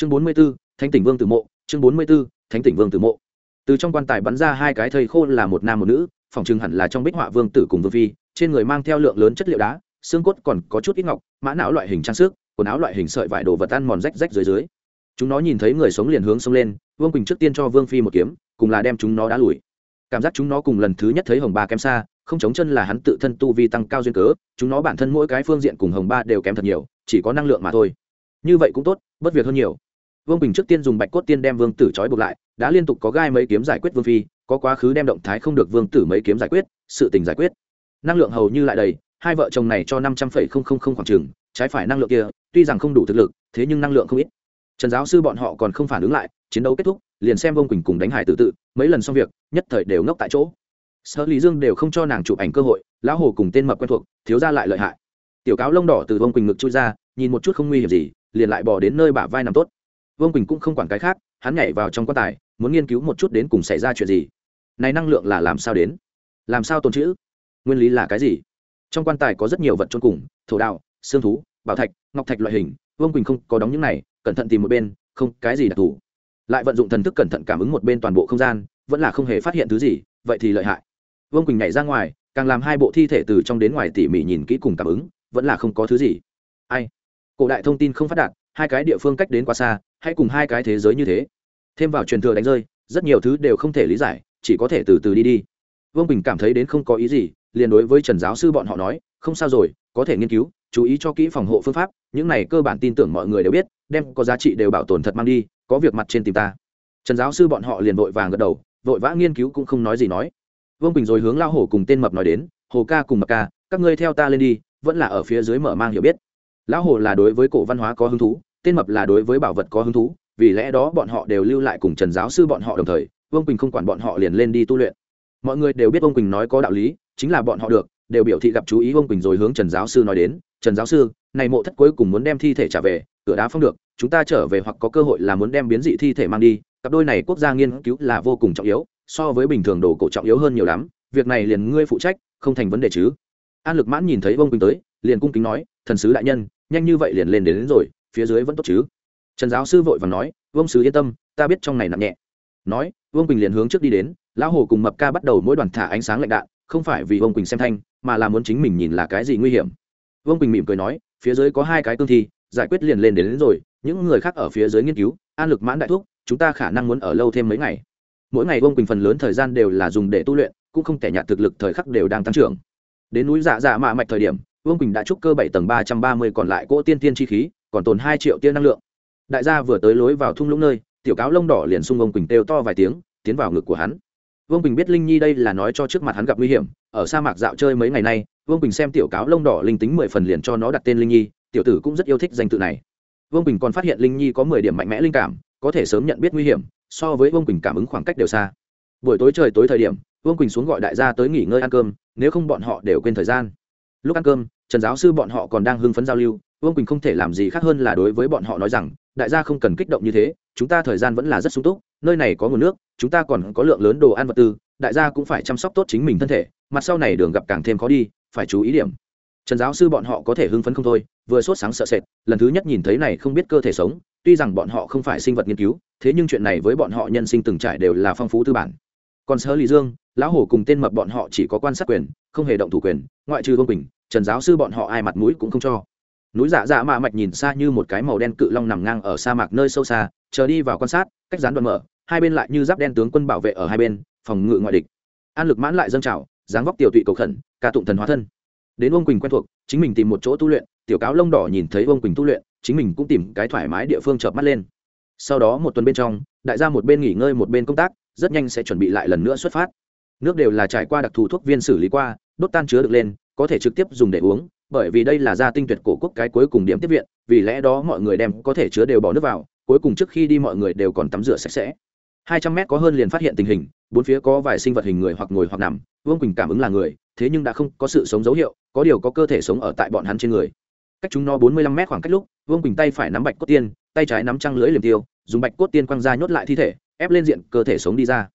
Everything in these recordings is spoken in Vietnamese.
chương bốn mươi b ố thánh tỉnh vương tử mộ, chương bốn mươi b ố thánh tỉnh vương tử mộ. Từ trong quan tài bắn ra hai cái thầy khô là một nam một nữ, phòng chừng hẳn là trong bích họa vương tử cùng vương phi, trên người mang theo lượng lớn chất liệu đá, xương cốt còn có chút ít ngọc, mã não loại hình trang sức, quần áo loại hình sợi vải đồ vật ăn mòn rách rách dưới dưới. Chúng nó nhìn thấy người sống liền hướng xông lên, vương quỳnh trước tiên cho vương phi một kiếm, cùng là đem chúng nó đá lùi. Cảm giác chúng nó cùng lần thứ nhất thấy hồng ba kém xa, không chống chân là hắn tự thân tu vi tăng cao duyên cớ, chúng nó bản thân mỗi cái phương diện cùng hồng ba đều kém thật nhiều, chỉ có năng lượng mà thôi. Như vậy cũng tốt, bất việc hơn nhiều vương bình trước tiên dùng bạch cốt tiên đem vương tử trói buộc lại đã liên tục có gai mấy kiếm giải quyết vương phi có quá khứ đem động thái không được vương tử mấy kiếm giải quyết sự tình giải quyết năng lượng hầu như lại đầy hai vợ chồng này cho năm trăm phẩy không không không khoảng trừng trái phải năng lượng kia, tuy rằng không đủ thực lực, thế nhưng năng lượng không ít. Trần giáo sư bọn họ còn không phản ứng lại, chiến đấu kết thúc, liền xem vương quỳnh cùng đánh hải tự tự, mấy lần xong việc, nhất thời đều ngốc tại chỗ. Sở lý dương đều không cho nàng chụp ảnh cơ hội, lão hồ cùng tên mập quen thuộc, thiếu ra lại lợi hại. Tiểu cáo lông đỏ từ vương quỳnh ngực chui ra, nhìn một chút không nguy hiểm gì, liền lại bỏ đến nơi bả vai nằm tốt vương quỳnh cũng không quản cái khác hắn nhảy vào trong quan tài muốn nghiên cứu một chút đến cùng xảy ra chuyện gì này năng lượng là làm sao đến làm sao tồn chữ nguyên lý là cái gì trong quan tài có rất nhiều vật trôn cùng thổ đạo xương thú bảo thạch ngọc thạch loại hình vương quỳnh không có đóng những này cẩn thận tìm một bên không cái gì đặc thù lại vận dụng thần thức cẩn thận cảm ứng một bên toàn bộ không gian vẫn là không hề phát hiện thứ gì vậy thì lợi hại vương quỳnh nhảy ra ngoài càng làm hai bộ thi thể từ trong đến ngoài tỉ mỉ nhìn kỹ cùng cảm ứng vẫn là không có thứ gì ai cổ đại thông tin không phát đạt hai cái địa phương cách đến quá xa Hãy cùng hai cái thế giới như thế. Thêm vào truyền thừa đánh rơi, rất nhiều thứ đều không thể lý giải, chỉ có thể từ từ đi đi. Vương bình cảm thấy đến không có ý gì, liền đối với trần giáo sư bọn họ nói, không sao rồi, có thể nghiên cứu, chú ý cho kỹ phòng hộ phương pháp, những này cơ bản tin tưởng mọi người đều biết, đem có giá trị đều bảo tồn thật mang đi, có việc mặt trên tìm ta. Trần giáo sư bọn họ liền vội vàng gật đầu, vội vã nghiên cứu cũng không nói gì nói. Vương bình rồi hướng lao hổ cùng tên mập nói đến, hồ ca cùng mập ca, các ngươi theo ta lên đi, vẫn là ở phía dưới mở mang hiểu biết. Lão hồ là đối với cổ văn hóa có hứng thú tên mập là đối với bảo vật có hứng thú vì lẽ đó bọn họ đều lưu lại cùng trần giáo sư bọn họ đồng thời vương quỳnh không quản bọn họ liền lên đi tu luyện. Mọi người đều biết vương quỳnh nói có đạo lý chính là bọn họ được đều biểu thị gặp chú ý vương quỳnh rồi hướng trần giáo sư nói đến trần giáo sư này mộ thất cuối cùng muốn đem thi thể trả về cửa đá phong được chúng ta trở về hoặc có cơ hội là muốn đem biến dị thi thể mang đi cặp đôi này quốc gia nghiên cứu là vô cùng trọng yếu so với bình thường đồ cổ trọng yếu hơn nhiều lắm việc này liền ngươi phụ trách không thành vấn đề chứ. An lực mãn nhìn thấy vương quỳnh tới liền cung kính nói thần sứ đại nhân nhanh như vậy liền lên đến, đến rồi phía dưới vẫn tốt chứ? Trần giáo sư vội và nói vương sứ yên tâm ta biết trong này nặng nhẹ. Nói vương quỳnh liền hướng trước đi đến lão hồ cùng mập ca bắt đầu mỗi đoàn thả ánh sáng lạnh đạn không phải vì vương quỳnh xem thanh mà là muốn chính mình nhìn là cái gì nguy hiểm. Vương quỳnh mỉm cười nói phía dưới có hai cái cương thi giải quyết liền lên đến, đến rồi những người khác ở phía dưới nghiên cứu an lực mãn đại thuốc, chúng ta khả năng muốn ở lâu thêm mấy ngày. Mỗi ngày vương quỳnh phần lớn thời gian đều là dùng để tu luyện cũng không thể nhạt thực lực thời khắc đều đang tăng trưởng. Đến núi dạ dạ mạ mạch thời điểm vương quỳnh đã trúc cơ bảy tầng ba trăm ba mươi còn lại cỗ tiên tiên chi khí còn tồn hai triệu tiên năng lượng. Đại gia vừa tới lối vào thung lũng nơi, tiểu cáo lông đỏ liền xung ông quỳnh kêu to vài tiếng, tiến vào ngực của hắn. Vương quỳnh biết linh nhi đây là nói cho trước mặt hắn gặp nguy hiểm, ở sa mạc dạo chơi mấy ngày nay, vương quỳnh xem tiểu cáo lông đỏ linh tính mười phần liền cho nó đặt tên linh nhi, tiểu tử cũng rất yêu thích danh tự này. Vương quỳnh còn phát hiện linh nhi có mười điểm mạnh mẽ linh cảm, có thể sớm nhận biết nguy hiểm, so với vương quỳnh cảm ứng khoảng cách đều xa. Buổi tối trời tối thời điểm, vương quỳnh xuống gọi đại gia tới nghỉ ngơi ăn cơm, nếu không bọn họ đều quên thời gian. Lúc ăn cơm, trần giáo sư bọn họ còn đang hưng phấn giao lưu vương quỳnh không thể làm gì khác hơn là đối với bọn họ nói rằng, đại gia không cần kích động như thế, chúng ta thời gian vẫn là rất sung túc, nơi này có nguồn nước, chúng ta còn có lượng lớn đồ ăn vật tư, đại gia cũng phải chăm sóc tốt chính mình thân thể, mặt sau này đường gặp càng thêm khó đi, phải chú ý điểm. Trần giáo sư bọn họ có thể hưng phấn không thôi, vừa sốt sáng sợ sệt, lần thứ nhất nhìn thấy này không biết cơ thể sống, tuy rằng bọn họ không phải sinh vật nghiên cứu, thế nhưng chuyện này với bọn họ nhân sinh từng trải đều là phong phú tư bản. Còn sơ lý dương, lão hổ cùng tên mập bọn họ chỉ có quan sát quyền, không hề động thủ quyền, ngoại trừ vương quỳnh, trần giáo sư bọn họ ai mặt mũi cũng không cho núi dạ dạ mạ mạch nhìn xa như một cái màu đen cự long nằm ngang ở sa mạc nơi sâu xa, chờ đi vào quan sát, cách gián đoạn mở, hai bên lại như giáp đen tướng quân bảo vệ ở hai bên, phòng ngự ngoại địch. An lực mãn lại dâng trào, dáng vóc tiểu tụy cầu khẩn, ca tụng thần hóa thân. Đến ông quỳnh quen thuộc, chính mình tìm một chỗ tu luyện, tiểu cáo lông đỏ nhìn thấy ông quỳnh tu luyện, chính mình cũng tìm cái thoải mái địa phương chợp mắt lên. Sau đó một tuần bên trong, đại gia một bên nghỉ ngơi một bên công tác, rất nhanh sẽ chuẩn bị lại lần nữa xuất phát. Nước đều là trải qua đặc thù thuốc viên xử lý qua, đốt tan chứa được lên, có thể trực tiếp dùng để uống bởi vì đây là gia tinh tuyệt cổ quốc cái cuối cùng điểm tiếp viện, vì lẽ đó mọi người đem có thể chứa đều bỏ nước vào, cuối cùng trước khi đi mọi người đều còn tắm rửa sạch sẽ. Hai trăm mét có hơn liền phát hiện tình hình, bốn phía có vài sinh vật hình người hoặc ngồi hoặc nằm, vương quỳnh cảm ứng là người, thế nhưng đã không có sự sống dấu hiệu, có điều có cơ thể sống ở tại bọn hắn trên người. Cách chúng nó bốn mươi lăm mét khoảng cách lúc, vương quỳnh tay phải nắm bạch cốt tiên, tay trái nắm trăng lưới liềm tiêu, dùng bạch cốt tiên quăng ra nhốt lại thi thể, ép lên diện cơ thể sống đi ra.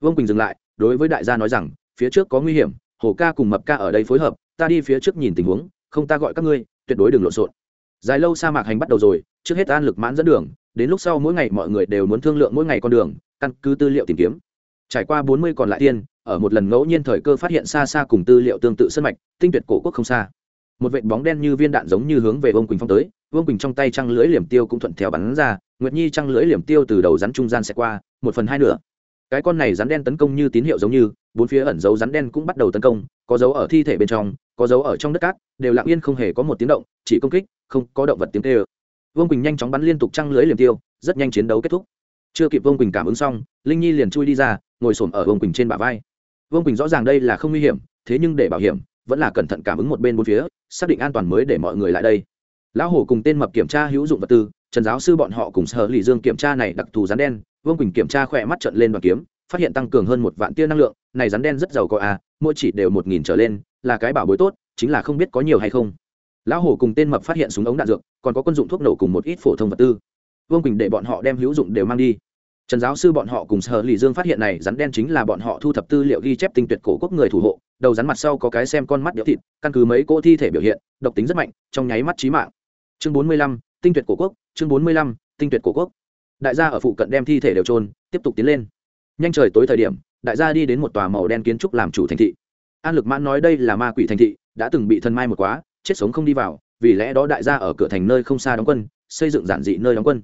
Vương quỳnh dừng lại, đối với đại gia nói rằng, phía trước có nguy hiểm, hồ ca cùng mập ca ở đây phối hợp, ta đi phía trước nhìn tình huống không ta gọi các ngươi, tuyệt đối đừng lộn xộn. Dài lâu sa mạc hành bắt đầu rồi, trước hết an lực mãn dẫn đường, đến lúc sau mỗi ngày mọi người đều muốn thương lượng mỗi ngày con đường, căn cứ tư liệu tìm kiếm. Trải qua bốn mươi còn lại tiên ở một lần ngẫu nhiên thời cơ phát hiện xa xa cùng tư liệu tương tự sân mạch, tinh tuyệt cổ quốc không xa. Một vệt bóng đen như viên đạn giống như hướng về vương quỳnh phong tới, vương quỳnh trong tay trăng lưỡi liềm tiêu cũng thuận theo bắn ra, nguyệt nhi trăng lưỡi liềm tiêu từ đầu rắn trung gian sẽ qua, một phần hai nửa. Cái con này rắn đen tấn công như tín hiệu giống như, bốn phía ẩn dấu rắn đen cũng bắt đầu tấn công, có dấu ở thi thể bên trong có dấu ở trong đất cát, đều lặng yên không hề có một tiếng động, chỉ công kích, không có động vật tiếng tê ơ vương quỳnh nhanh chóng bắn liên tục trăng lưới liềm tiêu, rất nhanh chiến đấu kết thúc. Chưa kịp vương quỳnh cảm ứng xong, linh nhi liền chui đi ra, ngồi s ở vương quỳnh trên bả vai. Vương quỳnh rõ ràng đây là không nguy hiểm, thế nhưng để bảo hiểm, vẫn là cẩn thận cảm ứng một bên bốn phía, xác định an toàn mới để mọi người lại đây. Lão hổ cùng tên mập kiểm tra hữu dụng vật tư, trần giáo sư bọn họ cùng sở lì dương kiểm tra này đặc thù rắn đen. Vương quỳnh kiểm tra khỏe mắt trận lên đoàn kiếm, phát hiện tăng cường hơn một vạn tia năng lượng, này rắn đen rất giàu có a mỗi chỉ đều một nghìn trở lên là cái bảo bối tốt, chính là không biết có nhiều hay không. Lão hổ cùng tên mập phát hiện súng ống đạn dược, còn có quân dụng thuốc nổ cùng một ít phổ thông vật tư. Vương quỳnh để bọn họ đem hữu dụng đều mang đi. Trần giáo sư bọn họ cùng sở lì dương phát hiện này, rắn đen chính là bọn họ thu thập tư liệu ghi chép tinh tuyệt cổ quốc người thủ hộ, đầu rắn mặt sau có cái xem con mắt đĩa thịt, căn cứ mấy cỗ thi thể biểu hiện, độc tính rất mạnh, trong nháy mắt trí mạng. Chương bốn mươi lăm, tinh tuyệt cổ quốc, chương bốn mươi lăm, tinh tuyệt cổ quốc. Đại gia ở phụ cận đem thi thể đều trôn tiếp tục tiến lên. Nhanh trời tối thời điểm, đại gia đi đến một tòa màu đen kiến trúc làm chủ thành thị an lực mãn nói đây là ma quỷ thành thị, đã từng bị thần mai một quá, chết sống không đi vào, vì lẽ đó đại gia ở cửa thành nơi không xa đóng quân, xây dựng giản dị nơi đóng quân.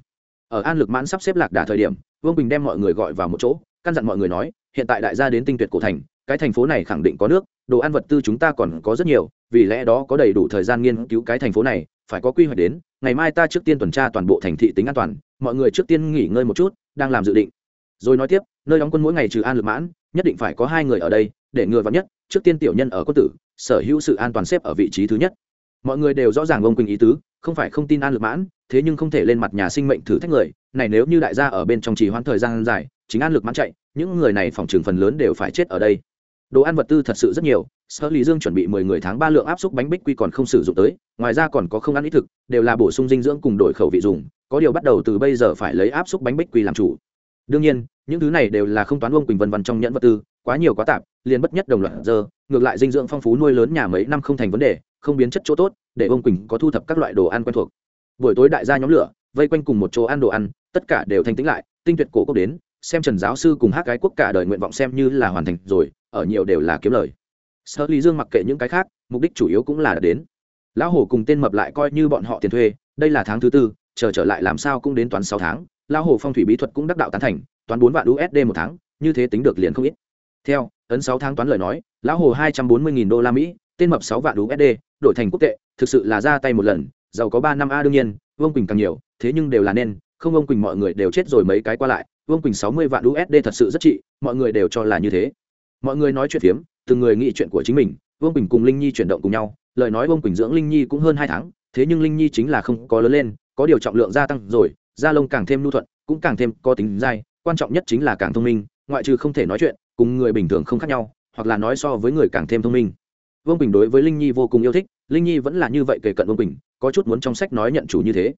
Ở an lực mãn sắp xếp lạc đà thời điểm, vương bình đem mọi người gọi vào một chỗ, căn dặn mọi người nói, hiện tại đại gia đến tinh tuyệt cổ thành, cái thành phố này khẳng định có nước, đồ ăn vật tư chúng ta còn có rất nhiều, vì lẽ đó có đầy đủ thời gian nghiên cứu cái thành phố này, phải có quy hoạch đến, ngày mai ta trước tiên tuần tra toàn bộ thành thị tính an toàn, mọi người trước tiên nghỉ ngơi một chút, đang làm dự định. Rồi nói tiếp, nơi đóng quân mỗi ngày trừ an lực mãn, nhất định phải có hai người ở đây, để ngừa vắng nhất trước tiên tiểu nhân ở quân tử, sở hữu sự an toàn xếp ở vị trí thứ nhất. Mọi người đều rõ ràng ông quỳnh ý tứ, không phải không tin an lực mãn, thế nhưng không thể lên mặt nhà sinh mệnh thử thách người. Này nếu như đại gia ở bên trong trì hoãn thời gian dài, chính an lực mãn chạy, những người này phòng trường phần lớn đều phải chết ở đây. Đồ ăn vật tư thật sự rất nhiều, sở lý dương chuẩn bị mười người tháng ba lượng áp suất bánh bích quy còn không sử dụng tới, ngoài ra còn có không ăn ít thực, đều là bổ sung dinh dưỡng cùng đổi khẩu vị dùng, có điều bắt đầu từ bây giờ phải lấy áp suất bánh bích quy làm chủ. Đương nhiên, những thứ này đều là không toán ông quỳnh vân vân trong nhẫn vật tư quá nhiều quá tạp, liền bất nhất đồng loạt dơ, ngược lại dinh dưỡng phong phú nuôi lớn nhà mấy năm không thành vấn đề, không biến chất chỗ tốt, để ông quỳnh có thu thập các loại đồ ăn quen thuộc. Buổi tối đại gia nhóm lửa, vây quanh cùng một chỗ ăn đồ ăn, tất cả đều thanh tĩnh lại, tinh tuyệt cổ cốc đến, xem trần giáo sư cùng hát cái quốc cả đời nguyện vọng xem như là hoàn thành rồi, ở nhiều đều là kiếm lời. Sợ lý dương mặc kệ những cái khác, mục đích chủ yếu cũng là đến. Lão hổ cùng tên mập lại coi như bọn họ tiền thuê, đây là tháng thứ tư, chờ trở lại làm sao cũng đến toán sáu tháng, lão hổ phong thủy bí thuật cũng đắc đạo tán thành, toán bốn vạn usd một tháng, như thế tính được liền không ít theo, ấn sáu tháng toán lời nói, lão hồ hai trăm bốn mươi nghìn đô la mỹ, tên mập sáu vạn usd đổi thành quốc tệ, thực sự là ra tay một lần, giàu có ba năm a đương nhiên, vương quỳnh càng nhiều, thế nhưng đều là nên, không ông quỳnh mọi người đều chết rồi mấy cái qua lại, vương quỳnh sáu mươi vạn usd thật sự rất trị, mọi người đều cho là như thế. Mọi người nói chuyện phiếm, từng người nghĩ chuyện của chính mình, vương quỳnh cùng linh nhi chuyển động cùng nhau, lời nói vương quỳnh dưỡng linh nhi cũng hơn hai tháng, thế nhưng linh nhi chính là không có lớn lên, có điều trọng lượng gia tăng rồi, da lông càng thêm nhu thuận, cũng càng thêm có tính dai, quan trọng nhất chính là càng thông minh, ngoại trừ không thể nói chuyện cùng người bình thường không khác nhau, hoặc là nói so với người càng thêm thông minh. Vương bình đối với linh nhi vô cùng yêu thích, linh nhi vẫn là như vậy kể cận vương bình có chút muốn trong sách nói nhận chủ như thế.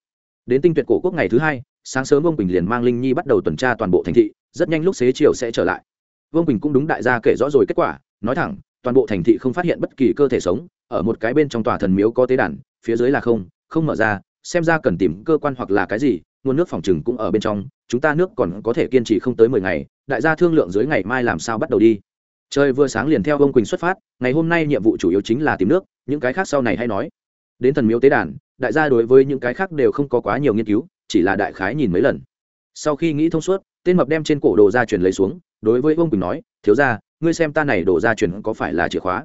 Đến tinh tuyệt cổ quốc ngày thứ hai, sáng sớm vương bình liền mang linh nhi bắt đầu tuần tra toàn bộ thành thị, rất nhanh lúc xế chiều sẽ trở lại. Vương bình cũng đúng đại gia kể rõ rồi kết quả, nói thẳng, toàn bộ thành thị không phát hiện bất kỳ cơ thể sống, ở một cái bên trong tòa thần miếu có tế đàn, phía dưới là không không mở ra, xem ra cần tìm cơ quan hoặc là cái gì nguồn nước phòng trừng cũng ở bên trong, chúng ta nước còn có thể kiên trì không tới mười ngày, đại gia thương lượng dưới ngày mai làm sao bắt đầu đi. Trời vừa sáng liền theo ông quỳnh xuất phát, ngày hôm nay nhiệm vụ chủ yếu chính là tìm nước, những cái khác sau này hay nói. Đến thần miếu tế đàn, đại gia đối với những cái khác đều không có quá nhiều nghiên cứu, chỉ là đại khái nhìn mấy lần. Sau khi nghĩ thông suốt, tên mập đem trên cổ đồ gia truyền lấy xuống, đối với ông quỳnh nói, thiếu ra ngươi xem ta này đồ gia truyền có phải là chìa khóa?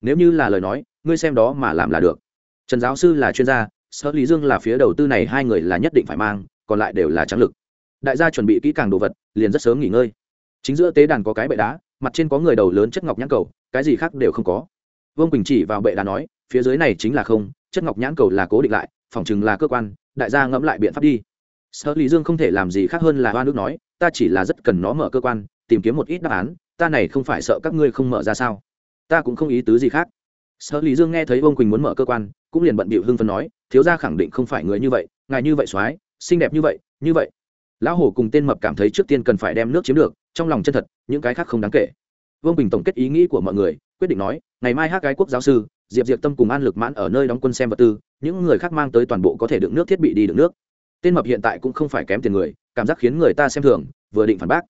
Nếu như là lời nói, ngươi xem đó mà làm là được. Trần giáo sư là chuyên gia, sở lý dương là phía đầu tư này hai người là nhất định phải mang còn lại đều là trắng lực. Đại gia chuẩn bị kỹ càng đồ vật, liền rất sớm nghỉ ngơi. Chính giữa tế đàn có cái bệ đá, mặt trên có người đầu lớn chất ngọc nhãn cầu, cái gì khác đều không có. Vương quỳnh chỉ vào bệ đá nói, phía dưới này chính là không, chất ngọc nhãn cầu là cố định lại, phòng chừng là cơ quan, đại gia ngẫm lại biện pháp đi. Sở lý dương không thể làm gì khác hơn là hoa nước nói, ta chỉ là rất cần nó mở cơ quan, tìm kiếm một ít đáp án, ta này không phải sợ các ngươi không mở ra sao? Ta cũng không ý tứ gì khác. Sở lý dương nghe thấy vương quỳnh muốn mở cơ quan, cũng liền bận bịu hưng phấn nói, thiếu gia khẳng định không phải người như vậy, ngài như vậy soái xinh đẹp như vậy như vậy. Lão hổ cùng tên mập cảm thấy trước tiên cần phải đem nước chiếm được, trong lòng chân thật, những cái khác không đáng kể. Vương bình tổng kết ý nghĩ của mọi người, quyết định nói, ngày mai hát cái quốc giáo sư, diệp diệp tâm cùng an lực mãn ở nơi đóng quân xem vật tư, những người khác mang tới toàn bộ có thể đựng nước thiết bị đi đựng nước. Tên mập hiện tại cũng không phải kém tiền người, cảm giác khiến người ta xem thường, vừa định phản bác.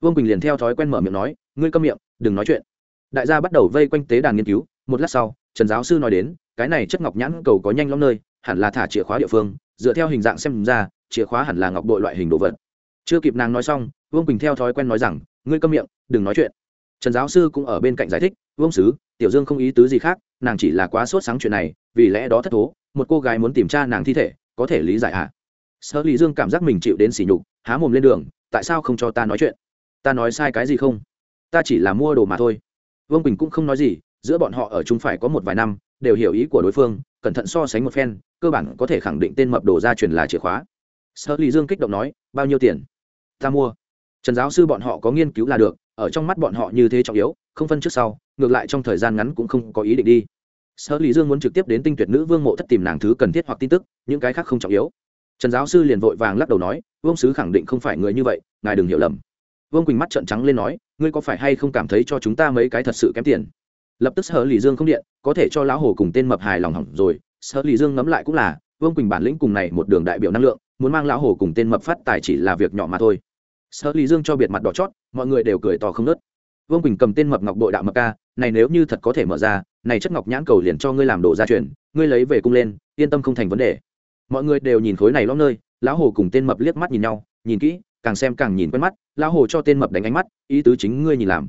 Vương quỳnh liền theo thói quen mở miệng nói, ngươi câm miệng, đừng nói chuyện. Đại gia bắt đầu vây quanh tế đàn nghiên cứu, một lát sau, trần giáo sư nói đến, cái này chất ngọc nhãn cầu có nhanh lõm nơi, hẳn là thả chìa khóa địa phương, dựa theo hình dạng xem ra chìa khóa hẳn là ngọc bội loại hình đồ vật. Chưa kịp nàng nói xong, vương quỳnh theo thói quen nói rằng, ngươi câm miệng, đừng nói chuyện. Trần giáo sư cũng ở bên cạnh giải thích, vương sứ, tiểu dương không ý tứ gì khác, nàng chỉ là quá sốt sáng chuyện này, vì lẽ đó thất thố, một cô gái muốn tìm cha nàng thi thể, có thể lý giải ạ? À? sở lý dương cảm giác mình chịu đến sỉ nhục, há mồm lên đường, tại sao không cho ta nói chuyện? Ta nói sai cái gì không? Ta chỉ là mua đồ mà thôi. Vương quỳnh cũng không nói gì, giữa bọn họ ở chung phải có một vài năm, đều hiểu ý của đối phương, cẩn thận so sánh một phen, cơ bản có thể khẳng định tên mập đồ gia truyền là chìa khóa sở lý dương kích động nói, bao nhiêu tiền? Ta mua. Trần giáo sư bọn họ có nghiên cứu là được, ở trong mắt bọn họ như thế trọng yếu, không phân trước sau, ngược lại trong thời gian ngắn cũng không có ý định đi. Sở lý dương muốn trực tiếp đến tinh tuyệt nữ vương mộ thất tìm nàng thứ cần thiết hoặc tin tức, những cái khác không trọng yếu. Trần giáo sư liền vội vàng lắc đầu nói, vương sứ khẳng định không phải người như vậy, ngài đừng hiểu lầm. Vương quỳnh mắt trợn trắng lên nói, ngươi có phải hay không cảm thấy cho chúng ta mấy cái thật sự kém tiền? Lập tức sở lý dương không điện, có thể cho lão hồ cùng tên mập hài lòng hỏng rồi. Sở lý dương ngẫm lại cũng là, vương quỳnh bản lĩnh cùng này một đường đại biểu năng lượng muốn mang lão hồ cùng tên mập phát tài chỉ là việc nhỏ mà thôi. Sở lý dương cho biệt mặt đỏ chót, mọi người đều cười to không nớt vương quỳnh cầm tên mập ngọc bội đạo mập ca, này nếu như thật có thể mở ra, này chất ngọc nhãn cầu liền cho ngươi làm đồ gia truyền, ngươi lấy về cung lên, yên tâm không thành vấn đề. Mọi người đều nhìn khối này lõm nơi, lão hồ cùng tên mập liếc mắt nhìn nhau, nhìn kỹ, càng xem càng nhìn quen mắt, lão hồ cho tên mập đánh ánh mắt, ý tứ chính ngươi nhìn làm.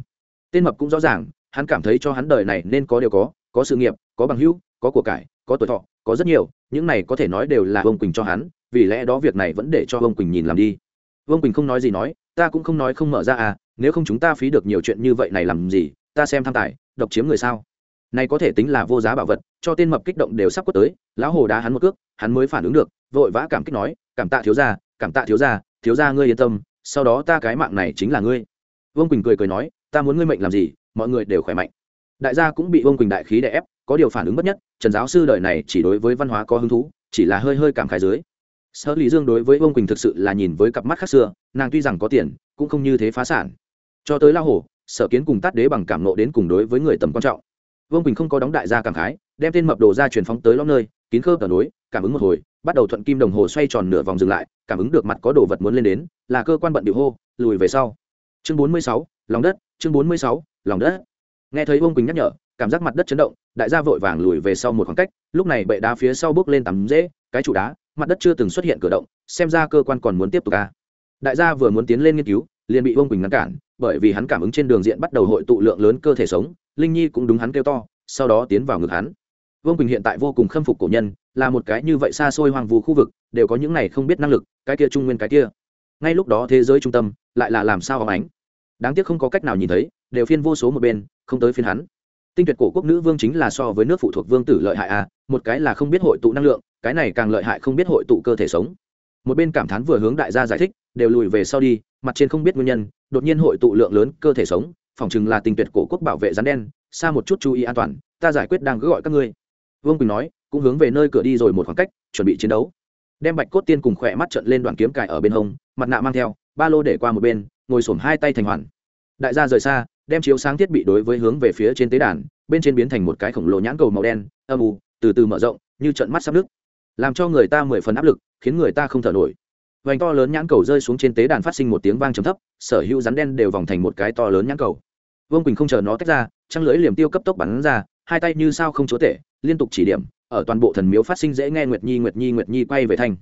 Tên mập cũng rõ ràng, hắn cảm thấy cho hắn đời này nên có điều có có sự nghiệp, có bằng hữu, có của cải, có tuổi thọ, có rất nhiều, những này có thể nói đều là vương quỳnh cho hắn vì lẽ đó việc này vẫn để cho vương quỳnh nhìn làm đi. Vương quỳnh không nói gì nói, ta cũng không nói không mở ra à nếu không chúng ta phí được nhiều chuyện như vậy này làm gì, ta xem tham tài, độc chiếm người sao. Này có thể tính là vô giá bảo vật, cho tên mập kích động đều sắp quất tới, lão hồ đá hắn một cước, hắn mới phản ứng được, vội vã cảm kích nói, cảm tạ thiếu gia, cảm tạ thiếu gia thiếu gia ngươi yên tâm, sau đó ta cái mạng này chính là ngươi. Vương quỳnh cười cười nói, ta muốn ngươi mệnh làm gì, mọi người đều khỏe mạnh. Đại gia cũng bị vương quỳnh đại khí đè ép, có điều phản ứng bất nhất, trần giáo sư đời này chỉ đối với văn hóa có hứng thú, chỉ là hơi hơi cảm khái dưới sở lý dương đối với vương quỳnh thực sự là nhìn với cặp mắt khác xưa nàng tuy rằng có tiền cũng không như thế phá sản. Cho tới la hổ sở kiến cùng tát đế bằng cảm nộ đến cùng đối với người tầm quan trọng. Vương quỳnh không có đóng đại gia cảm khái đem tên mập đồ ra truyền phóng tới lõm nơi kín khớp tờ núi, cảm ứng một hồi bắt đầu thuận kim đồng hồ xoay tròn nửa vòng dừng lại cảm ứng được mặt có đồ vật muốn lên đến là cơ quan bận điệu hô lùi về sau. Chương bốn mươi sáu lòng đất chương bốn mươi sáu lòng đất. Nghe thấy vương quỳnh nhắc nhở cảm giác mặt đất chấn động đại gia vội vàng lùi về sau một khoảng cách lúc này bệ đá phía sau bước lên tắm dễ cái trụ đá mặt đất chưa từng xuất hiện cử động, xem ra cơ quan còn muốn tiếp tục ca đại gia vừa muốn tiến lên nghiên cứu, liền bị vương quỳnh ngăn cản, bởi vì hắn cảm ứng trên đường diện bắt đầu hội tụ lượng lớn cơ thể sống, linh nhi cũng đúng hắn kêu to, sau đó tiến vào ngực hắn. Vương quỳnh hiện tại vô cùng khâm phục cổ nhân, là một cái như vậy xa xôi hoang vũ khu vực, đều có những này không biết năng lực, cái kia trung nguyên cái kia. Ngay lúc đó thế giới trung tâm lại là làm sao óng ánh đáng tiếc không có cách nào nhìn thấy, đều phiên vô số một bên, không tới phiên hắn. Tinh tuyệt cổ quốc nữ vương chính là so với nước phụ thuộc vương tử lợi hại à một cái là không biết hội tụ năng lượng, cái này càng lợi hại không biết hội tụ cơ thể sống. Một bên cảm thán vừa hướng đại gia giải thích, đều lùi về sau đi, mặt trên không biết nguyên nhân, đột nhiên hội tụ lượng lớn cơ thể sống phỏng chừng là tình tuyệt cổ quốc bảo vệ rắn đen, xa một chút chú ý an toàn, ta giải quyết đang cứ gọi các ngươi. Vương quỳnh nói, cũng hướng về nơi cửa đi rồi một khoảng cách, chuẩn bị chiến đấu. Đem bạch cốt tiên cùng khỏe mắt trận lên đoàn kiếm cài ở bên hông, mặt nạ mang theo, ba lô để qua một bên, ngồi xổm hai tay thành hoàn. Đại gia rời xa, đem chiếu sáng thiết bị đối với hướng về phía trên tế đàn, bên trên biến thành một cái khổng lồ nhãn cầu màu đen, âm u từ từ mở rộng, như trận mắt sắp nước làm cho người ta mười phần áp lực, khiến người ta không thở nổi. Vành to lớn nhãn cầu rơi xuống trên tế đàn phát sinh một tiếng vang trầm thấp, sở hữu rắn đen đều vòng thành một cái to lớn nhãn cầu. Vương quỳnh không chờ nó tách ra, trăng lưỡi liềm tiêu cấp tốc bắn ra, hai tay như sao không chúa tể, liên tục chỉ điểm, ở toàn bộ thần miếu phát sinh dễ nghe nguyệt nhi nguyệt nhi nguyệt nhi quay về thanh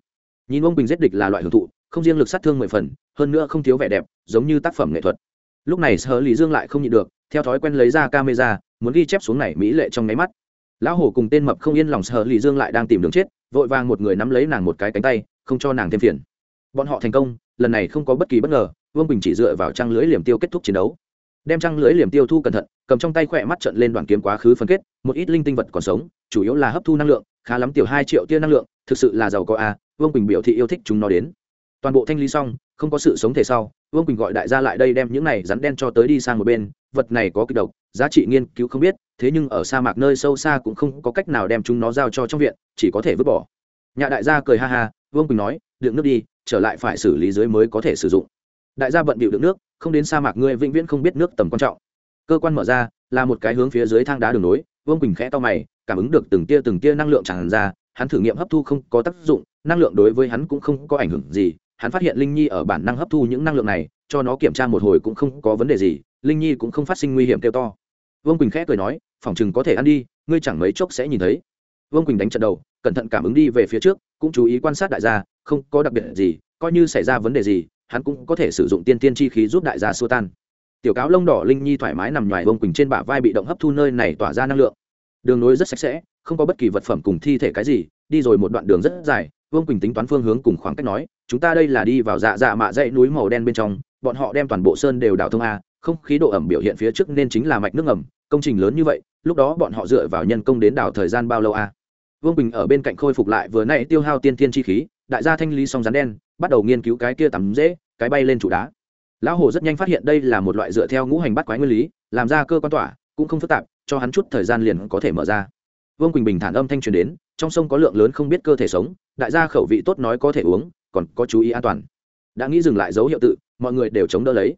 nhìn vương quỳnh giết địch là loại hưởng thụ, không riêng lực sát thương mười phần, hơn nữa không thiếu vẻ đẹp, giống như tác phẩm nghệ thuật. Lúc này sở lý dương lại không nhịn được, theo thói quen lấy ra camera, muốn ghi chép xuống này mỹ lệ trong máy mắt lão hổ cùng tên mập không yên lòng sợ lì dương lại đang tìm đường chết, vội vàng một người nắm lấy nàng một cái cánh tay, không cho nàng thêm phiền. Bọn họ thành công, lần này không có bất kỳ bất ngờ, vương bình chỉ dựa vào trăng lưới liềm tiêu kết thúc chiến đấu. Đem trăng lưới liềm tiêu thu cẩn thận, cầm trong tay khỏe mắt trận lên đoàn kiếm quá khứ phân kết, một ít linh tinh vật còn sống, chủ yếu là hấp thu năng lượng, khá lắm tiểu hai triệu tia năng lượng, thực sự là giàu có a, vương bình biểu thị yêu thích chúng nó đến. Toàn bộ thanh lý xong, không có sự sống thể sau, vương quỳnh gọi đại gia lại đây đem những này rắn đen cho tới đi sang một bên vật này có kịch độc, giá trị nghiên cứu không biết, thế nhưng ở sa mạc nơi sâu xa cũng không có cách nào đem chúng nó giao cho trong viện, chỉ có thể vứt bỏ. Nhà đại gia cười ha ha, vương quỳnh nói, đựng nước đi, trở lại phải xử lý dưới mới có thể sử dụng. Đại gia bận bịu đựng nước, không đến sa mạc ngươi vĩnh viễn không biết nước tầm quan trọng. Cơ quan mở ra, là một cái hướng phía dưới thang đá đường nối, vương quỳnh khẽ to mày, cảm ứng được từng tia từng tia năng lượng tràn ra, hắn thử nghiệm hấp thu không có tác dụng, năng lượng đối với hắn cũng không có ảnh hưởng gì, hắn phát hiện linh nhi ở bản năng hấp thu những năng lượng này cho nó kiểm tra một hồi cũng không có vấn đề gì, linh nhi cũng không phát sinh nguy hiểm kêu to. Vương quỳnh khẽ cười nói, phòng chừng có thể ăn đi, ngươi chẳng mấy chốc sẽ nhìn thấy. Vương quỳnh đánh trận đầu, cẩn thận cảm ứng đi về phía trước, cũng chú ý quan sát đại gia, không có đặc biệt gì, coi như xảy ra vấn đề gì, hắn cũng có thể sử dụng tiên tiên chi khí giúp đại gia xua tan. Tiểu cáo lông đỏ linh nhi thoải mái nằm ngoài vương quỳnh trên bả vai bị động hấp thu nơi này tỏa ra năng lượng. Đường nối rất sạch sẽ, không có bất kỳ vật phẩm cùng thi thể cái gì, đi rồi một đoạn đường rất dài, vương quỳnh tính toán phương hướng cùng khoảng cách nói, chúng ta đây là đi vào dạ dạ mạ dãy núi màu đen bên trong bọn họ đem toàn bộ sơn đều đào thông a, không khí độ ẩm biểu hiện phía trước nên chính là mạch nước ngầm, công trình lớn như vậy, lúc đó bọn họ dựa vào nhân công đến đào thời gian bao lâu a? Vương bình ở bên cạnh khôi phục lại vừa nãy tiêu hao tiên thiên chi khí, đại gia thanh lý xong rắn đen, bắt đầu nghiên cứu cái kia tắm dễ cái bay lên trụ đá. Lão hồ rất nhanh phát hiện đây là một loại dựa theo ngũ hành bắt quái nguyên lý, làm ra cơ quan tỏa, cũng không phức tạp, cho hắn chút thời gian liền có thể mở ra. Vương quỳnh bình thản âm thanh truyền đến, trong sông có lượng lớn không biết cơ thể sống, đại gia khẩu vị tốt nói có thể uống, còn có chú ý an toàn. Đã nghĩ dừng lại dấu hiệu tự mọi người đều chống đỡ lấy.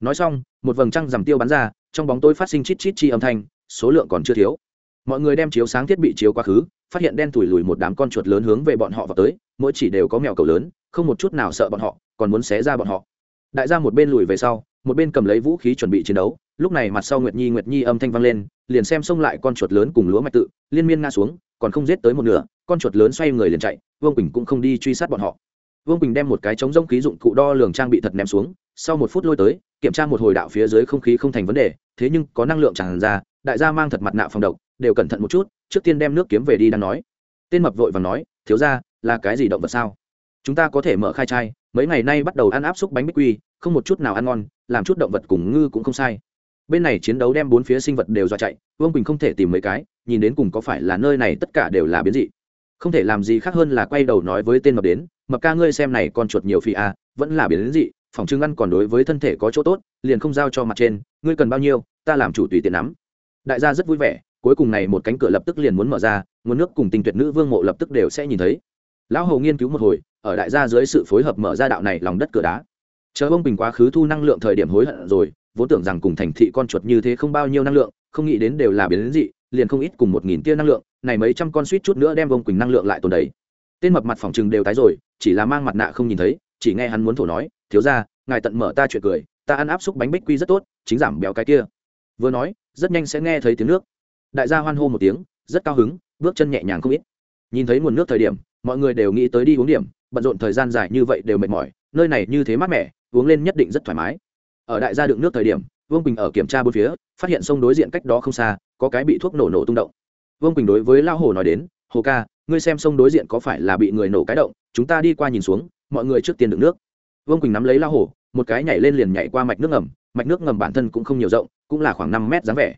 Nói xong, một vầng trăng rằm tiêu bắn ra, trong bóng tối phát sinh chít chít chi âm thanh, số lượng còn chưa thiếu. Mọi người đem chiếu sáng thiết bị chiếu quá khứ, phát hiện đen thủi lùi một đám con chuột lớn hướng về bọn họ vào tới, mỗi chỉ đều có mèo cầu lớn, không một chút nào sợ bọn họ, còn muốn xé ra bọn họ. Đại gia một bên lùi về sau, một bên cầm lấy vũ khí chuẩn bị chiến đấu, lúc này mặt sau nguyệt nhi nguyệt nhi âm thanh vang lên, liền xem xông lại con chuột lớn cùng lúa mạch tự, liên miên ngã xuống, còn không giết tới một nửa, con chuột lớn xoay người liền chạy, vương quỳnh cũng không đi truy sát bọn họ vương quỳnh đem một cái chống rông khí dụng cụ đo lường trang bị thật ném xuống sau một phút lôi tới kiểm tra một hồi đạo phía dưới không khí không thành vấn đề thế nhưng có năng lượng tràn ra đại gia mang thật mặt nạ phòng độc đều cẩn thận một chút trước tiên đem nước kiếm về đi đang nói tên mập vội và nói thiếu ra là cái gì động vật sao chúng ta có thể mở khai chai, mấy ngày nay bắt đầu ăn áp xúc bánh bích quy không một chút nào ăn ngon làm chút động vật cùng ngư cũng không sai bên này chiến đấu đem bốn phía sinh vật đều dọa chạy vương quỳnh không thể tìm mấy cái nhìn đến cùng có phải là nơi này tất cả đều là biến dị không thể làm gì khác hơn là quay đầu nói với tên mập đến mập ca ngươi xem này con chuột nhiều phi à, vẫn là biến dị phòng trưng ăn còn đối với thân thể có chỗ tốt liền không giao cho mặt trên ngươi cần bao nhiêu ta làm chủ tùy tiện nắm. Đại gia rất vui vẻ cuối cùng này một cánh cửa lập tức liền muốn mở ra nguồn nước cùng tình tuyệt nữ vương mộ lập tức đều sẽ nhìn thấy. Lão hầu nghiên cứu một hồi ở đại gia dưới sự phối hợp mở ra đạo này lòng đất cửa đá. Chờ bông bình quá khứ thu năng lượng thời điểm hối hận rồi vốn tưởng rằng cùng thành thị con chuột như thế không bao nhiêu năng lượng không nghĩ đến đều là biến đến dị liền không ít cùng một nghìn tia năng lượng này mấy trăm con suýt chút nữa đem bông quỳnh năng lượng lại tồn đầy. Tên mập mặt phòng chừng đều tái rồi chỉ là mang mặt nạ không nhìn thấy, chỉ nghe hắn muốn thổ nói, thiếu ra ngài tận mở ta chuyện cười, ta ăn áp xúc bánh bích quy rất tốt, chính giảm béo cái kia. Vừa nói, rất nhanh sẽ nghe thấy tiếng nước. Đại gia hoan hô một tiếng, rất cao hứng, bước chân nhẹ nhàng không ít. Nhìn thấy nguồn nước thời điểm, mọi người đều nghĩ tới đi uống điểm, bận rộn thời gian dài như vậy đều mệt mỏi, nơi này như thế mát mẻ, uống lên nhất định rất thoải mái. Ở đại gia đựng nước thời điểm, vương bình ở kiểm tra bốn phía, phát hiện sông đối diện cách đó không xa, có cái bị thuốc nổ nổ tung động. Vương bình đối với lao hồ nói đến, hồ ca, ngươi xem sông đối diện có phải là bị người nổ cái động chúng ta đi qua nhìn xuống, mọi người trước tiên đựng nước. Vương quỳnh nắm lấy la hồ, một cái nhảy lên liền nhảy qua mạch nước ngầm, mạch nước ngầm bản thân cũng không nhiều rộng, cũng là khoảng năm mét dáng vẻ.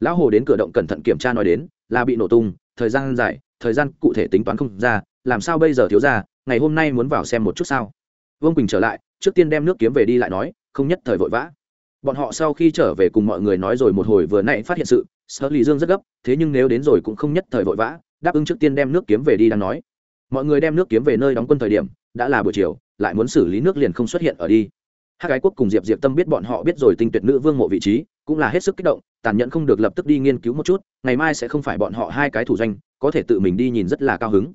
Lão hồ đến cửa động cẩn thận kiểm tra nói đến, là bị nổ tung, thời gian dài, thời gian cụ thể tính toán không ra, làm sao bây giờ thiếu ra, ngày hôm nay muốn vào xem một chút sao? Vương quỳnh trở lại, trước tiên đem nước kiếm về đi lại nói, không nhất thời vội vã. Bọn họ sau khi trở về cùng mọi người nói rồi một hồi vừa nãy phát hiện sự, sở lý dương rất gấp, thế nhưng nếu đến rồi cũng không nhất thời vội vã, đáp ứng trước tiên đem nước kiếm về đi đang nói mọi người đem nước kiếm về nơi đóng quân thời điểm, đã là buổi chiều, lại muốn xử lý nước liền không xuất hiện ở đi. Hai cái quốc cùng diệp diệp tâm biết bọn họ biết rồi tinh tuyệt nữ vương mộ vị trí, cũng là hết sức kích động, tàn nhẫn không được lập tức đi nghiên cứu một chút, ngày mai sẽ không phải bọn họ hai cái thủ doanh có thể tự mình đi nhìn rất là cao hứng.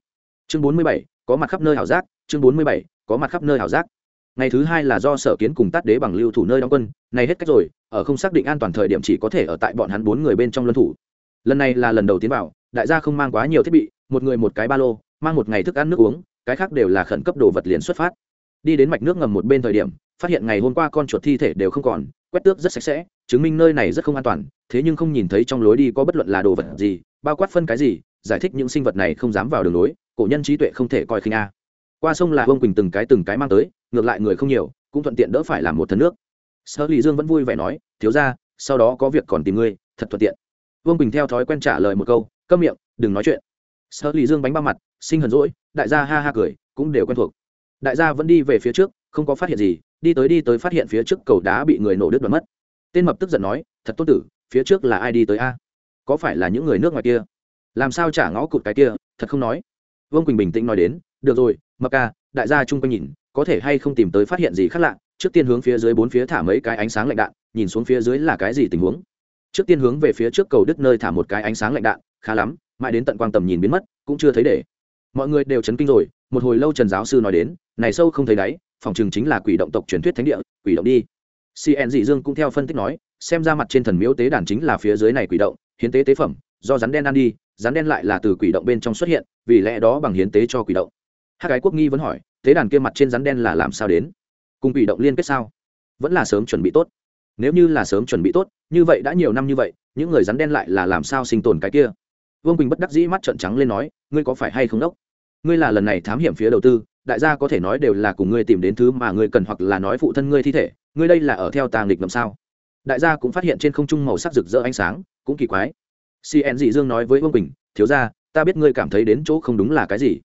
Chương bốn mươi bảy, có mặt khắp nơi hảo giác, chương bốn mươi bảy, có mặt khắp nơi hảo giác. Ngày thứ hai là do sở kiến cùng tát đế bằng lưu thủ nơi đóng quân, này hết cách rồi, ở không xác định an toàn thời điểm chỉ có thể ở tại bọn hắn bốn người bên trong luân thủ. Lần này là lần đầu tiến vào, đại gia không mang quá nhiều thiết bị, một người một cái ba lô mang một ngày thức ăn nước uống, cái khác đều là khẩn cấp đồ vật liền xuất phát. Đi đến mạch nước ngầm một bên thời điểm, phát hiện ngày hôm qua con chuột thi thể đều không còn, quét tước rất sạch sẽ, chứng minh nơi này rất không an toàn, thế nhưng không nhìn thấy trong lối đi có bất luận là đồ vật gì, bao quát phân cái gì, giải thích những sinh vật này không dám vào đường lối, cổ nhân trí tuệ không thể coi khinh a. Qua sông là ông quỳnh từng cái từng cái mang tới, ngược lại người không nhiều, cũng thuận tiện đỡ phải làm một thân nước. Sở lý dương vẫn vui vẻ nói, thiếu ra sau đó có việc còn tìm ngươi, thật thuận tiện. Vương quỳnh theo thói quen trả lời một câu, câm miệng, đừng nói chuyện. Sở lý dương bánh ba mặt sinh hờn rỗi, đại gia ha ha cười, cũng đều quen thuộc. Đại gia vẫn đi về phía trước, không có phát hiện gì, đi tới đi tới phát hiện phía trước cầu đá bị người nổ đứt đoạn mất. Tên mập tức giận nói, thật tốt tử, phía trước là ai đi tới a? Có phải là những người nước ngoài kia? Làm sao trả ngõ cụt cái kia, thật không nói? Vương quỳnh bình tĩnh nói đến, được rồi, mập ca, đại gia chung quanh nhìn, có thể hay không tìm tới phát hiện gì khác lạ? Trước tiên hướng phía dưới bốn phía thả mấy cái ánh sáng lạnh đạn, nhìn xuống phía dưới là cái gì tình huống? Trước tiên hướng về phía trước cầu đứt nơi thả một cái ánh sáng lạnh đạn, khá lắm, mãi đến tận quang tầm nhìn biến mất, cũng chưa thấy để mọi người đều chấn kinh rồi, một hồi lâu trần giáo sư nói đến, này sâu không thấy đáy, phòng chừng chính là quỷ động tộc truyền thuyết thánh địa, quỷ động đi. Cn dị dương cũng theo phân tích nói, xem ra mặt trên thần miếu tế đàn chính là phía dưới này quỷ động, hiến tế tế phẩm, do rắn đen ăn đi, rắn đen lại là từ quỷ động bên trong xuất hiện, vì lẽ đó bằng hiến tế cho quỷ động. Hai cái quốc nghi vẫn hỏi, tế đàn kia mặt trên rắn đen là làm sao đến? Cùng quỷ động liên kết sao? Vẫn là sớm chuẩn bị tốt? Nếu như là sớm chuẩn bị tốt, như vậy đã nhiều năm như vậy, những người rắn đen lại là làm sao sinh tồn cái kia? Vương quỳnh bất đắc dĩ mắt trợn trắng lên nói ngươi có phải hay không đốc ngươi là lần này thám hiểm phía đầu tư đại gia có thể nói đều là cùng ngươi tìm đến thứ mà ngươi cần hoặc là nói phụ thân ngươi thi thể ngươi đây là ở theo tàng lịch làm sao đại gia cũng phát hiện trên không trung màu sắc rực rỡ ánh sáng cũng kỳ quái cn dị dương nói với vương quỳnh thiếu ra ta biết ngươi cảm thấy đến chỗ không đúng là cái gì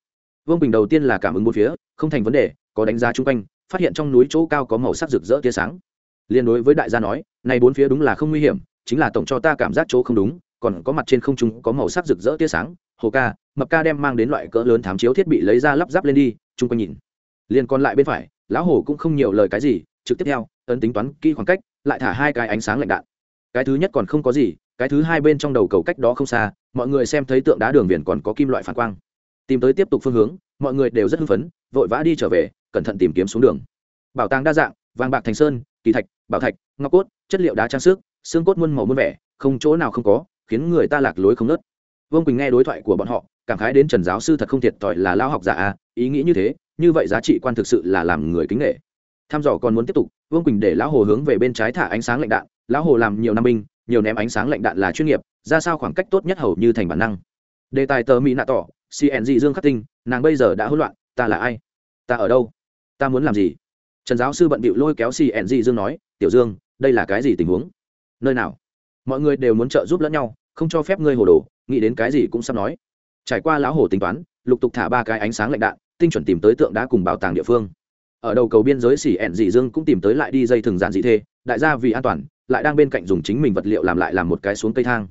vương quỳnh đầu tiên là cảm ứng một phía không thành vấn đề có đánh giá chung quanh phát hiện trong núi chỗ cao có màu sắc rực rỡ tia sáng liên đối với đại gia nói này bốn phía đúng là không nguy hiểm chính là tổng cho ta cảm giác chỗ không đúng còn có mặt trên không trung có màu sắc rực rỡ tia sáng, hồ ca, mập ca đem mang đến loại cỡ lớn thám chiếu thiết bị lấy ra lắp ráp lên đi, chung quanh nhìn. Liền còn lại bên phải, lão hồ cũng không nhiều lời cái gì, trực tiếp theo, ấn tính toán kỹ khoảng cách, lại thả hai cái ánh sáng lạnh đạn. Cái thứ nhất còn không có gì, cái thứ hai bên trong đầu cầu cách đó không xa, mọi người xem thấy tượng đá đường viền còn có kim loại phản quang. Tìm tới tiếp tục phương hướng, mọi người đều rất hưng phấn, vội vã đi trở về, cẩn thận tìm kiếm xuống đường. Bảo tàng đa dạng, vàng bạc thành sơn, kỳ thạch, bảo thạch, ngọc cốt, chất liệu đá trang sức, xương cốt muôn màu muôn vẻ, không chỗ nào không có khiến người ta lạc lối không nớt. Vương quỳnh nghe đối thoại của bọn họ, cảm khái đến trần giáo sư thật không thiệt thòi là lao học giả à ý nghĩ như thế, như vậy giá trị quan thực sự là làm người kính nghệ tham dò còn muốn tiếp tục, vương quỳnh để lão hồ hướng về bên trái thả ánh sáng lạnh đạn, lão hồ làm nhiều năm binh, nhiều ném ánh sáng lạnh đạn là chuyên nghiệp, ra sao khoảng cách tốt nhất hầu như thành bản năng. Đề tài tờ mỹ nạ tỏ cng dương khắc tinh, nàng bây giờ đã hỗn loạn, ta là ai? Ta ở đâu? Ta muốn làm gì? Trần giáo sư bận bịu lôi kéo cng dương nói, tiểu dương, đây là cái gì tình huống? Nơi nào? Mọi người đều muốn trợ giúp lẫn nhau, không cho phép ngươi hồ đồ, nghĩ đến cái gì cũng sắp nói. Trải qua lão hồ tính toán, lục tục thả ba cái ánh sáng lạnh đạn, tinh chuẩn tìm tới tượng đá cùng bảo tàng địa phương. Ở đầu cầu biên giới xỉ ẹn dị dương cũng tìm tới lại đi dây thừng giản dị thê, đại gia vì an toàn, lại đang bên cạnh dùng chính mình vật liệu làm lại làm một cái xuống cây thang.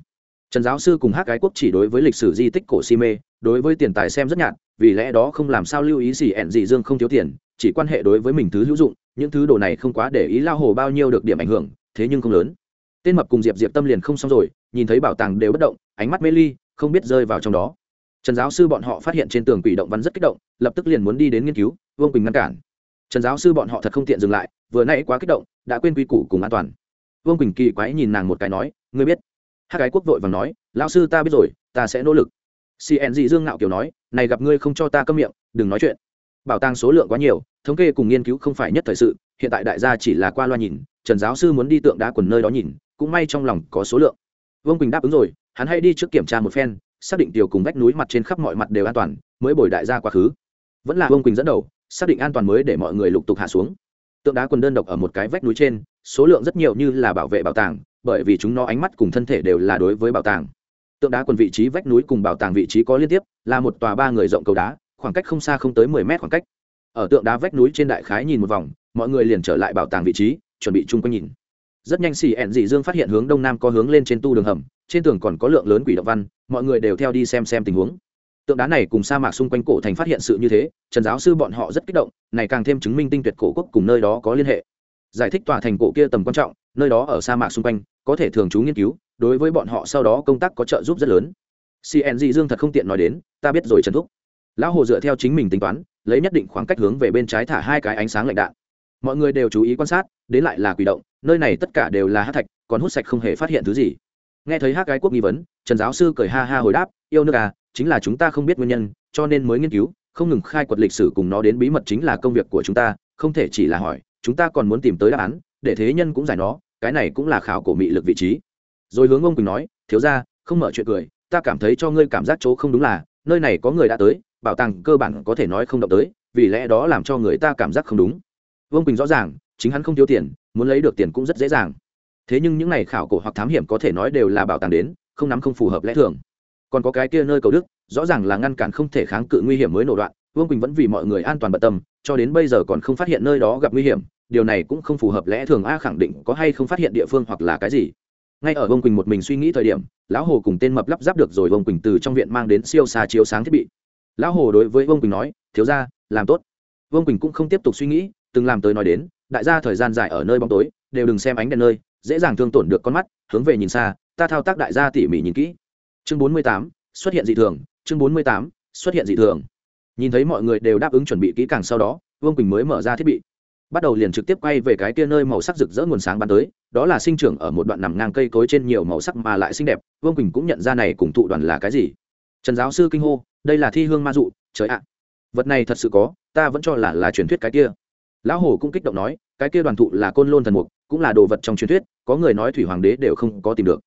Trần giáo sư cùng hát cái quốc chỉ đối với lịch sử di tích cổ si mê, đối với tiền tài xem rất nhạt, vì lẽ đó không làm sao lưu ý xỉ ẹn dị dương không thiếu tiền, chỉ quan hệ đối với mình thứ hữu dụng, những thứ đồ này không quá để ý lao hồ bao nhiêu được điểm ảnh hưởng, thế nhưng không lớn tên mập cùng diệp diệp tâm liền không xong rồi, nhìn thấy bảo tàng đều bất động, ánh mắt mê ly, không biết rơi vào trong đó. Trần giáo sư bọn họ phát hiện trên tường quỷ động văn rất kích động, lập tức liền muốn đi đến nghiên cứu, vương quỳnh ngăn cản. Trần giáo sư bọn họ thật không tiện dừng lại, vừa nãy quá kích động, đã quên quy củ cùng an toàn. Vương quỳnh kỳ quái nhìn nàng một cái nói, ngươi biết? Hai cái quốc vội và nói, lão sư ta biết rồi, ta sẽ nỗ lực. Cn dị dương ngạo kiều nói, này gặp ngươi không cho ta câm miệng, đừng nói chuyện. Bảo tàng số lượng quá nhiều, thống kê cùng nghiên cứu không phải nhất thời sự, hiện tại đại gia chỉ là qua loa nhìn, trần giáo sư muốn đi tượng đá quần nơi đó nhìn cũng may trong lòng có số lượng. Vương quỳnh đáp ứng rồi, hắn hay đi trước kiểm tra một phen, xác định tiểu cùng vách núi mặt trên khắp mọi mặt đều an toàn, mới bồi đại gia quá khứ. Vẫn là vương quỳnh dẫn đầu, xác định an toàn mới để mọi người lục tục hạ xuống. Tượng đá quần đơn độc ở một cái vách núi trên, số lượng rất nhiều như là bảo vệ bảo tàng, bởi vì chúng nó ánh mắt cùng thân thể đều là đối với bảo tàng. Tượng đá quần vị trí vách núi cùng bảo tàng vị trí có liên tiếp, là một tòa ba người rộng cầu đá, khoảng cách không xa không tới mười mét khoảng cách. Ở tượng đá vách núi trên đại khái nhìn một vòng, mọi người liền trở lại bảo tàng vị trí, chuẩn bị chung quanh nhìn rất nhanh xì ẹn dị dương phát hiện hướng đông nam có hướng lên trên tu đường hầm, trên tường còn có lượng lớn quỷ động văn, mọi người đều theo đi xem xem tình huống. Tượng đá này cùng sa mạc xung quanh cổ thành phát hiện sự như thế, trần giáo sư bọn họ rất kích động, này càng thêm chứng minh tinh tuyệt cổ quốc cùng nơi đó có liên hệ. Giải thích tòa thành cổ kia tầm quan trọng, nơi đó ở sa mạc xung quanh, có thể thường trú nghiên cứu, đối với bọn họ sau đó công tác có trợ giúp rất lớn. Cng dương thật không tiện nói đến, ta biết rồi trần thúc. Lão hồ dựa theo chính mình tính toán, lấy nhất định khoảng cách hướng về bên trái thả hai cái ánh sáng lạnh đạn. Mọi người đều chú ý quan sát, đến lại là quỷ động nơi này tất cả đều là hát thạch, còn hút sạch không hề phát hiện thứ gì. Nghe thấy hát gái quốc nghi vấn, trần giáo sư cười ha ha hồi đáp, yêu nước à chính là chúng ta không biết nguyên nhân, cho nên mới nghiên cứu, không ngừng khai quật lịch sử cùng nó đến bí mật chính là công việc của chúng ta, không thể chỉ là hỏi, chúng ta còn muốn tìm tới đáp án, để thế nhân cũng giải nó, cái này cũng là khảo cổ mị lực vị trí. Rồi hướng ông quỳnh nói, thiếu ra không mở chuyện cười, ta cảm thấy cho ngươi cảm giác chỗ không đúng là, nơi này có người đã tới, bảo tàng cơ bản có thể nói không động tới, vì lẽ đó làm cho người ta cảm giác không đúng. Vương quỳnh rõ ràng, chính hắn không thiếu tiền muốn lấy được tiền cũng rất dễ dàng. Thế nhưng những n à y khảo cổ hoặc thám hiểm có thể nói đều là bảo tàng đến, không nắm không phù hợp lẽ thường. Còn có cái kia nơi cầu đức, rõ ràng là ngăn cản không thể kháng cự nguy hiểm mới nổ đoạn, vương quỳnh vẫn vì mọi người an toàn bận tâm, cho đến bây giờ còn không phát hiện nơi đó gặp nguy hiểm, điều này cũng không phù hợp lẽ thường a khẳng định có hay không phát hiện địa phương hoặc là cái gì. Ngay ở vương quỳnh một mình suy nghĩ thời điểm, lão hồ cùng tên mập lắp ráp được rồi vương quỳnh từ trong viện mang đến siêu xa chiếu sáng thiết bị. Lão hồ đối với vương quỳnh nói, thiếu ra làm tốt. Vương quỳnh cũng không tiếp tục suy nghĩ, từng làm tới nói đến đại gia thời gian dài ở nơi bóng tối, đều đừng xem ánh đèn nơi, dễ dàng thương tổn được con mắt, hướng về nhìn xa, ta thao tác đại gia tỉ mỉ nhìn kỹ. Chương bốn mươi tám, xuất hiện dị thường. Chương bốn mươi tám, xuất hiện dị thường. Nhìn thấy mọi người đều đáp ứng chuẩn bị kỹ càng sau đó, vương quỳnh mới mở ra thiết bị. Bắt đầu liền trực tiếp quay về cái kia nơi màu sắc rực rỡ nguồn sáng bắn tới, đó là sinh trưởng ở một đoạn nằm ngang cây cối trên nhiều màu sắc mà lại xinh đẹp, vương quỳnh cũng nhận ra này cùng tụ đoàn là cái gì. Trần giáo sư kinh hô, đây là thi hương ma dụ, trời ạ. Vật này thật sự có, ta vẫn cho là là truyền thuyết cái kia lão hồ cũng kích động nói, cái kia đoàn thụ là côn lôn thần mục, cũng là đồ vật trong truyền thuyết, có người nói thủy hoàng đế đều không có tìm được.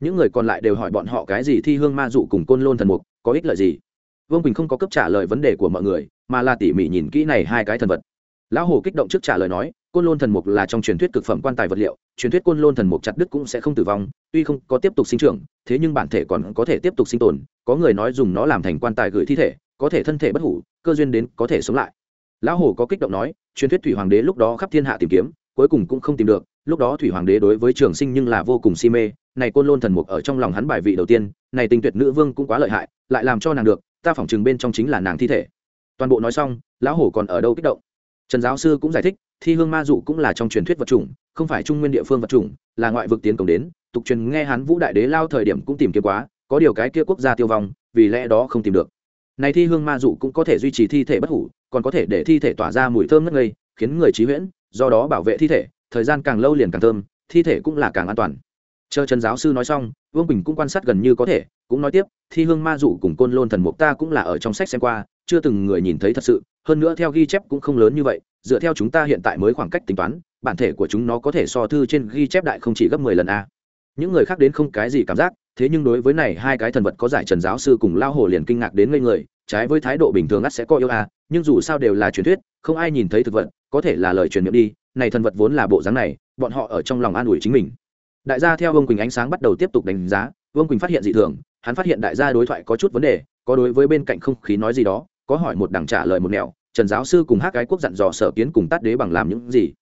Những người còn lại đều hỏi bọn họ cái gì thi hương ma dụ cùng côn lôn thần mục, có ích lợi gì? Vương quỳnh không có cấp trả lời vấn đề của mọi người, mà là tỉ mỉ nhìn kỹ này hai cái thần vật. Lão hồ kích động trước trả lời nói, côn lôn thần mục là trong truyền thuyết cực phẩm quan tài vật liệu, truyền thuyết côn lôn thần mục chặt đứt cũng sẽ không tử vong, tuy không có tiếp tục sinh trưởng, thế nhưng bản thể còn có thể tiếp tục sinh tồn, có người nói dùng nó làm thành quan tài gửi thi thể, có thể thân thể bất hủ, cơ duyên đến có thể sống lại lão hồ có kích động nói, truyền thuyết thủy hoàng đế lúc đó khắp thiên hạ tìm kiếm, cuối cùng cũng không tìm được. Lúc đó thủy hoàng đế đối với trường sinh nhưng là vô cùng si mê. Này côn lôn thần mục ở trong lòng hắn bài vị đầu tiên, này tình tuyệt nữ vương cũng quá lợi hại, lại làm cho nàng được, ta phỏng chừng bên trong chính là nàng thi thể. Toàn bộ nói xong, lão hổ còn ở đâu kích động? Trần giáo sư cũng giải thích, thi hương ma dụ cũng là trong truyền thuyết vật chủng, không phải trung nguyên địa phương vật chủng, là ngoại vực tiến công đến. Tục truyền nghe hắn vũ đại đế lao thời điểm cũng tìm kiếm quá, có điều cái kia quốc gia tiêu vong, vì lẽ đó không tìm được này thi hương ma dụ cũng có thể duy trì thi thể bất hủ, còn có thể để thi thể tỏa ra mùi thơm ngất ngây, khiến người trí huyễn, do đó bảo vệ thi thể, thời gian càng lâu liền càng thơm, thi thể cũng là càng an toàn. Chờ trần giáo sư nói xong, vương bình cũng quan sát gần như có thể, cũng nói tiếp, thi hương ma dụ cùng côn lôn thần mục ta cũng là ở trong sách xem qua, chưa từng người nhìn thấy thật sự, hơn nữa theo ghi chép cũng không lớn như vậy, dựa theo chúng ta hiện tại mới khoảng cách tính toán, bản thể của chúng nó có thể so thư trên ghi chép đại không chỉ gấp mười lần a những người khác đến không cái gì cảm giác thế nhưng đối với này hai cái thần vật có giải trần giáo sư cùng lao hồ liền kinh ngạc đến ngây người trái với thái độ bình thường ắt sẽ có yêu à, nhưng dù sao đều là truyền thuyết không ai nhìn thấy thực vật có thể là lời truyền miệng đi này thần vật vốn là bộ dáng này bọn họ ở trong lòng an ủi chính mình. Đại gia theo vương quỳnh ánh sáng bắt đầu tiếp tục đánh giá vương quỳnh phát hiện dị thường hắn phát hiện đại gia đối thoại có chút vấn đề có đối với bên cạnh không khí nói gì đó có hỏi một đằng trả lời một nẻo trần giáo sư cùng hát cái quốc dặn dò sở kiến cùng tát đế bằng làm những gì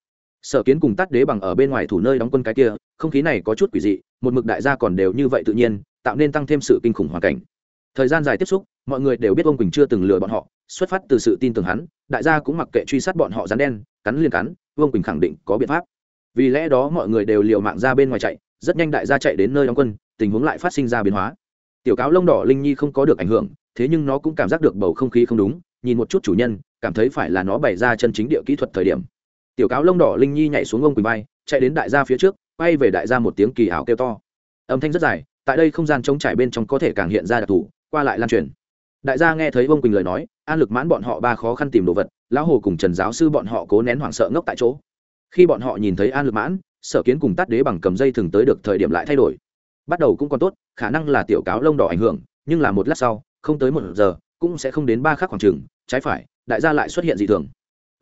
sở kiến cùng tắt đế bằng ở bên ngoài thủ nơi đóng quân cái kia, không khí này có chút quỷ dị, một mực đại gia còn đều như vậy tự nhiên, tạo nên tăng thêm sự kinh khủng hoàn cảnh. Thời gian dài tiếp xúc, mọi người đều biết ông quỳnh chưa từng lừa bọn họ, xuất phát từ sự tin tưởng hắn, đại gia cũng mặc kệ truy sát bọn họ rắn đen, cắn liên cắn vương quỳnh khẳng định có biện pháp. Vì lẽ đó mọi người đều liều mạng ra bên ngoài chạy, rất nhanh đại gia chạy đến nơi đóng quân, tình huống lại phát sinh ra biến hóa. Tiểu cáo lông đỏ linh nhi không có được ảnh hưởng, thế nhưng nó cũng cảm giác được bầu không khí không đúng, nhìn một chút chủ nhân, cảm thấy phải là nó bày ra chân chính địa kỹ thuật thời điểm tiểu cáo lông đỏ linh nhi nhảy xuống ông quỳnh bay chạy đến đại gia phía trước, quay về đại gia một tiếng kỳ ảo kêu to. Âm thanh rất dài, tại đây không gian trống trải bên trong có thể càng hiện ra đặc thù, qua lại lan truyền. Đại gia nghe thấy ông quỳnh lời nói, an lực mãn bọn họ ba khó khăn tìm đồ vật, lão hồ cùng trần giáo sư bọn họ cố nén hoảng sợ ngốc tại chỗ. Khi bọn họ nhìn thấy an lực mãn, sở kiến cùng tắt đế bằng cầm dây thường tới được thời điểm lại thay đổi. Bắt đầu cũng còn tốt, khả năng là tiểu cáo lông đỏ ảnh hưởng, nhưng là một lát sau, không tới một giờ, cũng sẽ không đến ba khắc khoảng trừng trái phải, đại gia lại xuất hiện dị thường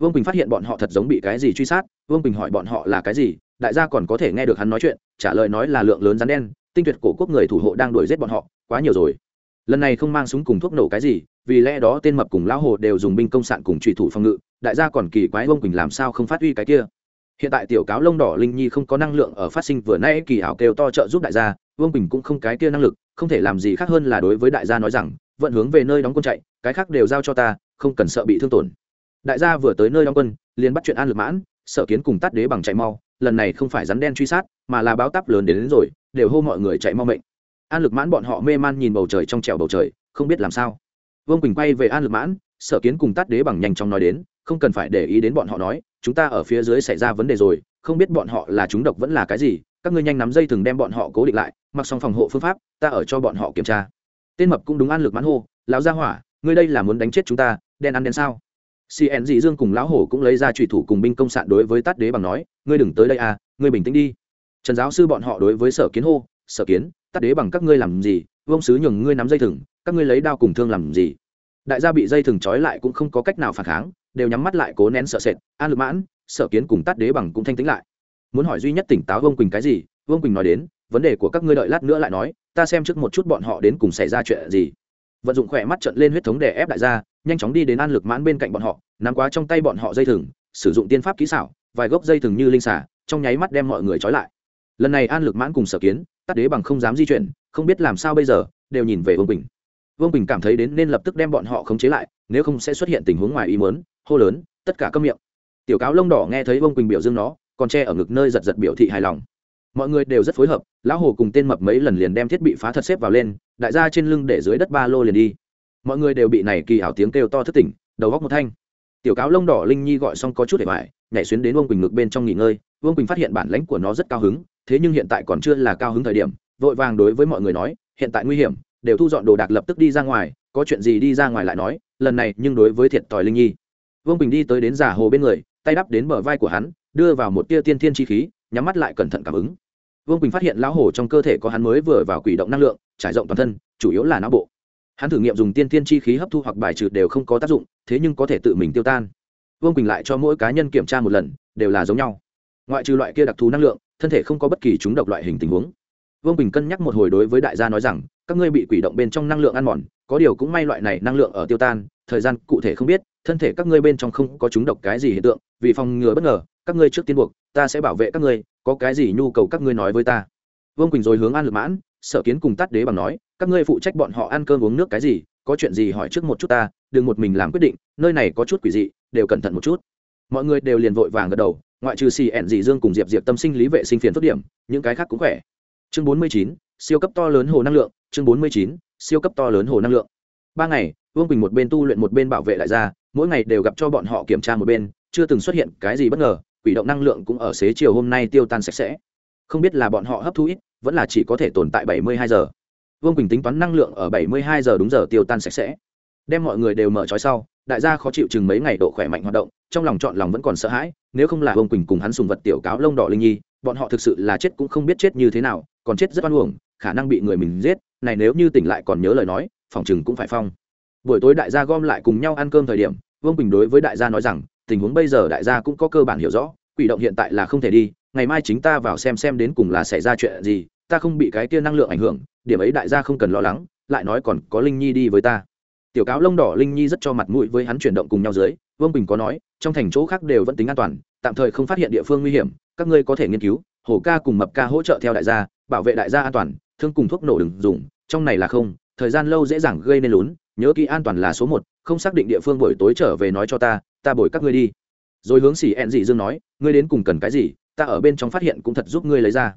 vương bình phát hiện bọn họ thật giống bị cái gì truy sát, vương bình hỏi bọn họ là cái gì, đại gia còn có thể nghe được hắn nói chuyện, trả lời nói là lượng lớn rắn đen, tinh tuyệt cổ quốc người thủ hộ đang đuổi giết bọn họ, quá nhiều rồi. Lần này không mang súng cùng thuốc nổ cái gì, vì lẽ đó tên mập cùng lão hồ đều dùng binh công sạn cùng trùy thủ phòng ngự, đại gia còn kỳ quái vương quỳnh làm sao không phát huy cái kia. Hiện tại tiểu cáo lông đỏ linh nhi không có năng lượng ở phát sinh vừa nay, kỳ ảo kêu to trợ giúp đại gia, vương bình cũng không cái kia năng lực, không thể làm gì khác hơn là đối với đại gia nói rằng vận hướng về nơi đóng quân chạy, cái khác đều giao cho ta, không cần sợ bị thương tổn đại gia vừa tới nơi đóng quân liền bắt chuyện an lực mãn Sở kiến cùng tắt đế bằng chạy mau lần này không phải rắn đen truy sát mà là báo táp lớn đến, đến rồi đều hô mọi người chạy mau mệnh. An lực mãn bọn họ mê man nhìn bầu trời trong trèo bầu trời không biết làm sao. Vương quỳnh quay về an lực mãn sở kiến cùng tắt đế bằng nhanh chóng nói đến không cần phải để ý đến bọn họ nói chúng ta ở phía dưới xảy ra vấn đề rồi không biết bọn họ là chúng độc vẫn là cái gì các ngươi nhanh nắm dây thừng đem bọn họ cố định lại mặc xong phòng hộ phương pháp ta ở cho bọn họ kiểm tra. Tên mập cũng đúng an lực mãn hô lão gia hỏa ngươi đây là muốn đánh chết chúng ta đen ăn đen sao? Cn dị dương cùng lão hổ cũng lấy ra trùy thủ cùng binh công sạn đối với tát đế bằng nói, ngươi đừng tới đây à ngươi bình tĩnh đi. Trần giáo sư bọn họ đối với sở kiến hô, sở kiến, tát đế bằng các ngươi làm gì? Vông sứ nhường ngươi nắm dây thừng, các ngươi lấy đao cùng thương làm gì? Đại gia bị dây thừng trói lại cũng không có cách nào phản kháng, đều nhắm mắt lại cố nén sợ sệt, an lực mãn, sở kiến cùng tát đế bằng cũng thanh tĩnh lại. Muốn hỏi duy nhất tỉnh táo vương quỳnh cái gì, vương quỳnh nói đến, vấn đề của các ngươi đợi lát nữa lại nói, ta xem trước một chút bọn họ đến cùng xảy ra chuyện gì. Vận dụng khỏe mắt trận lên huyết thống để ép đại gia nhanh chóng đi đến an lực mãn bên cạnh bọn họ, nắm quá trong tay bọn họ dây thừng, sử dụng tiên pháp kỹ xảo, vài gốc dây thừng như linh xả trong nháy mắt đem mọi người trói lại. Lần này an lực mãn cùng sở kiến, tắt đế bằng không dám di chuyển, không biết làm sao bây giờ, đều nhìn về vương bình vương bình cảm thấy đến nên lập tức đem bọn họ khống chế lại, nếu không sẽ xuất hiện tình huống ngoài ý mớn hô lớn, tất cả câm miệng. Tiểu cáo lông đỏ nghe thấy vương bình biểu dương nó, còn che ở ngực nơi giật giật biểu thị hài lòng. Mọi người đều rất phối hợp, lão hồ cùng tên mập mấy lần liền đem thiết bị phá thật xếp vào lên, đại gia trên lưng để dưới đất ba lô liền đi mọi người đều bị này kỳ ảo tiếng kêu to thất tỉnh, đầu góc một thanh. Tiểu cáo lông đỏ linh nhi gọi xong có chút để mải nhảy xuyến đến vương quỳnh ngực bên trong nghỉ ngơi. Vương quỳnh phát hiện bản lãnh của nó rất cao hứng, thế nhưng hiện tại còn chưa là cao hứng thời điểm, vội vàng đối với mọi người nói, hiện tại nguy hiểm, đều thu dọn đồ đạc lập tức đi ra ngoài, có chuyện gì đi ra ngoài lại nói, lần này nhưng đối với thiệt tòi linh nhi. Vương quỳnh đi tới đến giả hồ bên người, tay đắp đến bờ vai của hắn, đưa vào một tia tiên thiên chi khí, nhắm mắt lại cẩn thận cảm ứng. Vương quỳnh phát hiện lão hồ trong cơ thể có hắn mới vừa vào quỷ động năng lượng, trải rộng toàn thân, chủ yếu là não bộ hắn thử nghiệm dùng tiên tiên chi khí hấp thu hoặc bài trừ đều không có tác dụng, thế nhưng có thể tự mình tiêu tan. Vương quỳnh lại cho mỗi cá nhân kiểm tra một lần, đều là giống nhau. Ngoại trừ loại kia đặc thù năng lượng, thân thể không có bất kỳ chúng độc loại hình tình huống. Vương quỳnh cân nhắc một hồi đối với đại gia nói rằng, các ngươi bị quỷ động bên trong năng lượng ăn mòn, có điều cũng may loại này năng lượng ở tiêu tan, thời gian cụ thể không biết, thân thể các ngươi bên trong không có chúng độc cái gì hiện tượng, vì phòng ngừa bất ngờ, các ngươi trước tiên buộc, ta sẽ bảo vệ các ngươi, có cái gì nhu cầu các ngươi nói với ta. Vương quỳnh rồi hướng an lực mãn sở kiến cùng tắt đế bằng nói, các ngươi phụ trách bọn họ ăn cơm uống nước cái gì, có chuyện gì hỏi trước một chút ta, đừng một mình làm quyết định, nơi này có chút quỷ dị, đều cẩn thận một chút. Mọi người đều liền vội vàng gật đầu, ngoại trừ xì ẹn dị dương cùng diệp diệp tâm sinh lý vệ sinh phiền phức điểm, những cái khác cũng khỏe. Chương bốn mươi chín, siêu cấp to lớn hồ năng lượng, chương bốn mươi chín, siêu cấp to lớn hồ năng lượng. Ba ngày, vương quỳnh một bên tu luyện một bên bảo vệ lại ra, mỗi ngày đều gặp cho bọn họ kiểm tra một bên, chưa từng xuất hiện cái gì bất ngờ, quỷ động năng lượng cũng ở xế chiều hôm nay tiêu tan sạch sẽ. Không biết là bọn họ hấp thu ít vẫn là chỉ có thể tồn tại bảy mươi hai giờ. Vương quỳnh tính toán năng lượng ở bảy mươi hai giờ đúng giờ tiêu tan sạch sẽ. Đem mọi người đều mở trói sau, đại gia khó chịu chừng mấy ngày độ khỏe mạnh hoạt động, trong lòng chọn lòng vẫn còn sợ hãi, nếu không là vương quỳnh cùng hắn sùng vật tiểu cáo lông đỏ linh nhi, bọn họ thực sự là chết cũng không biết chết như thế nào, còn chết rất oan uổng, khả năng bị người mình giết, này nếu như tỉnh lại còn nhớ lời nói, phòng chừng cũng phải phong. Buổi tối đại gia gom lại cùng nhau ăn cơm thời điểm, vương quỳnh đối với đại gia nói rằng, tình huống bây giờ đại gia cũng có cơ bản hiểu rõ, quỷ động hiện tại là không thể đi ngày mai chính ta vào xem xem đến cùng là xảy ra chuyện gì, ta không bị cái kia năng lượng ảnh hưởng, điểm ấy đại gia không cần lo lắng, lại nói còn có linh nhi đi với ta. Tiểu cáo lông đỏ linh nhi rất cho mặt mũi với hắn chuyển động cùng nhau dưới, vương bình có nói, trong thành chỗ khác đều vẫn tính an toàn, tạm thời không phát hiện địa phương nguy hiểm, các ngươi có thể nghiên cứu hổ ca cùng mập ca hỗ trợ theo đại gia, bảo vệ đại gia an toàn, thương cùng thuốc nổ đừng dùng, trong này là không, thời gian lâu dễ dàng gây nên lún, nhớ kỹ an toàn là số một, không xác định địa phương buổi tối trở về nói cho ta ta bồi các ngươi đi. Rồi hướng xỉ ẹn dị dương nói, ngươi đến cùng cần cái gì? Ta ở bên trong phát hiện cũng thật giúp ngươi lấy ra.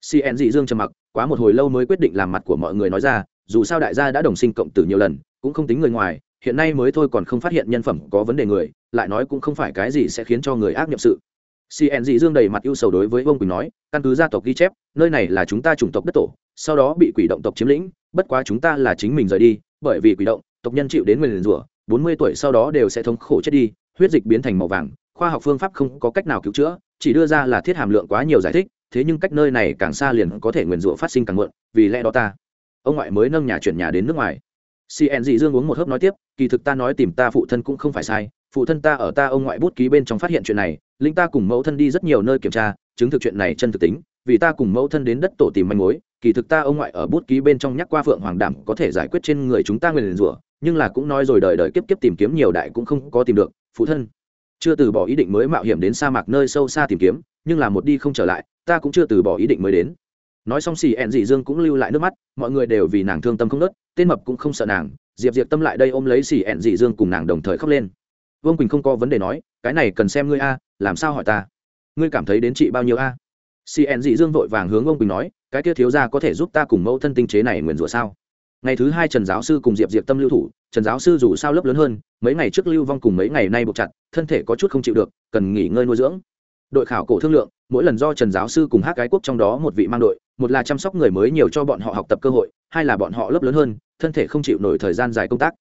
Xỉ dị dương trầm mặc, quá một hồi lâu mới quyết định làm mặt của mọi người nói ra, dù sao đại gia đã đồng sinh cộng tử nhiều lần, cũng không tính người ngoài, hiện nay mới thôi còn không phát hiện nhân phẩm có vấn đề người, lại nói cũng không phải cái gì sẽ khiến cho người ác nhập sự. Cn dị dương đầy mặt ưu sầu đối với vương quỳnh nói, căn cứ gia tộc ghi chép, nơi này là chúng ta chủng tộc đất tổ, sau đó bị quỷ động tộc chiếm lĩnh, bất quá chúng ta là chính mình rời đi, bởi vì quỷ động, tộc nhân chịu đến nguyền rủa, bốn mươi tuổi sau đó đều sẽ thống khổ chết đi, huyết dịch biến thành màu vàng, khoa học phương pháp không có cách nào cứu chữa chỉ đưa ra là thiết hàm lượng quá nhiều giải thích, thế nhưng cách nơi này càng xa liền có thể nguyền rủa phát sinh càng muộn, vì lẽ đó ta. Ông ngoại mới nâng nhà chuyển nhà đến nước ngoài. Cn dị dương uống một hớp nói tiếp, kỳ thực ta nói tìm ta phụ thân cũng không phải sai, phụ thân ta ở ta ông ngoại bút ký bên trong phát hiện chuyện này, linh ta cùng mẫu thân đi rất nhiều nơi kiểm tra, chứng thực chuyện này chân thực tính, vì ta cùng mẫu thân đến đất tổ tìm manh mối, kỳ thực ta ông ngoại ở bút ký bên trong nhắc qua phượng hoàng đảm có thể giải quyết trên người chúng ta nguyền rủa, nhưng là cũng nói rồi đời đời kiếp kiếp tìm kiếm nhiều đại cũng không có tìm được, phụ thân chưa từ bỏ ý định mới mạo hiểm đến sa mạc nơi sâu xa tìm kiếm, nhưng là một đi không trở lại, ta cũng chưa từ bỏ ý định mới đến. Nói xong xì ẹn dị dương cũng lưu lại nước mắt, mọi người đều vì nàng thương tâm không nớt, tên mập cũng không sợ nàng, diệp diệp tâm lại đây ôm lấy xì ẹn dị dương cùng nàng đồng thời khóc lên. Vương quỳnh không có vấn đề nói, cái này cần xem ngươi a, làm sao hỏi ta? Ngươi cảm thấy đến chị bao nhiêu a? Xì ẹn dị dương vội vàng hướng vương quỳnh nói, cái kia thiếu ra có thể giúp ta cùng mẫu thân tinh chế này nguyền rủa sao? Ngày thứ hai trần giáo sư cùng diệp diệp tâm lưu thủ, trần giáo sư dù sao lớp lớn hơn, mấy ngày trước lưu vong cùng mấy ngày nay buộc chặt thân thể có chút không chịu được, cần nghỉ ngơi nuôi dưỡng. Đội khảo cổ thương lượng, mỗi lần do trần giáo sư cùng hát cái quốc trong đó một vị mang đội, một là chăm sóc người mới nhiều cho bọn họ học tập cơ hội, hai là bọn họ lớp lớn hơn, thân thể không chịu nổi thời gian dài công tác.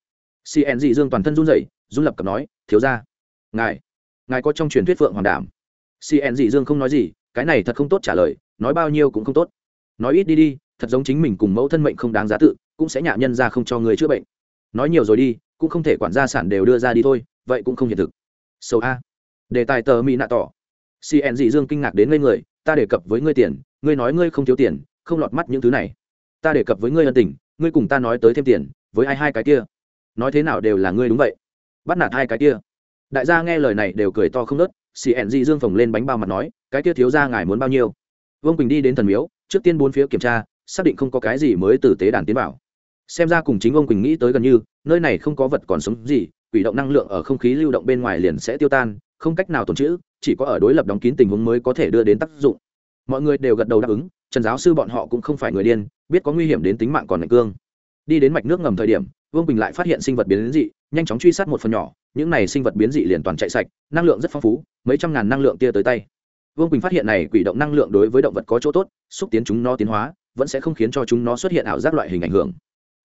Cn dị dương toàn thân run rẩy run lập cập nói, thiếu ra ngài ngài có trong truyền thuyết phượng hoàng đảm? Cn dị dương không nói gì, cái này thật không tốt trả lời, nói bao nhiêu cũng không tốt. Nói ít đi đi, thật giống chính mình cùng mẫu thân mệnh không đáng giá tự, cũng sẽ nhạ nhân ra không cho người chữa bệnh. Nói nhiều rồi đi, cũng không thể quản gia sản đều đưa ra đi thôi, vậy cũng không hiện thực sâu a. Đề tài tờ mỹ nạ tỏ. Cn dị dương kinh ngạc đến ngây người, ta đề cập với ngươi tiền, ngươi nói ngươi không thiếu tiền, không lọt mắt những thứ này. Ta đề cập với ngươi ân tình, ngươi cùng ta nói tới thêm tiền, với ai hai cái kia? Nói thế nào đều là ngươi đúng vậy. Bắt nạt hai cái kia. Đại gia nghe lời này đều cười to không nớt cn dị dương phồng lên bánh bao mặt nói, cái kia thiếu ra ngài muốn bao nhiêu? Vương quỳnh đi đến thần miếu, trước tiên bốn phía kiểm tra, xác định không có cái gì mới từ tế đàn tiến vào. Xem ra cùng chính ông quỳnh nghĩ tới gần như, nơi này không có vật còn sống gì quỷ động năng lượng ở không khí lưu động bên ngoài liền sẽ tiêu tan, không cách nào tồn trữ, chỉ có ở đối lập đóng kín tình huống mới có thể đưa đến tác dụng. Mọi người đều gật đầu đáp ứng, trần giáo sư bọn họ cũng không phải người điên, biết có nguy hiểm đến tính mạng còn lạnh cương. Đi đến mạch nước ngầm thời điểm, vương bình lại phát hiện sinh vật biến dị, nhanh chóng truy sát một phần nhỏ, những này sinh vật biến dị liền toàn chạy sạch, năng lượng rất phong phú, mấy trăm ngàn năng lượng tia tới tay. Vương bình phát hiện này quỷ động năng lượng đối với động vật có chỗ tốt, xúc tiến chúng nó tiến hóa, vẫn sẽ không khiến cho chúng nó xuất hiện ảo giác loại hình ảnh hưởng.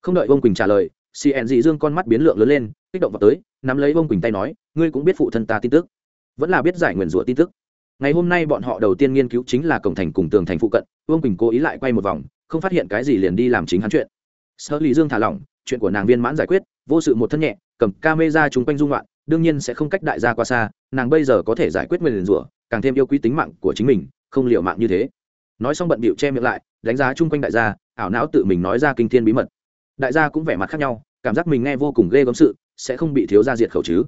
Không đợi vương quỳnh trả lời cn dị dương con mắt biến lượng lớn lên, kích động vào tới, nắm lấy vương quỳnh tay nói, ngươi cũng biết phụ thân ta tin tức, vẫn là biết giải nguyền rủa tin tức. Ngày hôm nay bọn họ đầu tiên nghiên cứu chính là cổng thành cùng tường thành phụ cận. Vương quỳnh cố ý lại quay một vòng, không phát hiện cái gì liền đi làm chính hắn chuyện. Sở lý dương thả lỏng, chuyện của nàng viên mãn giải quyết, vô sự một thân nhẹ, cầm ca mê ra chung quanh dung loạn, đương nhiên sẽ không cách đại gia qua xa, nàng bây giờ có thể giải quyết nguyền rủa, càng thêm yêu quý tính mạng của chính mình, không liệu mạng như thế. Nói xong bận bịu che miệng lại, đánh giá chung quanh đại gia, ảo não tự mình nói ra kinh thiên bí mật đại gia cũng vẻ mặt khác nhau, cảm giác mình nghe vô cùng ghê gớm sự, sẽ không bị thiếu gia diệt khẩu chứ.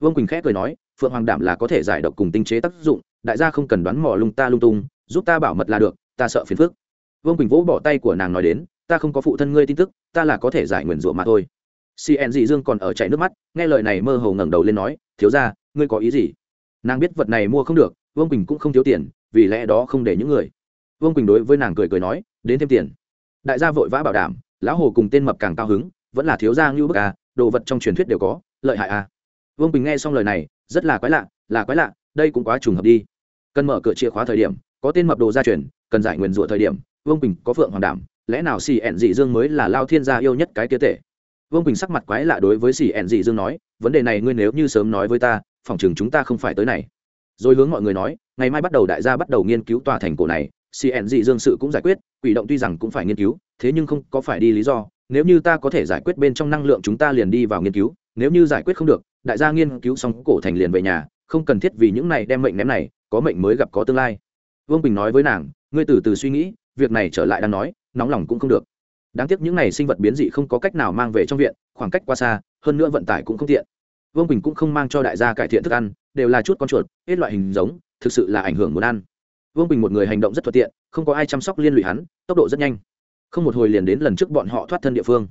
Vương quỳnh khẽ cười nói, phượng hoàng đảm là có thể giải độc cùng tinh chế tác dụng, đại gia không cần đoán mò lung ta lung tung, giúp ta bảo mật là được, ta sợ phiền phức. Vương quỳnh vỗ bỏ tay của nàng nói đến, ta không có phụ thân ngươi tin tức, ta là có thể giải nguyền rủa mà thôi. Cn dị dương còn ở chảy nước mắt, nghe lời này mơ hồ ngẩng đầu lên nói, thiếu ra ngươi có ý gì? Nàng biết vật này mua không được, vương quỳnh cũng không thiếu tiền, vì lẽ đó không để những người. Vương quỳnh đối với nàng cười cười nói, đến thêm tiền. Đại gia vội vã bảo đảm lão hồ cùng tên mập càng cao hứng, vẫn là thiếu gia ngưu bức à đồ vật trong truyền thuyết đều có, lợi hại à vương Bình nghe xong lời này, rất là quái lạ, là quái lạ, đây cũng quá trùng hợp đi. Cần mở cửa chìa khóa thời điểm, có tên mập đồ gia truyền, cần giải nguyền rủa thời điểm, vương Bình có phượng hoàng đảm, lẽ nào xì ẹn dị dương mới là lao thiên gia yêu nhất cái kia tệ? Vương Bình sắc mặt quái lạ đối với xì ẹn dị dương nói, vấn đề này ngươi nếu như sớm nói với ta, phòng chừng chúng ta không phải tới này. Rồi hướng mọi người nói, ngày mai bắt đầu đại gia bắt đầu nghiên cứu tòa thành cổ này cn dị dương sự cũng giải quyết, quỷ động tuy rằng cũng phải nghiên cứu thế nhưng không có phải đi lý do, nếu như ta có thể giải quyết bên trong năng lượng chúng ta liền đi vào nghiên cứu, nếu như giải quyết không được, đại gia nghiên cứu xong cổ thành liền về nhà, không cần thiết vì những này đem mệnh ném này, có mệnh mới gặp có tương lai. Vương bình nói với nàng, ngươi từ từ suy nghĩ, việc này trở lại đang nói, nóng lòng cũng không được. Đáng tiếc những này sinh vật biến dị không có cách nào mang về trong viện, khoảng cách quá xa, hơn nữa vận tải cũng không tiện. Vương bình cũng không mang cho đại gia cải thiện thức ăn, đều là chút con chuột, hết loại hình giống, thực sự là ảnh hưởng muốn ăn. Vương bình một người hành động rất thuận tiện, không có ai chăm sóc liên lụy hắn, tốc độ rất nhanh không một hồi liền đến lần trước bọn họ thoát thân địa phương.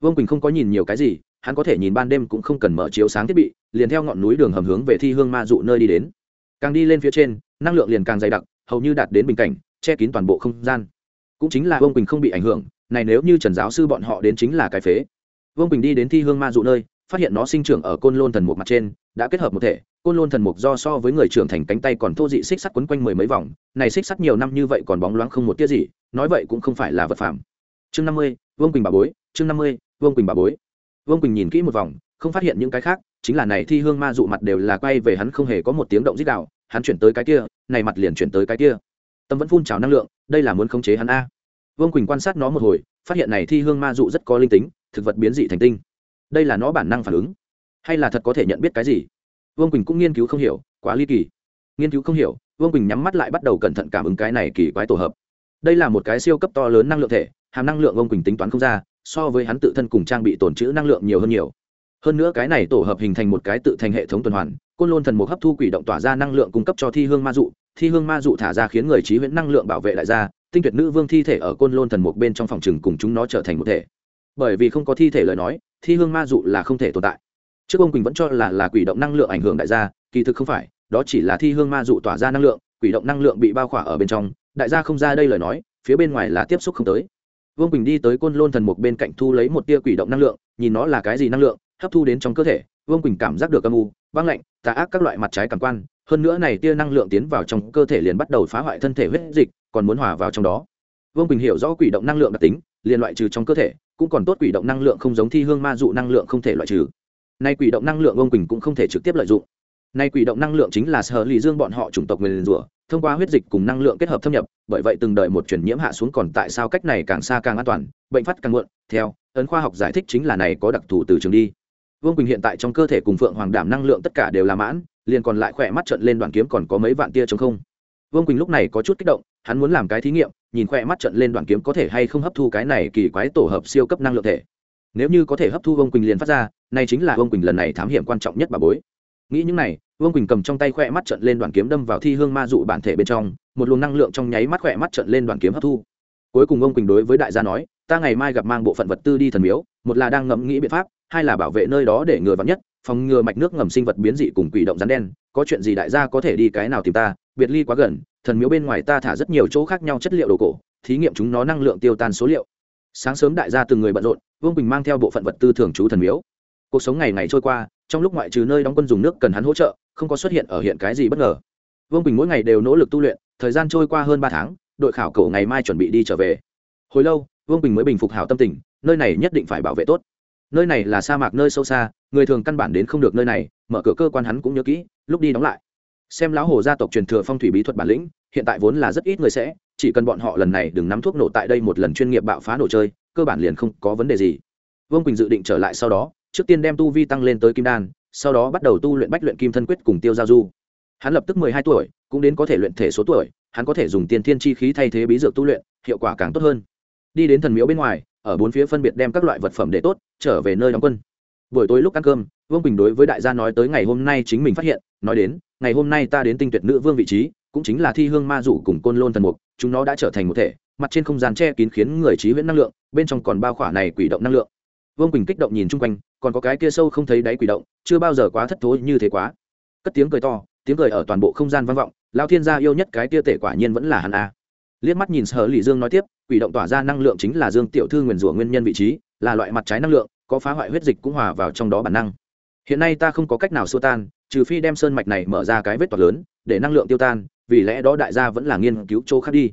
Vương bình không có nhìn nhiều cái gì, hắn có thể nhìn ban đêm cũng không cần mở chiếu sáng thiết bị, liền theo ngọn núi đường hầm hướng về thi hương ma dụ nơi đi đến. Càng đi lên phía trên, năng lượng liền càng dày đặc, hầu như đạt đến bình cảnh, che kín toàn bộ không gian. Cũng chính là vương bình không bị ảnh hưởng, này nếu như trần giáo sư bọn họ đến chính là cái phế. Vương bình đi đến thi hương ma dụ nơi phát hiện nó sinh trưởng ở côn lôn thần mục mặt trên, đã kết hợp một thể. Côn lôn thần mục do so với người trưởng thành cánh tay còn thô dị xích sắt quấn quanh mười mấy vòng. Này xích sắt nhiều năm như vậy còn bóng loáng không một tiết gì, nói vậy cũng không phải là vật phẩm chương năm mươi, vương quỳnh bà bối, chương năm mươi, vương quỳnh bà bối. Vương quỳnh nhìn kỹ một vòng, không phát hiện những cái khác, chính là này thi hương ma dụ mặt đều là quay về hắn không hề có một tiếng động dít đạo hắn chuyển tới cái kia, này mặt liền chuyển tới cái kia. Tâm vẫn phun trào năng lượng, đây là muốn khống chế hắn a. Vương quỳnh quan sát nó một hồi, phát hiện này thi hương ma dụ rất có linh tính, thực vật biến dị thành tinh đây là nó bản năng phản ứng. Hay là thật có thể nhận biết cái gì? Vương quỳnh cũng nghiên cứu không hiểu, quá ly kỳ. Nghiên cứu không hiểu, vương quỳnh nhắm mắt lại bắt đầu cẩn thận cảm ứng cái này kỳ quái tổ hợp. Đây là một cái siêu cấp to lớn năng lượng thể, hàm năng lượng vương quỳnh tính toán không ra, so với hắn tự thân cùng trang bị tồn trữ năng lượng nhiều hơn nhiều. Hơn nữa cái này tổ hợp hình thành một cái tự thành hệ thống tuần hoàn, côn lôn thần mục hấp thu quỷ động tỏa ra năng lượng cung cấp cho thi hương ma dụ, thi hương ma dụ thả ra khiến người trí huyễn năng lượng bảo vệ lại ra, tinh tuyệt nữ vương thi thể ở côn lôn thần mục bên trong phòng trừng cùng chúng nó trở thành một thể. Bởi vì không có thi thể lời nói thi hương ma dụ là không thể tồn tại. Trước ông quỳnh vẫn cho là là quỷ động năng lượng ảnh hưởng đại gia, kỳ thực không phải, đó chỉ là thi hương ma dụ tỏa ra năng lượng, quỷ động năng lượng bị bao khỏa ở bên trong, đại gia không ra đây lời nói, phía bên ngoài là tiếp xúc không tới. Vương quỳnh đi tới côn lôn thần mục bên cạnh thu lấy một tia quỷ động năng lượng, nhìn nó là cái gì năng lượng, hấp thu đến trong cơ thể, vương quỳnh cảm giác được âm u băng lạnh, tà ác các loại mặt trái cảm quan, hơn nữa này tia năng lượng tiến vào trong cơ thể liền bắt đầu phá hoại thân thể huyết dịch, còn muốn hòa vào trong đó. Vương quỳnh hiểu rõ quỷ động năng lượng đặc tính, liền loại trừ trong cơ thể cũng còn tốt quỷ động năng lượng không giống thi hương ma dụ năng lượng không thể loại trừ. Nay quỷ động năng lượng ông quỳnh cũng không thể trực tiếp lợi dụng. Nay quỷ động năng lượng chính là sở lì dương bọn họ chủng tộc nguyền rủa, thông qua huyết dịch cùng năng lượng kết hợp thâm nhập, bởi vậy từng đợi một chuyển nhiễm hạ xuống còn tại sao cách này càng xa càng an toàn, bệnh phát càng muộn. Theo, ấn khoa học giải thích chính là này có đặc thù từ trường đi. Vương quỳnh hiện tại trong cơ thể cùng phượng hoàng đảm năng lượng tất cả đều là mãn, liền còn lại khỏe mắt trận lên đoàn kiếm còn có mấy vạn tia chống không vương quỳnh lúc này có chút kích động hắn muốn làm cái thí nghiệm nhìn khoe mắt trận lên đoạn kiếm có thể hay không hấp thu cái này kỳ quái tổ hợp siêu cấp năng lượng thể nếu như có thể hấp thu vương quỳnh liền phát ra này chính là vương quỳnh lần này thám hiểm quan trọng nhất bà bối nghĩ những này vương quỳnh cầm trong tay khoe mắt trận lên đoàn kiếm đâm vào thi hương ma dụ bản thể bên trong một luồng năng lượng trong nháy mắt khoe mắt trận lên đoàn kiếm hấp thu cuối cùng vương quỳnh đối với đại gia nói ta ngày mai gặp mang bộ phận vật tư đi thần miếu một là đang ngẫm nghĩ biện pháp hai là bảo vệ nơi đó để ngừa vắn nhất phòng ngừa mạch nước ngầm sinh vật biến dị cùng quỷ động rắn đen có chuyện gì đại gia có thể đi cái nào tìm ta biệt ly quá gần, thần miếu bên ngoài ta thả rất nhiều chỗ khác nhau chất liệu đồ cổ, thí nghiệm chúng nó năng lượng tiêu tan số liệu. Sáng sớm đại gia từng người bận rộn, vương bình mang theo bộ phận vật tư thường trú thần miếu. Cuộc sống ngày ngày trôi qua, trong lúc ngoại trừ nơi đóng quân dùng nước cần hắn hỗ trợ, không có xuất hiện ở hiện cái gì bất ngờ. Vương bình mỗi ngày đều nỗ lực tu luyện, thời gian trôi qua hơn ba tháng, đội khảo cổ ngày mai chuẩn bị đi trở về. Hồi lâu, vương bình mới bình phục hảo tâm tình, nơi này nhất định phải bảo vệ tốt. Nơi này là sa mạc nơi sâu xa, người thường căn bản đến không được nơi này, mở cửa cơ quan hắn cũng nhớ kỹ, lúc đi đóng lại xem lão hồ gia tộc truyền thừa phong thủy bí thuật bản lĩnh, hiện tại vốn là rất ít người sẽ, chỉ cần bọn họ lần này đừng nắm thuốc nổ tại đây một lần chuyên nghiệp bạo phá nổ chơi, cơ bản liền không có vấn đề gì. Vương quỳnh dự định trở lại sau đó, trước tiên đem tu vi tăng lên tới kim đan, sau đó bắt đầu tu luyện bách luyện kim thân quyết cùng tiêu giao du. Hắn lập tức mười hai tuổi, cũng đến có thể luyện thể số tuổi, hắn có thể dùng tiền thiên chi khí thay thế bí dược tu luyện, hiệu quả càng tốt hơn. Đi đến thần miếu bên ngoài, ở bốn phía phân biệt đem các loại vật phẩm để tốt, trở về nơi đóng quân. Buổi tối lúc ăn cơm vương bình đối với đại gia nói tới ngày hôm nay chính mình phát hiện nói đến ngày hôm nay ta đến tinh tuyệt nữ vương vị trí cũng chính là thi hương ma dụ cùng côn lôn thần mục chúng nó đã trở thành một thể mặt trên không gian che kín khiến người trí huyễn năng lượng bên trong còn bao khỏa này quỷ động năng lượng vương quỳnh kích động nhìn chung quanh còn có cái kia sâu không thấy đáy quỷ động chưa bao giờ quá thất thối như thế quá cất tiếng cười to tiếng cười ở toàn bộ không gian vang vọng lao thiên gia yêu nhất cái kia tể quả nhiên vẫn là hắn a liếc mắt nhìn sở lì dương nói tiếp quỷ động tỏa ra năng lượng chính là dương tiểu thư nguyền rủa nguyên nhân vị trí là loại mặt trái năng lượng có phá hoại huyết dịch cũng hòa vào trong đó bản năng hiện nay ta không có cách nào xua tan, trừ phi đem sơn mạch này mở ra cái vết toạc lớn, để năng lượng tiêu tan, vì lẽ đó đại gia vẫn là nghiên cứu chỗ khác đi.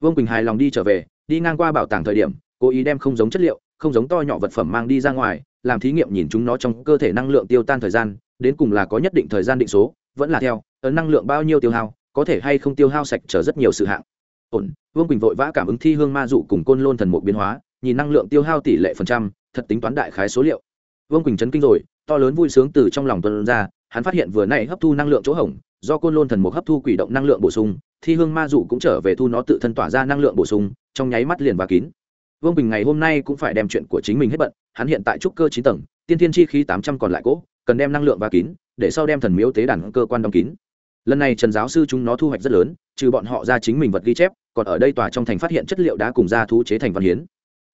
Vương quỳnh hài lòng đi trở về, đi ngang qua bảo tàng thời điểm, cố ý đem không giống chất liệu, không giống to nhỏ vật phẩm mang đi ra ngoài, làm thí nghiệm nhìn chúng nó trong cơ thể năng lượng tiêu tan thời gian, đến cùng là có nhất định thời gian định số, vẫn là theo, ấn năng lượng bao nhiêu tiêu hao, có thể hay không tiêu hao sạch trở rất nhiều sự hạng. Ổn, vương quỳnh vội vã cảm ứng thi hương ma dụ cùng côn lôn thần mục biến hóa, nhìn năng lượng tiêu hao tỷ lệ phần trăm, thật tính toán đại khái số liệu. Vương quỳnh chấn kinh rồi to lớn vui sướng từ trong lòng tuân ra, hắn phát hiện vừa nay hấp thu năng lượng chỗ hỏng do côn lôn thần mục hấp thu quỷ động năng lượng bổ sung, thi hương ma dụ cũng trở về thu nó tự thân tỏa ra năng lượng bổ sung, trong nháy mắt liền và kín. Vương bình ngày hôm nay cũng phải đem chuyện của chính mình hết bận, hắn hiện tại trúc cơ chín tầng, tiên thiên chi khí tám trăm còn lại cỗ cần đem năng lượng và kín, để sau đem thần miếu tế đàn cơ quan đóng kín. Lần này trần giáo sư chúng nó thu hoạch rất lớn, trừ bọn họ ra chính mình vật ghi chép, còn ở đây tòa trong thành phát hiện chất liệu đá cùng da thú chế thành văn hiến.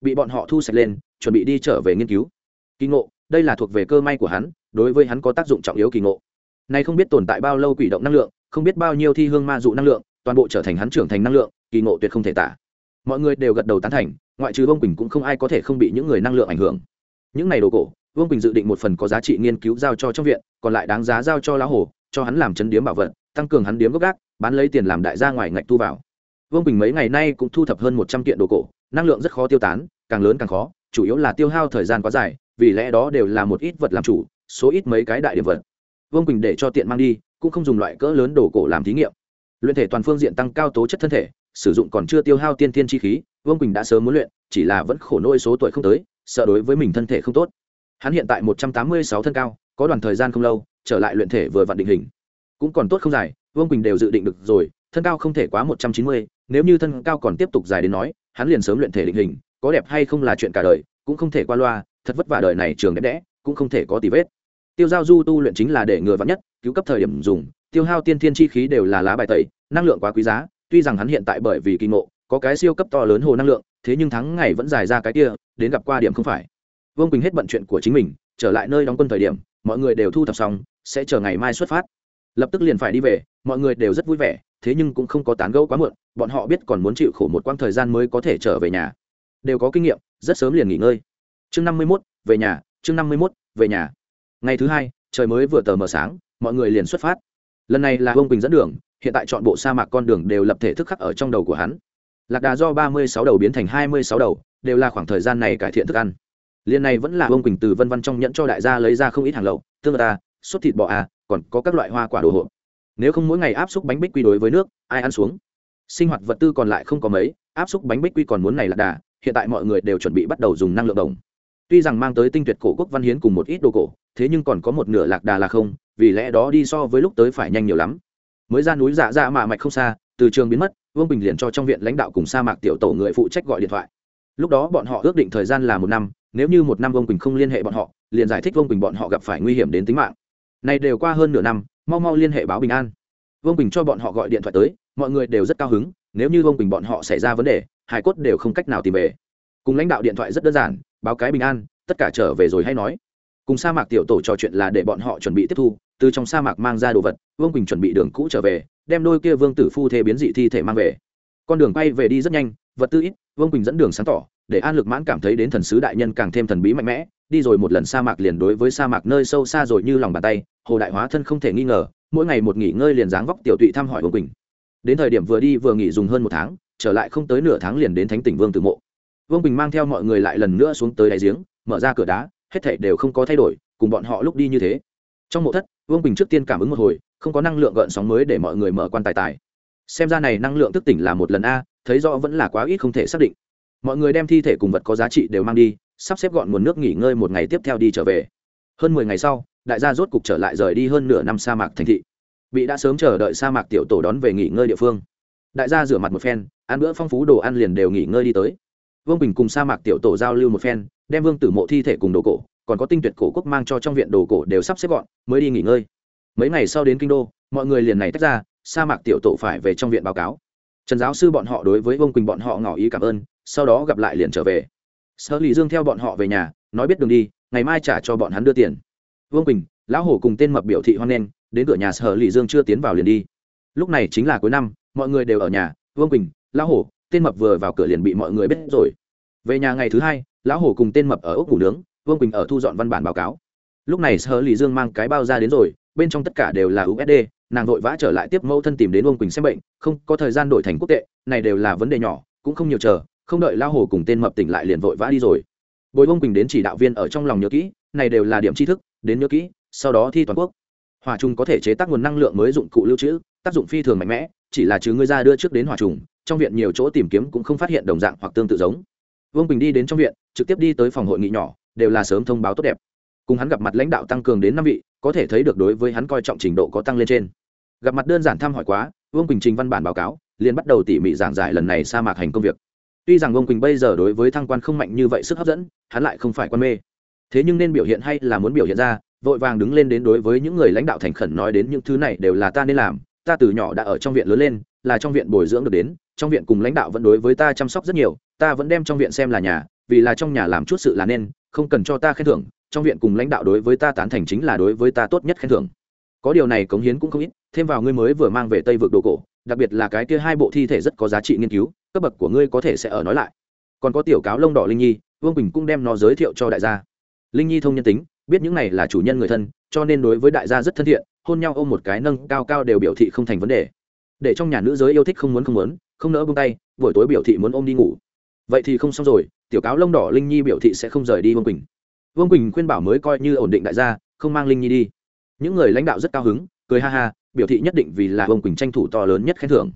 Bị bọn họ thu sạch lên, chuẩn bị đi trở về nghiên cứu. Kỳ ngộ đây là thuộc về cơ may của hắn, đối với hắn có tác dụng trọng yếu kỳ ngộ. Nay không biết tồn tại bao lâu quỷ động năng lượng, không biết bao nhiêu thi hương ma dụ năng lượng, toàn bộ trở thành hắn trưởng thành năng lượng, kỳ ngộ tuyệt không thể tả. Mọi người đều gật đầu tán thành, ngoại trừ vương quỳnh cũng không ai có thể không bị những người năng lượng ảnh hưởng. Những này đồ cổ, vương quỳnh dự định một phần có giá trị nghiên cứu giao cho trong viện, còn lại đáng giá giao cho lá hồ, cho hắn làm chấn điếm bảo vật, tăng cường hắn điếm gốc gác, bán lấy tiền làm đại gia ngoài ngạch thu vào. Vương quỳnh mấy ngày nay cũng thu thập hơn một trăm kiện đồ cổ, năng lượng rất khó tiêu tán, càng lớn càng khó, chủ yếu là tiêu hao thời gian quá dài vì lẽ đó đều là một ít vật làm chủ, số ít mấy cái đại điểm vật. Vương quỳnh để cho tiện mang đi, cũng không dùng loại cỡ lớn đồ cổ làm thí nghiệm. Luyện thể toàn phương diện tăng cao tố chất thân thể, sử dụng còn chưa tiêu hao tiên tiên chi khí, vương quỳnh đã sớm muốn luyện, chỉ là vẫn khổ nỗi số tuổi không tới, sợ đối với mình thân thể không tốt. Hắn hiện tại một trăm tám mươi sáu thân cao, có đoạn thời gian không lâu, trở lại luyện thể vừa vặn định hình. Cũng còn tốt không dài, vương quỳnh đều dự định được rồi, thân cao không thể quá một trăm chín mươi, nếu như thân cao còn tiếp tục dài đến nói, hắn liền sớm luyện thể định hình, có đẹp hay không là chuyện cả đời cũng không thể qua loa, thật vất vả đời này trường đẹp đẽ, cũng không thể có tì vết. Tiêu giao du tu luyện chính là để ngừa vắn nhất, cứu cấp thời điểm dùng, tiêu hao tiên thiên chi khí đều là lá bài tẩy, năng lượng quá quý giá, tuy rằng hắn hiện tại bởi vì kỳ ngộ, có cái siêu cấp to lớn hồ năng lượng, thế nhưng thắng ngày vẫn dài ra cái kia, đến gặp qua điểm không phải. Vương quỳnh hết bận chuyện của chính mình, trở lại nơi đóng quân thời điểm, mọi người đều thu thập xong, sẽ chờ ngày mai xuất phát. Lập tức liền phải đi về, mọi người đều rất vui vẻ, thế nhưng cũng không có tán gẫu quá muộn, bọn họ biết còn muốn chịu khổ một quãng thời gian mới có thể trở về nhà. Đều có kinh nghiệm rất sớm liền nghỉ ngơi. Chương năm mươi mốt, về nhà, chương năm mươi mốt, về nhà. Ngày thứ hai, trời mới vừa tờ mờ sáng, mọi người liền xuất phát. Lần này là ông quỳnh dẫn đường, hiện tại chọn bộ sa mạc con đường đều lập thể thức khắc ở trong đầu của hắn. Lạc đà do ba mươi sáu đầu biến thành hai mươi sáu đầu, đều là khoảng thời gian này cải thiện thức ăn. Liên này vẫn là ông quỳnh từ vân văn trong nhẫn cho đại gia lấy ra không ít hàng lậu, tương ta, sốt thịt bò à còn có các loại hoa quả đồ hộp. Nếu không mỗi ngày áp xúc bánh bích quy đối với nước, ai ăn xuống? Sinh hoạt vật tư còn lại không có mấy, áp xúc bánh bích quy còn muốn này lạc đà hiện tại mọi người đều chuẩn bị bắt đầu dùng năng lượng đồng. Tuy rằng mang tới tinh tuyệt cổ quốc văn hiến cùng một ít đồ cổ, thế nhưng còn có một nửa lạc đà là không, vì lẽ đó đi so với lúc tới phải nhanh nhiều lắm. Mới ra núi dạ dạ mạ mạch không xa, từ trường biến mất, vương bình liền cho trong viện lãnh đạo cùng sa mạc tiểu tổ người phụ trách gọi điện thoại. Lúc đó bọn họ ước định thời gian là một năm, nếu như một năm vương bình không liên hệ bọn họ, liền giải thích vương bình bọn họ gặp phải nguy hiểm đến tính mạng. Này đều qua hơn nửa năm, mau mau liên hệ báo bình an. Vương bình cho bọn họ gọi điện thoại tới, mọi người đều rất cao hứng, nếu như vương bình bọn họ xảy ra vấn đề hải cốt đều không cách nào tìm về. Cùng lãnh đạo điện thoại rất đơn giản, báo cái bình an, tất cả trở về rồi hay nói. Cùng sa mạc tiểu tổ trò chuyện là để bọn họ chuẩn bị tiếp thu, từ trong sa mạc mang ra đồ vật, vương quỳnh chuẩn bị đường cũ trở về, đem đôi kia vương tử phu thê biến dị thi thể mang về. Con đường quay về đi rất nhanh, vật tư ít, vương quỳnh dẫn đường sáng tỏ, để an lực mãn cảm thấy đến thần sứ đại nhân càng thêm thần bí mạnh mẽ, đi rồi một lần sa mạc liền đối với sa mạc nơi sâu xa rồi như lòng bàn tay, hồ đại hóa thân không thể nghi ngờ, mỗi ngày một nghỉ ngơi liền dáng vóc tiểu tụy thăm hỏi vương quỳnh. Đến thời điểm vừa đi vừa nghỉ dùng hơn một tháng trở lại không tới nửa tháng liền đến thánh tỉnh vương tử mộ. Vương bình mang theo mọi người lại lần nữa xuống tới đáy giếng, mở ra cửa đá, hết thảy đều không có thay đổi, cùng bọn họ lúc đi như thế. Trong mộ thất, vương bình trước tiên cảm ứng một hồi, không có năng lượng gợn sóng mới để mọi người mở quan tài tài. Xem ra này năng lượng thức tỉnh là một lần a, thấy rõ vẫn là quá ít không thể xác định. Mọi người đem thi thể cùng vật có giá trị đều mang đi, sắp xếp gọn nguồn nước nghỉ ngơi một ngày tiếp theo đi trở về. Hơn mười ngày sau, đại gia rốt cục trở lại rời đi hơn nửa năm sa mạc thành thị. Bị đã sớm chờ đợi sa mạc tiểu tổ đón về nghỉ ngơi địa phương đại gia rửa mặt một phen, ăn bữa phong phú đồ ăn liền đều nghỉ ngơi đi tới. Vương bình cùng sa mạc tiểu tổ giao lưu một phen, đem vương tử mộ thi thể cùng đồ cổ, còn có tinh tuyệt cổ quốc mang cho trong viện đồ cổ đều sắp xếp gọn, mới đi nghỉ ngơi. Mấy ngày sau đến kinh đô, mọi người liền này tách ra, sa mạc tiểu tổ phải về trong viện báo cáo. Trần giáo sư bọn họ đối với vương quỳnh bọn họ ngỏ ý cảm ơn, sau đó gặp lại liền trở về. Sở lì dương theo bọn họ về nhà, nói biết đường đi, ngày mai trả cho bọn hắn đưa tiền. Vương quỳnh, lão hổ cùng tên mập biểu thị hoan nghênh, đến cửa nhà sở lì dương chưa tiến vào liền đi. Lúc này chính là cuối năm mọi người đều ở nhà, vương quỳnh, lão hổ, tên mập vừa vào cửa liền bị mọi người biết rồi. Về nhà ngày thứ hai, lão hổ cùng tên mập ở ốc ngủ nướng, vương quỳnh ở thu dọn văn bản báo cáo. Lúc này sở lì dương mang cái bao ra đến rồi, bên trong tất cả đều là usd nàng vội vã trở lại tiếp mẫu thân tìm đến vương quỳnh xem bệnh, không có thời gian đổi thành quốc tệ, này đều là vấn đề nhỏ, cũng không nhiều chờ, không đợi lão hổ cùng tên mập tỉnh lại liền vội vã đi rồi. Bồi vương quỳnh đến chỉ đạo viên ở trong lòng nhớ kỹ, này đều là điểm tri thức, đến nhớ kỹ, sau đó thi toàn quốc. Hòa trung có thể chế tác nguồn năng lượng mới dụng cụ lưu trữ tác dụng phi thường mạnh mẽ, chỉ là chứ ngươi ra đưa trước đến hòa trùng, trong viện nhiều chỗ tìm kiếm cũng không phát hiện đồng dạng hoặc tương tự giống. Vương bình đi đến trong viện, trực tiếp đi tới phòng hội nghị nhỏ, đều là sớm thông báo tốt đẹp. Cùng hắn gặp mặt lãnh đạo tăng cường đến năm vị, có thể thấy được đối với hắn coi trọng trình độ có tăng lên trên. Gặp mặt đơn giản thăm hỏi quá, vương quỳnh trình văn bản báo cáo, liền bắt đầu tỉ mỉ giảng giải lần này sa mạc hành công việc. Tuy rằng vương quỳnh bây giờ đối với thăng quan không mạnh như vậy sức hấp dẫn, hắn lại không phải quan mê. Thế nhưng nên biểu hiện hay là muốn biểu hiện ra, vội vàng đứng lên đến đối với những người lãnh đạo thành khẩn nói đến những thứ này đều là ta nên làm ta từ nhỏ đã ở trong viện lớn lên, là trong viện bồi dưỡng được đến, trong viện cùng lãnh đạo vẫn đối với ta chăm sóc rất nhiều, ta vẫn đem trong viện xem là nhà, vì là trong nhà làm chút sự là nên, không cần cho ta khen thưởng, trong viện cùng lãnh đạo đối với ta tán thành chính là đối với ta tốt nhất khen thưởng. Có điều này cống hiến cũng không ít, thêm vào ngươi mới vừa mang về tây vực đồ cổ, đặc biệt là cái kia hai bộ thi thể rất có giá trị nghiên cứu, cấp bậc của ngươi có thể sẽ ở nói lại. Còn có tiểu cáo lông đỏ linh nhi, vương quỳnh cũng đem nó giới thiệu cho đại gia. Linh nhi thông nhân tính, biết những này là chủ nhân người thân, cho nên đối với đại gia rất thân thiện hôn nhau ôm một cái nâng cao cao đều biểu thị không thành vấn đề. Để trong nhà nữ giới yêu thích không muốn không muốn, không nỡ bông tay, buổi tối biểu thị muốn ôm đi ngủ. Vậy thì không xong rồi, tiểu cáo lông đỏ linh nhi biểu thị sẽ không rời đi vương quỳnh. Vương quỳnh khuyên bảo mới coi như ổn định đại gia, không mang linh nhi đi. Những người lãnh đạo rất cao hứng, cười ha ha, biểu thị nhất định vì là vương quỳnh tranh thủ to lớn nhất khen thưởng.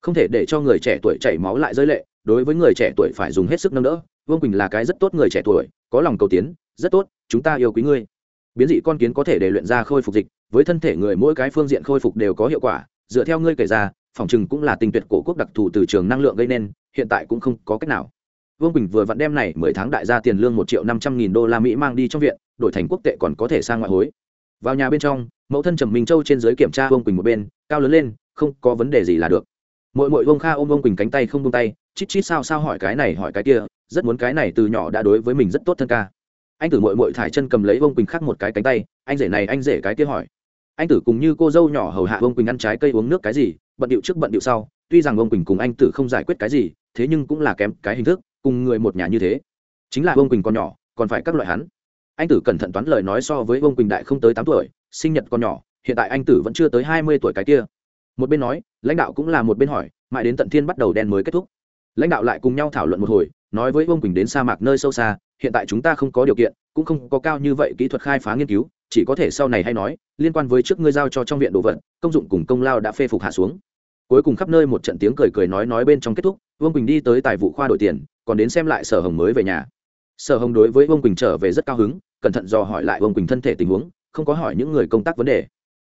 Không thể để cho người trẻ tuổi chảy máu lại rơi lệ, đối với người trẻ tuổi phải dùng hết sức nâng đỡ. Vương quỳnh là cái rất tốt người trẻ tuổi, có lòng cầu tiến, rất tốt, chúng ta yêu quý ngươi biến dị con kiến có thể để luyện ra khôi phục dịch, với thân thể người mỗi cái phương diện khôi phục đều có hiệu quả, dựa theo ngươi kể ra, phòng chừng cũng là tình tuyệt cổ quốc đặc thù từ trường năng lượng gây nên, hiện tại cũng không có cách nào. Vương quỳnh vừa vặn đem này mười tháng đại gia tiền lương một triệu năm trăm nghìn đô la mỹ mang đi trong viện, đổi thành quốc tệ còn có thể sang ngoại hối. Vào nhà bên trong, mẫu thân trầm minh châu trên giới kiểm tra vương quỳnh một bên, cao lớn lên, không có vấn đề gì là được. Mỗi mỗi vương kha ôm vương quỳnh cánh tay không buông tay, chít chít sao sao hỏi cái này hỏi cái kia, rất muốn cái này từ nhỏ đã đối với mình rất tốt thân ca anh tử mội mội thải chân cầm lấy vương quỳnh khắc một cái cánh tay, anh rể này, anh rể cái kia hỏi. Anh tử cùng như cô dâu nhỏ hầu hạ vương quỳnh ăn trái cây uống nước cái gì, bận điệu trước bận điệu sau, tuy rằng vương quỳnh cùng anh tử không giải quyết cái gì, thế nhưng cũng là kém cái hình thức, cùng người một nhà như thế. Chính là vương quỳnh còn nhỏ, còn phải các loại hắn. Anh tử cẩn thận toán lời nói so với vương quỳnh đại không tới tám tuổi, sinh nhật còn nhỏ, hiện tại anh tử vẫn chưa tới hai mươi tuổi cái kia. Một bên nói, lãnh đạo cũng là một bên hỏi, mãi đến tận thiên bắt đầu đen mới kết thúc. Lãnh đạo lại cùng nhau thảo luận một hồi, nói với vương quỳnh đến sa mạc nơi sâu xa hiện tại chúng ta không có điều kiện, cũng không có cao như vậy kỹ thuật khai phá nghiên cứu, chỉ có thể sau này hay nói, liên quan với trước ngươi giao cho trong viện đồ vật, công dụng cùng công lao đã phê phục hạ xuống. Cuối cùng khắp nơi một trận tiếng cười cười nói nói bên trong kết thúc, vương quỳnh đi tới tài vụ khoa đổi tiền, còn đến xem lại sở hồng mới về nhà. Sở hồng đối với vương quỳnh trở về rất cao hứng, cẩn thận dò hỏi lại vương quỳnh thân thể tình huống, không có hỏi những người công tác vấn đề.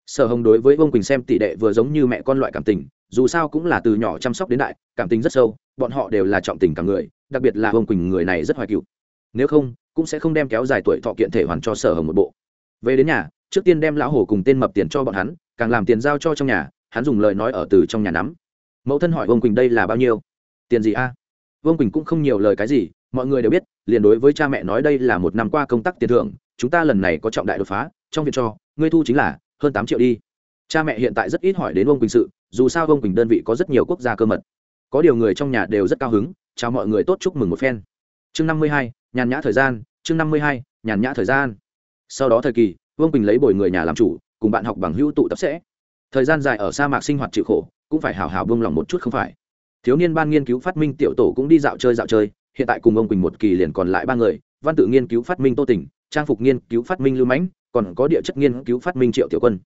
Sở hồng đối với vương quỳnh xem tỷ đệ vừa giống như mẹ con loại cảm tình, dù sao cũng là từ nhỏ chăm sóc đến đại, cảm tình rất sâu, bọn họ đều là trọng tình cả người, đặc biệt là vương quỳnh người này rất hoài cựu nếu không, cũng sẽ không đem kéo dài tuổi thọ kiện thể hoàn cho sở hồng một bộ. Về đến nhà, trước tiên đem lão hồ cùng tên mập tiền cho bọn hắn, càng làm tiền giao cho trong nhà, hắn dùng lời nói ở từ trong nhà nắm. Mẫu thân hỏi vương quỳnh đây là bao nhiêu? Tiền gì a? Vương quỳnh cũng không nhiều lời cái gì, mọi người đều biết, liền đối với cha mẹ nói đây là một năm qua công tác tiền thưởng, chúng ta lần này có trọng đại đột phá, trong việc cho, ngươi thu chính là hơn tám triệu đi. Cha mẹ hiện tại rất ít hỏi đến vương quỳnh sự, dù sao vương quỳnh đơn vị có rất nhiều quốc gia cơ mật. Có điều người trong nhà đều rất cao hứng, chào mọi người tốt chúc mừng một phen chương năm mươi hai, nhàn nhã thời gian, chương năm mươi hai, nhàn nhã thời gian. Sau đó thời kỳ, vương quỳnh lấy bồi người nhà làm chủ, cùng bạn học bằng hữu tụ tập sẽ. Thời gian dài ở sa mạc sinh hoạt chịu khổ, cũng phải hào hào vương lòng một chút không phải. Thiếu niên ban nghiên cứu phát minh tiểu tổ cũng đi dạo chơi dạo chơi, hiện tại cùng ông quỳnh một kỳ liền còn lại ba người, văn tự nghiên cứu phát minh tô tỉnh, trang phục nghiên cứu phát minh lưu mãnh, còn có địa chất nghiên cứu phát minh triệu tiểu quân.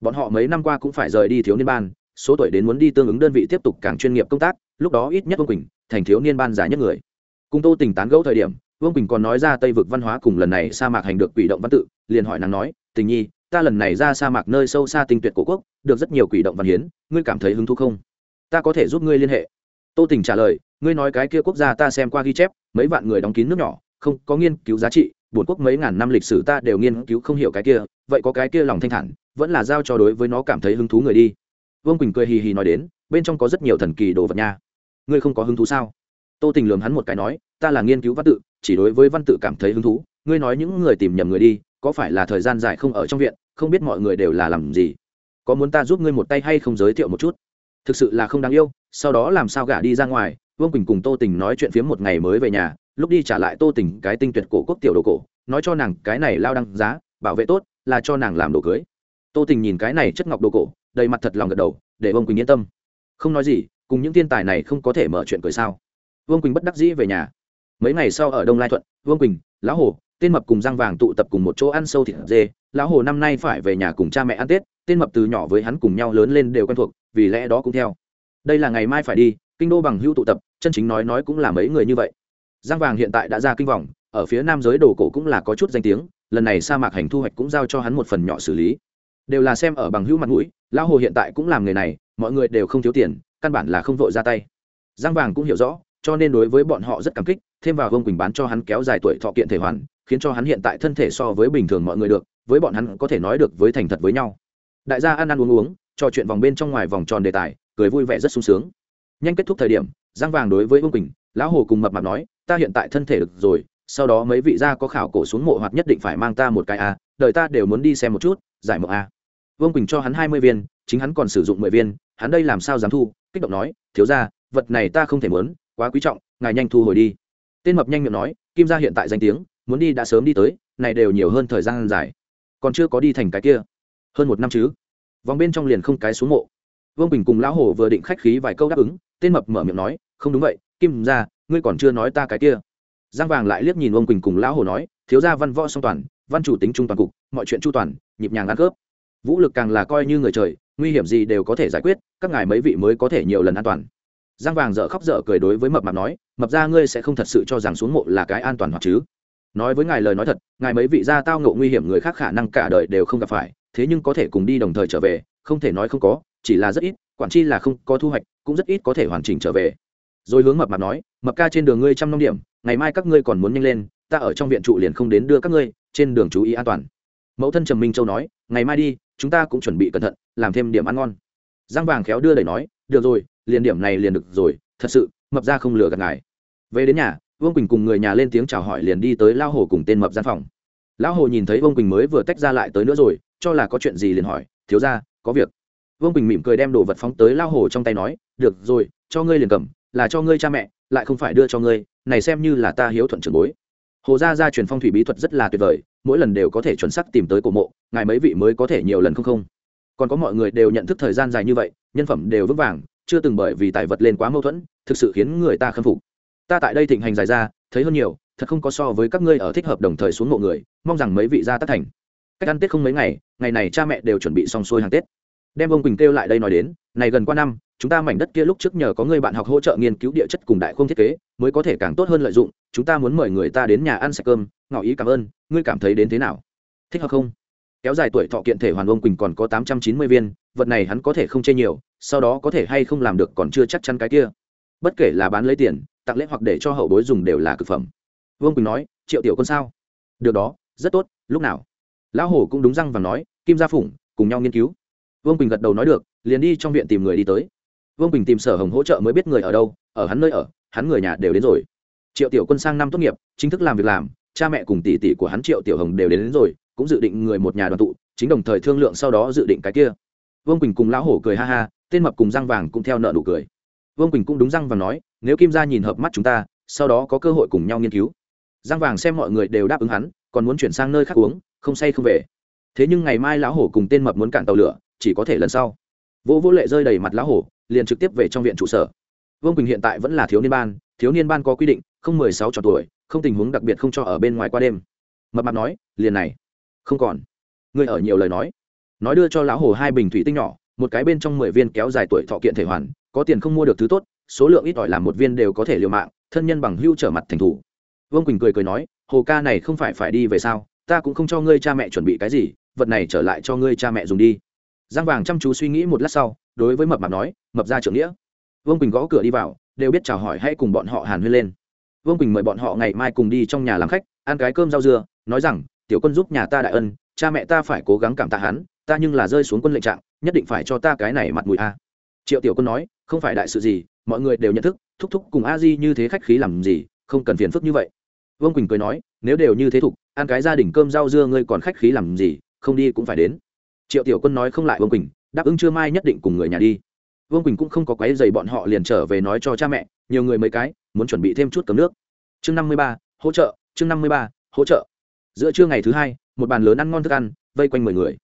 Bọn họ mấy năm qua cũng phải rời đi thiếu niên ban, số tuổi đến muốn đi tương ứng đơn vị tiếp tục càng chuyên nghiệp công tác, lúc đó ít nhất ông quỳnh, thành thiếu niên ban giả nhất người cùng tô tình tán gẫu thời điểm, vương quỳnh còn nói ra tây vực văn hóa cùng lần này sa mạc hành được quỷ động văn tự, liền hỏi nàng nói, tình nhi, ta lần này ra sa mạc nơi sâu xa tinh tuyệt của quốc, được rất nhiều quỷ động văn hiến, ngươi cảm thấy hứng thú không? Ta có thể giúp ngươi liên hệ. Tô tình trả lời, ngươi nói cái kia quốc gia ta xem qua ghi chép, mấy vạn người đóng kín nước nhỏ, không có nghiên cứu giá trị, bổn quốc mấy ngàn năm lịch sử ta đều nghiên cứu không hiểu cái kia, vậy có cái kia lòng thanh thản, vẫn là giao cho đối với nó cảm thấy hứng thú người đi. Vương quỳnh cười hì hì nói đến, bên trong có rất nhiều thần kỳ đồ vật nha. Ngươi không có hứng thú sao? Tô tình lường hắn một cái nói, ta là nghiên cứu văn tự, chỉ đối với văn tự cảm thấy hứng thú. Ngươi nói những người tìm nhầm người đi, có phải là thời gian dài không ở trong viện, không biết mọi người đều là làm gì? Có muốn ta giúp ngươi một tay hay không giới thiệu một chút? Thực sự là không đáng yêu, sau đó làm sao gả đi ra ngoài? Vương quỳnh cùng tô tình nói chuyện phiếm một ngày mới về nhà, lúc đi trả lại tô tình cái tinh tuyệt cổ quốc tiểu đồ cổ, nói cho nàng cái này lao đăng giá, bảo vệ tốt, là cho nàng làm đồ cưới. Tô tình nhìn cái này chất ngọc đồ cổ, đầy mặt thật lòng gật đầu, để vương quỳnh yên tâm. Không nói gì, cùng những thiên tài này không có thể mở chuyện cười sao? Vương quỳnh bất đắc dĩ về nhà mấy ngày sau ở đông lai thuận vương quỳnh lão hồ tên mập cùng răng vàng tụ tập cùng một chỗ ăn sâu thịt dê lão hồ năm nay phải về nhà cùng cha mẹ ăn tết tên mập từ nhỏ với hắn cùng nhau lớn lên đều quen thuộc vì lẽ đó cũng theo đây là ngày mai phải đi kinh đô bằng hữu tụ tập chân chính nói nói cũng là mấy người như vậy giang vàng hiện tại đã ra kinh vòng ở phía nam giới đồ cổ cũng là có chút danh tiếng lần này sa mạc hành thu hoạch cũng giao cho hắn một phần nhỏ xử lý đều là xem ở bằng hữu mặt mũi lão hồ hiện tại cũng làm người này mọi người đều không thiếu tiền căn bản là không vội ra tay giang vàng cũng hiểu rõ cho nên đối với bọn họ rất cảm kích, thêm vào vương quỳnh bán cho hắn kéo dài tuổi thọ kiện thể hoàn, khiến cho hắn hiện tại thân thể so với bình thường mọi người được, với bọn hắn có thể nói được với thành thật với nhau. Đại gia ăn ăn uống uống, trò chuyện vòng bên trong ngoài vòng tròn đề tài, cười vui vẻ rất sung sướng. Nhanh kết thúc thời điểm, giang vàng đối với vương quỳnh, lão hồ cùng mập mạp nói, ta hiện tại thân thể được rồi, sau đó mấy vị gia có khảo cổ xuống mộ hoặc nhất định phải mang ta một cái a đời ta đều muốn đi xem một chút, giải mộ a. Vương quỳnh cho hắn hai mươi viên, chính hắn còn sử dụng mười viên, hắn đây làm sao dám thu, kích động nói, thiếu ra vật này ta không thể muốn quá quý trọng, ngài nhanh thu hồi đi. Tên mập nhanh miệng nói, kim gia hiện tại danh tiếng, muốn đi đã sớm đi tới, này đều nhiều hơn thời gian dài. Còn chưa có đi thành cái kia. Hơn một năm chứ. Vòng bên trong liền không cái xuống mộ. Vương bình cùng lão hổ vừa định khách khí vài câu đáp ứng, tên mập mở miệng nói, không đúng vậy, kim gia, ngươi còn chưa nói ta cái kia. Giang vàng lại liếc nhìn vương quỳnh cùng lão hổ nói, thiếu gia văn võ song toàn, văn chủ tính trung toàn cục, mọi chuyện chu toàn, nhịp nhàng ăn cướp. Vũ lực càng là coi như người trời, nguy hiểm gì đều có thể giải quyết, các ngài mấy vị mới có thể nhiều lần an toàn giang vàng dở khóc dở cười đối với mập mạp nói, mập ra ngươi sẽ không thật sự cho rằng xuống mộ là cái an toàn hoặc chứ? Nói với ngài lời nói thật, ngài mấy vị gia tao ngộ nguy hiểm người khác khả năng cả đời đều không gặp phải, thế nhưng có thể cùng đi đồng thời trở về, không thể nói không có, chỉ là rất ít, quản chi là không có thu hoạch, cũng rất ít có thể hoàn chỉnh trở về. Rồi hướng mập mạp nói, mập ca trên đường ngươi trăm năm điểm, ngày mai các ngươi còn muốn nhanh lên, ta ở trong viện trụ liền không đến đưa các ngươi, trên đường chú ý an toàn. Mẫu thân trầm minh châu nói, ngày mai đi, chúng ta cũng chuẩn bị cẩn thận, làm thêm điểm ăn ngon. Giang vàng khéo đưa đẩy nói, được rồi liền điểm này liền được rồi, thật sự, mập ra không lừa gạt ngài. Về đến nhà, vương quỳnh cùng người nhà lên tiếng chào hỏi liền đi tới lao hồ cùng tên mập gian phòng. Lão hồ nhìn thấy vương quỳnh mới vừa tách ra lại tới nữa rồi, cho là có chuyện gì liền hỏi, thiếu ra có việc. Vương quỳnh mỉm cười đem đồ vật phóng tới lao hồ trong tay nói, được rồi, cho ngươi liền cầm, là cho ngươi cha mẹ, lại không phải đưa cho ngươi, này xem như là ta hiếu thuận trường bối. Hồ gia gia truyền phong thủy bí thuật rất là tuyệt vời, mỗi lần đều có thể chuẩn xác tìm tới cổ mộ, ngài mấy vị mới có thể nhiều lần không không. Còn có mọi người đều nhận thức thời gian dài như vậy, nhân phẩm đều vững vàng chưa từng bởi vì tài vật lên quá mâu thuẫn, thực sự khiến người ta khâm phục. Ta tại đây thịnh hành dài ra, thấy hơn nhiều, thật không có so với các ngươi ở thích hợp đồng thời xuống mộ người, mong rằng mấy vị gia tác thành. Cách ăn tết không mấy ngày ngày này cha mẹ đều chuẩn bị xong xuôi hàng tết. Đem ông quỳnh kêu lại đây nói đến, này gần qua năm, chúng ta mảnh đất kia lúc trước nhờ có người bạn học hỗ trợ nghiên cứu địa chất cùng đại không thiết kế, mới có thể càng tốt hơn lợi dụng, chúng ta muốn mời người ta đến nhà ăn sạch cơm, ngỏ ý cảm ơn, ngươi cảm thấy đến thế nào? Thích hợp không? Kéo dài tuổi thọ kiện thể hoàn ông quỳnh còn có tám trăm chín mươi viên vật này hắn có thể không chê nhiều sau đó có thể hay không làm được còn chưa chắc chắn cái kia. Bất kể là bán lấy tiền tặng lễ hoặc để cho hậu bối dùng đều là cực phẩm. Vương quỳnh nói triệu tiểu quân sao? Được đó rất tốt lúc nào? Lão hồ cũng đúng răng và nói kim gia phủng cùng nhau nghiên cứu. Vương quỳnh gật đầu nói được liền đi trong viện tìm người đi tới. Vương quỳnh tìm sở hồng hỗ trợ mới biết người ở đâu ở hắn nơi ở hắn người nhà đều đến rồi. Triệu tiểu quân sang năm tốt nghiệp chính thức làm việc làm cha mẹ cùng tỷ tỷ của hắn triệu tiểu hồng đều đến, đến rồi cũng dự định người một nhà đoàn tụ, chính đồng thời thương lượng sau đó dự định cái kia. Vương quỳnh cùng lão hổ cười ha ha, tên mập cùng răng vàng cũng theo nợ nụ cười. Vương quỳnh cũng đúng răng và nói, nếu kim gia nhìn hợp mắt chúng ta, sau đó có cơ hội cùng nhau nghiên cứu. Giang vàng xem mọi người đều đáp ứng hắn, còn muốn chuyển sang nơi khác uống, không say không về. Thế nhưng ngày mai lão hổ cùng tên mập muốn cản tàu lửa, chỉ có thể lần sau. Vô vô lệ rơi đầy mặt lão hổ, liền trực tiếp về trong viện trụ sở. Vương quỳnh hiện tại vẫn là thiếu niên ban, thiếu niên ban có quy định, không mười sáu tròn tuổi, không tình huống đặc biệt không cho ở bên ngoài qua đêm. Mập mạp nói, liền này không còn. Ngươi ở nhiều lời nói. Nói đưa cho lão hồ hai bình thủy tinh nhỏ, một cái bên trong mười viên kéo dài tuổi thọ kiện thể hoàn, có tiền không mua được thứ tốt, số lượng ít ỏi làm một viên đều có thể liều mạng, thân nhân bằng hưu trở mặt thành thủ. Vương quỳnh cười cười nói, hồ ca này không phải phải đi về sao, ta cũng không cho ngươi cha mẹ chuẩn bị cái gì, vật này trở lại cho ngươi cha mẹ dùng đi. Giang vàng chăm chú suy nghĩ một lát sau, đối với mập mạp nói, mập ra trưởng nghĩa. Vương quỳnh gõ cửa đi vào, đều biết chào hỏi hãy cùng bọn họ hàn huyên lên. Vương quỳnh mời bọn họ ngày mai cùng đi trong nhà làm khách, ăn cái cơm rau dưa, nói rằng tiểu quân giúp nhà ta đại ân, cha mẹ ta phải cố gắng cảm tạ hắn, ta nhưng là rơi xuống quân lệnh trạng, nhất định phải cho ta cái này mặt mũi a. Triệu tiểu quân nói, không phải đại sự gì, mọi người đều nhận thức, thúc thúc cùng a di như thế khách khí làm gì, không cần phiền phức như vậy. Vương quỳnh cười nói, nếu đều như thế thục, ăn cái gia đình cơm rau dưa ngươi còn khách khí làm gì, không đi cũng phải đến. Triệu tiểu quân nói không lại vương quỳnh, đáp ứng chưa mai nhất định cùng người nhà đi. Vương quỳnh cũng không có quấy dày bọn họ liền trở về nói cho cha mẹ, nhiều người mấy cái, muốn chuẩn bị thêm chút cấm nước. Chương năm mươi ba, hỗ trợ, chương năm mươi ba, hỗ trợ giữa trưa ngày thứ hai, một bàn lớn ăn ngon thức ăn, vây quanh mười người.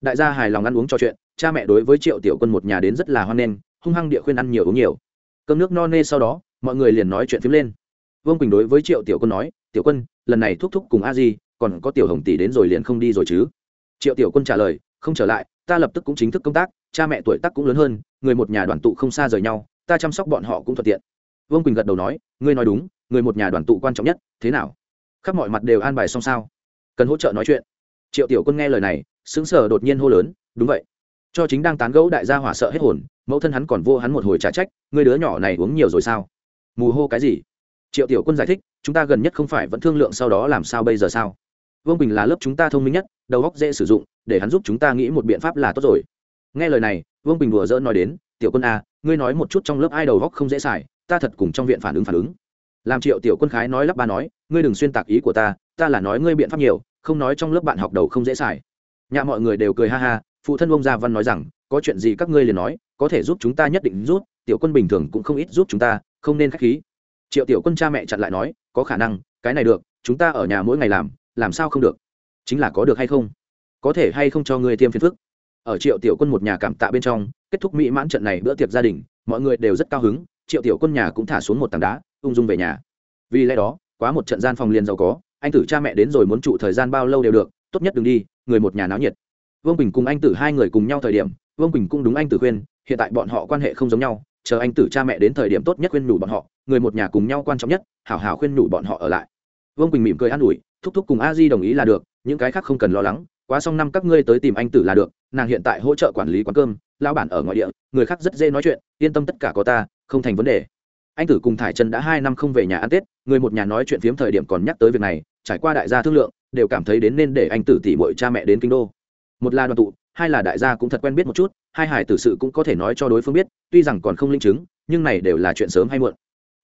Đại gia hài lòng ăn uống trò chuyện, cha mẹ đối với triệu tiểu quân một nhà đến rất là hoan nghênh, hung hăng địa khuyên ăn nhiều uống nhiều. Cơm nước no nê sau đó, mọi người liền nói chuyện phím lên. Vương quỳnh đối với triệu tiểu quân nói, tiểu quân, lần này thúc thúc cùng a di, còn có tiểu hồng tỷ đến rồi liền không đi rồi chứ? Triệu tiểu quân trả lời, không trở lại, ta lập tức cũng chính thức công tác, cha mẹ tuổi tác cũng lớn hơn, người một nhà đoàn tụ không xa rời nhau, ta chăm sóc bọn họ cũng thuận tiện. Vương quỳnh gật đầu nói, ngươi nói đúng, người một nhà đoàn tụ quan trọng nhất, thế nào? Khắp mọi mặt đều an bài xong sao? Cần hỗ trợ nói chuyện. Triệu tiểu quân nghe lời này sững sờ đột nhiên hô lớn đúng vậy. Cho chính đang tán gẫu đại gia hỏa sợ hết hồn mẫu thân hắn còn vô hắn một hồi trả trách người đứa nhỏ này uống nhiều rồi sao? Mù hô cái gì? Triệu tiểu quân giải thích chúng ta gần nhất không phải vẫn thương lượng sau đó làm sao bây giờ sao? Vương bình là lớp chúng ta thông minh nhất đầu óc dễ sử dụng để hắn giúp chúng ta nghĩ một biện pháp là tốt rồi. Nghe lời này vương bình đùa dỡ nói đến tiểu quân a à, ngươi nói một chút trong lớp ai đầu óc không dễ xài ta thật cùng trong viện phản ứng phản ứng. Làm triệu tiểu quân khái nói lắp ba nói ngươi đừng xuyên tạc ý của ta ta là nói ngươi biện pháp nhiều, không nói trong lớp bạn học đầu không dễ xài. Nhà mọi người đều cười ha ha, phụ thân ông gia văn nói rằng, có chuyện gì các ngươi liền nói, có thể giúp chúng ta nhất định giúp, tiểu quân bình thường cũng không ít giúp chúng ta, không nên k h á c h khí. Triệu tiểu quân cha mẹ chặn lại nói, có khả năng, cái này được, chúng ta ở nhà mỗi ngày làm làm sao không được? Chính là có được hay không? Có thể hay không cho ngươi tiêm phiền phức? Ở triệu tiểu quân một nhà cảm tạ bên trong, kết thúc mỹ mãn trận này bữa tiệc gia đình, mọi người đều rất cao hứng, triệu tiểu quân nhà cũng thả xuống một tảng đá, ung dung về nhà. Vì lẽ đó, quá một trận gian phòng liền giàu có anh tử cha mẹ đến rồi muốn trụ thời gian bao lâu đều được, tốt nhất đừng đi, người một nhà náo nhiệt. Vương bình cùng anh tử hai người cùng nhau thời điểm, vương bình cũng đúng anh tử khuyên, hiện tại bọn họ quan hệ không giống nhau, chờ anh tử cha mẹ đến thời điểm tốt nhất khuyên nhủ bọn họ, người một nhà cùng nhau quan trọng nhất, hảo hảo khuyên nhủ bọn họ ở lại. Vương bình mỉm cười an ủi, thúc thúc cùng a di đồng ý là được, những cái khác không cần lo lắng, quá xong năm các ngươi tới tìm anh tử là được, nàng hiện tại hỗ trợ quản lý quán cơm lao bản ở ngoại địa, người khác rất dễ nói chuyện, yên tâm tất cả có ta, không thành vấn đề. Anh tử cùng thải trần đã hai năm không về nhà ăn tết, người một nhà nói chuyện phiếm thời điểm còn nhắc tới việc này trải qua đại gia thương lượng, đều cảm thấy đến nên để anh tử tỷ mọi cha mẹ đến kinh đô. Một là đoàn tụ, hai là đại gia cũng thật quen biết một chút, hai hải tử sự cũng có thể nói cho đối phương biết, tuy rằng còn không linh chứng, nhưng này đều là chuyện sớm hay muộn.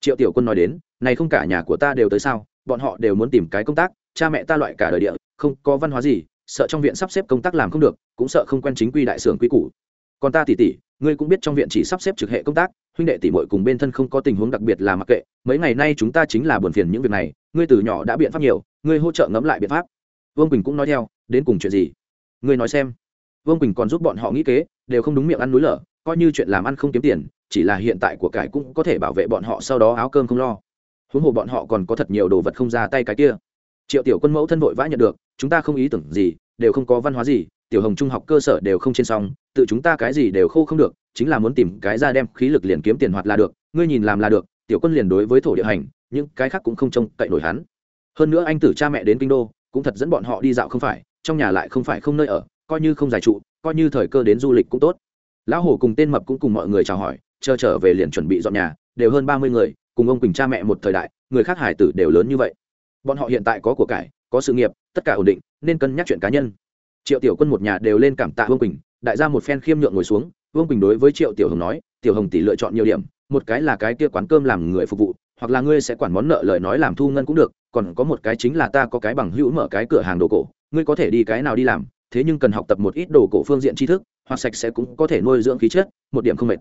Triệu tiểu quân nói đến, này không cả nhà của ta đều tới sao, bọn họ đều muốn tìm cái công tác, cha mẹ ta loại cả đời địa, không có văn hóa gì, sợ trong viện sắp xếp công tác làm không được, cũng sợ không quen chính quy đại xưởng quy củ còn ta tỉ tỉ ngươi cũng biết trong viện chỉ sắp xếp trực hệ công tác, huynh đệ tỷ muội cùng bên thân không có tình huống đặc biệt là mặc kệ, mấy ngày nay chúng ta chính là buồn phiền những việc này, ngươi từ nhỏ đã biện pháp nhiều, ngươi hỗ trợ ngẫm lại biện pháp. Vương quỳnh cũng nói theo, đến cùng chuyện gì? Ngươi nói xem. Vương quỳnh còn giúp bọn họ nghĩ kế, đều không đúng miệng ăn núi lở, coi như chuyện làm ăn không kiếm tiền, chỉ là hiện tại của cải cũng có thể bảo vệ bọn họ sau đó áo cơm không lo. Huống hồ bọn họ còn có thật nhiều đồ vật không ra tay cái kia. Triệu tiểu quân mẫu thân vội vã nhận được, chúng ta không ý tưởng gì, đều không có văn hóa gì tiểu hồng trung học cơ sở đều không trên xong, tự chúng ta cái gì đều khô không được, chính là muốn tìm cái ra đem khí lực liền kiếm tiền hoạt là được, ngươi nhìn làm là được, tiểu quân liền đối với thổ địa hành, những cái khác cũng không trông cậy nổi hắn. Hơn nữa anh tử cha mẹ đến kinh đô, cũng thật dẫn bọn họ đi dạo không phải, trong nhà lại không phải không nơi ở, coi như không giải trụ, coi như thời cơ đến du lịch cũng tốt. Lão hổ cùng tên mập cũng cùng mọi người chào hỏi, chờ trở về liền chuẩn bị dọn nhà, đều hơn ba mươi người, cùng ông quỳnh cha mẹ một thời đại, người khác hải tử đều lớn như vậy. Bọn họ hiện tại có của cải, có sự nghiệp, tất cả ổn định, nên cân nhắc chuyện cá nhân triệu tiểu quân một nhà đều lên cảm tạ vương quỳnh, đại gia một phen khiêm nhượng ngồi xuống. Vương quỳnh đối với triệu tiểu hồng nói, tiểu hồng tỷ lựa chọn nhiều điểm, một cái là cái kia quán cơm làm người phục vụ, hoặc là ngươi sẽ quản món nợ lời nói làm thu ngân cũng được, còn có một cái chính là ta có cái bằng hữu mở cái cửa hàng đồ cổ, ngươi có thể đi cái nào đi làm, thế nhưng cần học tập một ít đồ cổ phương diện tri thức, hoặc sạch sẽ cũng có thể nuôi dưỡng khí chất, một điểm không mệt.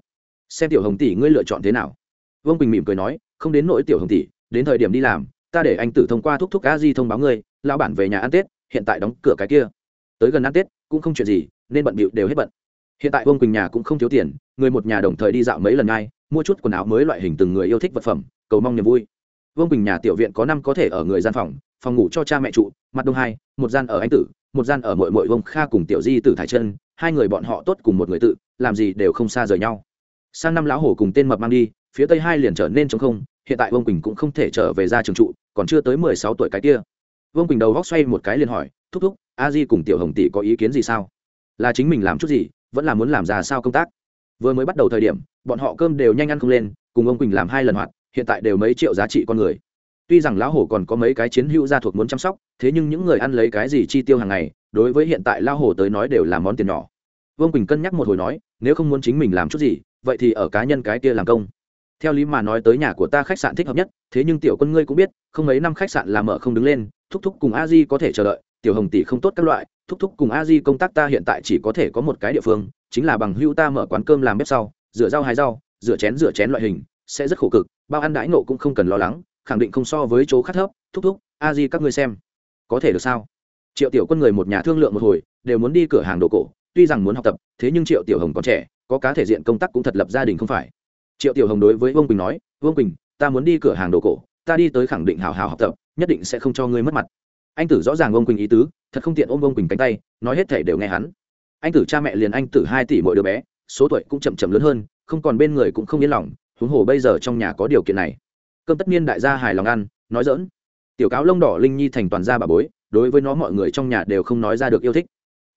Xem tiểu hồng tỷ ngươi lựa chọn thế nào. Vương quỳnh mỉm cười nói, không đến nỗi tiểu hồng tỷ, đến thời điểm đi làm, ta để anh tử thông qua thúc thúc cá di thông báo ngươi lao bản về nhà ăn tết, hiện tại đóng cửa cái kia tới gần ăn tết cũng không chuyện gì nên bận bịu đều hết bận hiện tại vương quỳnh nhà cũng không thiếu tiền người một nhà đồng thời đi dạo mấy lần ngay mua chút quần áo mới loại hình từng người yêu thích vật phẩm cầu mong niềm vui vương quỳnh nhà tiểu viện có năm có thể ở người gian phòng phòng ngủ cho cha mẹ trụ mặt đông hai một gian ở anh tử một gian ở mội mội vông kha cùng tiểu di tử thải chân hai người bọn họ tốt cùng một người tự làm gì đều không xa rời nhau sang năm lão hổ cùng tên mập mang đi phía tây hai liền trở nên t không hiện tại vương quỳnh cũng không thể trở về ra trường trụ còn chưa tới mười sáu tuổi cái kia vương quỳnh đầu góc xoay một cái liền hỏi, thúc thúc, a di cùng tiểu hồng tỷ có ý kiến gì sao? Là chính mình làm chút gì, vẫn là muốn làm ra sao công tác? Vừa mới bắt đầu thời điểm, bọn họ cơm đều nhanh ăn không lên, cùng ông quỳnh làm hai lần hoạt, hiện tại đều mấy triệu giá trị con người. Tuy rằng lão hổ còn có mấy cái chiến hữu gia thuộc muốn chăm sóc, thế nhưng những người ăn lấy cái gì chi tiêu hàng ngày, đối với hiện tại lão hổ tới nói đều là món tiền nhỏ. Vương quỳnh cân nhắc một hồi nói, nếu không muốn chính mình làm chút gì, vậy thì ở cá nhân cái kia làm công. Theo lý mà nói tới nhà của ta khách sạn thích hợp nhất, thế nhưng tiểu quân ngươi cũng biết, không mấy năm khách sạn làm mở không đứng lên thúc thúc cùng a di có thể chờ đợi, tiểu hồng tỷ không tốt các loại, thúc thúc cùng a di công tác ta hiện tại chỉ có thể có một cái địa phương, chính là bằng hữu ta mở quán cơm làm bếp sau, rửa rau hái rau, rửa chén rửa chén loại hình, sẽ rất khổ cực, bao ăn đãi nộ cũng không cần lo lắng, khẳng định không so với chỗ khác thấp, thúc thúc, a di các ngươi xem, có thể được sao? Triệu tiểu quân người một nhà thương lượng một hồi, đều muốn đi cửa hàng đồ cổ, tuy rằng muốn học tập, thế nhưng triệu tiểu hồng còn trẻ, có cá thể diện công tác cũng thật lập gia đình không phải. Triệu tiểu hồng đối với vương quỳnh nói, vương quỳnh, ta muốn đi cửa hàng đồ cổ, ta đi tới khẳng định hào hào học tập nhất định sẽ không cho ngươi mất mặt. Anh tử rõ ràng vương quỳnh ý tứ, thật không tiện ôm vương quỳnh cánh tay, nói hết thể đều nghe hắn. Anh tử cha mẹ liền anh tử hai tỷ mỗi đứa bé, số tuổi cũng chậm chậm lớn hơn, không còn bên người cũng không yên lòng, huống hồ bây giờ trong nhà có điều kiện này. Cơm tất niên đại gia hài lòng ăn, nói dỡn tiểu cáo lông đỏ linh nhi thành toàn gia bà bối, đối với nó mọi người trong nhà đều không nói ra được yêu thích.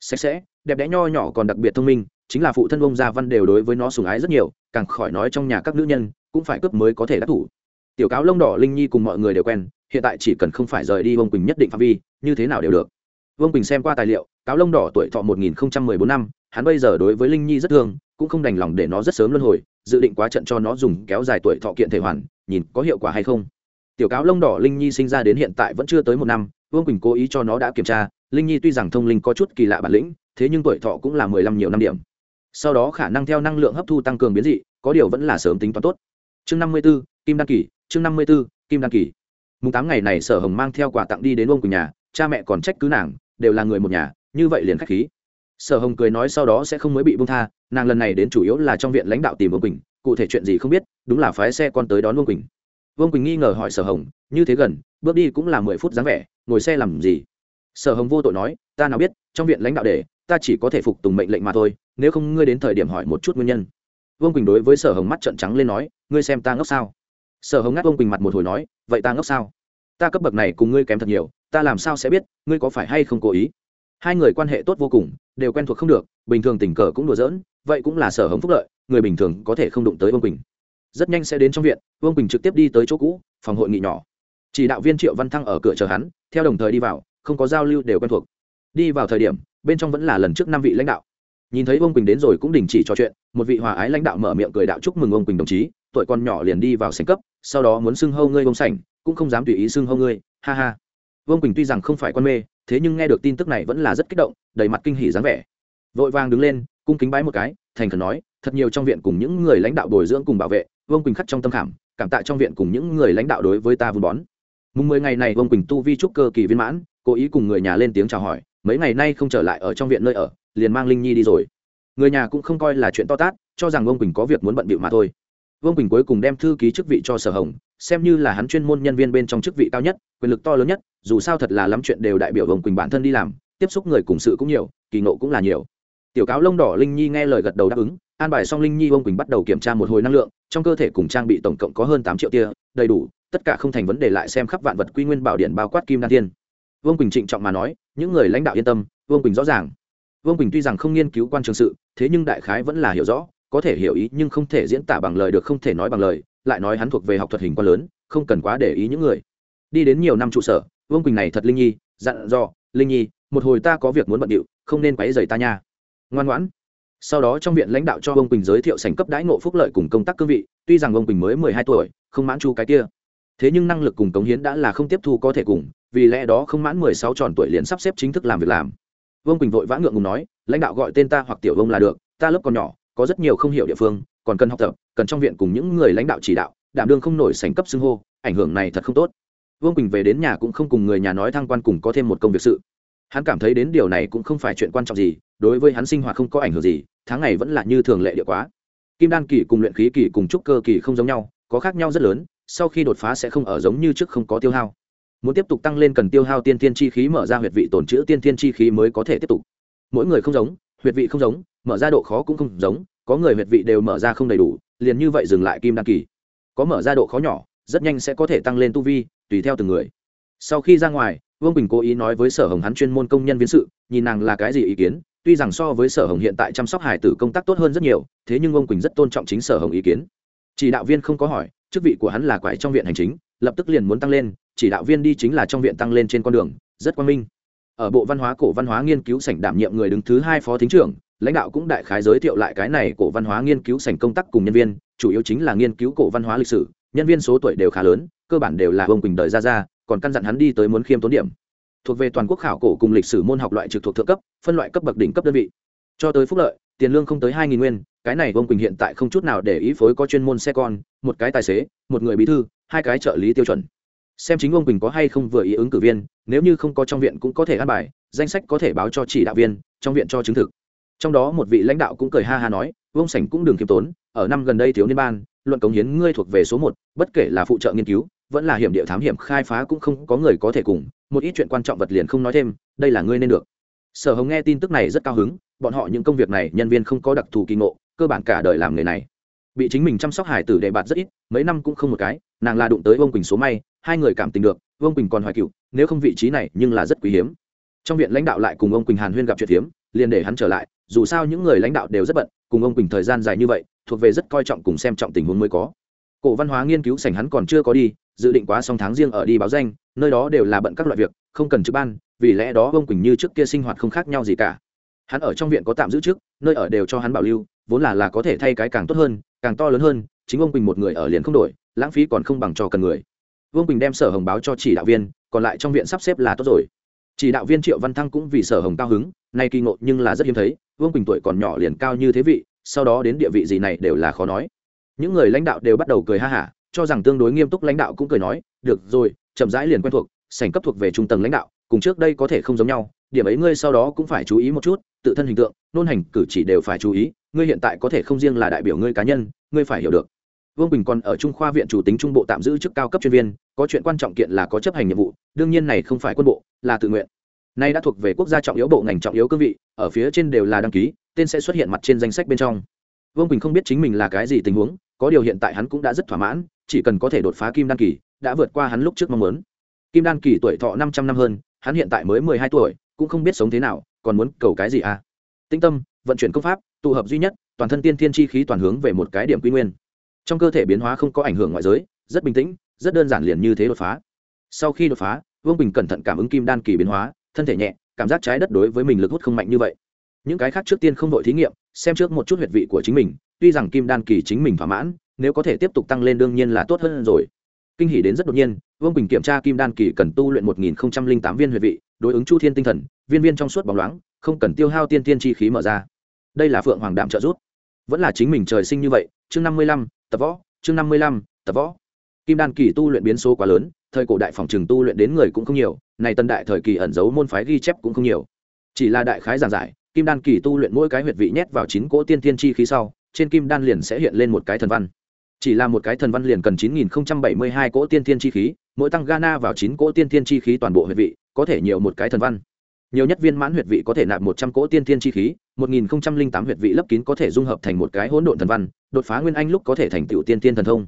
Sạch sẽ, đẹp đẽ nho nhỏ còn đặc biệt thông minh, chính là phụ thân ông gia văn đều đối với nó sùng ái rất nhiều, càng khỏi nói trong nhà các nữ nhân, cũng phải cướp mới có thể đắc thủ tiểu cáo lông đỏ linh nhi cùng mọi người đều quen, hiện tại chỉ cần không phải rời đi Vương quỳnh nhất định phạm vi, như thế nào đều được. Vương quỳnh xem qua tài liệu, cáo lông đỏ tuổi thọ một nghìn bốn năm, hắn bây giờ đối với linh nhi rất thương, cũng không đành lòng để nó rất sớm luân hồi, dự định quá trận cho nó dùng kéo dài tuổi thọ kiện thể hoàn, nhìn có hiệu quả hay không. Tiểu cáo lông đỏ linh nhi sinh ra đến hiện tại vẫn chưa tới một năm, vương quỳnh cố ý cho nó đã kiểm tra, linh nhi tuy rằng thông linh có chút kỳ lạ bản lĩnh, thế nhưng tuổi thọ cũng là mười lăm nhiều năm điểm. Sau đó khả năng theo năng lượng hấp thu tăng cường biến dị, có điều vẫn là sớm tính toán tốt. Chương năm mươi b ố kim đăng kỳ chương năm mươi b ố kim đăng kỳ. Mùng tám ngày này sở hồng mang theo quà tặng đi đến ông của nhà, cha mẹ còn trách cứ nàng, đều là người một nhà, như vậy liền k h á c h khí. Sở hồng cười nói sau đó sẽ không mới bị bông tha, nàng lần này đến chủ yếu là trong viện lãnh đạo tìm vương quỳnh, cụ thể chuyện gì không biết, đúng là phái xe con tới đón vương quỳnh. Vương quỳnh nghi ngờ hỏi sở hồng, như thế gần, bước đi cũng là mười phút dáng vẻ, ngồi xe làm gì? Sở hồng vô tội nói, ta nào biết, trong viện lãnh đạo để, ta chỉ có thể phục tùng mệnh lệnh mà thôi, nếu không ngươi đến thời điểm hỏi một chút nguyên nhân. Vương quỳnh đối với sở hồng mắt trợn trắng lên nói, ngươi xem ta ngốc sao? Sở hồng ngắt ông quỳnh mặt một hồi nói, vậy ta ngốc sao? Ta cấp bậc này cùng ngươi kém thật nhiều, ta làm sao sẽ biết, ngươi có phải hay không cố ý? Hai người quan hệ tốt vô cùng, đều quen thuộc không được, bình thường tình cờ cũng đùa giỡn, vậy cũng là sở hồng phúc lợi, người bình thường có thể không đụng tới ông quỳnh. Rất nhanh sẽ đến trong viện vương quỳnh trực tiếp đi tới chỗ cũ, phòng hội nghị nhỏ. Chỉ đạo viên triệu văn thăng ở cửa chờ hắn, theo đồng thời đi vào, không có giao lưu đều quen thuộc. Đi vào thời điểm, bên trong vẫn là lần trước năm vị lãnh đạo. Nhìn thấy ông quỳnh đến rồi cũng đình chỉ trò chuyện, một vị hòa ái lãnh đạo mở miệng cười đạo chúc mừng ông quỳnh đồng chí, tuổi con nhỏ liền đi vào sành cấp sau đó muốn xưng hâu ngươi ông sảnh, cũng không dám tùy ý xưng hâu ngươi, ha ha. Vương quỳnh tuy rằng không phải quan mê, thế nhưng nghe được tin tức này vẫn là rất kích động, đầy mặt kinh hỉ dáng vẻ. Vội vàng đứng lên, cung kính bái một cái, thành khẩn nói, thật nhiều trong viện cùng những người lãnh đạo bồi dưỡng cùng bảo vệ, vương quỳnh khắc trong tâm khảm, cảm tạ trong viện cùng những người lãnh đạo đối với ta vun bón. Mùng mười ngày này, vương quỳnh tu vi trúc cơ kỳ viên mãn, cố ý cùng người nhà lên tiếng chào hỏi, mấy ngày nay không trở lại ở trong viện nơi ở, liền mang linh nhi đi rồi. Người nhà cũng không coi là chuyện to tát, cho rằng vương quỳnh có việc muốn bận bịu mà thôi vương quỳnh cuối cùng đem thư ký chức vị cho sở hồng xem như là hắn chuyên môn nhân viên bên trong chức vị cao nhất quyền lực to lớn nhất dù sao thật là lắm chuyện đều đại biểu vương quỳnh bản thân đi làm tiếp xúc người cùng sự cũng nhiều kỳ nộ cũng là nhiều tiểu cáo lông đỏ linh nhi nghe lời gật đầu đáp ứng an bài xong linh nhi vương quỳnh bắt đầu kiểm tra một hồi năng lượng trong cơ thể cùng trang bị tổng cộng có hơn tám triệu tia đầy đủ tất cả không thành vấn đề lại xem khắp vạn vật quy nguyên bảo điện bao quát kim đan thiên vương quỳnh trịnh trọng mà nói những người lãnh đạo yên tâm vương quỳnh rõ ràng vương quỳnh tuy rằng không nghiên cứu quan trường sự thế nhưng đại khái vẫn là hiểu rõ có thể hiểu ý nhưng không thể diễn tả bằng lời được không thể nói bằng lời, lại nói hắn thuộc về học thuật hình quan lớn, không cần quá để ý những người. Đi đến nhiều năm trụ sở, vương quỳnh này thật linh nhi, dặn dò, linh nhi, một hồi ta có việc muốn bận điệu không nên quấy rầy ta nha. Ngoan ngoãn. Sau đó trong viện lãnh đạo cho vương quỳnh giới thiệu sành cấp đãi ngộ phúc lợi cùng công tác cương vị, tuy rằng vương quỳnh mới mười hai tuổi, không mãn chu cái kia. Thế nhưng năng lực cùng cống hiến đã là không tiếp thu có thể cùng, vì lẽ đó không mãn mười sáu tròn tuổi liền sắp xếp chính thức làm việc làm. Vương quỳnh vội vã ngượng ngùng nói, lãnh đạo gọi tên ta hoặc tiểu vông là được, ta lớp còn nhỏ có rất nhiều không hiểu địa phương, còn cần học tập, cần trong viện cùng những người lãnh đạo chỉ đạo, đảm đương không nổi sành cấp xưng hô, ảnh hưởng này thật không tốt. Vương quỳnh về đến nhà cũng không cùng người nhà nói thăng quan cùng có thêm một công việc sự. Hắn cảm thấy đến điều này cũng không phải chuyện quan trọng gì, đối với hắn sinh hoạt không có ảnh hưởng gì, tháng ngày vẫn là như thường lệ địa quá. Kim đan kỳ cùng luyện khí kỳ cùng trúc cơ kỳ không giống nhau, có khác nhau rất lớn, sau khi đột phá sẽ không ở giống như trước không có tiêu hao. Muốn tiếp tục tăng lên cần tiêu hao tiên thiên chi khí mở ra huyệt vị tồn chữ tiên thiên chi khí mới có thể tiếp tục. Mỗi người không giống, huyệt vị không giống mở ra độ khó cũng không giống, có người huyệt vị đều mở ra không đầy đủ, liền như vậy dừng lại kim đan kỳ. Có mở ra độ khó nhỏ, rất nhanh sẽ có thể tăng lên tu vi, tùy theo từng người. Sau khi ra ngoài, vương bình cố ý nói với sở hồng hắn chuyên môn công nhân viên sự, nhìn nàng là cái gì ý kiến, tuy rằng so với sở hồng hiện tại chăm sóc hải tử công tác tốt hơn rất nhiều, thế nhưng ông quỳnh rất tôn trọng chính sở hồng ý kiến. Chỉ đạo viên không có hỏi, chức vị của hắn là quải trong viện hành chính, lập tức liền muốn tăng lên, chỉ đạo viên đi chính là trong viện tăng lên trên con đường, rất quan minh. Ở bộ văn hóa cổ văn hóa nghiên cứu sảnh đảm nhiệm người đứng thứ hai phó thính trưởng lãnh đạo cũng đại khái giới thiệu lại cái này cổ văn hóa nghiên cứu sảnh công tác cùng nhân viên, chủ yếu chính là nghiên cứu cổ văn hóa lịch sử, nhân viên số tuổi đều khá lớn, cơ bản đều là ông quỳnh đời ra ra, còn căn dặn hắn đi tới muốn khiêm tốn điểm. Thuộc về toàn quốc khảo cổ cùng lịch sử môn học loại trực thuộc thượng cấp, phân loại cấp bậc đỉnh cấp đơn vị. Cho tới phúc lợi, tiền lương không tới hai nghìn nguyên, cái này ông quỳnh hiện tại không chút nào để ý phối có chuyên môn xe con, một cái tài xế, một người bí thư, hai cái trợ lý tiêu chuẩn. Xem chính ông quỳnh có hay không vừa ý ứng cử viên, nếu như không có trong viện cũng có thể ăn bài, danh sách có thể báo cho chỉ đạo viên, trong viện cho chứng thực trong đó một vị lãnh đạo cũng cười ha ha nói vông sảnh cũng đừng kiêm tốn, ở năm gần đây thiếu niên ban, luận cống hiến ngươi thuộc về số một, bất kể là phụ trợ nghiên cứu, vẫn là hiểm địa thám hiểm khai phá cũng không có người có thể cùng, một ít chuyện quan trọng vật liền không nói thêm, đây là ngươi nên được. Sở hồng nghe tin tức này rất cao hứng, bọn họ những công việc này nhân viên không có đặc thù kỳ ngộ, cơ bản cả đời làm nghề này. Bị chính mình chăm sóc hải tử đề bạt rất ít, mấy năm cũng không một cái, nàng là đụng tới vương quỳnh số may, hai người cảm tình được, vương quỳnh còn hoài cựu nếu không vị trí này nhưng là rất quý hiếm. Trong viện lãnh đạo lại cùng ông quỳnh hàn huyên gặp chuyện hiếm, liền để hắn trở lại dù sao những người lãnh đạo đều rất bận, cùng ông quỳnh thời gian dài như vậy, thuộc về rất coi trọng cùng xem trọng tình huống mới có. Cổ văn hóa nghiên cứu sảnh hắn còn chưa có đi, dự định quá xong tháng riêng ở đi báo danh, nơi đó đều là bận các loại việc, không cần trực ban, vì lẽ đó ông quỳnh như trước kia sinh hoạt không khác nhau gì cả. Hắn ở trong viện có tạm giữ trước, nơi ở đều cho hắn bảo lưu, vốn là là có thể thay cái càng tốt hơn, càng to lớn hơn, chính ông quỳnh một người ở liền không đổi, lãng phí còn không bằng cho cần người. Vương quỳnh đem sở hồng báo cho chỉ đạo viên, còn lại trong viện sắp xếp là tốt rồi. Chỉ đạo viên triệu văn thăng cũng vì sở hồng cao hứng, nay kỳ ngộ nhưng là rất hiếm thấy vương quỳnh tuổi còn nhỏ liền cao như thế vị sau đó đến địa vị gì này đều là khó nói những người lãnh đạo đều bắt đầu cười ha hả cho rằng tương đối nghiêm túc lãnh đạo cũng cười nói được rồi chậm rãi liền quen thuộc sành cấp thuộc về trung tầng lãnh đạo cùng trước đây có thể không giống nhau điểm ấy ngươi sau đó cũng phải chú ý một chút tự thân hình tượng nôn hành cử chỉ đều phải chú ý ngươi hiện tại có thể không riêng là đại biểu ngươi cá nhân ngươi phải hiểu được vương bình còn ở trung khoa viện chủ tính trung bộ tạm giữ chức cao cấp chuyên viên có chuyện quan trọng kiện là có chấp hành nhiệm vụ đương nhiên này không phải quân bộ là tự nguyện nay đã thuộc về quốc gia trọng yếu bộ ngành trọng yếu cương vị, ở phía trên đều là đăng ký, tên sẽ xuất hiện mặt trên danh sách bên trong. Vương bình không biết chính mình là cái gì tình huống, có điều hiện tại hắn cũng đã rất thỏa mãn, chỉ cần có thể đột phá kim đan kỳ, đã vượt qua hắn lúc trước mong muốn. Kim đan kỳ tuổi thọ năm trăm năm hơn, hắn hiện tại mới mười hai tuổi, cũng không biết sống thế nào, còn muốn cầu cái gì à? Tĩnh tâm, vận chuyển công pháp, tụ hợp duy nhất, toàn thân tiên thiên chi khí toàn hướng về một cái điểm quy nguyên. Trong cơ thể biến hóa không có ảnh hưởng ngoại giới, rất bình tĩnh, rất đơn giản liền như thế đột phá. Sau khi đột phá, vương bình cẩn thận cảm ứng kim đan kỳ biến hóa thân thể nhẹ, cảm giác trái đất đối với mình lực hút không mạnh như vậy. Những cái khác trước tiên không đội thí nghiệm, xem trước một chút huyệt vị của chính mình, tuy rằng kim đan kỳ chính mình thỏa mãn, nếu có thể tiếp tục tăng lên đương nhiên là tốt hơn rồi. Kinh hỉ đến rất đột nhiên, vương bình kiểm tra kim đan kỳ cần tu luyện một nghìn tám viên huyệt vị, đối ứng chu thiên tinh thần, viên viên trong suốt bóng loáng, không cần tiêu hao tiên tiên chi khí mở ra. Đây là phượng hoàng đạm trợ giúp. Vẫn là chính mình trời sinh như vậy, chương năm mươi lăm, tập võ, chương năm mươi lăm, tập võ. Kim đan kỳ tu luyện biến số quá lớn thời cổ đại phòng trường tu luyện đến người cũng không nhiều, này tân đại thời kỳ ẩn giấu môn phái ghi chép cũng không nhiều. Chỉ là đại khái giản giải, kim đan kỳ tu luyện mỗi cái huyệt vị nhét vào chín cỗ tiên tiên chi khí sau, trên kim đan liền sẽ hiện lên một cái thần văn. Chỉ là một cái thần văn liền cần chín nghìn bảy mươi hai cỗ tiên tiên chi khí, mỗi tăng gana vào chín cỗ tiên tiên chi khí toàn bộ huyệt vị, có thể nhiều một cái thần văn. Nhiều nhất viên mãn huyệt vị có thể nạp một trăm cỗ tiên tiên chi khí, một nghìn tám huyệt vị lấp kín có thể dung hợp thành một cái hỗn độn thần văn, đột phá nguyên anh lúc có thể thành tựu tiên tiên thần thông.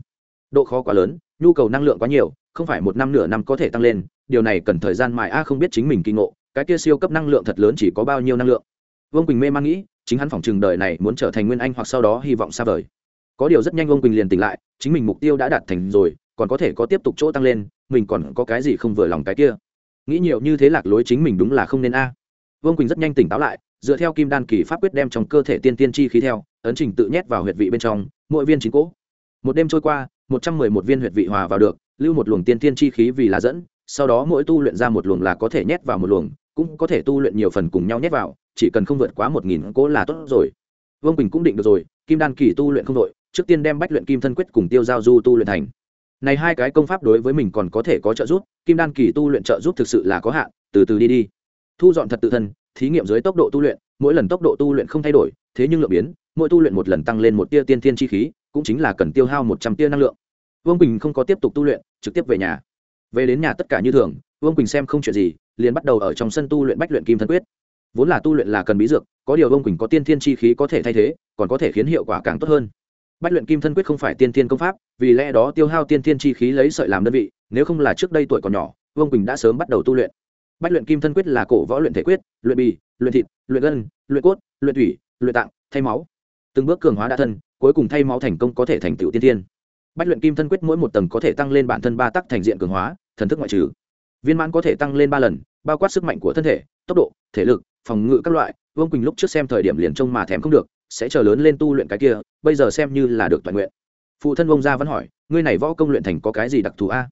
Độ khó quá lớn, nhu cầu năng lượng quá nhiều không phải một năm nửa năm có thể tăng lên, điều này cần thời gian mài a không biết chính mình kinh ngộ, cái kia siêu cấp năng lượng thật lớn chỉ có bao nhiêu năng lượng. Vương quỳnh mê man nghĩ, chính hắn phỏng chừng đời này muốn trở thành nguyên anh hoặc sau đó hy vọng xa vời. Có điều rất nhanh vương quỳnh liền tỉnh lại, chính mình mục tiêu đã đạt thành rồi, còn có thể có tiếp tục chỗ tăng lên, mình còn có cái gì không vừa lòng cái kia. Nghĩ nhiều như thế lạc lối chính mình đúng là không nên a. Vương quỳnh rất nhanh tỉnh táo lại, dựa theo kim đan kỳ pháp quyết đem trong cơ thể tiên tiên chi khí theo, ấn trình tự nhét vào huyệt vị bên trong, mỗi viên chính cỗ. Một đêm trôi qua, một trăm mười một viên huyệt vị hòa vào được lưu một luồng tiên tiên chi khí vì là dẫn, sau đó mỗi tu luyện ra một luồng là có thể nhét vào một luồng, cũng có thể tu luyện nhiều phần cùng nhau nhét vào, chỉ cần không vượt quá một nghìn cỗ là tốt rồi. Vương quỳnh cũng định được rồi, kim đan kỳ tu luyện không đội, trước tiên đem bách luyện kim thân quyết cùng tiêu giao du tu luyện thành. Này hai cái công pháp đối với mình còn có thể có trợ giúp, kim đan kỳ tu luyện trợ giúp thực sự là có hạn, từ từ đi đi. Thu dọn thật tự thân, thí nghiệm dưới tốc độ tu luyện, mỗi lần tốc độ tu luyện không thay đổi, thế nhưng lượng biến, mỗi tu luyện một lần tăng lên một tia tiên thiên chi khí, cũng chính là cần tiêu hao một trăm tia năng lượng vương quỳnh không có tiếp tục tu luyện, trực tiếp về nhà. Về đến nhà tất cả như thường, vương quỳnh xem không chuyện gì, liền bắt đầu ở trong sân tu luyện bách luyện kim thân quyết. Vốn là tu luyện là cần bí dược, có điều vương quỳnh có tiên thiên chi khí có thể thay thế, còn có thể khiến hiệu quả càng tốt hơn. Bách luyện kim thân quyết không phải tiên thiên công pháp, vì lẽ đó tiêu hao tiên thiên chi khí lấy sợi làm đơn vị, nếu không là trước đây tuổi còn nhỏ, vương quỳnh đã sớm bắt đầu tu luyện. Bách luyện kim thân quyết là cổ võ luyện thể quyết, luyện bì, luyện thịt, luyện gân, luyện cốt, luyện thủy, luyện tạng, thay máu. Từng bước cường hóa đa thân, cuối cùng thay máu thành công có thể thành tựu tiên thiên bách luyện kim thân quyết mỗi một tầng có thể tăng lên bản thân ba tắc thành diện cường hóa, thần thức ngoại trừ. Viên mãn có thể tăng lên ba lần, bao quát sức mạnh của thân thể, tốc độ, thể lực, phòng ngự các loại. Vương quỳnh lúc trước xem thời điểm liền trông mà thèm không được, sẽ chờ lớn lên tu luyện cái kia, bây giờ xem như là được toàn nguyện. Phụ thân vông gia vẫn hỏi, ngươi này võ công luyện thành có cái gì đặc thù a?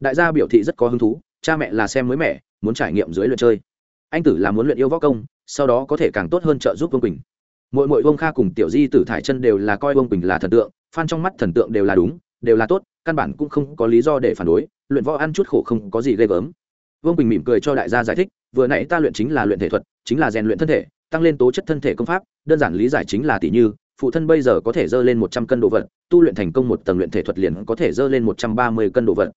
Đại gia biểu thị rất có hứng thú, cha mẹ là xem mới mẻ, muốn trải nghiệm dưới luyện chơi. Anh tử là muốn luyện yêu võ công, sau đó có thể càng tốt hơn trợ giúp vương quỳnh. Mỗi mỗi vương kha cùng tiểu di tử thải chân đều là coi vương quỳnh là thần tượng, phan trong mắt thần tượng đều là đúng đều là tốt, căn bản cũng không có lý do để phản đối, luyện võ ăn chút khổ không có gì ghê gớm. Vương quỳnh mỉm cười cho đại gia giải thích, vừa nãy ta luyện chính là luyện thể thuật, chính là rèn luyện thân thể, tăng lên tố chất thân thể công pháp, đơn giản lý giải chính là tỷ như, phụ thân bây giờ có thể dơ lên một trăm cân đồ vật, tu luyện thành công một tầng luyện thể thuật liền có thể dơ lên một trăm ba mươi cân đồ vật.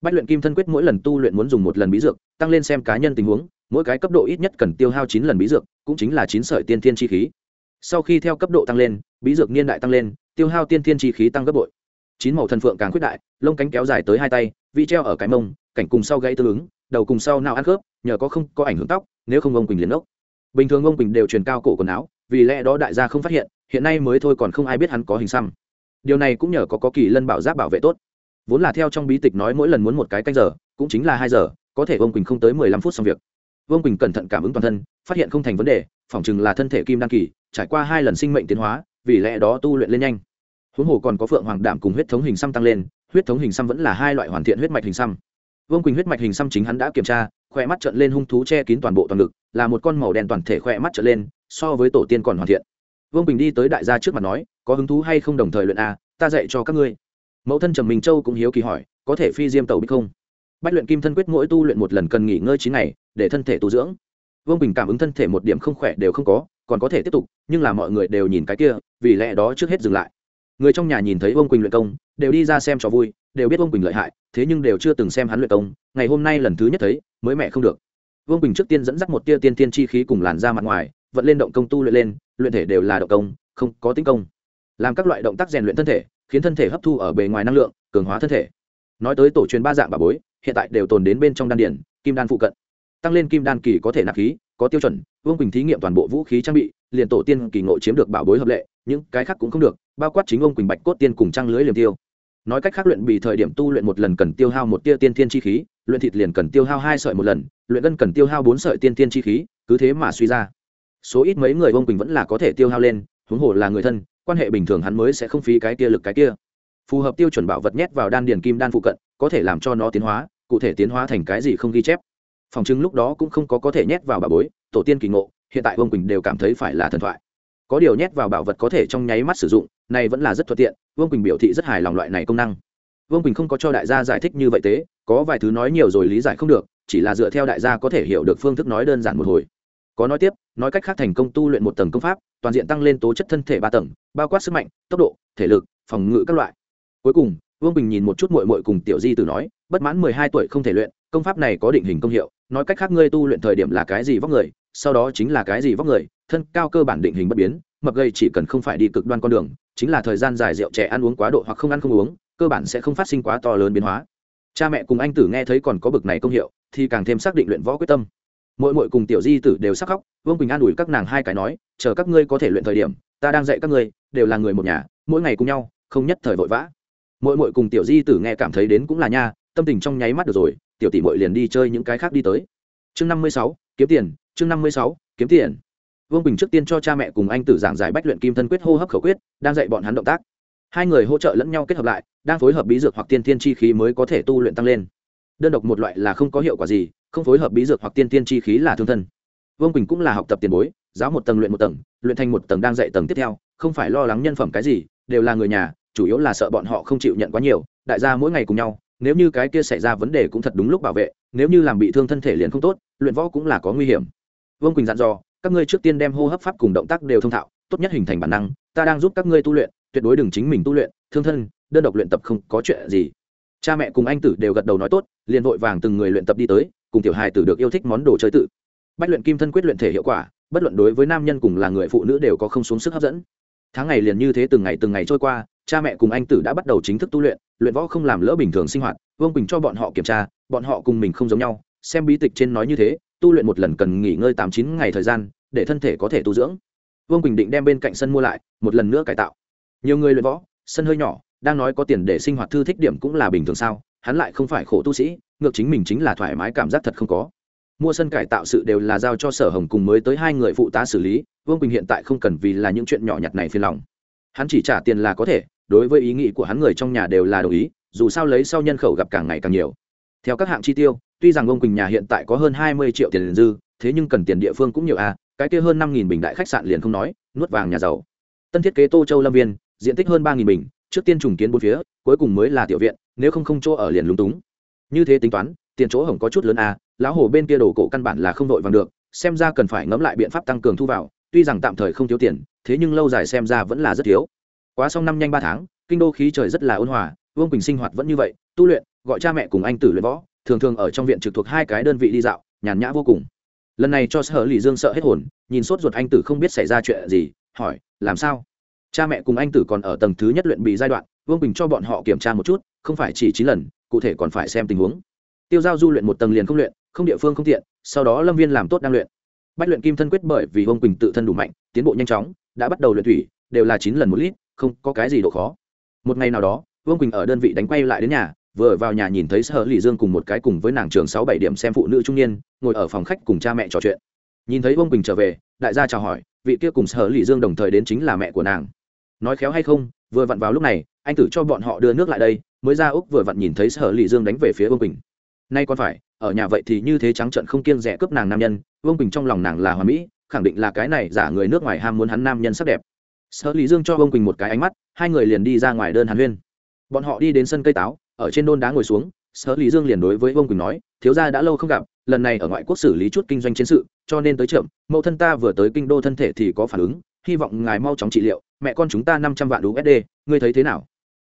Bách luyện kim thân quyết mỗi lần tu luyện muốn dùng một lần bí dược, tăng lên xem cá nhân tình huống, mỗi cái cấp độ ít nhất cần tiêu hao chín lần bí dược, cũng chính là chín sợi tiên thiên chi khí. Sau khi theo cấp độ tăng lên, bí dược niên đại tăng lên, tiêu hao tiên thiên chi khí tăng gấp bội chín màu thần phượng càng khuyết đại, lông cánh kéo dài tới hai tay vị treo ở cái mông, cảnh cùng sau gãy tương ứng, đầu cùng sau nào ăn khớp, nhờ có không có ảnh hưởng tóc, nếu không ông quỳnh liền ốc. Bình thường ông quỳnh đều truyền cao cổ quần áo, vì lẽ đó đại gia không phát hiện hiện nay mới thôi còn không ai biết hắn có hình xăm. Điều này cũng nhờ có có kỳ lân bảo giáp bảo vệ tốt. Vốn là theo trong bí tịch nói mỗi lần muốn một cái canh giờ, cũng chính là hai giờ, có thể ông quỳnh không tới mười lăm phút xong việc. Vương quỳnh cẩn thận cảm ứng toàn thân, phát hiện không thành vấn đề, phỏng chừng là thân thể kim đăng kỳ, trải qua hai lần sinh mệnh tiến hóa, vì lẽ đó tu luyện lên nhanh huống hồ còn có phượng hoàng đảm cùng huyết thống hình xăm tăng lên, huyết thống hình xăm vẫn là hai loại hoàn thiện huyết mạch hình xăm. Vương quỳnh huyết mạch hình xăm chính hắn đã kiểm tra khoe mắt trợn lên hung thú che kín toàn bộ toàn ngực là một con màu đen toàn thể khoe mắt trợn lên, so với tổ tiên còn hoàn thiện. Vương quỳnh đi tới đại gia trước mặt nói, có hứng thú hay không đồng thời luyện a, ta dạy cho các ngươi. Mẫu thân trầm minh châu cũng hiếu kỳ hỏi, có thể phi diêm tàu biết không? Bách luyện kim thân quyết mỗi tu luyện một lần cần nghỉ ngơi chín ngày, để thân thể tu dưỡng. Vương bình cảm ứng thân thể một điểm không khỏe đều không có, còn có thể tiếp tục, nhưng là mọi người đều nhìn cái kia, vì lẽ đó trước hết dừng lại người trong nhà nhìn thấy vương quỳnh luyện công, đều đi ra xem cho vui, đều biết vương quỳnh lợi hại, thế nhưng đều chưa từng xem hắn luyện công, ngày hôm nay lần thứ nhất thấy, mới mẹ không được. Vương quỳnh trước tiên dẫn dắt một tia tiên tiên chi khí cùng làn ra mặt ngoài, vận lên động công tu luyện lên, luyện thể đều là động công, không có tính công. Làm các loại động tác rèn luyện thân thể, khiến thân thể hấp thu ở bề ngoài năng lượng, cường hóa thân thể. Nói tới tổ truyền ba dạng bà bối, hiện tại đều tồn đến bên trong đan điển kim đan phụ cận. Tăng lên kim đan kỳ có thể nạp khí, có tiêu chuẩn, vương quỳnh thí nghiệm toàn bộ vũ khí trang bị, liền tổ tiên kỳ ngộ chiếm được bảo bối hợp lệ những cái khác cũng không được, bao quát chính ông quỳnh bạch cốt tiên cùng trang lưới liềm tiêu. Nói cách khác luyện bị thời điểm tu luyện một lần cần tiêu hao một tia tiên thiên chi khí, luyện thịt liền cần tiêu hao hai sợi một lần, luyện gân cần tiêu hao bốn sợi tiên thiên chi khí, cứ thế mà suy ra. Số ít mấy người ông quỳnh vẫn là có thể tiêu hao lên, huống hồ là người thân, quan hệ bình thường hắn mới sẽ không phí cái kia lực cái kia. Phù hợp tiêu chuẩn bảo vật nhét vào đan điền kim đan phụ cận, có thể làm cho nó tiến hóa, cụ thể tiến hóa thành cái gì không ghi chép. Phòng chứng lúc đó cũng không có có thể nhét vào bà bối, tổ tiên kỳ ngộ, hiện tại ông quỳnh đều cảm thấy phải là thần thoại có điều nhét vào bảo vật có thể trong nháy mắt sử dụng, này vẫn là rất thuận tiện, vương quỳnh biểu thị rất hài lòng loại này công năng. Vương quỳnh không có cho đại gia giải thích như vậy thế có vài thứ nói nhiều rồi lý giải không được, chỉ là dựa theo đại gia có thể hiểu được phương thức nói đơn giản một hồi. Có nói tiếp, nói cách khác thành công tu luyện một tầng công pháp, toàn diện tăng lên tố chất thân thể ba tầng, bao quát sức mạnh, tốc độ, thể lực, phòng ngự các loại. Cuối cùng, vương bình nhìn một chút mội mội cùng tiểu di từ nói, bất mãn mười hai tuổi không thể luyện, công pháp này có định hình công hiệu, nói cách khác ngươi tu luyện thời điểm là cái gì vóc người sau đó chính là cái gì vóc người, thân cao cơ bản định hình bất biến, mập gây chỉ cần không phải đi cực đoan con đường, chính là thời gian dài rượu trẻ ăn uống quá độ hoặc không ăn không uống, cơ bản sẽ không phát sinh quá to lớn biến hóa. Cha mẹ cùng anh tử nghe thấy còn có bực này công hiệu, thì càng thêm xác định luyện võ quyết tâm. Mỗi mỗi cùng tiểu di tử đều sắc khóc, vương quỳnh an ủi các nàng hai cái nói, chờ các ngươi có thể luyện thời điểm, ta đang dạy các ngươi, đều là người một nhà, mỗi ngày cùng nhau, không nhất thời vội vã. Mỗi mỗi cùng tiểu di tử nghe cảm thấy đến cũng là nha, tâm tình trong nháy mắt được rồi, tiểu tỷ mội liền đi chơi những cái khác đi tới. Chương năm mươi sáu, kiếm tiền chương năm mươi sáu, kiếm tiền. Vương bình trước tiên cho cha mẹ cùng anh tử giảng giải bách luyện kim thân quyết hô hấp khẩu quyết, đang dạy bọn hắn động tác. Hai người hỗ trợ lẫn nhau kết hợp lại, đang phối hợp bí dược hoặc tiên thiên chi khí mới có thể tu luyện tăng lên. Đơn độc một loại là không có hiệu quả gì, không phối hợp bí dược hoặc tiên tiên chi khí là thương thân. Vương quỳnh cũng là học tập tiền bối, giáo một tầng luyện một tầng, luyện thành một tầng đang dạy tầng tiếp theo, không phải lo lắng nhân phẩm cái gì, đều là người nhà, chủ yếu là sợ bọn họ không chịu nhận quá nhiều, đại gia mỗi ngày cùng nhau, nếu như cái kia xảy ra vấn đề cũng thật đúng lúc bảo vệ, nếu như làm bị thương thân thể liền không tốt, luyện võ cũng là có nguy hiểm vương quỳnh dặn dò, các ngươi trước tiên đem hô hấp pháp cùng động tác đều thông thạo, tốt nhất hình thành bản năng, ta đang giúp các ngươi tu luyện, tuyệt đối đừng chính mình tu luyện, thương thân, đơn độc luyện tập không có chuyện gì. Cha mẹ cùng anh tử đều gật đầu nói tốt, liền vội vàng từng người luyện tập đi tới, cùng tiểu hài tử được yêu thích món đồ chơi tự. Bách luyện kim thân quyết luyện thể hiệu quả, bất luận đối với nam nhân cùng là người phụ nữ đều có không xuống sức hấp dẫn. Tháng ngày liền như thế từng ngày từng ngày trôi qua, cha mẹ cùng anh tử đã bắt đầu chính thức tu luyện luyện võ không làm lỡ bình thường sinh hoạt, vương quỳnh cho bọn họ kiểm tra, bọn họ cùng mình không giống nhau, xem bí tịch trên nói như thế tu luyện một lần cần nghỉ ngơi tám chín ngày thời gian, để thân thể có thể tu dưỡng. Vương quỳnh định đem bên cạnh sân mua lại, một lần nữa cải tạo. Nhiều người luyện võ, sân hơi nhỏ, đang nói có tiền để sinh hoạt thư thích điểm cũng là bình thường sao, hắn lại không phải khổ tu sĩ, ngược chính mình chính là thoải mái cảm giác thật không có. Mua sân cải tạo sự đều là giao cho sở hồng cùng mới tới hai người phụ tá xử lý, vương quỳnh hiện tại không cần vì là những chuyện nhỏ nhặt này phiền lòng. Hắn chỉ trả tiền là có thể, đối với ý nghĩ của hắn người trong nhà đều là đồng ý, dù sao lấy sau nhân khẩu gặp càng ngày càng nhiều. Theo các hạng chi tiêu tuy rằng ông quỳnh nhà hiện tại có hơn hai mươi triệu tiền dư thế nhưng cần tiền địa phương cũng nhiều a à, cái kia hơn năm nghìn bình đại khách sạn liền không nói nuốt vàng nhà giàu. Tân thiết kế tô châu lâm viên diện tích hơn ba nghìn bình trước tiên trùng kiến bốn phía cuối cùng mới là tiểu viện nếu không không chỗ ở liền lúng túng. Như thế tính toán tiền chỗ hổng có chút lớn a à, lão hồ bên kia đồ cổ căn bản là không đội vàng được xem ra cần phải ngẫm lại biện pháp tăng cường thu vào tuy rằng tạm thời không thiếu tiền thế nhưng lâu dài xem ra vẫn là rất thiếu. Quá xong năm nhanh ba tháng kinh đô khí trời rất là ôn hòa vương quỳnh sinh hoạt vẫn như vậy tu luyện gọi cha mẹ cùng anh tử luyện võ thường thường ở trong viện trực thuộc hai cái đơn vị đi dạo, nhàn nhã vô cùng. Lần này cho sở lì dương sợ hết hồn, nhìn sốt ruột anh tử không biết xảy ra chuyện gì, hỏi, làm sao? Cha mẹ cùng anh tử còn ở tầng thứ nhất luyện bị giai đoạn, vương bình cho bọn họ kiểm tra một chút, không phải chỉ chín lần, cụ thể còn phải xem tình huống. Tiêu giao du luyện một tầng liền không luyện, không địa phương không tiện, sau đó lâm viên làm tốt đang luyện. Bách luyện kim thân quyết bởi vì vương quỳnh tự thân đủ mạnh, tiến bộ nhanh chóng, đã bắt đầu luyện thủy, đều là chín lần một lít, không có cái gì độ khó. Một ngày nào đó, vương quỳnh ở đơn vị đánh quay lại đến nhà vừa vào nhà nhìn thấy sở lì dương cùng một cái cùng với nàng trường sáu bảy điểm xem phụ nữ trung niên, ngồi ở phòng khách cùng cha mẹ trò chuyện. Nhìn thấy ông quỳnh trở về, đại gia chào hỏi, vị kia cùng sở lì dương đồng thời đến chính là mẹ của nàng. Nói khéo hay không, vừa vặn vào lúc này, anh tử cho bọn họ đưa nước lại đây, mới ra úc vừa vặn nhìn thấy sở lì dương đánh về phía ông quỳnh. Nay còn phải, ở nhà vậy thì như thế trắng trận không kiêng rẻ cướp nàng nam nhân vương quỳnh trong lòng nàng là hoa mỹ, khẳng định là cái này giả người nước ngoài ham muốn hắn nam nhân sắc đẹp. Sở lý dương cho vương quỳnh một cái ánh mắt, hai người liền đi ra ngoài đơn hàn huyên. Bọn họ đi đến sân cây táo ở trên đôn đá ngồi xuống, sở lý dương liền đối với vương quỳnh nói, thiếu gia đã lâu không gặp, lần này ở ngoại quốc xử lý chút kinh doanh chiến sự, cho nên tới chậm, mẫu thân ta vừa tới kinh đô thân thể thì có phản ứng, hy vọng ngài mau chóng trị liệu, mẹ con chúng ta năm trăm vạn usd ngươi thấy thế nào?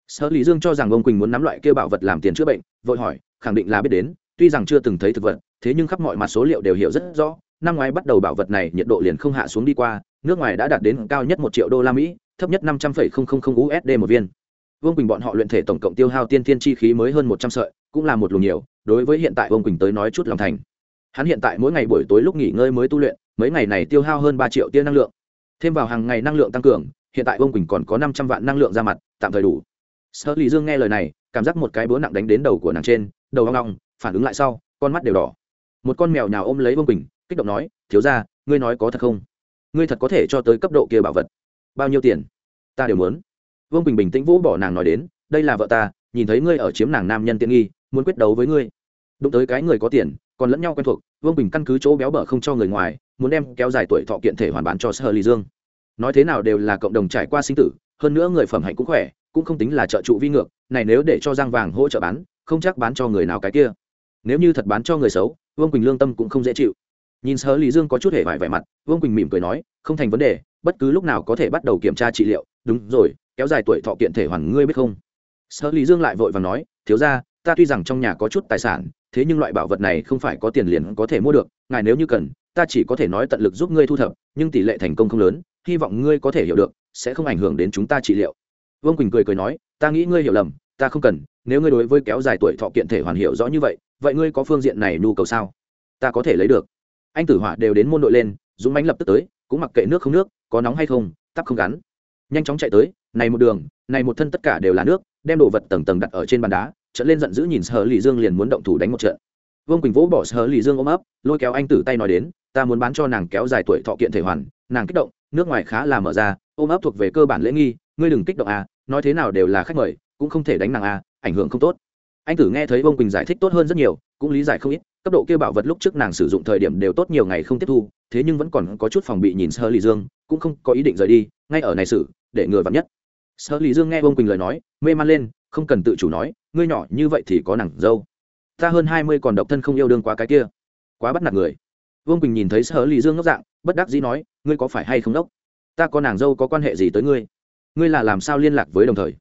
Sở lý dương cho rằng ông quỳnh muốn nắm loại kia bảo vật làm tiền chữa bệnh, vội hỏi, khẳng định là biết đến, tuy rằng chưa từng thấy thực vật, thế nhưng khắp mọi mặt số liệu đều hiểu rất rõ, năm ngoái bắt đầu bảo vật này nhiệt độ liền không hạ xuống đi qua, nước ngoài đã đạt đến cao nhất một triệu đô la mỹ, thấp nhất năm trăm linh usd một viên vương quỳnh bọn họ luyện thể tổng cộng tiêu hao tiên thiên chi khí mới hơn một trăm sợi, cũng là một luồng nhiều, đối với hiện tại vương quỳnh tới nói chút lòng thành. Hắn hiện tại mỗi ngày buổi tối lúc nghỉ ngơi mới tu luyện, mấy ngày này tiêu hao hơn ba triệu tia năng lượng. Thêm vào hàng ngày năng lượng tăng cường, hiện tại vương quỳnh còn có năm trăm vạn năng lượng ra mặt, tạm thời đủ. Sợ lý dương nghe lời này, cảm giác một cái búa nặng đánh đến đầu của nàng trên, đầu hoang long phản ứng lại sau, con mắt đều đỏ. Một con mèo nhào ôm lấy vương quỳnh, kích động nói, thiếu ra ngươi nói có thật không? Ngươi thật có thể cho tới cấp độ kia bảo vật. Bao nhiêu tiền? Ta đều muốn vương quỳnh bình tĩnh vũ bỏ nàng nói đến, đây là vợ ta, nhìn thấy ngươi ở chiếm nàng nam nhân tiện nghi, muốn quyết đấu với ngươi. Đụng tới cái người có tiền, còn lẫn nhau quen thuộc, vương quỳnh căn cứ chỗ béo bở không cho người ngoài, muốn đem kéo dài tuổi thọ kiện thể hoàn bán cho sơ lý dương. Nói thế nào đều là cộng đồng trải qua sinh tử, hơn nữa người phẩm hạnh cũng khỏe, cũng không tính là trợ trụ vi ngược, này nếu để cho giang vàng hỗ trợ bán, không chắc bán cho người nào cái kia. Nếu như thật bán cho người xấu, vương quỳnh lương tâm cũng không dễ chịu. Nhìn sơ lý dương có chút hề vải vẻ mặt, vương quỳnh mỉm cười nói, không thành vấn đề, bất cứ lúc nào có thể bắt đầu kiểm tra trị liệu. Đúng rồi kéo dài tuổi thọ kiện thể hoàn ngươi biết không? Sở lý dương lại vội và nói, thiếu ra ta tuy rằng trong nhà có chút tài sản, thế nhưng loại bảo vật này không phải có tiền liền có thể mua được, ngài nếu như cần, ta chỉ có thể nói tận lực giúp ngươi thu thập, nhưng tỷ lệ thành công không lớn, hy vọng ngươi có thể hiểu được, sẽ không ảnh hưởng đến chúng ta trị liệu. Vương quỳnh cười cười nói, ta nghĩ ngươi hiểu lầm, ta không cần, nếu ngươi đối với kéo dài tuổi thọ kiện thể hoàn hiểu rõ như vậy vậy ngươi có phương diện này nhu cầu sao? Ta có thể lấy được. Anh tử hỏa đều đến môn đội lên, dũng mánh lập tức tới, cũng mặc kệ nước không nước, có nóng hay không, tắp không gắn. Nhanh chóng chạy tới này một đường, này một thân tất cả đều là nước, đem đồ vật tầng tầng đặt ở trên bàn đá, trận lên giận dữ nhìn sở lì dương liền muốn động thủ đánh một trận. Vương quỳnh vỗ bỏ sở lì dương ôm ấp, lôi kéo anh tử tay nói đến, ta muốn bán cho nàng kéo dài tuổi thọ kiện thể hoàn, nàng kích động, nước ngoài khá là mở ra, ôm ấp thuộc về cơ bản lễ nghi, ngươi đừng kích động à nói thế nào đều là khách mời, cũng không thể đánh nàng à ảnh hưởng không tốt. Anh tử nghe thấy vương quỳnh giải thích tốt hơn rất nhiều, cũng lý giải không ít, cấp độ kia bảo vật lúc trước nàng sử dụng thời điểm đều tốt nhiều ngày không tiếp thu, thế nhưng vẫn còn có chút phòng bị nhìn sơ lì dương, cũng không có ý định rời đi, ngay ở này xử, để ngừa vặn nhất sở lý dương nghe vương quỳnh lời nói, mê man lên, không cần tự chủ nói, ngươi nhỏ như vậy thì có nàng dâu. Ta hơn hai mươi còn độc thân không yêu đương quá cái kia. Quá bắt nạt người. Vương quỳnh nhìn thấy sở lý dương ngốc dạng, bất đắc dĩ nói, ngươi có phải hay không đốc? Ta có nàng dâu có quan hệ gì tới ngươi? Ngươi là làm sao liên lạc với đồng thời?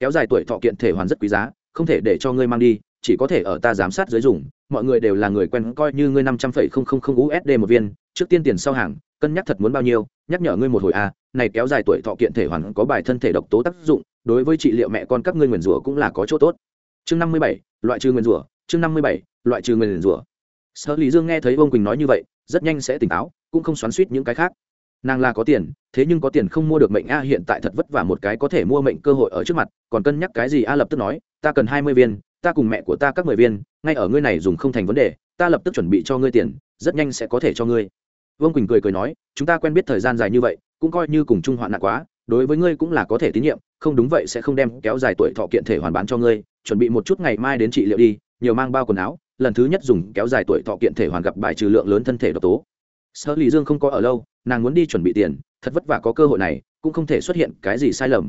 Kéo dài tuổi thọ kiện thể hoàn rất quý giá, không thể để cho ngươi mang đi, chỉ có thể ở ta giám sát dưới dùng. Mọi người đều là người quen, coi như ngươi năm trăm phẩy không không không usd một viên, trước tiên tiền sau hàng, cân nhắc thật muốn bao nhiêu, nhắc nhở ngươi một hồi a này kéo dài tuổi thọ kiện thể hoàn có bài thân thể độc tố tác dụng, đối với trị liệu mẹ con các ngươi nguyền rủa cũng là có chỗ tốt. Chương năm mươi bảy, loại trừ nguyền rủa, chương năm mươi bảy, loại trừ nguyền rủa. Sở lý dương nghe thấy vương quỳnh nói như vậy, rất nhanh sẽ tỉnh táo, cũng không xoắn suýt những cái khác. Nàng là có tiền, thế nhưng có tiền không mua được mệnh a hiện tại thật vất vả một cái có thể mua mệnh cơ hội ở trước mặt, còn cân nhắc cái gì a lập tức nói, ta cần hai mươi viên, ta cùng mẹ của ta các mười viên, ngay ở ngươi này dùng không thành vấn đề, ta lập tức chuẩn bị cho ngươi tiền, rất nhanh sẽ có thể cho ngươi. Vương quỳnh cười cười nói, chúng ta quen biết thời gian dài như vậy cũng coi như cùng chung hoạn nạn quá, đối với ngươi cũng là có thể tín nhiệm, không đúng vậy sẽ không đem kéo dài tuổi thọ kiện thể hoàn bán cho ngươi, chuẩn bị một chút ngày mai đến trị liệu đi, nhiều mang bao quần áo, lần thứ nhất dùng kéo dài tuổi thọ kiện thể hoàn gặp bài trừ lượng lớn thân thể độc tố sở lý dương không có ở lâu, nàng muốn đi chuẩn bị tiền, thật vất vả có cơ hội này, cũng không thể xuất hiện cái gì sai lầm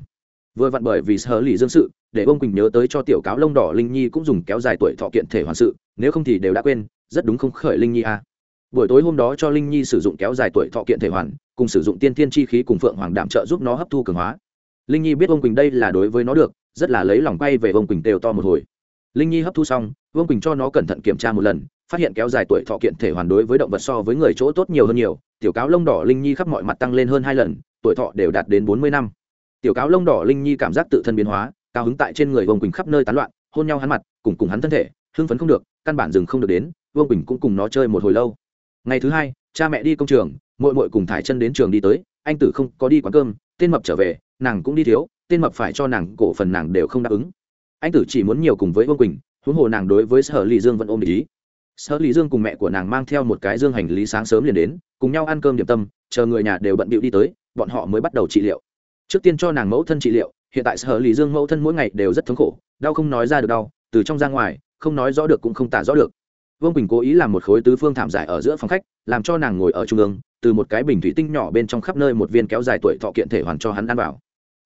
vừa vặn bởi vì sở lý dương sự, để ông quỳnh nhớ tới cho tiểu cáo lông đỏ linh nhi cũng dùng kéo dài tuổi thọ kiện thể hoàn sự, nếu không thì đều đã quên, rất đúng không khởi linh nhi a à. buổi tối hôm đó cho linh nhi sử dụng kéo dài tuổi thọ kiện thể hoàn cùng sử dụng tiên thiên chi khí cùng phượng hoàng đạm trợ giúp nó hấp thu cường hóa. Linh nhi biết ông quỳnh đây là đối với nó được, rất là lấy lòng bay về ông quỳnh đều to một hồi. Linh nhi hấp thu xong, vương quỳnh cho nó cẩn thận kiểm tra một lần, phát hiện kéo dài tuổi thọ kiện thể hoàn đối với động vật so với người chỗ tốt nhiều hơn nhiều, tiểu cáo lông đỏ linh nhi khắp mọi mặt tăng lên hơn hai lần, tuổi thọ đều đạt đến bốn mươi năm. Tiểu cáo lông đỏ linh nhi cảm giác tự thân biến hóa, cao hứng tại trên người vương quỳnh khắp nơi tán loạn, hôn nhau hắn mặt, cùng cùng hắn thân thể, hưng phấn không được, căn bản dừng không được đến, vương quỳnh cũng cùng nó chơi một hồi lâu. Ngày thứ hai, cha mẹ đi công trường mội mội cùng thải chân đến trường đi tới, anh tử không có đi quán cơm, tên mập trở về, nàng cũng đi thiếu, tên mập phải cho nàng cổ phần nàng đều không đáp ứng. Anh tử chỉ muốn nhiều cùng với vương quỳnh, huống hồ nàng đối với sở lý dương vẫn ôm ý. Sở lý dương cùng mẹ của nàng mang theo một cái dương hành lý sáng sớm liền đến, cùng nhau ăn cơm điểm tâm, chờ người nhà đều bận bịu đi tới, bọn họ mới bắt đầu trị liệu. Trước tiên cho nàng mẫu thân trị liệu, hiện tại sở lý dương mẫu thân mỗi ngày đều rất thống khổ, đau không nói ra được đau, từ trong ra ngoài, không nói rõ được cũng không tả rõ được vương quỳnh cố ý làm một khối tứ phương thảm giải ở giữa phòng khách làm cho nàng ngồi ở trung ương từ một cái bình thủy tinh nhỏ bên trong khắp nơi một viên kéo dài tuổi thọ kiện thể hoàn cho hắn ăn vào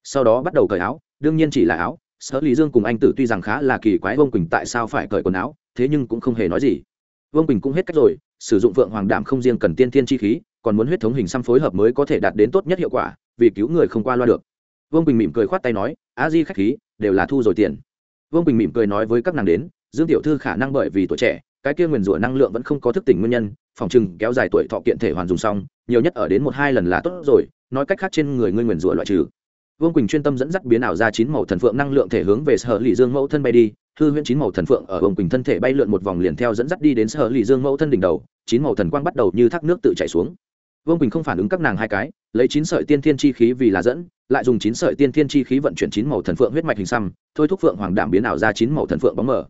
sau đó bắt đầu cởi áo đương nhiên chỉ là áo sở lý dương cùng anh tử tuy rằng khá là kỳ quái vương quỳnh tại sao phải cởi quần áo thế nhưng cũng không hề nói gì vương quỳnh cũng hết cách rồi sử dụng phượng hoàng đảm không riêng cần tiên thiên chi khí còn muốn huyết thống hình xăm phối hợp mới có thể đạt đến tốt nhất hiệu quả vì cứu người không qua loa được vương quỳnh mỉm cười khoát tay nói a di khách khí đều là thu rồi tiền vương quỳnh mỉm cười nói với các nàng đến dương tiểu thư khả năng bởi vì tuổi trẻ cái kia nguyền rủa năng lượng vẫn không có thức tỉnh nguyên nhân, phòng chừng kéo dài tuổi thọ kiện thể hoàn dùng xong, nhiều nhất ở đến một hai lần là tốt rồi, nói cách khác trên người ngươi nguyền rủa loại trừ. Vương quỳnh chuyên tâm dẫn dắt biến ảo ra chín màu thần phượng năng lượng thể hướng về sở lì dương mẫu thân bay đi, hư huyễn chín màu thần phượng ở vương quỳnh thân thể bay lượn một vòng liền theo dẫn dắt đi đến sở lì dương mẫu thân đỉnh đầu, chín màu thần quang bắt đầu như thác nước tự chảy xuống. Vương quỳnh không phản ứng các nàng hai cái, lấy chín sợi tiên thiên chi khí vì là dẫn, lại dùng chín sợi tiên thiên chi khí vận chuyển chín màu thần phượng huyết mạch hình xăm, thôi thúc phượng hoàng đảm biến ảo ra chín màu thần phượng bóng mở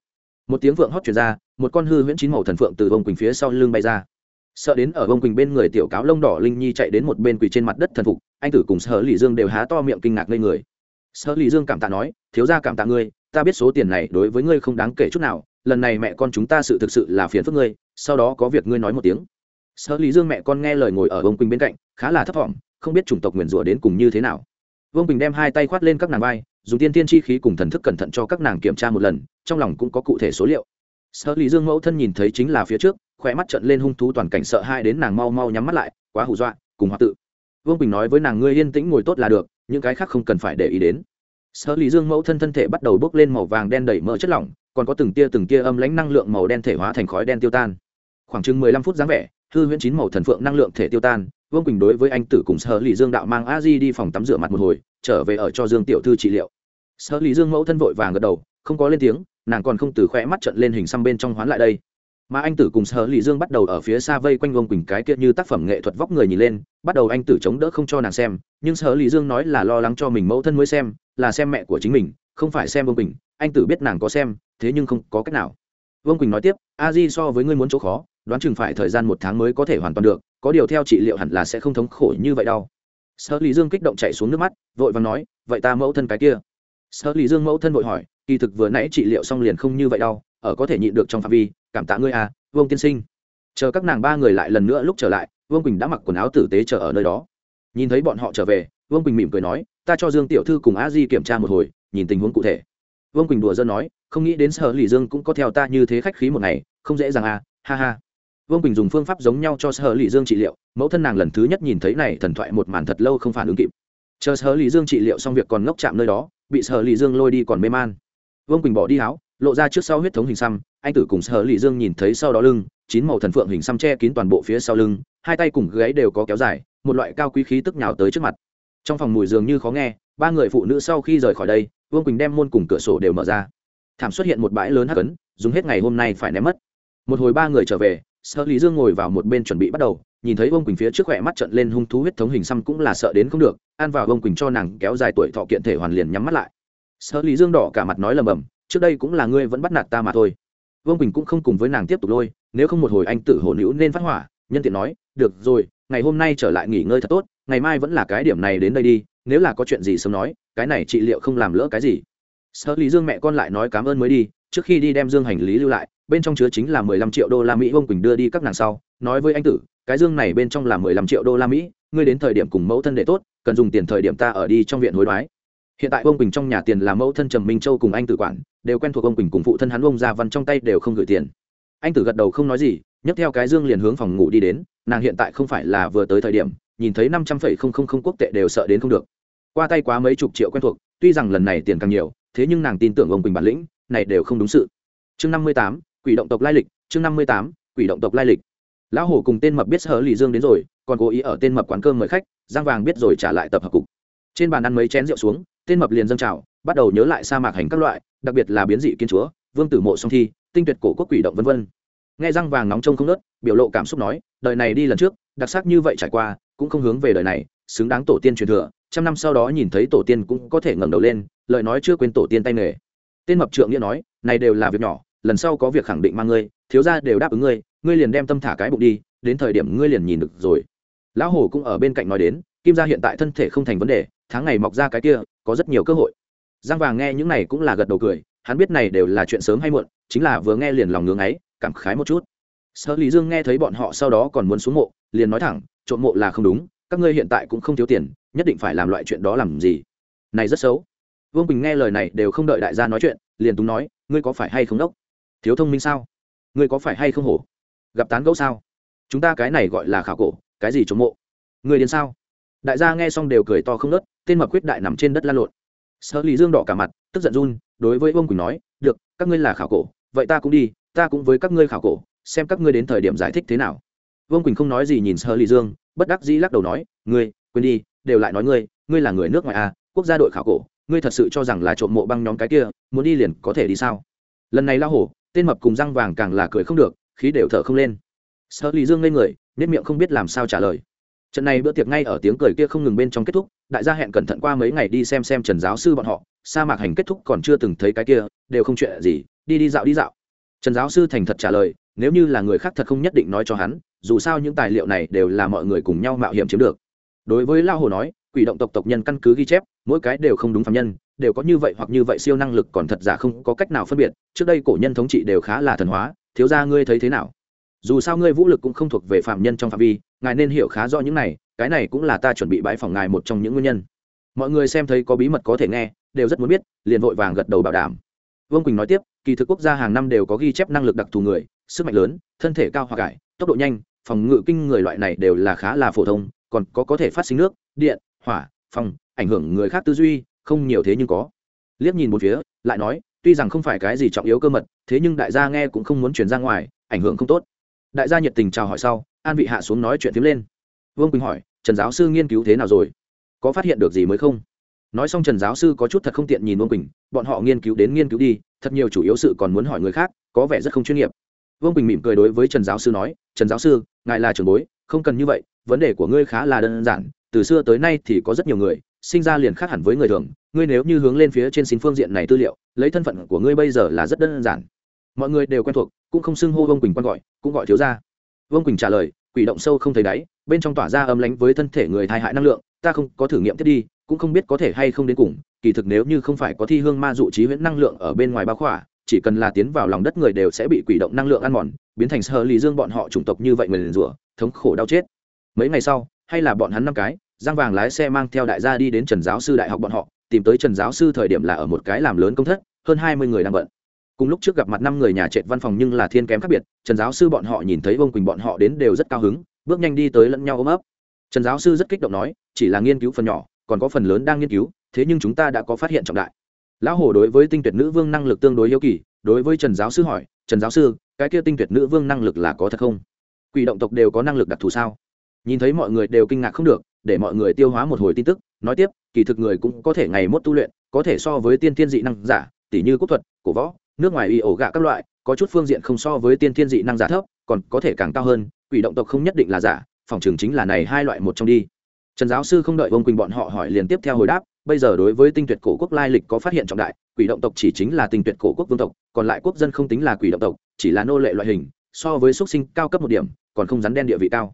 một tiếng phượng hót chuyển ra, một con hư huyễn chín màu thần phượng từ vông quỳnh phía sau lưng bay ra. Sợ đến ở bông quỳnh bên người tiểu cáo lông đỏ linh nhi chạy đến một bên quỳ trên mặt đất thần phục, anh tử cùng sở lì dương đều há to miệng kinh ngạc lên người. Sở lì dương cảm tạ nói, thiếu ra cảm tạ ngươi, ta biết số tiền này đối với ngươi không đáng kể chút nào, lần này mẹ con chúng ta sự thực sự là phiền phức ngươi, sau đó có việc ngươi nói một tiếng. Sở lì dương mẹ con nghe lời ngồi ở bông quỳnh bên cạnh, khá là thấp thỏm, không biết chủng tộc nguyền rủa đến cùng như thế nào. Vương quỳnh đem hai tay khoát lên các nàng vai dùng tiên tiên chi khí cùng thần thức cẩn thận cho các nàng kiểm tra một lần, trong lòng cũng có cụ thể số liệu. Sợ lý dương mẫu thân nhìn thấy chính là phía trước khỏe mắt trận lên hung thú toàn cảnh sợ hai đến nàng mau mau nhắm mắt lại, quá hù dọa, cùng hoa tự. Vương bình nói với nàng, ngươi yên tĩnh ngồi tốt là được, những cái khác không cần phải để ý đến. Sợ lý dương mẫu thân thân thể bắt đầu bốc lên màu vàng đen đẩy mỡ chất lỏng, còn có từng tia từng tia âm lãnh năng lượng màu đen thể hóa thành khói đen tiêu tan. Khoảng chừng mười lăm phút dáng vẻ, hư huyễn chín màu thần phượng năng lượng thể tiêu tan, vương quỳnh đối với anh tử cùng sở lì dương đạo mang a di đi phòng tắm rửa mặt một hồi, trở về ở cho dương tiểu thư trị liệu sở lý dương mẫu thân vội vàng gật đầu, không có lên tiếng, nàng còn không từ khỏe mắt trận lên hình xăm bên trong hoán lại đây. Mà anh tử cùng sở lý dương bắt đầu ở phía xa vây quanh vông quỳnh cái kia như tác phẩm nghệ thuật vóc người nhìn lên, bắt đầu anh tử chống đỡ không cho nàng xem, nhưng sở lý dương nói là lo lắng cho mình mẫu thân mới xem, là xem mẹ của chính mình, không phải xem vông quỳnh, anh tử biết nàng có xem, thế nhưng không có cách nào. Vương quỳnh nói tiếp, a di so với ngươi muốn chỗ khó, đoán chừng phải thời gian một tháng mới có thể hoàn toàn được, có điều theo trị liệu hẳn là sẽ không thống khổ như vậy đâu. Sở lý dương kích động chạy xuống nước mắt, vội và nói, vậy ta mẫu thân cái kia sở lý dương mẫu thân vội hỏi, kỳ thực vừa nãy trị liệu xong liền không như vậy đau ở có thể nhịn được trong phạm vi, cảm tạ ngươi à vương tiên sinh. Chờ các nàng ba người lại lần nữa lúc trở lại, vương quỳnh đã mặc quần áo tử tế chờ ở nơi đó. Nhìn thấy bọn họ trở về, vương quỳnh mỉm cười nói, ta cho dương tiểu thư cùng a di kiểm tra một hồi, nhìn tình huống cụ thể. Vương quỳnh đùa dân nói, không nghĩ đến sở lì dương cũng có theo ta như thế khách khí một ngày, không dễ dàng à ha ha. Vương quỳnh dùng phương pháp giống nhau cho sở lì dương trị liệu, mẫu thân nàng lần thứ nhất nhìn thấy này thần thoại một màn thật lâu không phản ứng kịp chờ sở lý dương trị liệu xong việc còn ngốc chạm nơi đó, bị sở lý dương lôi đi còn mê man. Vương quỳnh bỏ đi áo, lộ ra trước sau huyết thống hình xăm, anh tử cùng sở lý dương nhìn thấy sau đó lưng, chín màu thần phượng hình xăm che kín toàn bộ phía sau lưng, hai tay cùng gáy đều có kéo dài, một loại cao quý khí tức nhào tới trước mặt. Trong phòng mùi dường như khó nghe, ba người phụ nữ sau khi rời khỏi đây, vương quỳnh đem môn cùng cửa sổ đều mở ra. Thảm xuất hiện một bãi lớn hắc cấn dùng hết ngày hôm nay phải ném mất. Một hồi ba người trở về, sở lý dương ngồi vào một bên chuẩn bị bắt đầu nhìn thấy vương quỳnh phía trước khỏe mắt trận lên hung thú huyết thống hình xăm cũng là sợ đến không được an vào vương quỳnh cho nàng kéo dài tuổi thọ kiện thể hoàn liền nhắm mắt lại. Sợ lý dương đỏ cả mặt nói lầm bầm, trước đây cũng là ngươi vẫn bắt nạt ta mà thôi. Vương quỳnh cũng không cùng với nàng tiếp tục lôi, nếu không một hồi anh tự hổ nữ nên phát hỏa, nhân tiện nói, được rồi, ngày hôm nay trở lại nghỉ ngơi thật tốt, ngày mai vẫn là cái điểm này đến đây đi, nếu là có chuyện gì sớm nói, cái này chị liệu không làm lỡ cái gì. Sợ lý dương mẹ con lại nói cảm ơn mới đi, trước khi đi đem dương hành lý lưu lại, bên trong chứa chính là mười lăm triệu đô la mỹ, vương quỳnh đưa đi các nàng sau, nói với anh tử cái dương này bên trong là mười lăm triệu đô la mỹ, ngươi đến thời điểm cùng mẫu thân để tốt, cần dùng tiền thời điểm ta ở đi trong viện hối đoái. Hiện tại ông quỳnh trong nhà tiền là mẫu thân trầm minh châu cùng anh tử quản, đều quen thuộc ông quỳnh cùng phụ thân hắn ông gia văn trong tay đều không gửi tiền. Anh tử gật đầu không nói gì, nhấc theo cái dương liền hướng phòng ngủ đi đến, nàng hiện tại không phải là vừa tới thời điểm, nhìn thấy năm trăm phẩy không không không quốc tệ đều sợ đến không được. Qua tay quá mấy chục triệu quen thuộc, tuy rằng lần này tiền càng nhiều, thế nhưng nàng tin tưởng ông quỳnh bản lĩnh này đều không đúng sự. Chương năm mươi tám, quỷ động tộc lai lịch, chương năm mươi tám, quỷ động tộc lai lịch lão hổ cùng tên mập biết hở lì dương đến rồi, còn cố ý ở tên mập quán cơm mời khách, giang vàng biết rồi trả lại tập hợp cục. Trên bàn ăn mấy chén rượu xuống, tên mập liền dâng trào, bắt đầu nhớ lại sa mạc hành các loại, đặc biệt là biến dị kiến chúa, vương tử mộ song thi, tinh tuyệt cổ quốc quỷ động vân vân. Nghe răng vàng nóng trông không nớt biểu lộ cảm xúc nói, đời này đi lần trước, đặc sắc như vậy trải qua, cũng không hướng về đời này, xứng đáng tổ tiên truyền thừa, trăm năm sau đó nhìn thấy tổ tiên cũng có thể ngẩng đầu lên, lời nói chưa quên tổ tiên tay nghề. Tên mập trượng nghĩa nói, này đều là việc nhỏ, lần sau có việc khẳng định mang ngươi, thiếu gia đều đáp ứng ngươi ngươi liền đem tâm thả cái bụng đi, đến thời điểm ngươi liền nhìn được rồi. Lão hổ cũng ở bên cạnh nói đến, kim gia hiện tại thân thể không thành vấn đề, tháng ngày mọc ra cái kia, có rất nhiều cơ hội. Giang vàng nghe những này cũng là gật đầu cười, hắn biết này đều là chuyện sớm hay muộn, chính là vừa nghe liền lòng ngưỡng ấy cảm khái một chút. Sở lý dương nghe thấy bọn họ sau đó còn muốn xuống mộ, liền nói thẳng, trộm mộ là không đúng, các ngươi hiện tại cũng không thiếu tiền, nhất định phải làm loại chuyện đó làm gì. Này rất xấu. Vương bình nghe lời này đều không đợi đại gia nói chuyện, liền túng nói, ngươi có phải hay không đốc? Thiếu thông minh sao? Ngươi có phải hay không hổ? Gặp tán gẫu sao? Chúng ta cái này gọi là khảo cổ, cái gì chống mộ? Người đến sao? Đại gia nghe xong đều cười to không nớt tên mập quyết đại nằm trên đất la lộn. Sở lý dương đỏ cả mặt, tức giận run, đối với vương quỳnh nói, được, các ngươi là khảo cổ, vậy ta cũng đi, ta cũng với các ngươi khảo cổ, xem các ngươi đến thời điểm giải thích thế nào. Vương quỳnh không nói gì nhìn sở lý dương, bất đắc dĩ lắc đầu nói, ngươi, quên đi, đều lại nói ngươi ngươi là người nước ngoài à quốc gia đội khảo cổ, ngươi thật sự cho rằng là trộm mộ băng nhóm cái kia, muốn đi liền có thể đi sao? Lần này la hổ, tên mập cùng răng vàng càng là cười không được khí đều thở không lên. Sợ lý dương lên người nết miệng không biết làm sao trả lời. Trận này bữa tiệc ngay ở tiếng cười kia không ngừng bên trong kết thúc, đại gia hẹn cẩn thận qua mấy ngày đi xem xem trần giáo sư bọn họ, sa mạc hành kết thúc còn chưa từng thấy cái kia, đều không chuyện gì, đi đi dạo đi dạo. Trần giáo sư thành thật trả lời, nếu như là người khác thật không nhất định nói cho hắn, dù sao những tài liệu này đều là mọi người cùng nhau mạo hiểm chiếm được. Đối với lao hồ nói, quỷ động tộc tộc nhân căn cứ ghi chép, mỗi cái đều không đúng phạm nhân, đều có như vậy hoặc như vậy siêu năng lực còn thật giả không có cách nào phân biệt, trước đây cổ nhân thống trị đều khá là thần hóa thiếu ra ngươi thấy thế nào? Dù sao ngươi vũ lực cũng không thuộc về phạm nhân trong phạm vi, ngài nên hiểu khá rõ những này, cái này cũng là ta chuẩn bị bãi phòng ngài một trong những nguyên nhân. Mọi người xem thấy có bí mật có thể nghe, đều rất muốn biết, liền vội vàng gật đầu bảo đảm. Vương quỳnh nói tiếp, kỳ thực quốc gia hàng năm đều có ghi chép năng lực đặc thù người, sức mạnh lớn, thân thể cao hoặc cải, tốc độ nhanh, phòng ngự kinh người loại này đều là khá là phổ thông, còn có có thể phát sinh nước, điện, hỏa, phòng, ảnh hưởng người khác tư duy, không nhiều thế nhưng có. Liếc nhìn một phía, lại nói tuy rằng không phải cái gì trọng yếu cơ mật, thế nhưng đại gia nghe cũng không muốn chuyển ra ngoài, ảnh hưởng không tốt. Đại gia nhiệt tình chào hỏi sau, an vị hạ xuống nói chuyện phím lên. Vương quỳnh hỏi, trần giáo sư nghiên cứu thế nào rồi? Có phát hiện được gì mới không? Nói xong trần giáo sư có chút thật không tiện nhìn vương quỳnh, bọn họ nghiên cứu đến nghiên cứu đi, thật nhiều chủ yếu sự còn muốn hỏi người khác, có vẻ rất không chuyên nghiệp. Vương quỳnh mỉm cười đối với trần giáo sư nói, trần giáo sư, ngài là trường bối, không cần như vậy, vấn đề của ngươi khá là đơn giản, từ xưa tới nay thì có rất nhiều người sinh ra liền khác hẳn với người thường, ngươi nếu như hướng lên phía trên xin phương diện này tư liệu, lấy thân phận của ngươi bây giờ là rất đơn giản. Mọi người đều quen thuộc, cũng không xưng hô vương quỳnh quan gọi, cũng gọi thiếu ra vương quỳnh trả lời, quỷ động sâu không thấy đáy, bên trong tỏa ra âm lánh với thân thể người thai hại năng lượng, ta không có thử nghiệm tiếp đi, cũng không biết có thể hay không đến cùng, kỳ thực nếu như không phải có thi hương ma dụ trí huyễn năng lượng ở bên ngoài bao khỏa, chỉ cần là tiến vào lòng đất người đều sẽ bị quỷ động năng lượng ăn mòn, biến thành sơ lý dương bọn họ chủng tộc như vậy người liền rủa, thống khổ đau chết. Mấy ngày sau, hay là bọn hắn năm cái giang vàng lái xe mang theo đại gia đi đến trần giáo sư đại học bọn họ, tìm tới trần giáo sư thời điểm là ở một cái làm lớn công thất, hơn hai mươi người đang bận. Cùng lúc trước gặp mặt năm người nhà trệt văn phòng nhưng là thiên kém khác biệt, trần giáo sư bọn họ nhìn thấy bông quỳnh bọn họ đến đều rất cao hứng, bước nhanh đi tới lẫn nhau ôm ấp. Trần giáo sư rất kích động nói, chỉ là nghiên cứu phần nhỏ, còn có phần lớn đang nghiên cứu, thế nhưng chúng ta đã có phát hiện trọng đại. Lão hồ đối với tinh tuyệt nữ vương năng lực tương đối yêu kỳ, đối với trần giáo sư hỏi, trần giáo sư, cái kia tinh tuyệt nữ vương năng lực là có thật không? Quỷ động tộc đều có năng lực đặc thù sao? Nhìn thấy mọi người đều kinh ngạc không được để mọi người tiêu hóa một hồi tin tức, nói tiếp, kỳ thực người cũng có thể ngày mốt tu luyện, có thể so với tiên thiên dị năng giả tỷ như quốc thuật, cổ võ, nước ngoài y ổ gạ các loại, có chút phương diện không so với tiên thiên dị năng giả thấp, còn có thể càng cao hơn, quỷ động tộc không nhất định là giả, phòng trường chính là này hai loại một trong đi. Trần giáo sư không đợi ông quỳnh bọn họ hỏi liền tiếp theo hồi đáp, bây giờ đối với tinh tuyệt cổ quốc lai lịch có phát hiện trọng đại, quỷ động tộc chỉ chính là tinh tuyệt cổ quốc vương tộc, còn lại quốc dân không tính là quỷ động tộc, chỉ là nô lệ loại hình, so với xuất sinh cao cấp một điểm, còn không rắn đen địa vị cao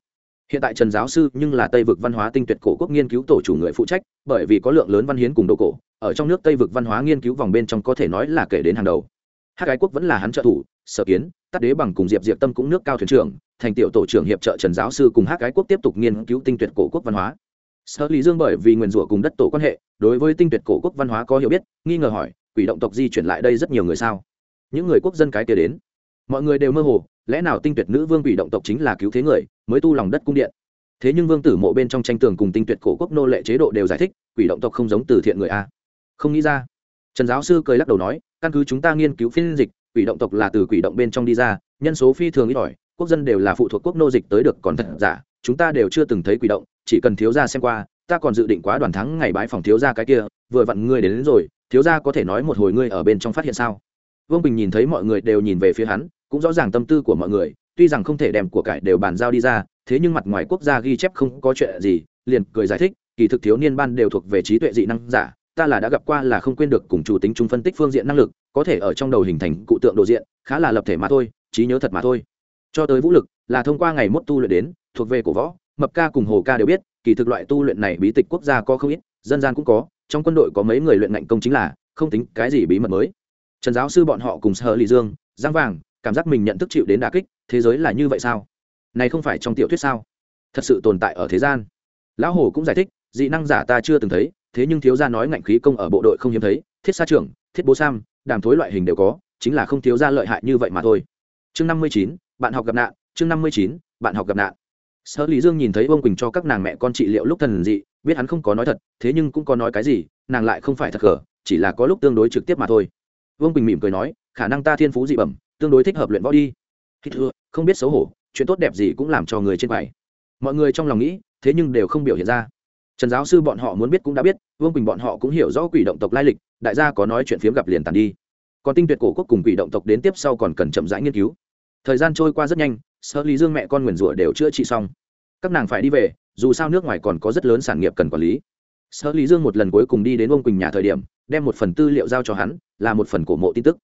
hiện tại trần giáo sư nhưng là tây vực văn hóa tinh tuyệt cổ quốc nghiên cứu tổ chủ người phụ trách, bởi vì có lượng lớn văn hiến cùng đồ cổ, ở trong nước tây vực văn hóa nghiên cứu vòng bên trong có thể nói là kể đến hàng đầu. Hát gái quốc vẫn là hắn trợ thủ, sở kiến tắt đế bằng cùng diệp diệp tâm cũng nước cao thuyền trưởng, thành tiểu tổ trưởng hiệp trợ trần giáo sư cùng hát gái quốc tiếp tục nghiên cứu tinh tuyệt cổ quốc văn hóa. Sở lý dương bởi vì nguyền rủa cùng đất tổ quan hệ, đối với tinh tuyệt cổ quốc văn hóa có hiểu biết, nghi ngờ hỏi, quỷ động tộc di chuyển lại đây rất nhiều người sao? Những người quốc dân cái kia đến mọi người đều mơ hồ lẽ nào tinh tuyệt nữ vương quỷ động tộc chính là cứu thế người mới tu lòng đất cung điện? Thế nhưng vương tử mộ bên trong tranh tường cùng tinh tuyệt cổ quốc nô lệ chế độ đều giải thích quỷ động tộc không giống từ thiện người a. Không nghĩ ra. Trần giáo sư cười lắc đầu nói căn cứ chúng ta nghiên cứu phiên dịch quỷ động tộc là từ quỷ động bên trong đi ra nhân số phi thường ít ỏi quốc dân đều là phụ thuộc quốc nô dịch tới được còn thật giả chúng ta đều chưa từng thấy quỷ động chỉ cần thiếu gia xem qua ta còn dự định quá đoàn thắng ngày bái phòng thiếu gia cái kia vừa vặn ngươi đến, đến rồi thiếu gia có thể nói một hồi ngươi ở bên trong phát hiện sao? Vương bình nhìn thấy mọi người đều nhìn về phía hắn, cũng rõ ràng tâm tư của mọi người, tuy rằng không thể đem của cải đều bàn giao đi ra, thế nhưng mặt ngoài quốc gia ghi chép không có chuyện gì, liền cười giải thích, kỳ thực thiếu niên ban đều thuộc về trí tuệ dị năng giả, ta là đã gặp qua là không quên được cùng chủ tính chung phân tích phương diện năng lực, có thể ở trong đầu hình thành cụ tượng đồ diện, khá là lập thể mà thôi, trí nhớ thật mà thôi. Cho tới vũ lực, là thông qua ngày mốt tu luyện đến, thuộc về cổ võ, mập ca cùng hồ ca đều biết, kỳ thực loại tu luyện này bí tịch quốc gia có không ít, dân gian cũng có, trong quân đội có mấy người luyện ngạnh công chính là, không tính cái gì bí mật mới trần giáo sư bọn họ cùng sở lì dương, giang vàng, cảm giác mình nhận thức chịu đến đà kích, thế giới là như vậy sao? Này không phải trong tiểu thuyết sao? Thật sự tồn tại ở thế gian. Lão hồ cũng giải thích, dị năng giả ta chưa từng thấy, thế nhưng thiếu gia nói ngạnh khí công ở bộ đội không hiếm thấy, thiết sa trưởng, thiết bố sam, đàm thối loại hình đều có, chính là không thiếu gia lợi hại như vậy mà thôi. Chương năm mươi chín, bạn học gặp nạn, chương năm mươi chín, bạn học gặp nạn. Sở lý dương nhìn thấy ông quỳnh cho các nàng mẹ con trị liệu lúc thần dị, biết hắn không có nói thật, thế nhưng cũng có nói cái gì, nàng lại không phải thật gở, chỉ là có lúc tương đối trực tiếp mà thôi vương quỳnh mỉm cười nói khả năng ta thiên phú dị bẩm tương đối thích hợp luyện võ đi khi thưa không biết xấu hổ chuyện tốt đẹp gì cũng làm cho người trên quầy mọi người trong lòng nghĩ thế nhưng đều không biểu hiện ra trần giáo sư bọn họ muốn biết cũng đã biết vương quỳnh bọn họ cũng hiểu rõ quỷ động tộc lai lịch đại gia có nói chuyện phiếm gặp liền tàn đi còn tinh tuyệt cổ quốc cùng quỷ động tộc đến tiếp sau còn cần chậm rãi nghiên cứu thời gian trôi qua rất nhanh sơ lý dương mẹ con nguyền rủa đều chữa trị xong các nàng phải đi về dù sao nước ngoài còn có rất lớn sản nghiệp cần quản lý sơ lý dương một lần cuối cùng đi đến ông quỳnh nhà thời điểm đem một phần tư liệu giao cho hắn là một phần cổ mộ tin tức.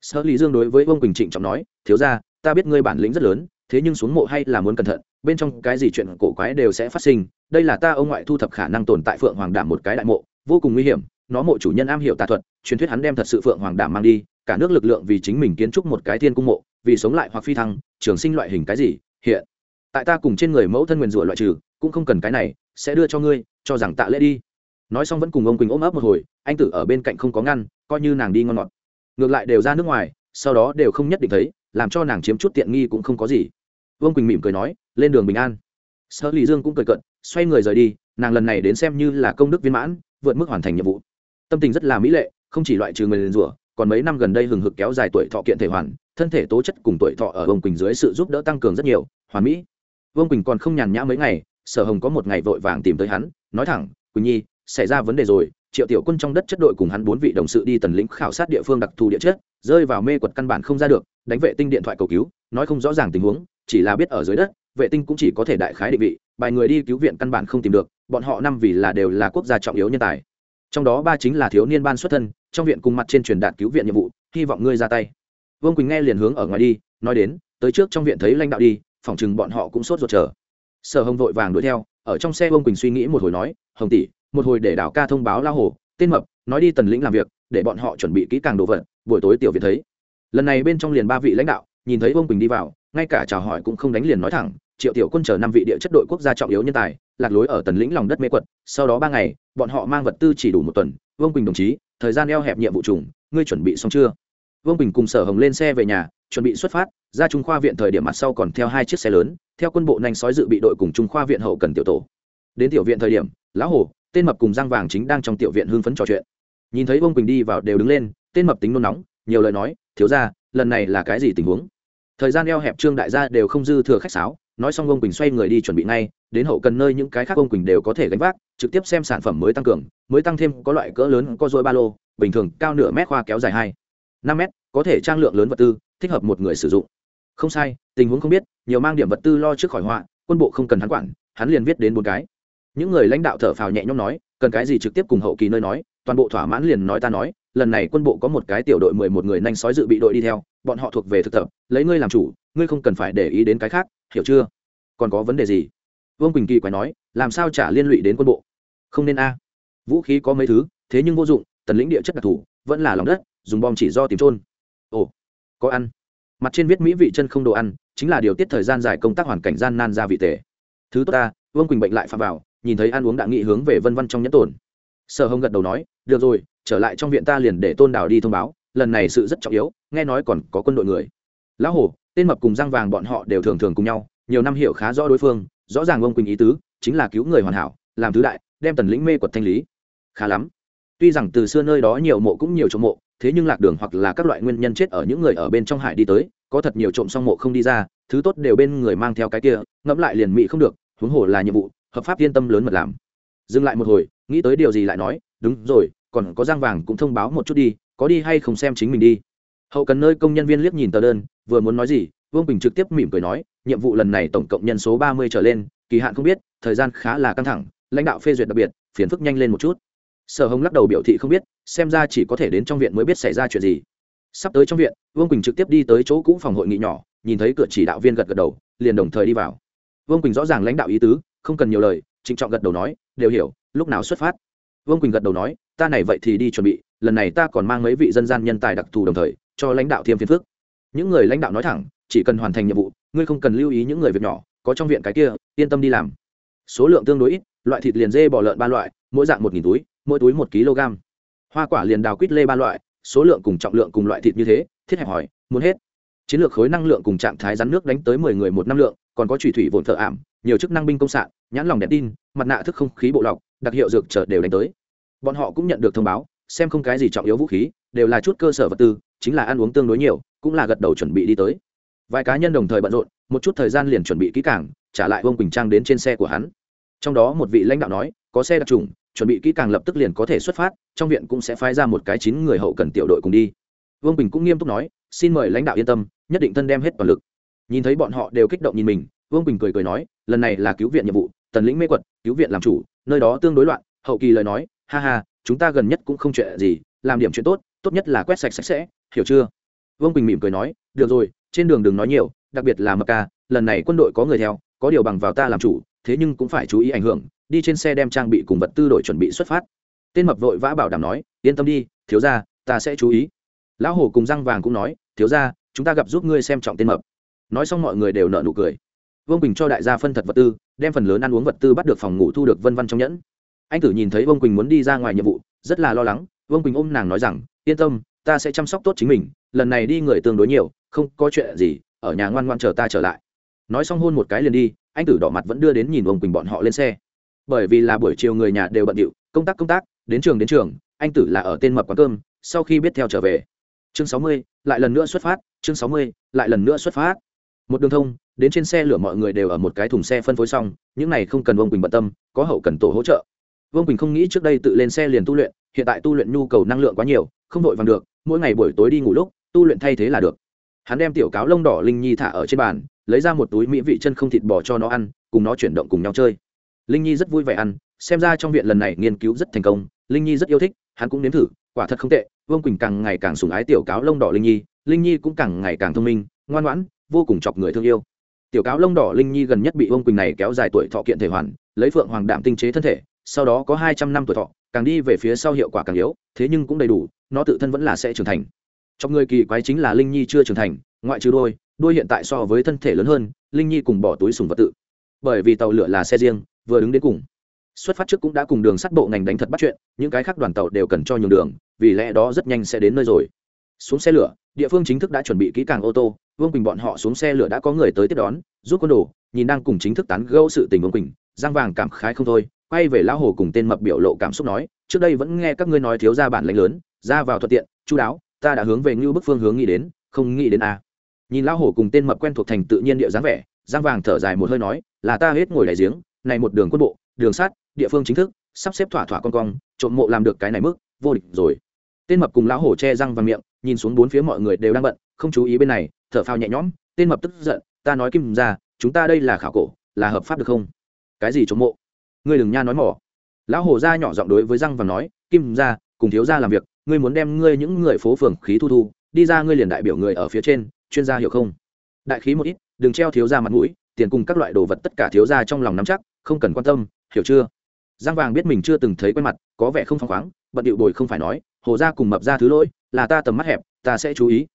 Sơ lý dương đối với ông quỳnh trịnh trọng nói, thiếu ra ta biết ngươi bản lĩnh rất lớn, thế nhưng xuống mộ hay là muốn cẩn thận, bên trong cái gì chuyện cổ quái đều sẽ phát sinh, đây là ta ông ngoại thu thập khả năng tồn tại phượng hoàng đảm một cái đại mộ, vô cùng nguy hiểm, nó mộ chủ nhân am hiểu tà thuật, truyền thuyết hắn đem thật sự phượng hoàng đảm mang đi, cả nước lực lượng vì chính mình kiến trúc một cái thiên cung mộ, vì sống lại hoặc phi thăng, trường sinh loại hình cái gì, hiện tại ta cùng trên người mẫu thân nguyền rủa loại trừ, cũng không cần cái này, sẽ đưa cho ngươi, cho rằng tạ lễ đi nói xong vẫn cùng ông quỳnh ôm ấp một hồi anh tử ở bên cạnh không có ngăn coi như nàng đi ngon ngọt ngược lại đều ra nước ngoài sau đó đều không nhất định thấy làm cho nàng chiếm chút tiện nghi cũng không có gì vương quỳnh mỉm cười nói lên đường bình an sở lý dương cũng cười cận xoay người rời đi nàng lần này đến xem như là công đức viên mãn vượt mức hoàn thành nhiệm vụ tâm tình rất là mỹ lệ không chỉ loại trừ người liền rủa, còn mấy năm gần đây hừng hực kéo dài tuổi thọ kiện thể hoàn thân thể tố chất cùng tuổi thọ ở vương quỳnh dưới sự giúp đỡ tăng cường rất nhiều hoàn mỹ vương quỳnh còn không nhàn nhã mấy ngày sở hồng có một ngày vội vàng tìm tới hắn nói thẳng quỳnh nhi xảy ra vấn đề rồi, triệu tiểu quân trong đất chất đội cùng hắn bốn vị đồng sự đi tần lĩnh khảo sát địa phương đặc thù địa chất, rơi vào mê quật căn bản không ra được, đánh vệ tinh điện thoại cầu cứu, nói không rõ ràng tình huống, chỉ là biết ở dưới đất, vệ tinh cũng chỉ có thể đại khái định vị, bài người đi cứu viện căn bản không tìm được, bọn họ năm vì là đều là quốc gia trọng yếu nhân tài. Trong đó ba chính là thiếu niên ban xuất thân, trong viện cùng mặt trên truyền đạt cứu viện nhiệm vụ, hy vọng ngươi ra tay. Vương quỳnh nghe liền hướng ở ngoài đi, nói đến, tới trước trong viện thấy lãnh đạo đi phỏng chừng bọn họ cũng sốt ruột chờ. Sở hồng vội vàng đuổi theo, ở trong xe vương quỳnh suy nghĩ một hồi nói, hồng tỷ một hồi để đảo ca thông báo la hồ, tên mập, nói đi tần lĩnh làm việc, để bọn họ chuẩn bị kỹ càng đồ vật, buổi tối tiểu viện thấy. Lần này bên trong liền ba vị lãnh đạo, nhìn thấy vương quỳnh đi vào, ngay cả chào hỏi cũng không đánh liền nói thẳng, triệu tiểu quân chờ năm vị địa chất đội quốc gia trọng yếu nhân tài, lạc lối ở tần lĩnh lòng đất mê quật, sau đó ba ngày, bọn họ mang vật tư chỉ đủ một tuần, vương quỳnh đồng chí, thời gian eo hẹp nhiệm vụ trùng, ngươi chuẩn bị xong chưa? Vương quỳnh cùng sở hồng lên xe về nhà, chuẩn bị xuất phát, ra trung khoa viện thời điểm mặt sau còn theo hai chiếc xe lớn, theo quân bộ nhanh sói dự bị đội cùng trung khoa viện hậu cần tiểu tổ. Đến tiểu viện thời điểm, lão hồ tên mập cùng giang vàng chính đang trong tiểu viện hưng phấn trò chuyện. Nhìn thấy vương quỳnh đi vào đều đứng lên, tên mập tính nôn nóng, nhiều lời nói, thiếu ra lần này là cái gì tình huống? Thời gian eo hẹp trương đại gia đều không dư thừa khách sáo, nói xong ông quỳnh xoay người đi chuẩn bị ngay, đến hậu cần nơi những cái khác ông quỳnh đều có thể gánh vác, trực tiếp xem sản phẩm mới tăng cường, mới tăng thêm có loại cỡ lớn có dối ba lô, bình thường cao nửa mét khoa kéo dài hai, năm mét, có thể trang lượng lớn vật tư, thích hợp một người sử dụng. Không sai, tình huống không biết, nhiều mang điểm vật tư lo trước khỏi họa, quân bộ không cần hắn quản, hắn liền viết đến bốn cái những người lãnh đạo thở phào nhẹ nhõm nói, cần cái gì trực tiếp cùng hậu kỳ nơi nói, toàn bộ thỏa mãn liền nói ta nói, lần này quân bộ có một cái tiểu đội mười một người nhanh sói dự bị đội đi theo, bọn họ thuộc về thực tập, lấy ngươi làm chủ, ngươi không cần phải để ý đến cái khác, hiểu chưa? Còn có vấn đề gì? Vương quỳnh kỳ quái nói, làm sao trả liên lụy đến quân bộ? Không nên a. Vũ khí có mấy thứ, thế nhưng vô dụng, tần lĩnh địa chất đặc thù, vẫn là lòng đất, dùng bom chỉ do tìm trôn ồ, có ăn. Mặt trên viết mỹ vị chân không đồ ăn, chính là điều tiết thời gian dài công tác hoàn cảnh gian nan ra vị tể thứ tốt ta, vương quỳnh bệnh lại phạm vào nhìn thấy ăn uống đã nghị hướng về vân văn trong nhẫn tổn sở hồng gật đầu nói, được rồi, trở lại trong viện ta liền để tôn đào đi thông báo, lần này sự rất trọng yếu, nghe nói còn có quân đội người. Lão hổ, tên mập cùng răng vàng bọn họ đều thường thường cùng nhau, nhiều năm hiểu khá rõ đối phương, rõ ràng ông quỳnh ý tứ, chính là cứu người hoàn hảo, làm thứ đại, đem tần lĩnh mê quật thanh lý. Khá lắm. Tuy rằng từ xưa nơi đó nhiều mộ cũng nhiều trộm mộ, thế nhưng lạc đường hoặc là các loại nguyên nhân chết ở những người ở bên trong hải đi tới, có thật nhiều trộm xong mộ không đi ra, thứ tốt đều bên người mang theo cái kia, ngẫm lại liền mị không được, huống hồ là nhiệm vụ hợp pháp yên tâm lớn mật làm. Dừng lại một hồi, nghĩ tới điều gì lại nói, đúng rồi, còn có giang vàng cũng thông báo một chút đi, có đi hay không xem chính mình đi. Hậu cần nơi công nhân viên liếc nhìn tờ đơn, vừa muốn nói gì, vương bình trực tiếp mỉm cười nói, nhiệm vụ lần này tổng cộng nhân số ba mươi trở lên, kỳ hạn không biết, thời gian khá là căng thẳng, lãnh đạo phê duyệt đặc biệt, phiền phức nhanh lên một chút. Sở hồng lắc đầu biểu thị không biết, xem ra chỉ có thể đến trong viện mới biết xảy ra chuyện gì. Sắp tới trong viện, vương quỳnh trực tiếp đi tới chỗ cũ phòng hội nghị nhỏ, nhìn thấy cửa chỉ đạo viên gật gật đầu, liền đồng thời đi vào. Vương quỳnh rõ ràng lãnh đạo ý tứ không cần nhiều lời, trịnh trọng gật đầu nói, đều hiểu, lúc nào xuất phát? Vương quỳnh gật đầu nói, ta này vậy thì đi chuẩn bị, lần này ta còn mang mấy vị dân gian nhân tài đặc thù đồng thời, cho lãnh đạo thêm phiên phước những người lãnh đạo nói thẳng, chỉ cần hoàn thành nhiệm vụ, ngươi không cần lưu ý những người việc nhỏ, có trong viện cái kia, yên tâm đi làm. Số lượng tương đối ít, loại thịt liền dê bò lợn ba loại, mỗi dạng một nghìn túi, mỗi túi một kg. Hoa quả liền đào quýt lê ba loại, số lượng cùng trọng lượng cùng loại thịt như thế, thiết hẹp hỏi, muốn hết. Chiến lược khối năng lượng cùng trạng thái rắn nước đánh tới mười người một năm lượng, còn có trùy thủy vồn thợ ảm, nhiều chức năng binh công sản nhãn lòng đèn tin, mặt nạ thức không khí bộ lọc, đặc hiệu dược chợt đều đánh tới. Bọn họ cũng nhận được thông báo, xem không cái gì trọng yếu vũ khí, đều là chút cơ sở vật tư, chính là ăn uống tương đối nhiều, cũng là gật đầu chuẩn bị đi tới. Vài cá nhân đồng thời bận rộn, một chút thời gian liền chuẩn bị kỹ càng, trả lại vương quỳnh trang đến trên xe của hắn. Trong đó một vị lãnh đạo nói, có xe đặc trùng, chuẩn bị kỹ càng lập tức liền có thể xuất phát, trong viện cũng sẽ phái ra một cái chín người hậu cần tiểu đội cùng đi. Vương bình cũng nghiêm túc nói, xin mời lãnh đạo yên tâm, nhất định thân đem hết toàn lực. Nhìn thấy bọn họ đều kích động nhìn mình, vương bình cười cười nói, lần này là cứu viện nhiệm vụ tần lĩnh mê quật, cứu viện làm chủ, nơi đó tương đối loạn, hậu kỳ lời nói, ha ha, chúng ta gần nhất cũng không chuyện gì, làm điểm chuyện tốt tốt nhất là quét sạch sạch sẽ, hiểu chưa? Vương bình mỉm cười nói, được rồi, trên đường đừng nói nhiều, đặc biệt là mập ca, lần này quân đội có người theo, có điều bằng vào ta làm chủ, thế nhưng cũng phải chú ý ảnh hưởng, đi trên xe đem trang bị cùng vật tư đội chuẩn bị xuất phát. Tên mập vội vã bảo đảm nói, yên tâm đi, thiếu ra ta sẽ chú ý. Lão hổ cùng răng vàng cũng nói, thiếu ra chúng ta gặp giúp ngươi xem trọng tên mập. Nói xong mọi người đều nợ nụ cười vương bình cho đại gia phân thật vật tư, đem phần lớn ăn uống vật tư bắt được phòng ngủ thu được vân văn trong nhẫn. Anh tử nhìn thấy vương quỳnh muốn đi ra ngoài nhiệm vụ, rất là lo lắng. Vương quỳnh ôm nàng nói rằng, yên tâm, ta sẽ chăm sóc tốt chính mình, lần này đi người tương đối nhiều, không có chuyện gì, ở nhà ngoan ngoan chờ ta trở lại. Nói xong hôn một cái liền đi, anh tử đỏ mặt vẫn đưa đến nhìn vương quỳnh bọn họ lên xe. Bởi vì là buổi chiều người nhà đều bận điệu, công tác công tác, đến trường đến trường, anh tử là ở tên mập quán cơm, sau khi biết theo trở về. Chương sáu mươi, lại lần nữa xuất phát, chương sáu mươi, lại lần nữa xuất phát một đường thông, đến trên xe lửa mọi người đều ở một cái thùng xe phân phối xong, những này không cần vương quỳnh bận tâm, có hậu cần tổ hỗ trợ. Vương quỳnh không nghĩ trước đây tự lên xe liền tu luyện, hiện tại tu luyện nhu cầu năng lượng quá nhiều, không đội vàng được, mỗi ngày buổi tối đi ngủ lúc, tu luyện thay thế là được. Hắn đem tiểu cáo lông đỏ linh nhi thả ở trên bàn, lấy ra một túi mỹ vị chân không thịt bò cho nó ăn, cùng nó chuyển động cùng nhau chơi. Linh nhi rất vui vẻ ăn, xem ra trong viện lần này nghiên cứu rất thành công, linh nhi rất yêu thích, hắn cũng nếm thử, quả thật không tệ, vương quỳnh càng ngày càng sùng ái tiểu cáo lông đỏ linh nhi linh nhi cũng càng ngày càng thông minh, ngoan ngoãn vô cùng chọc người thương yêu. Tiểu cáo lông đỏ linh nhi gần nhất bị ông quỳnh này kéo dài tuổi thọ kiện thể hoàn, lấy phượng hoàng đạm tinh chế thân thể, sau đó có hai trăm năm tuổi thọ, càng đi về phía sau hiệu quả càng yếu, thế nhưng cũng đầy đủ, nó tự thân vẫn là sẽ trưởng thành. Trong người kỳ quái chính là linh nhi chưa trưởng thành, ngoại trừ đôi đôi hiện tại so với thân thể lớn hơn, linh nhi cùng bỏ túi sùng vật tự. Bởi vì tàu lửa là xe riêng, vừa đứng đến cùng. Xuất phát trước cũng đã cùng đường sắt bộ ngành đánh thật bắt chuyện, những cái khác đoàn tàu đều cần cho nhường đường, vì lẽ đó rất nhanh sẽ đến nơi rồi. Xuống xe lửa, địa phương chính thức đã chuẩn bị kỹ càng ô tô vương quỳnh bọn họ xuống xe lửa đã có người tới tiếp đón, giúp quân đồ, nhìn đang cùng chính thức tán gẫu sự tình vương quỳnh, giang vàng cảm khái không thôi, quay về lão hồ cùng tên mập biểu lộ cảm xúc nói, trước đây vẫn nghe các ngươi nói thiếu ra bản lãnh lớn, ra vào thuận tiện, chú đáo, ta đã hướng về ngưu bức phương hướng nghĩ đến, không nghĩ đến a. Nhìn lão hồ cùng tên mập quen thuộc thành tự nhiên địa dáng vẻ, giang vàng thở dài một hơi nói, là ta hết ngồi đại giếng, này một đường quân bộ, đường sát địa phương chính thức, sắp xếp thỏa thỏa con cong, trộm mộ làm được cái này mức, vô địch rồi. Tên mập cùng lão hổ che răng và miệng nhìn xuống bốn phía mọi người đều đang bận, không chú ý bên này, thở phao nhẹ nhõm, tên mập tức giận, ta nói kim ra, chúng ta đây là khảo cổ, là hợp pháp được không? Cái gì chống mộ? Ngươi đừng nha nói mỏ. Lão hồ ra nhỏ giọng đối với răng và nói, kim ra, cùng thiếu ra làm việc, ngươi muốn đem ngươi những người phố phường khí thu thu, đi ra ngươi liền đại biểu người ở phía trên, chuyên gia hiểu không? Đại khí một ít, đừng treo thiếu ra mặt mũi, tiền cùng các loại đồ vật tất cả thiếu ra trong lòng nắm chắc, không cần quan tâm, hiểu chưa? Giang vàng biết mình chưa từng thấy quen mặt, có vẻ không phăng khoáng, bận điệu bồi không phải nói, hồ ra cùng mập ra thứ lỗi là ta tầm mắt hẹp, ta sẽ chú ý.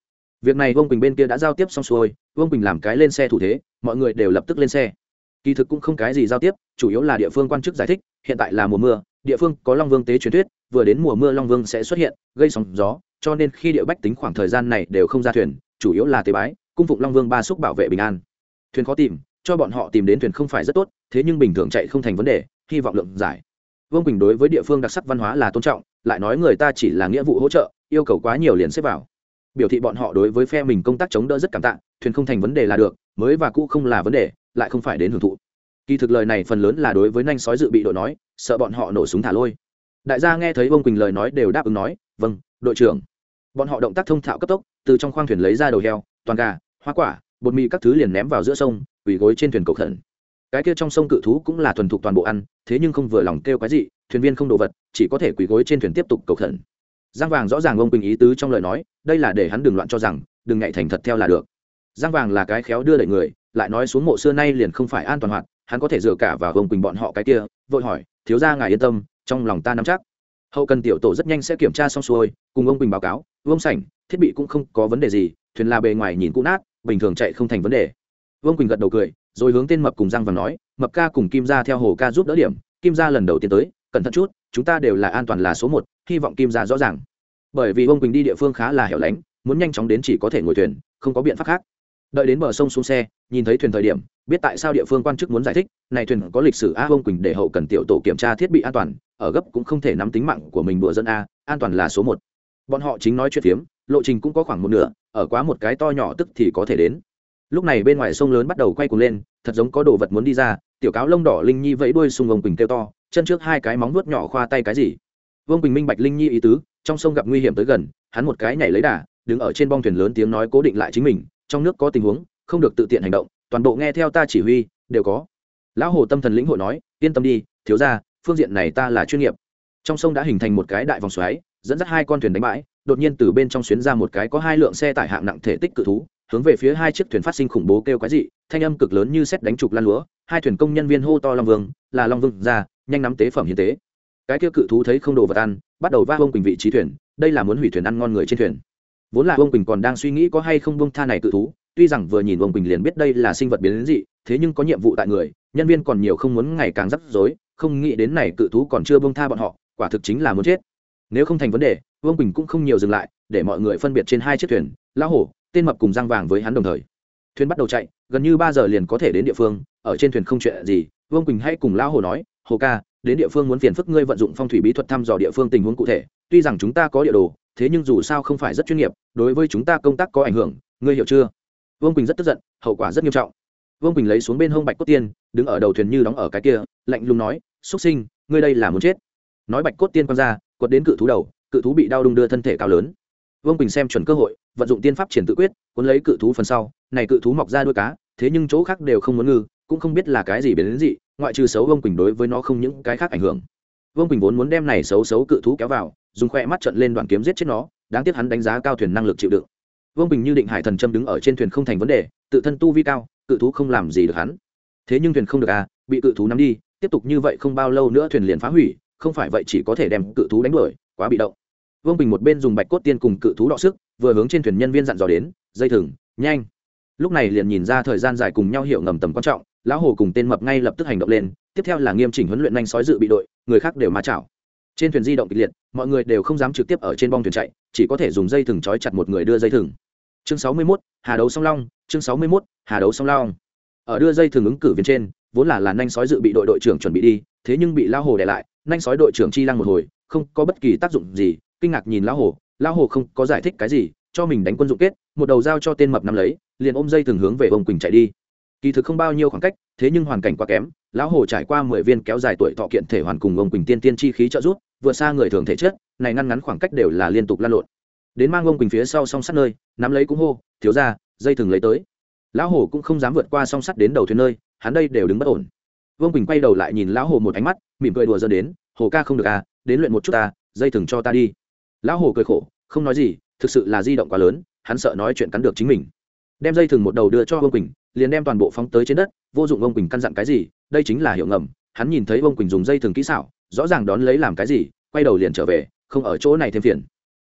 Việc này vương quỳnh bên kia đã giao tiếp xong xuôi, vương quỳnh làm cái lên xe thủ thế, mọi người đều lập tức lên xe. Kỳ thực cũng không cái gì giao tiếp, chủ yếu là địa phương quan chức giải thích, hiện tại là mùa mưa, địa phương có long vương tế truyền thuyết, vừa đến mùa mưa long vương sẽ xuất hiện, gây sóng gió, cho nên khi địa bách tính khoảng thời gian này đều không ra thuyền, chủ yếu là tế bái, cung phụng long vương ba xúc bảo vệ bình an. Thuyền khó tìm, cho bọn họ tìm đến thuyền không phải rất tốt, thế nhưng bình thường chạy không thành vấn đề, hy vọng lượng giải. Vương quỳnh đối với địa phương đặc sắc văn hóa là tôn trọng, lại nói người ta chỉ là nghĩa vụ hỗ trợ yêu cầu quá nhiều liền xếp vào. Biểu thị bọn họ đối với phe mình công tác chống đỡ rất cảm tạ, thuyền không thành vấn đề là được, mới và cũ không là vấn đề, lại không phải đến hưởng thụ. Kỳ thực lời này phần lớn là đối với nhanh sói dự bị đội nói, sợ bọn họ nổ súng thả lôi. Đại gia nghe thấy vương quỳnh lời nói đều đáp ứng nói vâng đội trưởng. Bọn họ động tác thông thạo cấp tốc, từ trong khoang thuyền lấy ra đầu heo, toàn gà, hoa quả, bột mì các thứ liền ném vào giữa sông, quỳ gối trên thuyền cầu thần cái kia trong sông cự thú cũng là thuần thục toàn bộ ăn, thế nhưng không vừa lòng kêu cái gì thuyền viên không đồ vật, chỉ có thể quỳ gối trên thuyền tiếp tục cầu khẩn giang vàng rõ ràng ông quỳnh ý tứ trong lời nói, đây là để hắn đừng loạn cho rằng, đừng ngại thành thật theo là được. Giang vàng là cái khéo đưa đẩy người, lại nói xuống mộ xưa nay liền không phải an toàn hoạt, hắn có thể dựa cả vào ông quỳnh bọn họ cái kia, vội hỏi, thiếu ra ngài yên tâm, trong lòng ta nắm chắc. Hậu cần tiểu tổ rất nhanh sẽ kiểm tra xong xuôi, cùng ông quỳnh báo cáo, vương sảnh, thiết bị cũng không có vấn đề gì, thuyền là bề ngoài nhìn cũ nát, bình thường chạy không thành vấn đề. Vương quỳnh gật đầu cười, rồi hướng tên mập cùng giang vàng nói, mập ca cùng kim ra theo hồ ca giúp đỡ điểm, kim ra lần đầu tiên tới, cẩn thận chút, chúng ta đều là an toàn là số một hy vọng kim ra rõ ràng. Bởi vì ông quỳnh đi địa phương khá là hẻo lánh, muốn nhanh chóng đến chỉ có thể ngồi thuyền, không có biện pháp khác. Đợi đến bờ sông xuống xe, nhìn thấy thuyền thời điểm, biết tại sao địa phương quan chức muốn giải thích, này thuyền có lịch sử a ông quỳnh để hậu cần tiểu tổ kiểm tra thiết bị an toàn, ở gấp cũng không thể nắm tính mạng của mình đùa dân a an toàn là số một. Bọn họ chính nói chuyện phiếm, lộ trình cũng có khoảng một nửa, ở quá một cái to nhỏ tức thì có thể đến. Lúc này bên ngoài sông lớn bắt đầu quay cuồng lên, thật giống có đồ vật muốn đi ra, tiểu cáo lông đỏ linh nhi vẫy đuôi xung ông quỳnh kêu to, chân trước hai cái móng vuốt nhỏ khoa tay cái gì? Vương quỳnh minh bạch linh nhi ý tứ trong sông gặp nguy hiểm tới gần hắn một cái nhảy lấy đà đứng ở trên bong thuyền lớn tiếng nói cố định lại chính mình trong nước có tình huống không được tự tiện hành động toàn bộ nghe theo ta chỉ huy đều có lão hồ tâm thần lĩnh hội nói yên tâm đi thiếu ra phương diện này ta là chuyên nghiệp trong sông đã hình thành một cái đại vòng xoáy dẫn dắt hai con thuyền đánh bãi đột nhiên từ bên trong xuyến ra một cái có hai lượng xe tải hạng nặng thể tích cự thú hướng về phía hai chiếc thuyền phát sinh khủng bố kêu quái dị thanh âm cực lớn như xét đánh trục lan lúa hai thuyền công nhân viên hô to long vương là long vương ra nhanh nắm tế phẩm hiến tế cái kia cự thú thấy không đồ vật ăn, bắt đầu va bông quỳnh vị trí thuyền, đây là muốn hủy thuyền ăn ngon người trên thuyền. Vốn là bông quỳnh còn đang suy nghĩ có hay không bông tha này cự thú, tuy rằng vừa nhìn bông quỳnh liền biết đây là sinh vật biến dị, thế nhưng có nhiệm vụ tại người, nhân viên còn nhiều không muốn ngày càng rắc rối, không nghĩ đến này cự thú còn chưa bông tha bọn họ, quả thực chính là muốn chết. Nếu không thành vấn đề, vương quỳnh cũng không nhiều dừng lại, để mọi người phân biệt trên hai chiếc thuyền, lão hổ, tên mập cùng răng vàng với hắn đồng thời. Thuyền bắt đầu chạy, gần như ba giờ liền có thể đến địa phương, ở trên thuyền không chuyện gì, vương quỳnh hãy cùng lão hồ nói hồ ca đến địa phương muốn phiền phức ngươi vận dụng phong thủy bí thuật thăm dò địa phương tình huống cụ thể, tuy rằng chúng ta có địa đồ, thế nhưng dù sao không phải rất chuyên nghiệp, đối với chúng ta công tác có ảnh hưởng, ngươi hiểu chưa? Vương quỳnh rất tức giận, hậu quả rất nghiêm trọng. Vương quỳnh lấy xuống bên hông bạch cốt tiên, đứng ở đầu thuyền như đóng ở cái kia, lạnh lùng nói xuất sinh, ngươi đây là muốn chết. Nói bạch cốt tiên quăng ra, quật đến cự thú đầu, cự thú bị đau đung đưa thân thể cao lớn. Vương quỳnh xem chuẩn cơ hội, vận dụng tiên pháp triển tự quyết, cuốn lấy cự thú phần sau, này cự thú mọc ra đuôi cá, thế nhưng chỗ khác đều không muốn ngư, cũng không biết là cái gì biến đến gì ngoại trừ xấu vương quỳnh đối với nó không những cái khác ảnh hưởng. Vương quỳnh vốn muốn đem này xấu xấu cự thú kéo vào, dùng khoe mắt trận lên đoàn kiếm giết chết nó, đáng tiếc hắn đánh giá cao thuyền năng lực chịu đựng. Vương quỳnh như định hải thần châm đứng ở trên thuyền không thành vấn đề, tự thân tu vi cao, cự thú không làm gì được hắn. Thế nhưng thuyền không được à bị cự thú nắm đi, tiếp tục như vậy không bao lâu nữa thuyền liền phá hủy, không phải vậy chỉ có thể đem cự thú đánh đuổi, quá bị động. Vương bình một bên dùng bạch cốt tiên cùng cự thú đọ sức, vừa hướng trên thuyền nhân viên dặn dò đến, dây thừng, nhanh. Lúc này liền nhìn ra thời gian dài cùng nhau hiểu ngầm tầm quan trọng lão hồ cùng tên mập ngay lập tức hành động lên tiếp theo là nghiêm chỉnh huấn luyện nhanh sói dự bị đội người khác đều ma chảo. Trên thuyền di động kịch liệt mọi người đều không dám trực tiếp ở trên bong thuyền chạy chỉ có thể dùng dây thừng trói chặt một người đưa dây thừng. Chương sáu mươi 61, hà đấu song long chương sáu mươi 61, hà đấu song long. Ở đưa dây thừng ứng cử viên trên vốn là là nhanh sói dự bị đội đội trưởng chuẩn bị đi thế nhưng bị Lão hồ để lại nhanh sói đội trưởng chi lăng một hồi không có bất kỳ tác dụng gì kinh ngạc nhìn Lão hồ Lão hồ không có giải thích cái gì cho mình đánh quân dụng kết một đầu dao cho tên mập nắm lấy liền ôm dây thừng hướng về ông quỳnh chạy đi kỳ thực không bao nhiêu khoảng cách, thế nhưng hoàn cảnh quá kém, lão hồ trải qua mười viên kéo dài tuổi thọ kiện thể hoàn cùng ông quỳnh tiên tiên chi khí trợ giúp, vượt xa người thường thể chất, này ngăn ngắn khoảng cách đều là liên tục lan lộn. Đến mang ông quỳnh phía sau song sắt nơi, nắm lấy cũng hô, thiếu ra dây thừng lấy tới. Lão hồ cũng không dám vượt qua song sắt đến đầu thuyền nơi, hắn đây đều đứng bất ổn. Vương quỳnh quay đầu lại nhìn lão hồ một ánh mắt, mỉm cười đùa dơ đến, hồ ca không được à đến luyện một chút ta, dây thừng cho ta đi. Lão hồ cười khổ, không nói gì, thực sự là di động quá lớn, hắn sợ nói chuyện cắn được chính mình. Đem dây thừng một đầu đưa cho vương quỳnh liền đem toàn bộ phóng tới trên đất, vô dụng ông quỳnh căn dặn cái gì, đây chính là hiệu ngầm. Hắn nhìn thấy ông quỳnh dùng dây thừng kỹ xảo, rõ ràng đón lấy làm cái gì, quay đầu liền trở về, không ở chỗ này thêm phiền.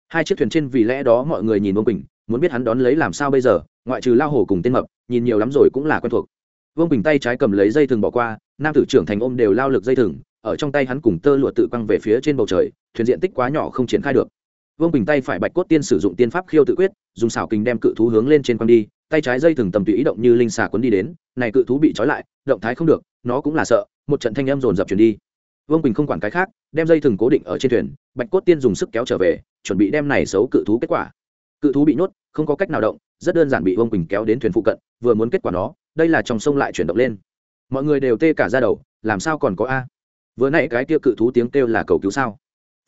Hai chiếc thuyền trên vì lẽ đó mọi người nhìn ông quỳnh, muốn biết hắn đón lấy làm sao bây giờ, ngoại trừ lao hồ cùng tên mập, nhìn nhiều lắm rồi cũng là quen thuộc. Vương quỳnh tay trái cầm lấy dây thừng bỏ qua, nam tử trưởng thành ôm đều lao lực dây thừng, ở trong tay hắn cùng tơ lụa tự quăng về phía trên bầu trời, thuyền diện tích quá nhỏ không triển khai được vương quỳnh tay phải bạch cốt tiên sử dụng tiên pháp khiêu tự quyết, dùng xảo kình đem cự thú hướng lên trên quăng đi, tay trái dây thừng tầm tùy ý động như linh xà quấn đi đến, này cự thú bị trói lại, động thái không được, nó cũng là sợ, một trận thanh âm dồn dập chuyển đi. Vương quỳnh không quản cái khác, đem dây thừng cố định ở trên thuyền, bạch cốt tiên dùng sức kéo trở về, chuẩn bị đem này xấu cự thú kết quả. Cự thú bị nhốt, không có cách nào động, rất đơn giản bị vương quỳnh kéo đến thuyền phụ cận, vừa muốn kết quả nó, đây là trong sông lại chuyển động lên. Mọi người đều tê cả ra đầu, làm sao còn có a? Vừa nãy cái kia cự thú tiếng kêu là cầu cứu sao?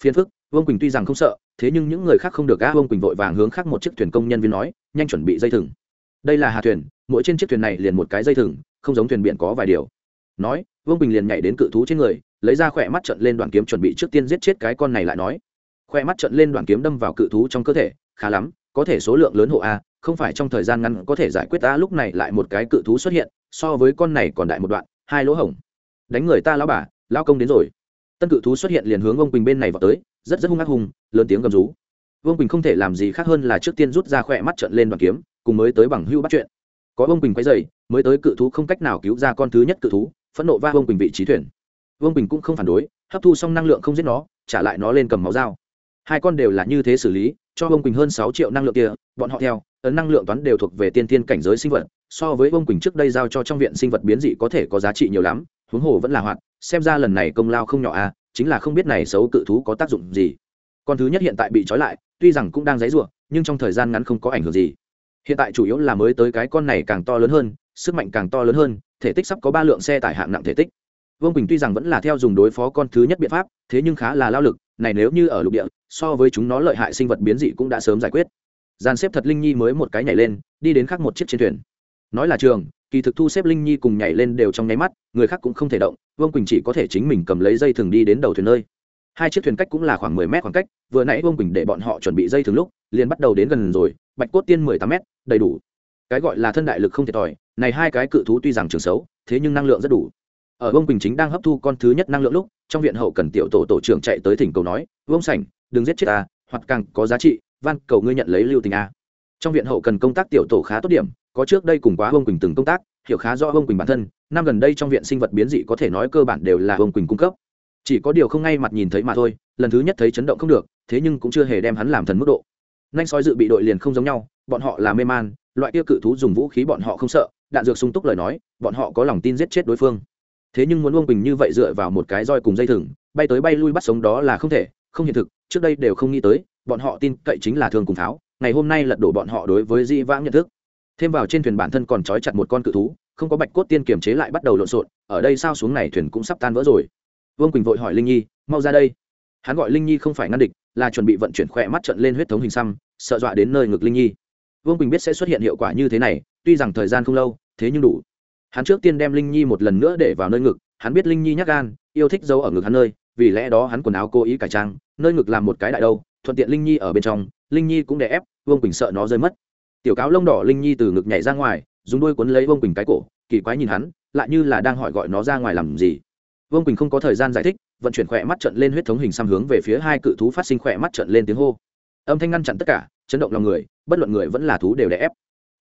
Phiền phức vương quỳnh tuy rằng không sợ thế nhưng những người khác không được gã vương quỳnh vội vàng hướng khác một chiếc thuyền công nhân viên nói, nhanh chuẩn bị dây thừng. Đây là hà thuyền, mỗi trên chiếc thuyền này liền một cái dây thừng, không giống thuyền biển có vài điều. Nói, vương bình liền nhảy đến cự thú trên người, lấy ra khỏe mắt trận lên đoàn kiếm chuẩn bị trước tiên giết chết cái con này lại nói. Khoe mắt trận lên đoàn kiếm đâm vào cự thú trong cơ thể, khá lắm, có thể số lượng lớn hộ a, không phải trong thời gian ngắn có thể giải quyết ta lúc này lại một cái cự thú xuất hiện, so với con này còn đại một đoạn, hai lỗ hổng. Đánh người ta lao bà lao công đến rồi. Tân cự thú xuất hiện liền hướng ông quỳnh bên này vào tới rất rất hung ác hùng lớn tiếng gầm rú. Vương quỳnh không thể làm gì khác hơn là trước tiên rút ra khỏe mắt trận lên đoàn kiếm, cùng mới tới bằng hưu bắt chuyện. Có vương quỳnh quay dày mới tới cự thú không cách nào cứu ra con thứ nhất cự thú, phẫn nộ va vương quỳnh vị trí thuyền. Vương quỳnh cũng không phản đối, hấp thu xong năng lượng không giết nó, trả lại nó lên cầm máu dao. Hai con đều là như thế xử lý, cho vương quỳnh hơn sáu triệu năng lượng kia, bọn họ theo, ấn năng lượng toán đều thuộc về tiên tiên cảnh giới sinh vật, so với vương quỳnh trước đây giao cho trong viện sinh vật biến dị có thể có giá trị nhiều lắm, huống hồ vẫn là hoạt, xem ra lần này công lao không nhỏ à chính là không biết này xấu cự thú có tác dụng gì. Con thứ nhất hiện tại bị trói lại, tuy rằng cũng đang dãy ruộng nhưng trong thời gian ngắn không có ảnh hưởng gì. Hiện tại chủ yếu là mới tới cái con này càng to lớn hơn, sức mạnh càng to lớn hơn, thể tích sắp có ba lượng xe tải hạng nặng thể tích. Vương quỳnh tuy rằng vẫn là theo dùng đối phó con thứ nhất biện pháp, thế nhưng khá là lao lực, này nếu như ở lục địa, so với chúng nó lợi hại sinh vật biến dị cũng đã sớm giải quyết. Gian xếp thật linh nhi mới một cái nhảy lên, đi đến khác một chiếc trên thuyền. Nói là trường, kỳ thực thu xếp linh nhi cùng nhảy lên đều trong nháy mắt, người khác cũng không thể động vương quỳnh chỉ có thể chính mình cầm lấy dây thừng đi đến đầu thuyền nơi. hai chiếc thuyền cách cũng là khoảng mười mét khoảng cách, vừa nãy vương quỳnh để bọn họ chuẩn bị dây thừng lúc, liền bắt đầu đến gần rồi, bạch cốt tiên mười tám mét, đầy đủ. cái gọi là thân đại lực không thiệt thòi, này hai cái cự thú tuy rằng trường xấu, thế nhưng năng lượng rất đủ. ở vương quỳnh chính đang hấp thu con thứ nhất năng lượng lúc, trong viện hậu cần tiểu tổ tổ trưởng chạy tới thỉnh cầu nói, vương sảnh, đừng giết chết ta, hoặc càng có giá trị, van cầu ngươi nhận lấy lưu tình a. trong viện hậu cần công tác tiểu tổ khá tốt điểm có trước đây cùng quá vương quỳnh từng công tác, hiểu khá rõ vương quỳnh bản thân, năm gần đây trong viện sinh vật biến dị có thể nói cơ bản đều là vương quỳnh cung cấp. Chỉ có điều không ngay mặt nhìn thấy mà thôi, lần thứ nhất thấy chấn động không được, thế nhưng cũng chưa hề đem hắn làm thần mức độ. Nhanh soi dự bị đội liền không giống nhau, bọn họ là mê man, loại kia cự thú dùng vũ khí bọn họ không sợ, đạn dược sung túc lời nói, bọn họ có lòng tin giết chết đối phương. Thế nhưng muốn ông Quỳnh như vậy dựa vào một cái roi cùng dây thừng, bay tới bay lui bắt sống đó là không thể, không hiện thực, trước đây đều không nghĩ tới, bọn họ tin cậy chính là thương cùng tháo, ngày hôm nay lật đổ bọn họ đối với di vãng nhận thức thêm vào trên thuyền bản thân còn trói chặt một con cự thú, không có bạch cốt tiên kiềm chế lại bắt đầu lộn xộn, ở đây sao xuống này thuyền cũng sắp tan vỡ rồi. Vương quỳnh vội hỏi linh nhi, mau ra đây. Hắn gọi linh nhi không phải ngăn địch, là chuẩn bị vận chuyển khỏe mắt trận lên huyết thống hình xăm, sợ dọa đến nơi ngực linh nhi. Vương quỳnh biết sẽ xuất hiện hiệu quả như thế này, tuy rằng thời gian không lâu, thế nhưng đủ. Hắn trước tiên đem linh nhi một lần nữa để vào nơi ngực, hắn biết linh nhi nhắc gan, yêu thích giấu ở ngực hắn nơi, vì lẽ đó hắn quần áo cố ý cải trang, nơi ngực làm một cái đại đâu, thuận tiện linh nhi ở bên trong, linh nhi cũng đè ép, vương quỳnh sợ nó rơi mất tiểu cáo lông đỏ linh nhi từ ngực nhảy ra ngoài, dùng đôi cuốn lấy vương quỳnh cái cổ, kỳ quái nhìn hắn, lại như là đang hỏi gọi nó ra ngoài làm gì. Vương quỳnh không có thời gian giải thích, vận chuyển khỏe mắt trận lên huyết thống hình xăm hướng về phía hai cự thú phát sinh khỏe mắt trận lên tiếng hô. Âm thanh ngăn chặn tất cả, chấn động lòng người, bất luận người vẫn là thú đều đè ép.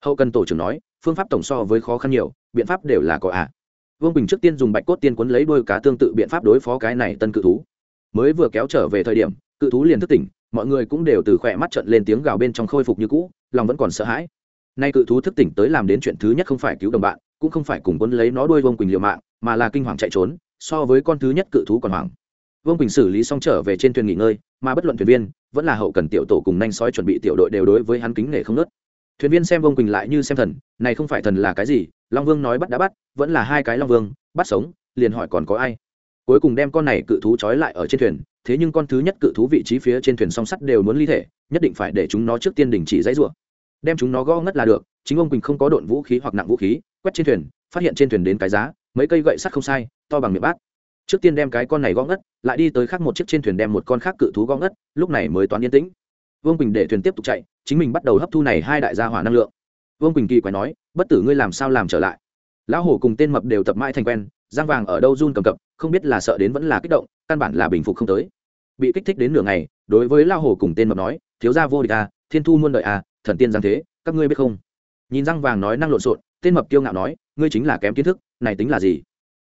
Hậu cần tổ trưởng nói, phương pháp tổng so với khó khăn nhiều, biện pháp đều là có ạ. À. vương bình trước tiên dùng bạch cốt tiên quấn lấy đôi cá tương tự biện pháp đối phó cái này tân cự thú. Mới vừa kéo trở về thời điểm, cự thú liền thức tỉnh mọi người cũng đều từ khỏe mắt trận lên tiếng gào bên trong khôi phục như cũ, lòng vẫn còn sợ hãi. Nay cự thú thức tỉnh tới làm đến chuyện thứ nhất không phải cứu đồng bạn, cũng không phải cùng quân lấy nó đuôi vương quỳnh liều mạng, mà là kinh hoàng chạy trốn, so với con thứ nhất cự thú còn hoảng. Vương quỳnh xử lý xong trở về trên thuyền nghỉ ngơi, mà bất luận thuyền viên, vẫn là hậu cần tiểu tổ cùng nhanh sói chuẩn bị tiểu đội đều đối với hắn kính nể không nớt. Thuyền viên xem vương quỳnh lại như xem thần, này không phải thần là cái gì, long vương nói bắt đã bắt, vẫn là hai cái long vương, bắt sống, liền hỏi còn có ai cuối cùng đem con này cự thú trói lại ở trên thuyền, thế nhưng con thứ nhất cự thú vị trí phía trên thuyền song sắt đều muốn ly thể, nhất định phải để chúng nó trước tiên đình chỉ dãy rủa. Đem chúng nó gõ ngất là được, chính ông quỳnh không có độn vũ khí hoặc nặng vũ khí, quét trên thuyền, phát hiện trên thuyền đến cái giá, mấy cây gậy sắt không sai, to bằng miệng bát. Trước tiên đem cái con này gõ ngất, lại đi tới khác một chiếc trên thuyền đem một con khác cự thú gõ ngất, lúc này mới toán yên tĩnh. Vương quỳnh để thuyền tiếp tục chạy, chính mình bắt đầu hấp thu này hai đại gia hỏa năng lượng. Vương quỳnh kỳ quái nói, bất tử ngươi làm sao làm trở lại? Lão hổ cùng tên mập đều tập mãi thành quen giang vàng ở đâu run cầm cập không biết là sợ đến vẫn là kích động, căn bản là bình phục không tới. Bị kích thích đến nửa ngày, đối với lão hồ cùng tên mập nói, thiếu gia vô địch à thiên thu muôn đợi à thần tiên giang thế, các ngươi biết không? Nhìn răng vàng nói năng lộn xộn, tên mập kiêu ngạo nói, ngươi chính là kém kiến thức, này tính là gì?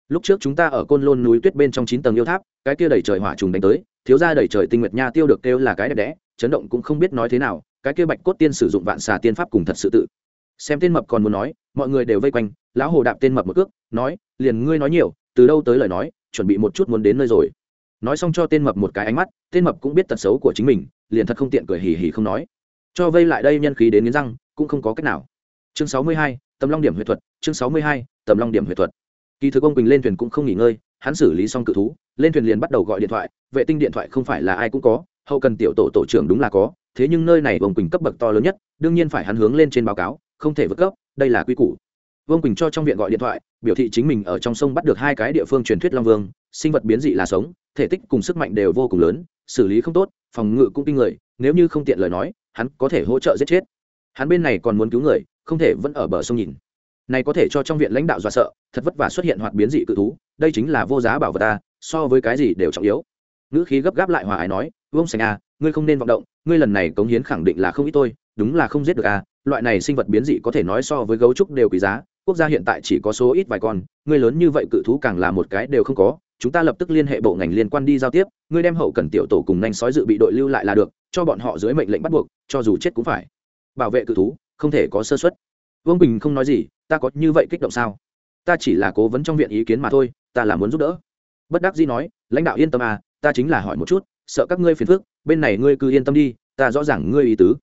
Lúc trước chúng ta ở côn lôn núi tuyết bên trong chín tầng yêu tháp, cái kia đẩy trời hỏa trùng đánh tới, thiếu gia đẩy trời tinh nguyệt nha tiêu được kêu là cái đẹp đẽ, chấn động cũng không biết nói thế nào, cái kia bạch cốt tiên sử dụng vạn xà tiên pháp cùng thật sự tự. Xem tên mập còn muốn nói, mọi người đều vây quanh, lão hồ đạp tên mập một cước, nói, liền ngươi nói nhiều, từ đâu tới lời nói chuẩn bị một chút muốn đến nơi rồi. Nói xong cho tên mập một cái ánh mắt, tên mập cũng biết tật xấu của chính mình, liền thật không tiện cười hì hì không nói. Cho vây lại đây nhân khí đến nghiến răng, cũng không có cách nào. Chương sáu mươi hai, tầm long điểm huyệt thuật, chương sáu mươi hai, tầm long điểm huyệt thuật. Kỳ thực ông quỳnh lên thuyền cũng không nghỉ ngơi, hắn xử lý xong cự thú, lên thuyền liền bắt đầu gọi điện thoại, vệ tinh điện thoại không phải là ai cũng có, hậu cần tiểu tổ tổ trưởng đúng là có, thế nhưng nơi này ông quỳnh cấp bậc to lớn nhất, đương nhiên phải hắn hướng lên trên báo cáo, không thể vượt cấp, đây là quy củ vương quỳnh cho trong viện gọi điện thoại biểu thị chính mình ở trong sông bắt được hai cái địa phương truyền thuyết long vương sinh vật biến dị là sống thể tích cùng sức mạnh đều vô cùng lớn xử lý không tốt phòng ngự cũng kinh người nếu như không tiện lời nói hắn có thể hỗ trợ giết chết hắn bên này còn muốn cứu người không thể vẫn ở bờ sông nhìn này có thể cho trong viện lãnh đạo dọa sợ thật vất vả xuất hiện hoạt biến dị cự thú đây chính là vô giá bảo vật ta so với cái gì đều trọng yếu ngữ khí gấp gáp lại hòa ái nói vương sành à ngươi không nên vọng động ngươi lần này cống hiến khẳng định là không ít tôi đúng là không giết được à loại này sinh vật biến dị có thể nói so với gấu trúc đều quý giá quốc gia hiện tại chỉ có số ít vài con, ngươi lớn như vậy cự thú càng là một cái đều không có, chúng ta lập tức liên hệ bộ ngành liên quan đi giao tiếp, ngươi đem hậu cần tiểu tổ cùng nhanh sói dự bị đội lưu lại là được, cho bọn họ dưới mệnh lệnh bắt buộc, cho dù chết cũng phải. Bảo vệ cự thú, không thể có sơ xuất vương bình không nói gì, ta có như vậy kích động sao? Ta chỉ là cố vấn trong viện ý kiến mà thôi, ta là muốn giúp đỡ. Bất đắc dĩ nói, lãnh đạo yên tâm à ta chính là hỏi một chút, sợ các ngươi phiền phức, bên này ngươi cứ yên tâm đi, ta rõ ràng ngươi ý tứ.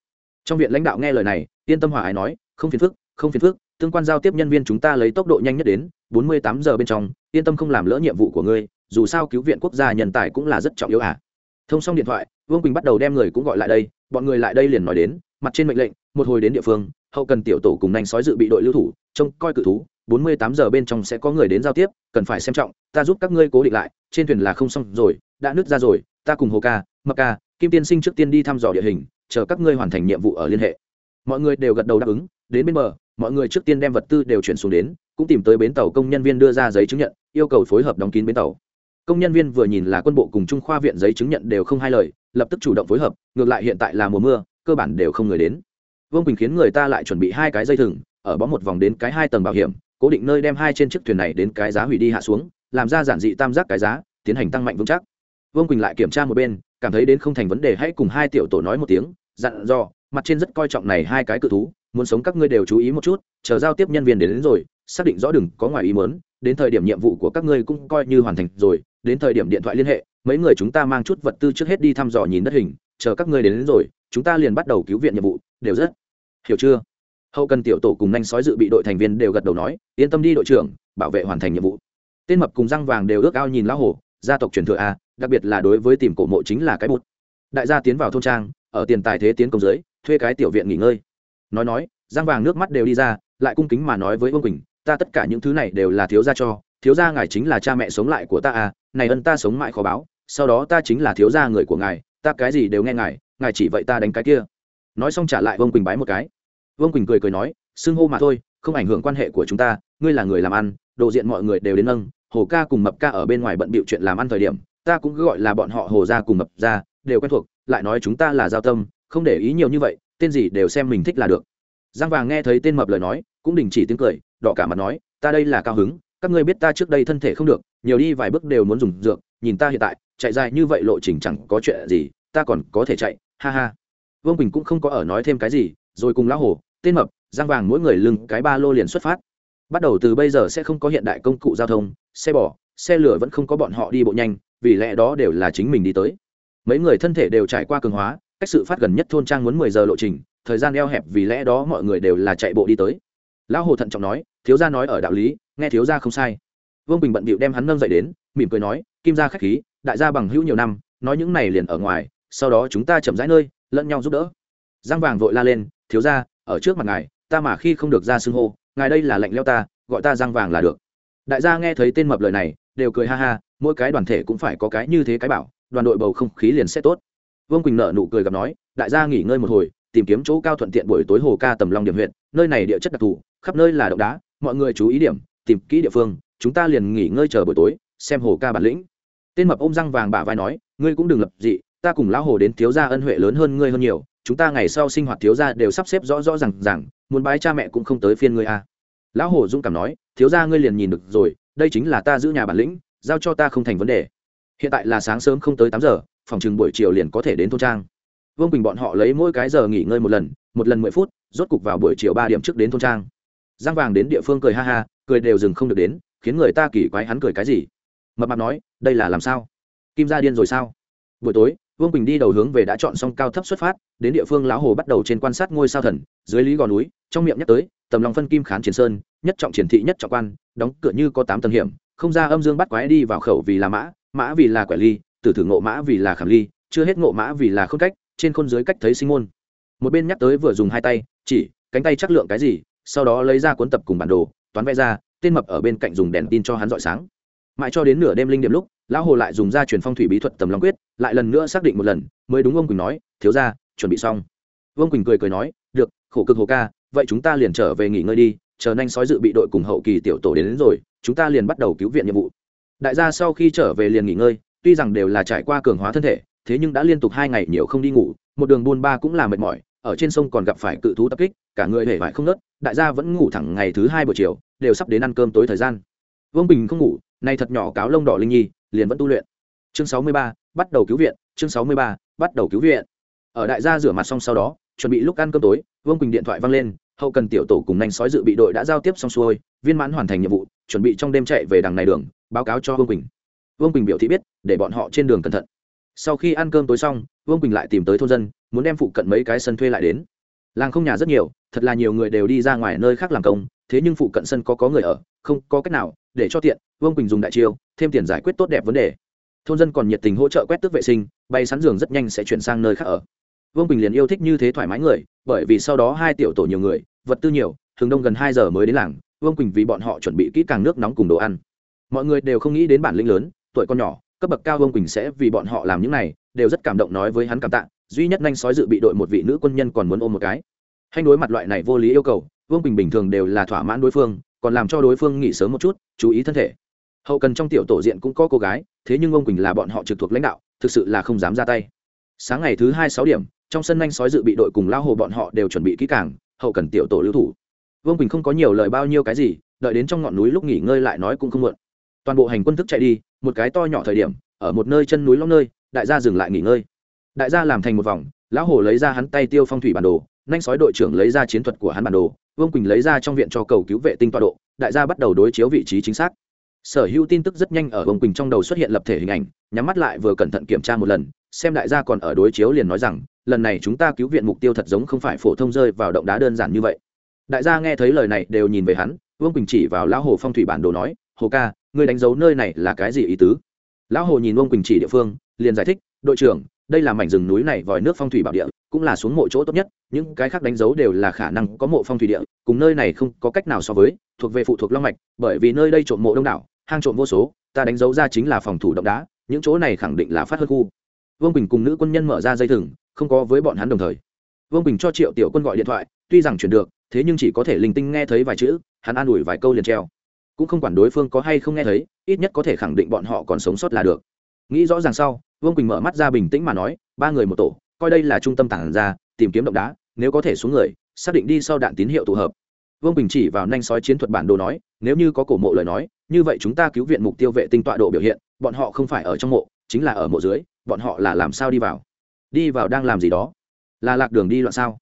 Trong viện lãnh đạo nghe lời này, yên tâm hòa ái nói, không phiền phức, không phiền phức tương quan giao tiếp nhân viên chúng ta lấy tốc độ nhanh nhất đến, bốn mươi tám giờ bên trong, yên tâm không làm lỡ nhiệm vụ của ngươi, dù sao cứu viện quốc gia nhân tài cũng là rất trọng yếu à. Thông xong điện thoại, vương quỳnh bắt đầu đem người cũng gọi lại đây, bọn người lại đây liền nói đến, mặt trên mệnh lệnh, một hồi đến địa phương, hậu cần tiểu tổ cùng nhanh sói dự bị đội lưu thủ, trông coi cự thú, bốn mươi tám giờ bên trong sẽ có người đến giao tiếp, cần phải xem trọng, ta giúp các ngươi cố định lại, trên thuyền là không xong rồi, đã nứt ra rồi, ta cùng hồ ca, mập ca, kim tiên sinh trước tiên đi thăm dò địa hình, chờ các ngươi hoàn thành nhiệm vụ ở liên hệ. Mọi người đều gật đầu đáp ứng, đến bên bờ mọi người trước tiên đem vật tư đều chuyển xuống đến, cũng tìm tới bến tàu công nhân viên đưa ra giấy chứng nhận, yêu cầu phối hợp đóng kín bến tàu. Công nhân viên vừa nhìn là quân bộ cùng trung khoa viện giấy chứng nhận đều không hai lời, lập tức chủ động phối hợp, ngược lại hiện tại là mùa mưa, cơ bản đều không người đến. Vương quỳnh khiến người ta lại chuẩn bị hai cái dây thừng, ở bó một vòng đến cái hai tầng bảo hiểm, cố định nơi đem hai trên chiếc thuyền này đến cái giá hủy đi hạ xuống, làm ra giản dị tam giác cái giá, tiến hành tăng mạnh vững chắc. Vương quỳnh lại kiểm tra một bên, cảm thấy đến không thành vấn đề, hãy cùng hai tiểu tổ nói một tiếng, dặn dò, mặt trên rất coi trọng này hai cái cự thú muốn sống các ngươi đều chú ý một chút chờ giao tiếp nhân viên đến, đến rồi xác định rõ đừng có ngoài ý mớn đến thời điểm nhiệm vụ của các ngươi cũng coi như hoàn thành rồi đến thời điểm điện thoại liên hệ mấy người chúng ta mang chút vật tư trước hết đi thăm dò nhìn đất hình chờ các ngươi đến, đến rồi chúng ta liền bắt đầu cứu viện nhiệm vụ đều rất hiểu chưa? Hậu cần tiểu tổ cùng nhanh sói dự bị đội thành viên đều gật đầu nói yên tâm đi đội trưởng bảo vệ hoàn thành nhiệm vụ. Tên mập cùng răng vàng đều ước ao nhìn lão hổ gia tộc truyền thừa a đặc biệt là đối với tìm cổ mộ chính là cái bút đại gia tiến vào thôn trang ở tiền tài thế tiến công giới thuê cái tiểu viện nghỉ ngơi nói nói, giang vàng nước mắt đều đi ra, lại cung kính mà nói với vương quỳnh, ta tất cả những thứ này đều là thiếu gia cho, thiếu gia ngài chính là cha mẹ sống lại của ta à này ân ta sống mãi khó báo, sau đó ta chính là thiếu gia người của ngài, ta cái gì đều nghe ngài ngài chỉ vậy ta đánh cái kia. Nói xong trả lại vương quỳnh bái một cái. Vương quỳnh cười cười nói, xưng hô mà thôi, không ảnh hưởng quan hệ của chúng ta, ngươi là người làm ăn, đồ diện mọi người đều đến nâng, hồ ca cùng mập ca ở bên ngoài bận bịu chuyện làm ăn thời điểm, ta cũng cứ gọi là bọn họ hồ ra cùng mập ra đều quen thuộc, lại nói chúng ta là giao tâm, không để ý nhiều như vậy tên gì đều xem mình thích là được. Giang vàng nghe thấy tên mập lời nói, cũng đình chỉ tiếng cười, đỏ cả mặt nói, ta đây là cao hứng, các ngươi biết ta trước đây thân thể không được, nhiều đi vài bước đều muốn dùng dược, nhìn ta hiện tại, chạy dài như vậy lộ trình chẳng có chuyện gì, ta còn có thể chạy, ha ha. Vương quỳnh cũng không có ở nói thêm cái gì, rồi cùng lão hồ, tên mập, giang vàng mỗi người lưng cái ba lô liền xuất phát. Bắt đầu từ bây giờ sẽ không có hiện đại công cụ giao thông, xe bò, xe lửa vẫn không có bọn họ đi bộ nhanh, vì lẽ đó đều là chính mình đi tới. Mấy người thân thể đều trải qua cường hóa cách sự phát gần nhất thôn trang muốn mười giờ lộ trình, thời gian eo hẹp vì lẽ đó mọi người đều là chạy bộ đi tới. Lão hồ thận trọng nói, thiếu gia nói ở đạo lý, nghe thiếu gia không sai. Vương bình bận bịu đem hắn nâng dậy đến, mỉm cười nói, kim gia khách khí, đại gia bằng hữu nhiều năm, nói những này liền ở ngoài, sau đó chúng ta chậm rãi nơi, lẫn nhau giúp đỡ. Giang vàng vội la lên, thiếu gia, ở trước mặt ngài, ta mà khi không được ra xưng hô, ngài đây là lệnh leo ta, gọi ta giang vàng là được. Đại gia nghe thấy tên mập lời này, đều cười ha ha, mỗi cái đoàn thể cũng phải có cái như thế cái bảo, đoàn đội bầu không khí liền sẽ tốt vương quỳnh nợ nụ cười gặp nói, đại gia nghỉ ngơi một hồi, tìm kiếm chỗ cao thuận tiện buổi tối hồ ca tầm long điểm huyện, nơi này địa chất đặc thù, khắp nơi là động đá, mọi người chú ý điểm, tìm kỹ địa phương, chúng ta liền nghỉ ngơi chờ buổi tối, xem hồ ca bản lĩnh tên mập ôm răng vàng bả vai nói, ngươi cũng đừng lập dị, ta cùng lão hồ đến thiếu gia ân huệ lớn hơn ngươi hơn nhiều, chúng ta ngày sau sinh hoạt thiếu gia đều sắp xếp rõ rõ rằng rằng muốn bái cha mẹ cũng không tới phiên ngươi à. lão hồ dũng cảm nói, thiếu gia ngươi liền nhìn được rồi, đây chính là ta giữ nhà bản lĩnh, giao cho ta không thành vấn đề hiện tại là sáng sớm không tới tám giờ phòng chừng buổi chiều liền có thể đến thôn trang. Vương bình bọn họ lấy mỗi cái giờ nghỉ ngơi một lần một lần mười phút, rốt cục vào buổi chiều ba điểm trước đến thôn trang. Giang vàng đến địa phương cười ha ha, cười đều dừng không được đến, khiến người ta kỳ quái hắn cười cái gì. Mập mạp nói, đây là làm sao? Kim ra điên rồi sao? Buổi tối, vương bình đi đầu hướng về đã chọn xong cao thấp xuất phát, đến địa phương lão hồ bắt đầu trên quan sát ngôi sao thần, dưới lý gò núi, trong miệng nhắc tới, tầm lòng phân kim khán triển sơn, nhất trọng triển thị nhất trọng quan, đóng cửa như có tám tầng hiểm, không ra âm dương bắt quái đi vào khẩu vì là mã mã vì là quẻ ly tử thử ngộ mã vì là khảm ly chưa hết ngộ mã vì là khôn cách trên khôn dưới cách thấy sinh môn. Một bên nhắc tới vừa dùng hai tay chỉ cánh tay chắc lượng cái gì sau đó lấy ra cuốn tập cùng bản đồ toán vẽ ra tên mập ở bên cạnh dùng đèn tin cho hắn dọi sáng. Mãi cho đến nửa đêm linh điểm lúc lão hồ lại dùng ra truyền phong thủy bí thuật tầm long quyết lại lần nữa xác định một lần mới đúng ông quỳnh nói thiếu ra chuẩn bị xong. Vương quỳnh cười cười nói được khổ cực hồ ca vậy chúng ta liền trở về nghỉ ngơi đi chờ nhanh sói dự bị đội cùng hậu kỳ tiểu tổ đến, đến rồi chúng ta liền bắt đầu cứu viện nhiệm vụ. Đại gia sau khi trở về liền nghỉ ngơi tuy rằng đều là trải qua cường hóa thân thể, thế nhưng đã liên tục hai ngày nhiều không đi ngủ, một đường buôn ba cũng là mệt mỏi, ở trên sông còn gặp phải cự thú tập kích, cả người hể vải không nớt đại gia vẫn ngủ thẳng ngày thứ hai buổi chiều, đều sắp đến ăn cơm tối thời gian. Vương bình không ngủ, nay thật nhỏ cáo lông đỏ linh nhi, liền vẫn tu luyện. Chương sáu mươi ba, bắt đầu cứu viện, chương sáu mươi ba, bắt đầu cứu viện. Ở đại gia rửa mặt xong sau đó, chuẩn bị lúc ăn cơm tối, vương quỳnh điện thoại văng lên, hậu cần tiểu tổ cùng nhanh sói dự bị đội đã giao tiếp xong xuôi, viên mãn hoàn thành nhiệm vụ, chuẩn bị trong đêm chạy về đằng này đường, báo cáo cho vương quỳnh vương quỳnh biểu thị biết để bọn họ trên đường cẩn thận sau khi ăn cơm tối xong vương quỳnh lại tìm tới thôn dân muốn đem phụ cận mấy cái sân thuê lại đến làng không nhà rất nhiều thật là nhiều người đều đi ra ngoài nơi khác làm công thế nhưng phụ cận sân có có người ở không có cách nào để cho tiện vương quỳnh dùng đại chiêu thêm tiền giải quyết tốt đẹp vấn đề thôn dân còn nhiệt tình hỗ trợ quét tước vệ sinh bay sắn giường rất nhanh sẽ chuyển sang nơi khác ở vương quỳnh liền yêu thích như thế thoải mái người bởi vì sau đó hai tiểu tổ nhiều người vật tư nhiều thường đông gần hai giờ mới đến làng vương quỳnh vì bọn họ chuẩn bị kỹ càng nước nóng cùng đồ ăn mọi người đều không nghĩ đến bản lĩnh lớn tuổi con nhỏ, cấp bậc cao vương quỳnh sẽ vì bọn họ làm những này, đều rất cảm động nói với hắn cảm tạ, duy nhất nhanh sói dự bị đội một vị nữ quân nhân còn muốn ôm một cái. Hay đối mặt loại này vô lý yêu cầu, vương quỳnh bình thường đều là thỏa mãn đối phương, còn làm cho đối phương nghỉ sớm một chút, chú ý thân thể. Hậu cần trong tiểu tổ diện cũng có cô gái, thế nhưng ông quỳnh là bọn họ trực thuộc lãnh đạo, thực sự là không dám ra tay. Sáng ngày thứ hai sáu điểm, trong sân nhanh sói dự bị đội cùng lao hồ bọn họ đều chuẩn bị kỹ càng, hậu cần tiểu tổ lưu thủ. Vương quỳnh không có nhiều lời bao nhiêu cái gì, đợi đến trong ngọn núi lúc nghỉ ngơi lại nói cũng không muộn toàn bộ hành quân thức chạy đi, một cái to nhỏ thời điểm, ở một nơi chân núi long nơi, đại gia dừng lại nghỉ ngơi. Đại gia làm thành một vòng, lão hồ lấy ra hắn tay tiêu phong thủy bản đồ, nhanh sói đội trưởng lấy ra chiến thuật của hắn bản đồ, vương quỳnh lấy ra trong viện cho cầu cứu vệ tinh tọa độ, đại gia bắt đầu đối chiếu vị trí chính xác. Sở hữu tin tức rất nhanh ở vương quỳnh trong đầu xuất hiện lập thể hình ảnh, nhắm mắt lại vừa cẩn thận kiểm tra một lần, xem đại gia còn ở đối chiếu liền nói rằng, lần này chúng ta cứu viện mục tiêu thật giống không phải phổ thông rơi vào động đá đơn giản như vậy. Đại gia nghe thấy lời này đều nhìn về hắn, vương quỳnh chỉ vào lão hồ phong thủy bản đồ nói hồ ca, ngươi đánh dấu nơi này là cái gì ý tứ? Lão hồ nhìn vương quỳnh chỉ địa phương, liền giải thích, đội trưởng, đây là mảnh rừng núi này vòi nước phong thủy bảo địa, cũng là xuống mộ chỗ tốt nhất, những cái khác đánh dấu đều là khả năng có mộ phong thủy địa, cùng nơi này không có cách nào so với, thuộc về phụ thuộc long mạch, bởi vì nơi đây trộm mộ đông đảo, hang trộm vô số, ta đánh dấu ra chính là phòng thủ động đá, những chỗ này khẳng định là phát hơn khu. Vương bình cùng nữ quân nhân mở ra dây thừng, không có với bọn hắn đồng thời. Vương bình cho triệu tiểu quân gọi điện thoại, tuy rằng chuyển được, thế nhưng chỉ có thể linh tinh nghe thấy vài chữ, hắn an ủi vài câu liền treo cũng không quản đối phương có hay không nghe thấy, ít nhất có thể khẳng định bọn họ còn sống sót là được. Nghĩ rõ ràng sau, vương quỳnh mở mắt ra bình tĩnh mà nói, ba người một tổ, coi đây là trung tâm tản ra tìm kiếm động đá, nếu có thể xuống người, xác định đi sau đạn tín hiệu tụ hợp. Vương bình chỉ vào nhanh sói chiến thuật bản đồ nói, nếu như có cổ mộ lời nói, như vậy chúng ta cứu viện mục tiêu vệ tinh tọa độ biểu hiện, bọn họ không phải ở trong mộ, chính là ở mộ dưới, bọn họ là làm sao đi vào? Đi vào đang làm gì đó? Là lạc đường đi loạn sao?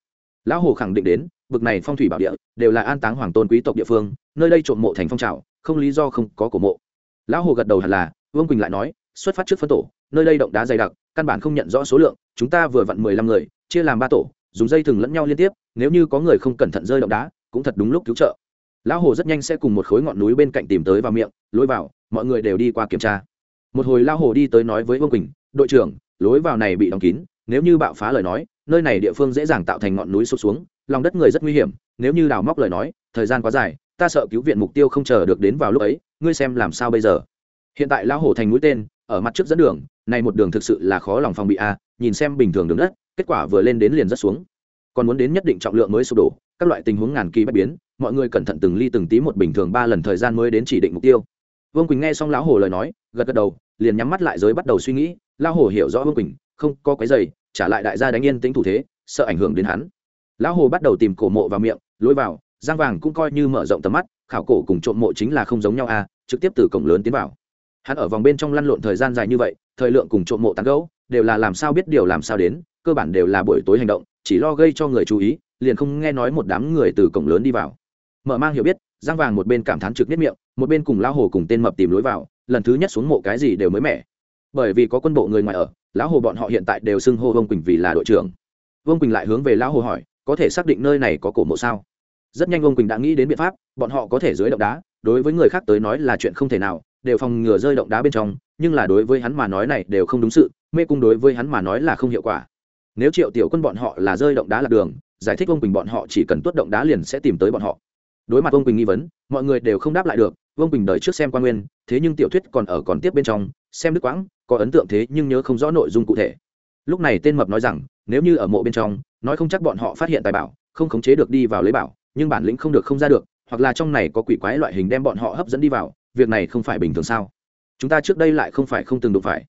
Lão hồ khẳng định đến bực này phong thủy bảo địa đều là an táng hoàng tôn quý tộc địa phương, nơi đây trộm mộ thành phong trào, không lý do không có cổ mộ. Lão hồ gật đầu hẳn là, vương quỳnh lại nói, xuất phát trước phân tổ, nơi đây động đá dày đặc, căn bản không nhận rõ số lượng, chúng ta vừa vặn mười lăm người, chia làm ba tổ, dùng dây thừng lẫn nhau liên tiếp, nếu như có người không cẩn thận rơi động đá, cũng thật đúng lúc cứu trợ. Lão hồ rất nhanh sẽ cùng một khối ngọn núi bên cạnh tìm tới vào miệng, lối vào, mọi người đều đi qua kiểm tra. Một hồi lão hồ đi tới nói với vương quỳnh, đội trưởng, lối vào này bị đóng kín, nếu như bạo phá lời nói, nơi này địa phương dễ dàng tạo thành ngọn núi sụp xuống lòng đất người rất nguy hiểm, nếu như đào móc lời nói, thời gian quá dài, ta sợ cứu viện mục tiêu không chờ được đến vào lúc ấy, ngươi xem làm sao bây giờ. Hiện tại lão hổ thành mũi tên, ở mặt trước dẫn đường, này một đường thực sự là khó lòng phòng bị a à, nhìn xem bình thường đường đất, kết quả vừa lên đến liền rất xuống. Còn muốn đến nhất định trọng lượng mới sụp đổ, các loại tình huống ngàn kỳ bất biến, mọi người cẩn thận từng ly từng tí một bình thường ba lần thời gian mới đến chỉ định mục tiêu. Vương quỳnh nghe xong lão hồ lời nói, gật gật đầu, liền nhắm mắt lại giới bắt đầu suy nghĩ, lão hồ hiểu rõ vương quỳnh, không có cái giày trả lại đại gia đánh yên tính thủ thế, sợ ảnh hưởng đến hắn lão hồ bắt đầu tìm cổ mộ vào miệng, lối vào, giang vàng cũng coi như mở rộng tầm mắt, khảo cổ cùng trộm mộ chính là không giống nhau a trực tiếp từ cổng lớn tiến vào. Hắn ở vòng bên trong lăn lộn thời gian dài như vậy, thời lượng cùng trộm mộ tán gấu đều là làm sao biết điều làm sao đến, cơ bản đều là buổi tối hành động, chỉ lo gây cho người chú ý, liền không nghe nói một đám người từ cổng lớn đi vào. Mở mang hiểu biết, giang vàng một bên cảm thán trực nếp miệng, một bên cùng lão hồ cùng tên mập tìm lối vào, lần thứ nhất xuống mộ cái gì đều mới mẻ. Bởi vì có quân bộ người ngoài ở, lão hồ bọn họ hiện tại đều xưng hô vương quỳnh vì là đội trưởng. Vương quỳnh lại hướng về lão hồ hỏi có thể xác định nơi này có cổ mộ sao? Rất nhanh ông quỳnh đã nghĩ đến biện pháp, bọn họ có thể dưới động đá, đối với người khác tới nói là chuyện không thể nào, đều phòng ngừa rơi động đá bên trong, nhưng là đối với hắn mà nói này đều không đúng sự, mê cung đối với hắn mà nói là không hiệu quả. Nếu triệu tiểu quân bọn họ là rơi động đá lạc đường, giải thích ông quỳnh bọn họ chỉ cần tuốt động đá liền sẽ tìm tới bọn họ. Đối mặt ông quỳnh nghi vấn, mọi người đều không đáp lại được, ông quỳnh đợi trước xem quan nguyên, thế nhưng tiểu thuyết còn ở còn tiếp bên trong, xem đức quãng, có ấn tượng thế nhưng nhớ không rõ nội dung cụ thể. Lúc này tên mập nói rằng, nếu như ở mộ bên trong nói không chắc bọn họ phát hiện tài bảo, không khống chế được đi vào lấy bảo, nhưng bản lĩnh không được không ra được, hoặc là trong này có quỷ quái loại hình đem bọn họ hấp dẫn đi vào, việc này không phải bình thường sao? Chúng ta trước đây lại không phải không từng đụng phải.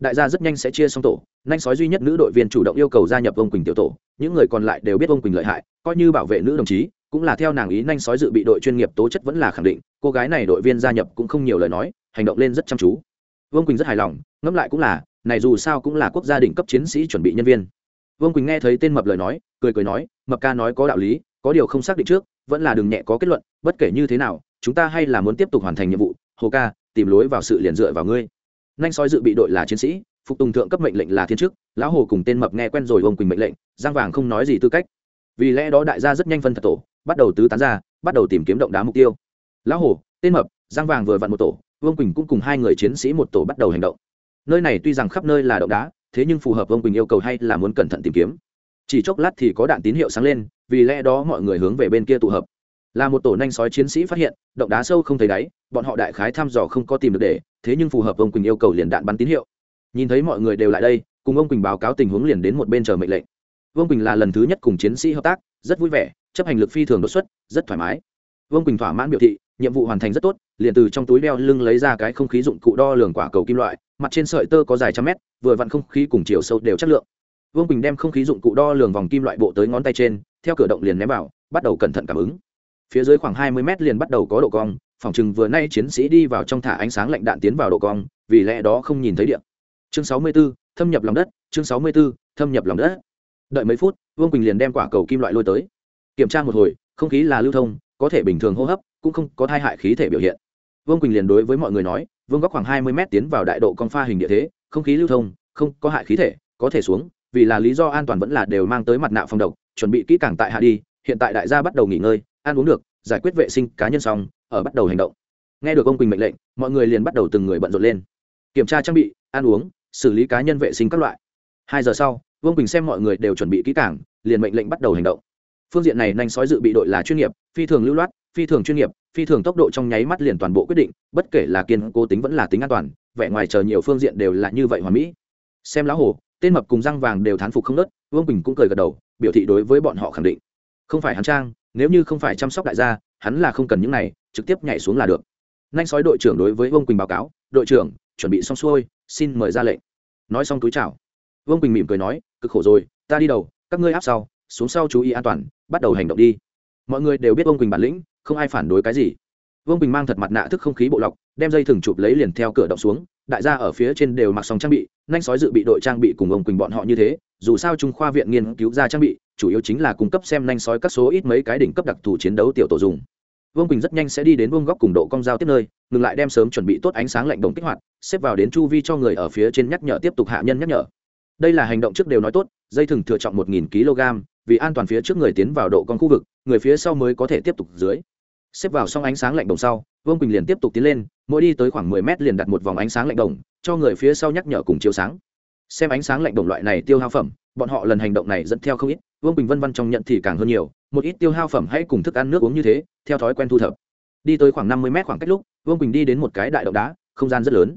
Đại gia rất nhanh sẽ chia xong tổ nhanh sói duy nhất nữ đội viên chủ động yêu cầu gia nhập ông quỳnh tiểu tổ, những người còn lại đều biết ông quỳnh lợi hại, coi như bảo vệ nữ đồng chí, cũng là theo nàng ý nhanh sói dự bị đội chuyên nghiệp tố chất vẫn là khẳng định, cô gái này đội viên gia nhập cũng không nhiều lời nói, hành động lên rất chăm chú. Vương quỳnh rất hài lòng, ngẫm lại cũng là, này dù sao cũng là quốc gia đỉnh cấp chiến sĩ chuẩn bị nhân viên vương quỳnh nghe thấy tên mập lời nói cười cười nói mập ca nói có đạo lý có điều không xác định trước vẫn là đừng nhẹ có kết luận bất kể như thế nào chúng ta hay là muốn tiếp tục hoàn thành nhiệm vụ hồ ca tìm lối vào sự liền dựa vào ngươi nhanh soi dự bị đội là chiến sĩ phục tùng thượng cấp mệnh lệnh là thiên chức lão hồ cùng tên mập nghe quen rồi Vương quỳnh mệnh lệnh giang vàng không nói gì tư cách vì lẽ đó đại gia rất nhanh phân thật tổ bắt đầu tứ tán ra bắt đầu tìm kiếm động đá mục tiêu lão hồ tên mập giang vàng vừa vặn một tổ vương quỳnh cũng cùng hai người chiến sĩ một tổ bắt đầu hành động nơi này tuy rằng khắp nơi là động đá thế nhưng phù hợp ông quỳnh yêu cầu hay là muốn cẩn thận tìm kiếm. Chỉ chốc lát thì có đạn tín hiệu sáng lên, vì lẽ đó mọi người hướng về bên kia tụ hợp. Là một tổ nhanh sói chiến sĩ phát hiện, động đá sâu không thấy đáy, bọn họ đại khái thăm dò không có tìm được để, thế nhưng phù hợp ông quỳnh yêu cầu liền đạn bắn tín hiệu. Nhìn thấy mọi người đều lại đây, cùng ông quỳnh báo cáo tình huống liền đến một bên chờ mệnh lệnh. Vương quỳnh là lần thứ nhất cùng chiến sĩ hợp tác, rất vui vẻ, chấp hành lực phi thường đột xuất, rất thoải mái. Vương quỳnh thỏa mãn biểu thị, nhiệm vụ hoàn thành rất tốt liền từ trong túi đeo lưng lấy ra cái không khí dụng cụ đo lường quả cầu kim loại mặt trên sợi tơ có dài trăm mét vừa vặn không khí cùng chiều sâu đều chất lượng. Vương quỳnh đem không khí dụng cụ đo lường vòng kim loại bộ tới ngón tay trên theo cửa động liền ném vào bắt đầu cẩn thận cảm ứng. Phía dưới khoảng hai mươi mét liền bắt đầu có độ cong phòng chừng vừa nay chiến sĩ đi vào trong thả ánh sáng lạnh đạn tiến vào độ cong vì lẽ đó không nhìn thấy điện. Chương sáu mươi 64, thâm nhập lòng đất chương sáu mươi 64, thâm nhập lòng đất. Đợi mấy phút vương quỳnh liền đem quả cầu kim loại lôi tới. Kiểm tra một hồi không khí là lưu thông có thể bình thường hô hấp cũng không có thai hại khí thể biểu hiện. Vương quỳnh liền đối với mọi người nói, vương góc khoảng hai mươi mét tiến vào đại độ con pha hình địa thế, không khí lưu thông, không có hại khí thể, có thể xuống, vì là lý do an toàn vẫn là đều mang tới mặt nạ phòng độc, chuẩn bị kỹ càng tại hạ đi, hiện tại đại gia bắt đầu nghỉ ngơi, ăn uống được, giải quyết vệ sinh, cá nhân xong, ở bắt đầu hành động. Nghe được ông quỳnh mệnh lệnh, mọi người liền bắt đầu từng người bận rộn lên. Kiểm tra trang bị, ăn uống, xử lý cá nhân vệ sinh các loại. Hai giờ sau, vương quỳnh xem mọi người đều chuẩn bị kỹ càng, liền mệnh lệnh bắt đầu hành động. Phương diện này nhanh sói dự bị đội là chuyên nghiệp, phi thường lưu loát phi thường chuyên nghiệp, phi thường tốc độ trong nháy mắt liền toàn bộ quyết định, bất kể là kiên cố tính vẫn là tính an toàn, vẻ ngoài chờ nhiều phương diện đều là như vậy hoàn mỹ. Xem lão hồ, tên mập cùng răng vàng đều thán phục không nớt, vương bình cũng cười gật đầu, biểu thị đối với bọn họ khẳng định. Không phải hắn trang, nếu như không phải chăm sóc đại gia, hắn là không cần những này, trực tiếp nhảy xuống là được. Nhanh sói đội trưởng đối với vương quỳnh báo cáo, đội trưởng, chuẩn bị xong xuôi, xin mời ra lệnh. Nói xong túi chào. Vương quỳnh mỉm cười nói, cực khổ rồi, ta đi đầu, các ngươi áp sau, xuống sau chú ý an toàn, bắt đầu hành động đi mọi người đều biết vương quỳnh bản lĩnh không ai phản đối cái gì vương quỳnh mang thật mặt nạ thức không khí bộ lọc đem dây thừng chụp lấy liền theo cửa động xuống đại gia ở phía trên đều mặc xong trang bị nhanh sói dự bị đội trang bị cùng ông quỳnh bọn họ như thế dù sao trung khoa viện nghiên cứu ra trang bị chủ yếu chính là cung cấp xem nhanh sói các số ít mấy cái đỉnh cấp đặc thù chiến đấu tiểu tổ dùng vương quỳnh rất nhanh sẽ đi đến vương góc cùng độ cong giao tiếp nơi ngừng lại đem sớm chuẩn bị tốt ánh sáng lạnh đồng kích hoạt xếp vào đến chu vi cho người ở phía trên nhắc nhở tiếp tục hạ nhân nhắc nhở đây là hành động trước đều nói tốt dây thừng thừa trọng một nghìn kg vì an toàn phía trước người tiến vào độ con khu vực, người phía sau mới có thể tiếp tục dưới. Xếp vào xong ánh sáng lạnh đồng sau, vương quỳnh liền tiếp tục tiến lên, mỗi đi tới khoảng mười mét liền đặt một vòng ánh sáng lạnh đồng, cho người phía sau nhắc nhở cùng chiếu sáng. Xem ánh sáng lạnh đồng loại này tiêu hao phẩm, bọn họ lần hành động này dẫn theo không ít, vương quỳnh vân văn trong nhận thì càng hơn nhiều, một ít tiêu hao phẩm hãy cùng thức ăn nước uống như thế, theo thói quen thu thập. Đi tới khoảng năm mươi mét khoảng cách lúc, vương quỳnh đi đến một cái đại động đá, không gian rất lớn.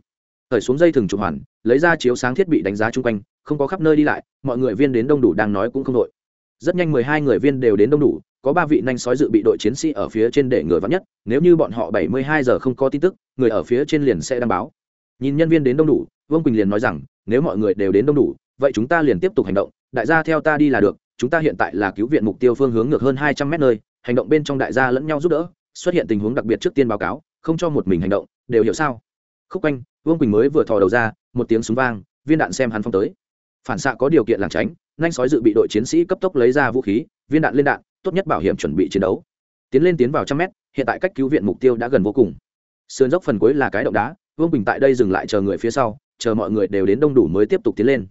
Khởi xuống dây thừng trục hoàn, lấy ra chiếu sáng thiết bị đánh giá chung quanh, không có khắp nơi đi lại, mọi người viên đến đông đủ đang nói cũng không đội rất nhanh mười hai người viên đều đến đông đủ, có ba vị nhanh sói dự bị đội chiến sĩ ở phía trên để người vắng nhất, nếu như bọn họ bảy mươi hai giờ không có tin tức, người ở phía trên liền sẽ đăng báo. Nhìn nhân viên đến đông đủ, vương quỳnh liền nói rằng, nếu mọi người đều đến đông đủ, vậy chúng ta liền tiếp tục hành động. Đại gia theo ta đi là được, chúng ta hiện tại là cứu viện mục tiêu phương hướng ngược hơn hai trăm mét nơi, hành động bên trong đại gia lẫn nhau giúp đỡ, xuất hiện tình huống đặc biệt trước tiên báo cáo, không cho một mình hành động, đều hiểu sao? Khúc quanh, vương quỳnh mới vừa thò đầu ra, một tiếng súng vang, viên đạn xem hắn phong tới. Phản xạ có điều kiện lảng tránh nhanh sói dự bị đội chiến sĩ cấp tốc lấy ra vũ khí, viên đạn lên đạn, tốt nhất bảo hiểm chuẩn bị chiến đấu. Tiến lên tiến vào trăm mét, hiện tại cách cứu viện mục tiêu đã gần vô cùng. Sườn dốc phần cuối là cái động đá, vương bình tại đây dừng lại chờ người phía sau, chờ mọi người đều đến đông đủ mới tiếp tục tiến lên.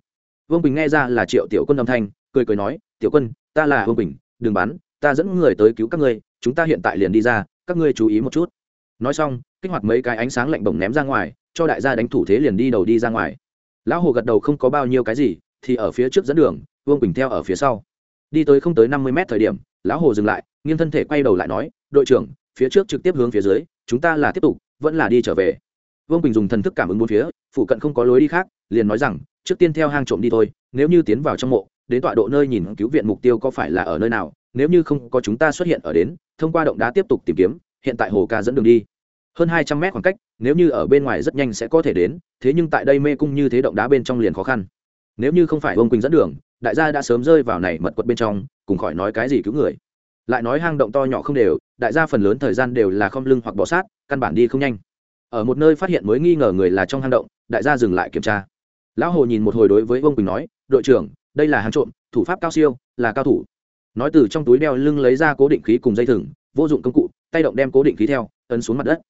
Vương bình nghe ra là triệu tiểu quân âm thanh, cười cười nói, tiểu quân, ta là vương bình, đừng bắn, ta dẫn người tới cứu các ngươi, chúng ta hiện tại liền đi ra, các ngươi chú ý một chút. Nói xong, kích hoạt mấy cái ánh sáng lạnh bổng ném ra ngoài, cho đại gia đánh thủ thế liền đi đầu đi ra ngoài. Lão hồ gật đầu không có bao nhiêu cái gì, thì ở phía trước dẫn đường vương quỳnh theo ở phía sau. Đi tới không tới năm mươi mét thời điểm, lão hồ dừng lại, nghiêng thân thể quay đầu lại nói, đội trưởng, phía trước trực tiếp hướng phía dưới, chúng ta là tiếp tục, vẫn là đi trở về. Vương quỳnh dùng thần thức cảm ứng bốn phía, phụ cận không có lối đi khác, liền nói rằng, trước tiên theo hang trộm đi thôi, nếu như tiến vào trong mộ, đến tọa độ nơi nhìn cứu viện mục tiêu có phải là ở nơi nào, nếu như không có chúng ta xuất hiện ở đến, thông qua động đá tiếp tục tìm kiếm, hiện tại hồ ca dẫn đường đi. Hơn hai trăm mét khoảng cách, nếu như ở bên ngoài rất nhanh sẽ có thể đến, thế nhưng tại đây mê cung như thế động đá bên trong liền khó khăn. Nếu như không phải Vương quỳnh dẫn đường đại gia đã sớm rơi vào này mật quật bên trong, cùng khỏi nói cái gì cứu người. Lại nói hang động to nhỏ không đều, đại gia phần lớn thời gian đều là không lưng hoặc bỏ sát, căn bản đi không nhanh. Ở một nơi phát hiện mới nghi ngờ người là trong hang động, đại gia dừng lại kiểm tra. Lão hồ nhìn một hồi đối với vương quỳnh nói, đội trưởng, đây là hàng trộm, thủ pháp cao siêu, là cao thủ. Nói từ trong túi đeo lưng lấy ra cố định khí cùng dây thừng, vô dụng công cụ, tay động đem cố định khí theo, ấn xuống mặt đất.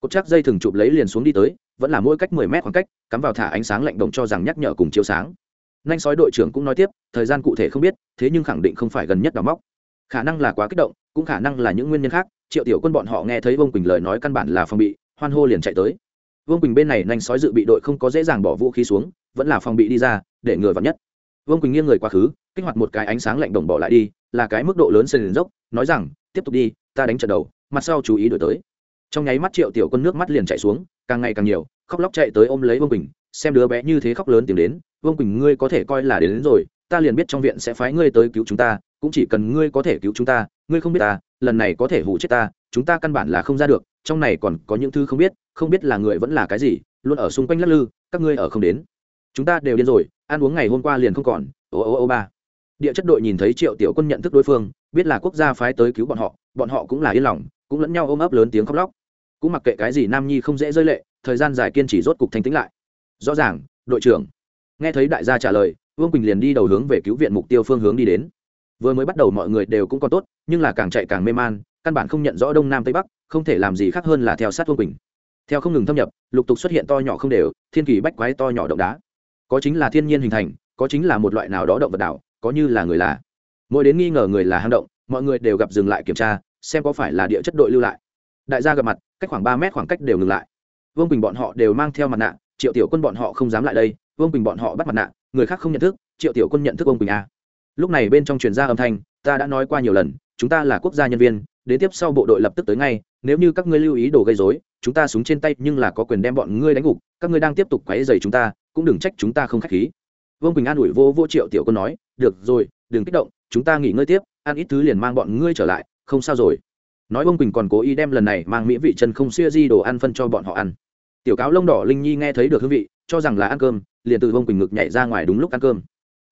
Cột chắc dây thừng chụp lấy liền xuống đi tới, vẫn là mỗi cách mười mét khoảng cách, cắm vào thả ánh sáng lạnh đồng cho rằng nhắc nhở cùng chiếu sáng nhanh sói đội trưởng cũng nói tiếp, thời gian cụ thể không biết, thế nhưng khẳng định không phải gần nhất đào móc. Khả năng là quá kích động, cũng khả năng là những nguyên nhân khác, triệu tiểu quân bọn họ nghe thấy vương quỳnh lời nói căn bản là phòng bị, hoan hô liền chạy tới. Vương quỳnh bên này nhanh sói dự bị đội không có dễ dàng bỏ vũ khí xuống, vẫn là phòng bị đi ra, để ngừa vặn nhất. Vương quỳnh nghiêng người quá khứ, kích hoạt một cái ánh sáng lạnh đồng bỏ lại đi, là cái mức độ lớn sân dốc, nói rằng, tiếp tục đi, ta đánh trận đầu, mặt sau chú ý đổi tới. Trong nháy mắt triệu tiểu quân nước mắt liền chạy xuống, càng ngày càng nhiều, khóc lóc chạy tới ôm lấy vương quỳnh, xem đứa bé như thế khóc lớn tìm đến vương quỳnh ngươi có thể coi là đến, đến rồi ta liền biết trong viện sẽ phái ngươi tới cứu chúng ta cũng chỉ cần ngươi có thể cứu chúng ta ngươi không biết ta lần này có thể hụ chết ta chúng ta căn bản là không ra được trong này còn có những thứ không biết không biết là người vẫn là cái gì luôn ở xung quanh lắc lư các ngươi ở không đến. Chúng ta đều điên rồi ăn uống ngày hôm qua liền không còn ô ô ô ba. Địa chất đội nhìn thấy triệu tiểu quân nhận thức đối phương biết là quốc gia phái tới cứu bọn họ bọn họ cũng là yên lòng cũng lẫn nhau ôm ấp lớn tiếng khóc lóc. Cũng mặc kệ cái gì nam nhi không dễ rơi lệ thời gian dài kiên trì rốt cục thanh tĩnh lại. Rõ ràng đội trưởng nghe thấy đại gia trả lời, vương quỳnh liền đi đầu hướng về cứu viện mục tiêu phương hướng đi đến. Vừa mới bắt đầu mọi người đều cũng còn tốt, nhưng là càng chạy càng mê man, căn bản không nhận rõ đông nam tây bắc, không thể làm gì khác hơn là theo sát vương quỳnh. Theo không ngừng thâm nhập, lục tục xuất hiện to nhỏ không đều, thiên kỳ bách quái to nhỏ động đá. Có chính là thiên nhiên hình thành, có chính là một loại nào đó động vật đảo, có như là người là. Mỗi đến nghi ngờ người là hang động, mọi người đều gặp dừng lại kiểm tra, xem có phải là địa chất đội lưu lại. Đại gia gặp mặt, cách khoảng ba mét khoảng cách đều ngừng lại. Vương quỳnh bọn họ đều mang theo mặt nạ, triệu tiểu quân bọn họ không dám lại đây vương quỳnh bọn họ bắt mặt nạ, người khác không nhận thức, triệu tiểu quân nhận thức vương quỳnh a. Lúc này bên trong truyền ra âm thanh, ta đã nói qua nhiều lần, chúng ta là quốc gia nhân viên, đến tiếp sau bộ đội lập tức tới ngay, nếu như các ngươi lưu ý đồ gây dối chúng ta súng trên tay nhưng là có quyền đem bọn ngươi đánh gục, các ngươi đang tiếp tục quấy dày chúng ta, cũng đừng trách chúng ta không k h á c h khí. Vương quỳnh an ủi vô vô triệu tiểu quân nói, được rồi, đừng kích động, chúng ta nghỉ ngơi tiếp, ăn ít thứ liền mang bọn ngươi trở lại, không sao rồi. Nói vương quỳnh còn cố ý đem lần này mang mỹ vị chân không xuya di đồ ăn phân cho bọn họ ăn. Tiểu cáo lông đỏ linh nhi nghe thấy được hương vị, cho rằng là ăn cơm liền từ vương quỳnh ngực nhảy ra ngoài đúng lúc ăn cơm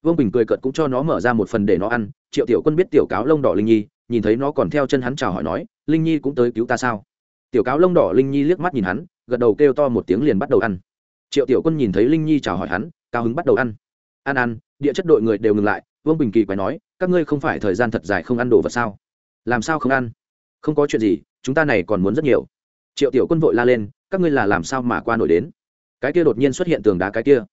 vương quỳnh cười cợt cũng cho nó mở ra một phần để nó ăn triệu tiểu quân biết tiểu cáo lông đỏ linh nhi nhìn thấy nó còn theo chân hắn chào hỏi nói linh nhi cũng tới cứu ta sao tiểu cáo lông đỏ linh nhi liếc mắt nhìn hắn gật đầu kêu to một tiếng liền bắt đầu ăn triệu tiểu quân nhìn thấy linh nhi chào hỏi hắn cao hứng bắt đầu ăn ăn ăn địa chất đội người đều ngừng lại vương bình kỳ quái nói các ngươi không phải thời gian thật dài không ăn đồ vật sao làm sao không ăn không có chuyện gì chúng ta này còn muốn rất nhiều triệu tiểu quân vội la lên các ngươi là làm sao mà qua nổi đến cái kia đột nhiên xuất hiện tường đá cái kia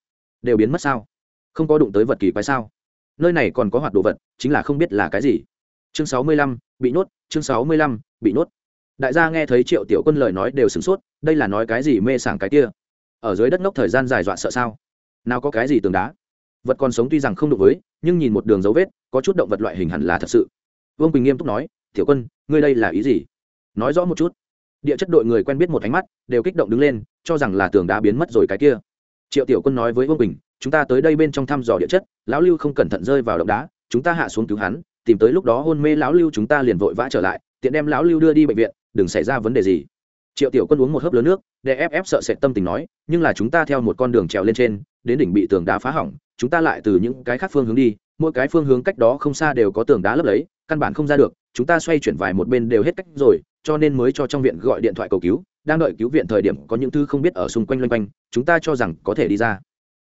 đều biến mất sao? Không có đụng tới vật kỳ quái sao? Nơi này còn có hoạt đồ vật, chính là không biết là cái gì. Chương sáu mươi lăm, bị nhốt, chương sáu mươi lăm, bị nhốt. Đại gia nghe thấy triệu tiểu quân lời nói đều sửng sốt, đây là nói cái gì mê sảng cái kia? Ở dưới đất ngốc thời gian dài dọa sợ sao? Nào có cái gì tường đá? Vật còn sống tuy rằng không đụng với, nhưng nhìn một đường dấu vết, có chút động vật loại hình hẳn là thật sự. Vương quỳnh nghiêm túc nói, tiểu quân, ngươi đây là ý gì? Nói rõ một chút. Địa chất đội người quen biết một ánh mắt, đều kích động đứng lên, cho rằng là tường đá biến mất rồi cái kia triệu tiểu quân nói với vương Bình: chúng ta tới đây bên trong thăm dò địa chất, lão lưu không cẩn thận rơi vào động đá, chúng ta hạ xuống cứu hắn, tìm tới lúc đó hôn mê lão lưu chúng ta liền vội vã trở lại, tiện đem lão lưu đưa đi bệnh viện, đừng xảy ra vấn đề gì. Triệu tiểu quân uống một hớp lớn nước, để ép ép sợ sệt tâm tình nói, nhưng là chúng ta theo một con đường trèo lên trên, đến đỉnh bị tường đá phá hỏng, chúng ta lại từ những cái khác phương hướng đi, mỗi cái phương hướng cách đó không xa đều có tường đá lấp lấy căn bản không ra được, chúng ta xoay chuyển vài một bên đều hết cách rồi, cho nên mới cho trong viện gọi điện thoại cầu cứu đang đợi cứu viện thời điểm có những thứ không biết ở xung quanh loanh quanh, chúng ta cho rằng có thể đi ra.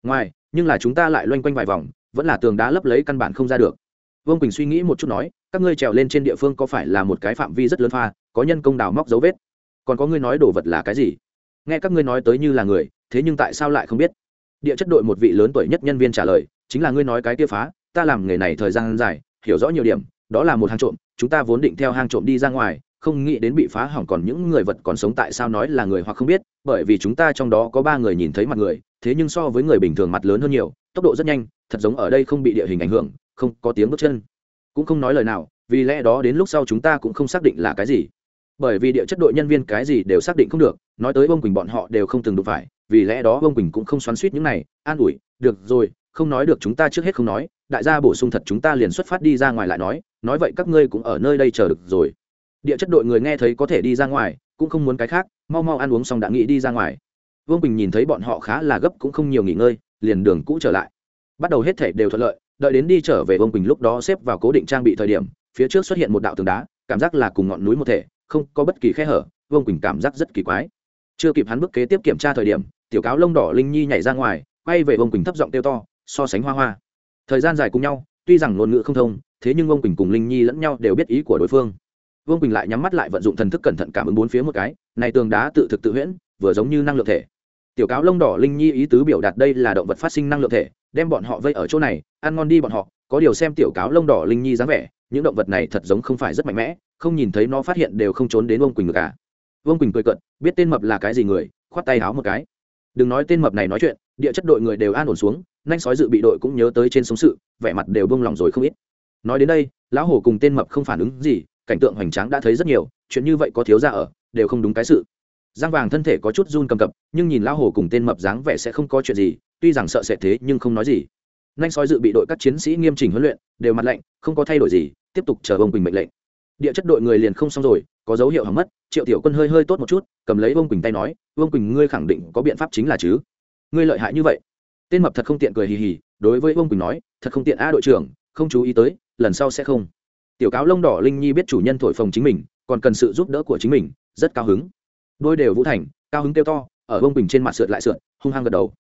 Ngoài, nhưng là chúng ta lại loanh quanh vài vòng, vẫn là tường đá lấp lấy căn bản không ra được. Vương quỳnh suy nghĩ một chút nói, các ngươi trèo lên trên địa phương có phải là một cái phạm vi rất lớn pha, có nhân công đào móc dấu vết? Còn có ngươi nói đồ vật là cái gì? Nghe các ngươi nói tới như là người, thế nhưng tại sao lại không biết? Địa chất đội một vị lớn tuổi nhất nhân viên trả lời, chính là ngươi nói cái kia phá, ta làm nghề này thời gian dài, hiểu rõ nhiều điểm, đó là một hang trộm, chúng ta vốn định theo hang trộm đi ra ngoài không nghĩ đến bị phá hỏng còn những người vật còn sống tại sao nói là người hoặc không biết, bởi vì chúng ta trong đó có ba người nhìn thấy mặt người, thế nhưng so với người bình thường mặt lớn hơn nhiều, tốc độ rất nhanh, thật giống ở đây không bị địa hình ảnh hưởng, không có tiếng bước chân. Cũng không nói lời nào, vì lẽ đó đến lúc sau chúng ta cũng không xác định là cái gì. Bởi vì địa chất đội nhân viên cái gì đều xác định không được, nói tới bông quỳnh bọn họ đều không từng đụng phải, vì lẽ đó bông quỳnh cũng không xoắn suýt những này, an ủi, được rồi, không nói được chúng ta trước hết không nói, đại gia bổ sung thật chúng ta liền xuất phát đi ra ngoài lại nói nói vậy các ngươi cũng ở nơi đây chờ được rồi địa chất đội người nghe thấy có thể đi ra ngoài, cũng không muốn cái khác, mau mau ăn uống xong đã nghĩ đi ra ngoài. Vương bình nhìn thấy bọn họ khá là gấp cũng không nhiều nghỉ ngơi, liền đường cũ trở lại. Bắt đầu hết thể đều thuận lợi, đợi đến đi trở về vương bình lúc đó xếp vào cố định trang bị thời điểm, phía trước xuất hiện một đạo tường đá, cảm giác là cùng ngọn núi một thể, không có bất kỳ khe hở, vương Bình cảm giác rất kỳ quái. Chưa kịp hắn bước kế tiếp kiểm tra thời điểm, tiểu cáo lông đỏ linh nhi nhảy ra ngoài, quay về vương Bình thấp giọng kêu to, so sánh hoa hoa. Thời gian dài cùng nhau, tuy rằng ngôn ngữ không thông, thế nhưng vương Bình cùng linh nhi lẫn nhau đều biết ý của đối phương vương quỳnh lại nhắm mắt lại vận dụng thần thức cẩn thận cảm ứng bốn phía một cái này tường đá tự thực tự huyễn, vừa giống như năng lượng thể. Tiểu cáo lông đỏ linh nhi ý tứ biểu đạt đây là động vật phát sinh năng lượng thể, đem bọn họ vây ở chỗ này, ăn ngon đi bọn họ, có điều xem tiểu cáo lông đỏ linh nhi dáng vẻ, những động vật này thật giống không phải rất mạnh mẽ, không nhìn thấy nó phát hiện đều không trốn đến vương quỳnh cả à. vương quỳnh cười cận biết tên mập là cái gì người, khoát tay háo một cái. Đừng nói tên mập này nói chuyện, địa chất đội người đều an ổn xuống nhanh sói dự bị đội cũng nhớ tới trên sống sự, vẻ mặt đều bông lòng rồi không ít. Nói đến đây, lão hổ cùng tên mập không phản ứng gì cảnh tượng hoành tráng đã thấy rất nhiều, chuyện như vậy có thiếu ra ở, đều không đúng cái sự. Giang vàng thân thể có chút run cầm cập, nhưng nhìn lão Hồ cùng tên mập dáng vẻ sẽ không có chuyện gì, tuy rằng sợ sệt thế nhưng không nói gì. Nhanh sói dự bị đội các chiến sĩ nghiêm chỉnh huấn luyện, đều mặt lạnh, không có thay đổi gì, tiếp tục chờ bông quỳnh mệnh lệnh. Địa chất đội người liền không xong rồi, có dấu hiệu hỏng mất, triệu tiểu quân hơi hơi tốt một chút, cầm lấy vương quỳnh tay nói vương quỳnh, ngươi khẳng định có biện pháp chính là chứ? Ngươi lợi hại như vậy. Tên mập thật không tiện cười hì hì, đối với vương quỳnh nói, thật không tiện a đội trưởng, không chú ý tới, lần sau sẽ không tiểu cáo lông đỏ linh nhi biết chủ nhân thổi phồng chính mình còn cần sự giúp đỡ của chính mình rất cao hứng. Đôi đều vũ thành cao hứng kêu to ở vương quỳnh trên mặt sượt lại sượt hung hăng gật đầu.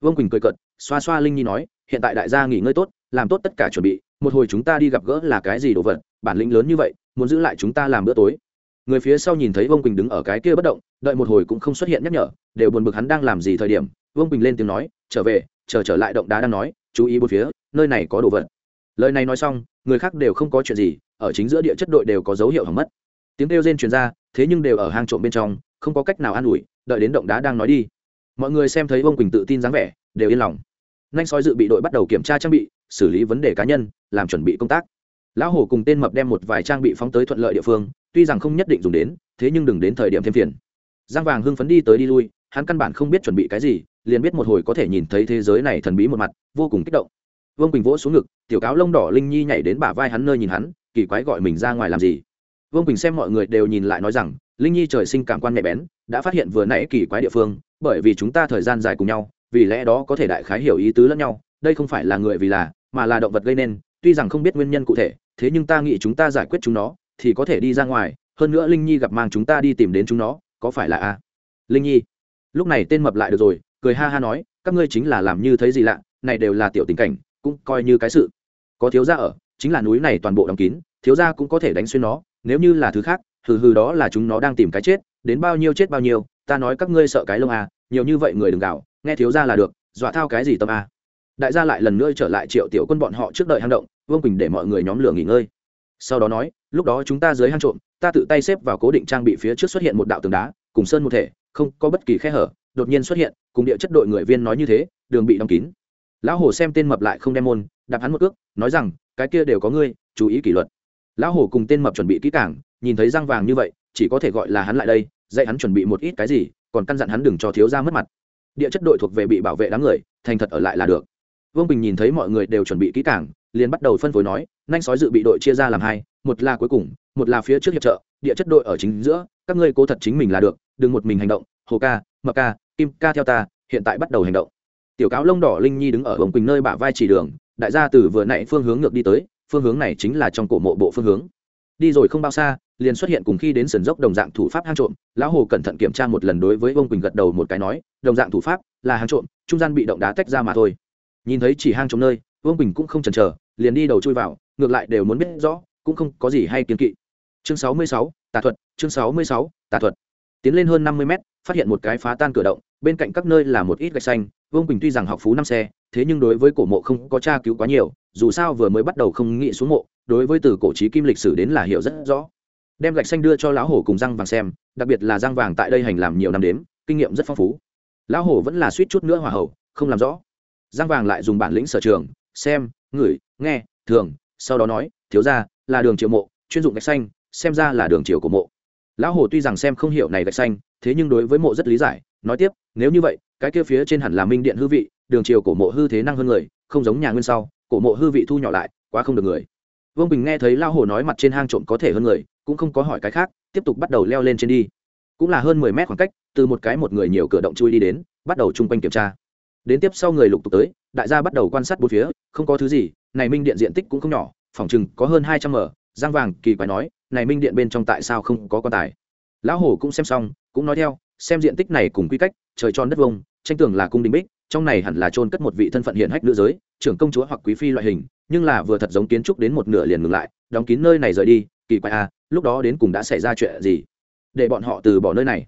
Vương quỳnh cười cợt, xoa xoa linh nhi nói hiện tại đại gia nghỉ ngơi tốt làm tốt tất cả chuẩn bị một hồi chúng ta đi gặp gỡ là cái gì đồ vật bản lĩnh lớn như vậy muốn giữ lại chúng ta làm bữa tối. Người phía sau nhìn thấy vương quỳnh đứng ở cái kia bất động đợi một hồi cũng không xuất hiện nhắc nhở đều buồn bực hắn đang làm gì thời điểm. Vương quỳnh lên tiếng nói trở về chờ trở lại động đá đang nói chú ý bốn phía nơi này có đồ vật. Lời này nói xong người khác đều không có chuyện gì, ở chính giữa địa chất đội đều có dấu hiệu hỏng mất. Tiếng kêu rên truyền ra, thế nhưng đều ở hang trộm bên trong, không có cách nào an ủi, đợi đến động đá đang nói đi. Mọi người xem thấy vương quỳnh tự tin dáng vẻ, đều yên lòng. Nhanh soi dự bị đội bắt đầu kiểm tra trang bị, xử lý vấn đề cá nhân, làm chuẩn bị công tác. Lão hổ cùng tên mập đem một vài trang bị phóng tới thuận lợi địa phương, tuy rằng không nhất định dùng đến, thế nhưng đừng đến thời điểm thêm phiền. Giang vàng hưng phấn đi tới đi lui, hắn căn bản không biết chuẩn bị cái gì, liền biết một hồi có thể nhìn thấy thế giới này thần bí một mặt, vô cùng kích động vương quỳnh vỗ xuống ngực tiểu cáo lông đỏ linh nhi nhảy đến bả vai hắn nơi nhìn hắn kỳ quái gọi mình ra ngoài làm gì vương quỳnh xem mọi người đều nhìn lại nói rằng linh nhi trời sinh cảm quan nhạy bén đã phát hiện vừa nãy kỳ quái địa phương bởi vì chúng ta thời gian dài cùng nhau vì lẽ đó có thể đại khái hiểu ý tứ lẫn nhau đây không phải là người vì là mà là động vật gây nên tuy rằng không biết nguyên nhân cụ thể thế nhưng ta nghĩ chúng ta giải quyết chúng nó thì có thể đi ra ngoài hơn nữa linh nhi gặp mang chúng ta đi tìm đến chúng nó có phải là a linh nhi lúc này tên mập lại được rồi cười ha ha nói các ngươi chính là làm như thấy gì lạ này đều là tiểu tình cảnh cũng coi như cái sự. Có thiếu gia ở, chính là núi này toàn bộ đóng kín, thiếu gia cũng có thể đánh xuyên nó, nếu như là thứ khác, hừ hừ đó là chúng nó đang tìm cái chết, đến bao nhiêu chết bao nhiêu, ta nói các ngươi sợ cái lông à nhiều như vậy người đừng gào, nghe thiếu gia là được, dọa thao cái gì tâm à. Đại gia lại lần nữa trở lại triệu tiểu quân bọn họ trước đợi hang động, vương quỳnh để mọi người nhóm lửa nghỉ ngơi. Sau đó nói, lúc đó chúng ta dưới hang trộm, ta tự tay xếp vào cố định trang bị phía trước xuất hiện một đạo tường đá, cùng sơn một thể, không có bất kỳ khe hở, đột nhiên xuất hiện, cùng địa chất đội người viên nói như thế, đường bị đóng kín lão hồ xem tên mập lại không đem môn, đạp hắn một cước, nói rằng, cái kia đều có ngươi, chú ý kỷ luật. Lão hồ cùng tên mập chuẩn bị kỹ cảng nhìn thấy răng vàng như vậy, chỉ có thể gọi là hắn lại đây, dạy hắn chuẩn bị một ít cái gì, còn căn dặn hắn đừng cho thiếu ra mất mặt. Địa chất đội thuộc về bị bảo vệ đám người, thành thật ở lại là được. Vương bình nhìn thấy mọi người đều chuẩn bị kỹ cảng liền bắt đầu phân phối nói, nhanh sói dự bị đội chia ra làm hai, một là cuối cùng, một là phía trước hiệp trợ, địa chất đội ở chính giữa, các ngươi cố thật chính mình là được, đừng một mình hành động, hồ ca, mập ca, kim ca theo ta, hiện tại bắt đầu hành động tiểu cáo lông đỏ linh nhi đứng ở bồng quỳnh nơi bả vai chỉ đường, đại gia từ vừa nãy phương hướng ngược đi tới, phương hướng này chính là trong cổ mộ bộ phương hướng. Đi rồi không bao xa, liền xuất hiện cùng khi đến sườn dốc đồng dạng thủ pháp hang trộm, lão hồ cẩn thận kiểm tra một lần đối với ông quỳnh gật đầu một cái nói, đồng dạng thủ pháp là hang trộm, trung gian bị động đá tách ra mà thôi. Nhìn thấy chỉ hang trộm nơi, vương quỳnh cũng không chần chờ, liền đi đầu chui vào, ngược lại đều muốn biết rõ, cũng không có gì hay kiến kỵ. Chương sáu mươi sáu, tà thuật, chương sáu mươi sáu, tà thuật. Tiến lên hơn năm mươi mét, phát hiện một cái phá tan cửa động, bên cạnh các nơi là một ít gạch xanh vương quỳnh tuy rằng học phú năm xe thế nhưng đối với cổ mộ không có tra cứu quá nhiều dù sao vừa mới bắt đầu không nghĩ xuống mộ đối với từ cổ trí kim lịch sử đến là hiểu rất rõ đem gạch xanh đưa cho lão hổ cùng răng vàng xem đặc biệt là răng vàng tại đây hành làm nhiều năm đếm kinh nghiệm rất phong phú lão hổ vẫn là suýt chút nữa hòa hậu không làm rõ răng vàng lại dùng bản lĩnh sở trường xem ngửi nghe thường sau đó nói thiếu ra là đường triệu mộ chuyên dụng gạch xanh xem ra là đường chiều của mộ lão hồ tuy rằng xem không hiểu này gạch xanh thế nhưng đối với mộ rất lý giải nói tiếp, nếu như vậy, cái kia phía trên hẳn là minh điện hư vị, đường triều cổ mộ hư thế năng hơn người, không giống nhà nguyên sau, cổ mộ hư vị thu nhỏ lại, quá không được người. Vương bình nghe thấy lao hồ nói mặt trên hang trộm có thể hơn người, cũng không có hỏi cái khác, tiếp tục bắt đầu leo lên trên đi. Cũng là hơn mười mét khoảng cách, từ một cái một người nhiều cửa động chui đi đến, bắt đầu chung quanh kiểm tra. Đến tiếp sau người lục tục tới, đại gia bắt đầu quan sát bốn phía, không có thứ gì, này minh điện diện tích cũng không nhỏ, phòng chừng có hơn hai trăm m giang vàng kỳ quái nói, này minh điện bên trong tại sao không có quan tài? Lão hổ cũng xem xong, cũng nói theo xem diện tích này cùng quy cách, trời tròn đất vông tranh tường là cung đình bích, trong này hẳn là trôn cất một vị thân phận hiện hách nữ giới, trưởng công chúa hoặc quý phi loại hình, nhưng là vừa thật giống kiến trúc đến một nửa liền ngừng lại, đóng kín nơi này rời đi, kỳ quái à lúc đó đến cùng đã xảy ra chuyện gì? Để bọn họ từ bỏ nơi này.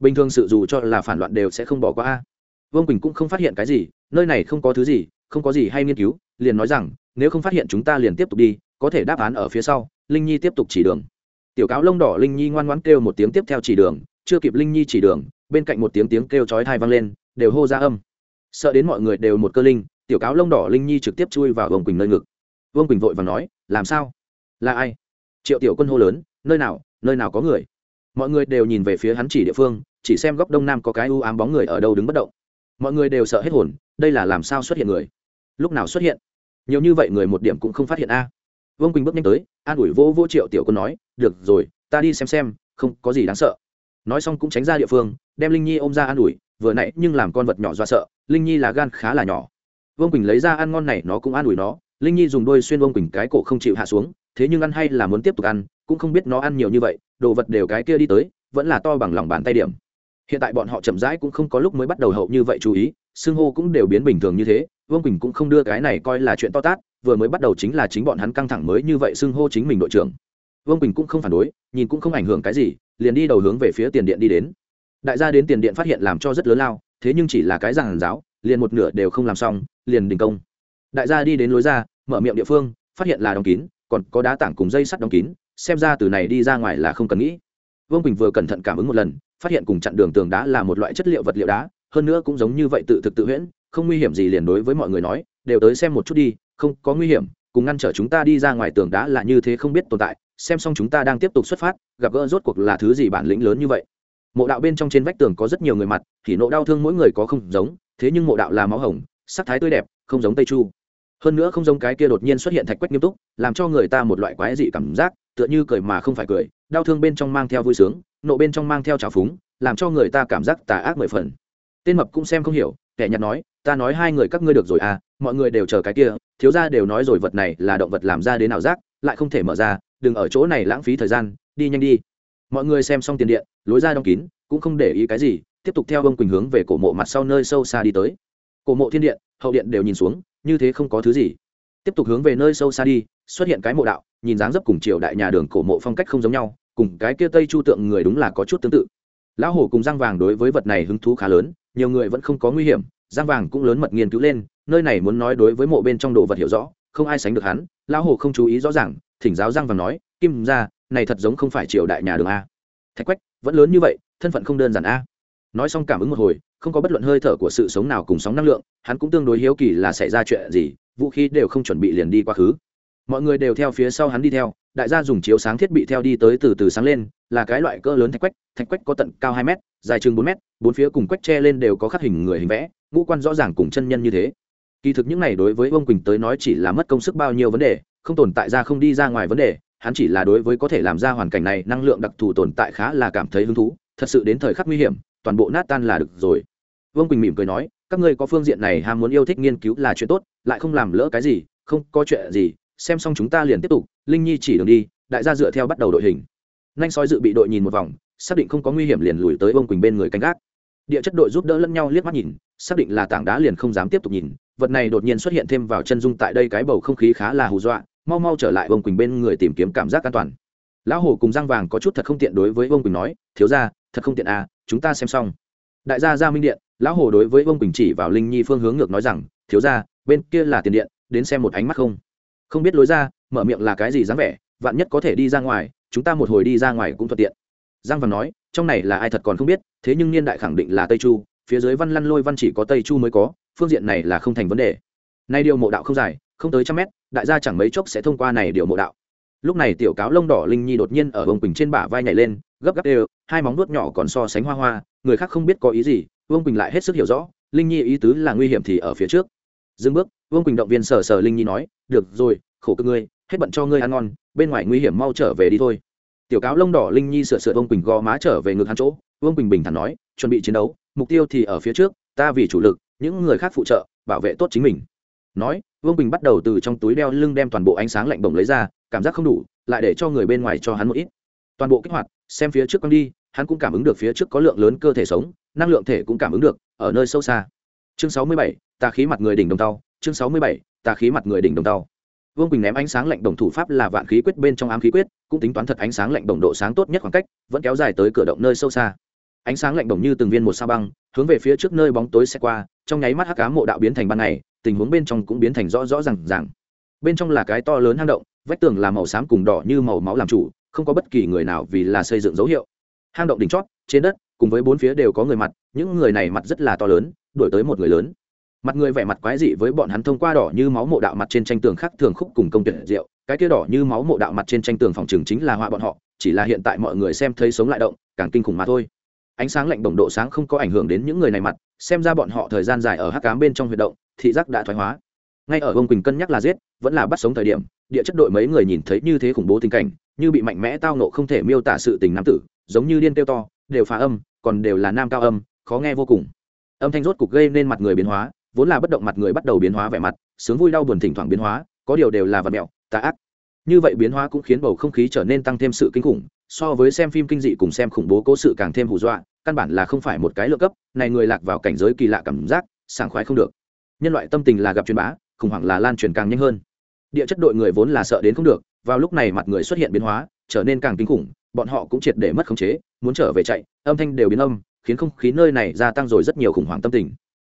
Bình thường sự dù cho là phản loạn đều sẽ không bỏ qua a. Vương quỳnh cũng không phát hiện cái gì, nơi này không có thứ gì, không có gì hay nghiên cứu, liền nói rằng, nếu không phát hiện chúng ta liền tiếp tục đi, có thể đáp án ở phía sau, linh nhi tiếp tục chỉ đường. Tiểu cáo lông đỏ linh nhi ngoan ngoãn kêu một tiếng tiếp theo chỉ đường chưa kịp linh nhi chỉ đường, bên cạnh một tiếng tiếng kêu chói thai vang lên, đều hô ra âm. Sợ đến mọi người đều một cơ linh, tiểu cáo lông đỏ linh nhi trực tiếp chui vào vương quỳnh nơi ngực. Vương quỳnh vội và nói, làm sao? Là ai? Triệu tiểu quân hô lớn, nơi nào nơi nào có người? Mọi người đều nhìn về phía hắn chỉ địa phương, chỉ xem góc đông nam có cái u ám bóng người ở đâu đứng bất động. Mọi người đều sợ hết hồn, đây là làm sao xuất hiện người? Lúc nào xuất hiện? Nhiều như vậy người một điểm cũng không phát hiện a. Vương quỳnh bước nhanh tới, an ủi vô vô triệu tiểu quân nói, được rồi, ta đi xem xem, không có gì đáng sợ nói xong cũng tránh ra địa phương, đem linh nhi ôm ra an ủi, vừa nãy nhưng làm con vật nhỏ do sợ, linh nhi là gan khá là nhỏ. Vương quỳnh lấy ra ăn ngon này nó cũng an ủi nó, linh nhi dùng đôi xuyên vương quỳnh cái cổ không chịu hạ xuống, thế nhưng ăn hay là muốn tiếp tục ăn, cũng không biết nó ăn nhiều như vậy, đồ vật đều cái kia đi tới, vẫn là to bằng lòng bàn tay điểm. Hiện tại bọn họ chậm rãi cũng không có lúc mới bắt đầu hậu như vậy chú ý, xưng hô cũng đều biến bình thường như thế, vương quỳnh cũng không đưa cái này coi là chuyện to tát, vừa mới bắt đầu chính là chính bọn hắn căng thẳng mới như vậy xưng hô chính mình đội trưởng vương quỳnh cũng không phản đối nhìn cũng không ảnh hưởng cái gì liền đi đầu hướng về phía tiền điện đi đến đại gia đến tiền điện phát hiện làm cho rất lớn lao thế nhưng chỉ là cái giàn giáo liền một nửa đều không làm xong liền đình công đại gia đi đến lối ra mở miệng địa phương phát hiện là đóng kín còn có đá tảng cùng dây sắt đóng kín xem ra từ này đi ra ngoài là không cần nghĩ vương quỳnh vừa cẩn thận cảm ứng một lần phát hiện cùng chặn đường tường đá là một loại chất liệu vật liệu đá hơn nữa cũng giống như vậy tự thực tự huyễn không nguy hiểm gì liền đối với mọi người nói đều tới xem một chút đi không có nguy hiểm cùng ngăn trở chúng ta đi ra ngoài tường đá là như thế không biết tồn tại xem xong chúng ta đang tiếp tục xuất phát, gặp gỡ rốt cuộc là thứ gì bản lĩnh lớn như vậy? Mộ đạo bên trong trên vách tường có rất nhiều người mặt, thì nộ đau thương mỗi người có không giống, thế nhưng mộ đạo là máu hồng, sắc thái tươi đẹp, không giống tây chu. Hơn nữa không giống cái kia đột nhiên xuất hiện thạch quách nghiêm túc, làm cho người ta một loại quái dị cảm giác, tựa như cười mà không phải cười, đau thương bên trong mang theo vui sướng, nộ bên trong mang theo trào phúng, làm cho người ta cảm giác tà ác mười phần. Tên mập cũng xem không hiểu, kẻ nhặt nói, ta nói hai người các ngươi được rồi à mọi người đều chờ cái kia, thiếu ra đều nói rồi vật này là động vật làm ra đến nào giác lại không thể mở ra đừng ở chỗ này lãng phí thời gian, đi nhanh đi. Mọi người xem xong tiền điện, lối ra đóng kín, cũng không để ý cái gì, tiếp tục theo ông quỳnh hướng về cổ mộ mặt sau nơi sâu xa đi tới. Cổ mộ thiên điện, hậu điện đều nhìn xuống, như thế không có thứ gì. Tiếp tục hướng về nơi sâu xa đi, xuất hiện cái mộ đạo, nhìn dáng dấp cùng triều đại nhà đường cổ mộ phong cách không giống nhau, cùng cái kia tây chu tượng người đúng là có chút tương tự. Lão hổ cùng giang vàng đối với vật này hứng thú khá lớn, nhiều người vẫn không có nguy hiểm, giang vàng cũng lớn mật nghiên cứu lên, nơi này muốn nói đối với mộ bên trong đồ vật hiểu rõ, không ai sánh được hắn, lão hổ không chú ý rõ ràng thỉnh giáo giang và nói, kim ra này thật giống không phải triều đại nhà đường a. Thạch quách, vẫn lớn như vậy, thân phận không đơn giản a. Nói xong cảm ứng một hồi, không có bất luận hơi thở của sự sống nào cùng sóng năng lượng, hắn cũng tương đối hiếu kỳ là xảy ra chuyện gì, vũ khí đều không chuẩn bị liền đi quá khứ. Mọi người đều theo phía sau hắn đi theo, đại gia dùng chiếu sáng thiết bị theo đi tới từ từ sáng lên, là cái loại cỡ lớn thạch quách thạch quách có tận cao hai m dài chừng bốn m bốn phía cùng quách tre lên đều có khắc hình người hình vẽ, ngũ quan rõ ràng cùng chân nhân như thế. Kỳ thực những này đối với ông quỳnh tới nói chỉ là mất công sức bao nhiêu vấn đề không tồn tại ra không đi ra ngoài vấn đề, hắn chỉ là đối với có thể làm ra hoàn cảnh này năng lượng đặc thù tồn tại khá là cảm thấy hứng thú, thật sự đến thời khắc nguy hiểm, toàn bộ nát tan là được rồi. Vương quỳnh mỉm cười nói, các ngươi có phương diện này ham muốn yêu thích nghiên cứu là chuyện tốt, lại không làm lỡ cái gì, không có chuyện gì, xem xong chúng ta liền tiếp tục, linh nhi chỉ đường đi, đại gia dựa theo bắt đầu đội hình. Nhanh soi dự bị đội nhìn một vòng, xác định không có nguy hiểm liền lùi tới vương quỳnh bên người canh gác. Địa chất đội giúp đỡ lẫn nhau liếc mắt nhìn, xác định là tảng đá liền không dám tiếp tục nhìn, vật này đột nhiên xuất hiện thêm vào chân dung tại đây cái bầu không khí khá là hù dọa mau mau trở lại vương quỳnh bên người tìm kiếm cảm giác an toàn lão Hồ cùng giang vàng có chút thật không tiện đối với vương quỳnh nói thiếu ra thật không tiện à chúng ta xem xong đại gia gia minh điện lão hồ đối với vương quỳnh chỉ vào linh nhi phương hướng ngược nói rằng thiếu ra bên kia là tiền điện đến xem một ánh mắt không không biết lối ra mở miệng là cái gì dáng vẻ vạn nhất có thể đi ra ngoài chúng ta một hồi đi ra ngoài cũng thuận tiện giang Vàng nói trong này là ai thật còn không biết thế nhưng niên đại khẳng định là tây chu phía dưới văn lăn lôi văn chỉ có tây chu mới có phương diện này là không thành vấn đề nay điều mộ đạo không dài không tới trăm mét, đại gia chẳng mấy chốc sẽ thông qua này điều mộ đạo. Lúc này tiểu cáo lông đỏ linh nhi đột nhiên ở bồng quỳnh trên bả vai nhảy lên, gấp gáp đều, hai móng nuốt nhỏ còn so sánh hoa hoa, người khác không biết có ý gì, vương quỳnh lại hết sức hiểu rõ, linh nhi ý tứ là nguy hiểm thì ở phía trước. Dừng bước, vương quỳnh động viên sờ sờ linh nhi nói, được rồi, khổ cực ngươi, hết bận cho ngươi ăn ngon, bên ngoài nguy hiểm mau trở về đi thôi. Tiểu cáo lông đỏ linh nhi sửa sửa vương quỳnh gò má trở về ngực hắn chỗ, vương quỳnh bình thản nói, chuẩn bị chiến đấu, mục tiêu thì ở phía trước, ta vì chủ lực, những người khác phụ trợ, bảo vệ tốt chính mình. Nói vương Bình bắt đầu từ trong túi đeo lưng đem toàn bộ ánh sáng lạnh bổng lấy ra, cảm giác không đủ, lại để cho người bên ngoài cho hắn một ít. Toàn bộ kích hoạt, xem phía trước con đi, hắn cũng cảm ứng được phía trước có lượng lớn cơ thể sống, năng lượng thể cũng cảm ứng được, ở nơi sâu xa. Chương sáu mươi bảy, tà khí mặt người đỉnh đồng tàu chương sáu mươi bảy, tà khí mặt người đỉnh đồng tàu vương quỳnh ném ánh sáng lạnh đồng thủ pháp là vạn khí quyết bên trong ám khí quyết, cũng tính toán thật ánh sáng lạnh đồng độ sáng tốt nhất khoảng cách, vẫn kéo dài tới cửa động nơi sâu xa. Ánh sáng lạnh đồng như từng viên một sao băng, hướng về phía trước nơi bóng tối xe qua, trong nháy mắt hắc cá mộ đạo biến thành ban ngày tình huống bên trong cũng biến thành rõ rõ r à n g r bên trong là cái to lớn hang động, vách tường là màu xám cùng đỏ như màu máu làm chủ, không có bất kỳ người nào vì là xây dựng dấu hiệu. Hang động đỉnh chót, trên đất, cùng với bốn phía đều có người mặt, những người này mặt rất là to lớn đổi tới một người lớn. Mặt người vẻ mặt quái dị với bọn hắn thông qua đỏ như máu mộ đạo mặt trên tranh tường khác thường khúc cùng công tuyển rượu cái kia đỏ như máu mộ đạo mặt trên tranh tường phòng trường chính là họa bọn họ, chỉ là hiện tại mọi người xem thấy sống lại động, càng kinh khủng mà thôi ánh sáng lạnh đồng độ sáng không có ảnh hưởng đến những người này mặt, xem ra bọn họ thời gian dài ở hắc cám bên trong huyệt động, thị giác đã thoái hóa. Ngay ở ông quỳnh cân nhắc là giết, vẫn là bắt sống thời điểm, địa chất đội mấy người nhìn thấy như thế khủng bố tình cảnh, như bị mạnh mẽ tao nộ không thể miêu tả sự tình nam tử, giống như điên tiêu to, đều phá âm, còn đều là nam cao âm, khó nghe vô cùng. Âm thanh rốt cục gây nên mặt người biến hóa, vốn là bất động mặt người bắt đầu biến hóa vẻ mặt, sướng vui đau buồn thỉnh thoảng biến hóa, có điều đều là vật mẹo, tà ác. Như vậy biến hóa cũng khiến bầu không khí trở nên tăng thêm sự kinh khủng so với xem phim kinh dị cùng xem khủng bố cố sự càng thêm hù dọa, căn bản là không phải một cái lựa cấp, này người lạc vào cảnh giới kỳ lạ cảm giác, sảng khoái không được. Nhân loại tâm tình là gặp truyền bá, khủng hoảng là lan truyền càng nhanh hơn. Địa chất đội người vốn là sợ đến không được, vào lúc này mặt người xuất hiện biến hóa, trở nên càng kinh khủng, bọn họ cũng triệt để mất khống chế, muốn trở về chạy, âm thanh đều biến âm, khiến không khí nơi này gia tăng rồi rất nhiều khủng hoảng tâm tình.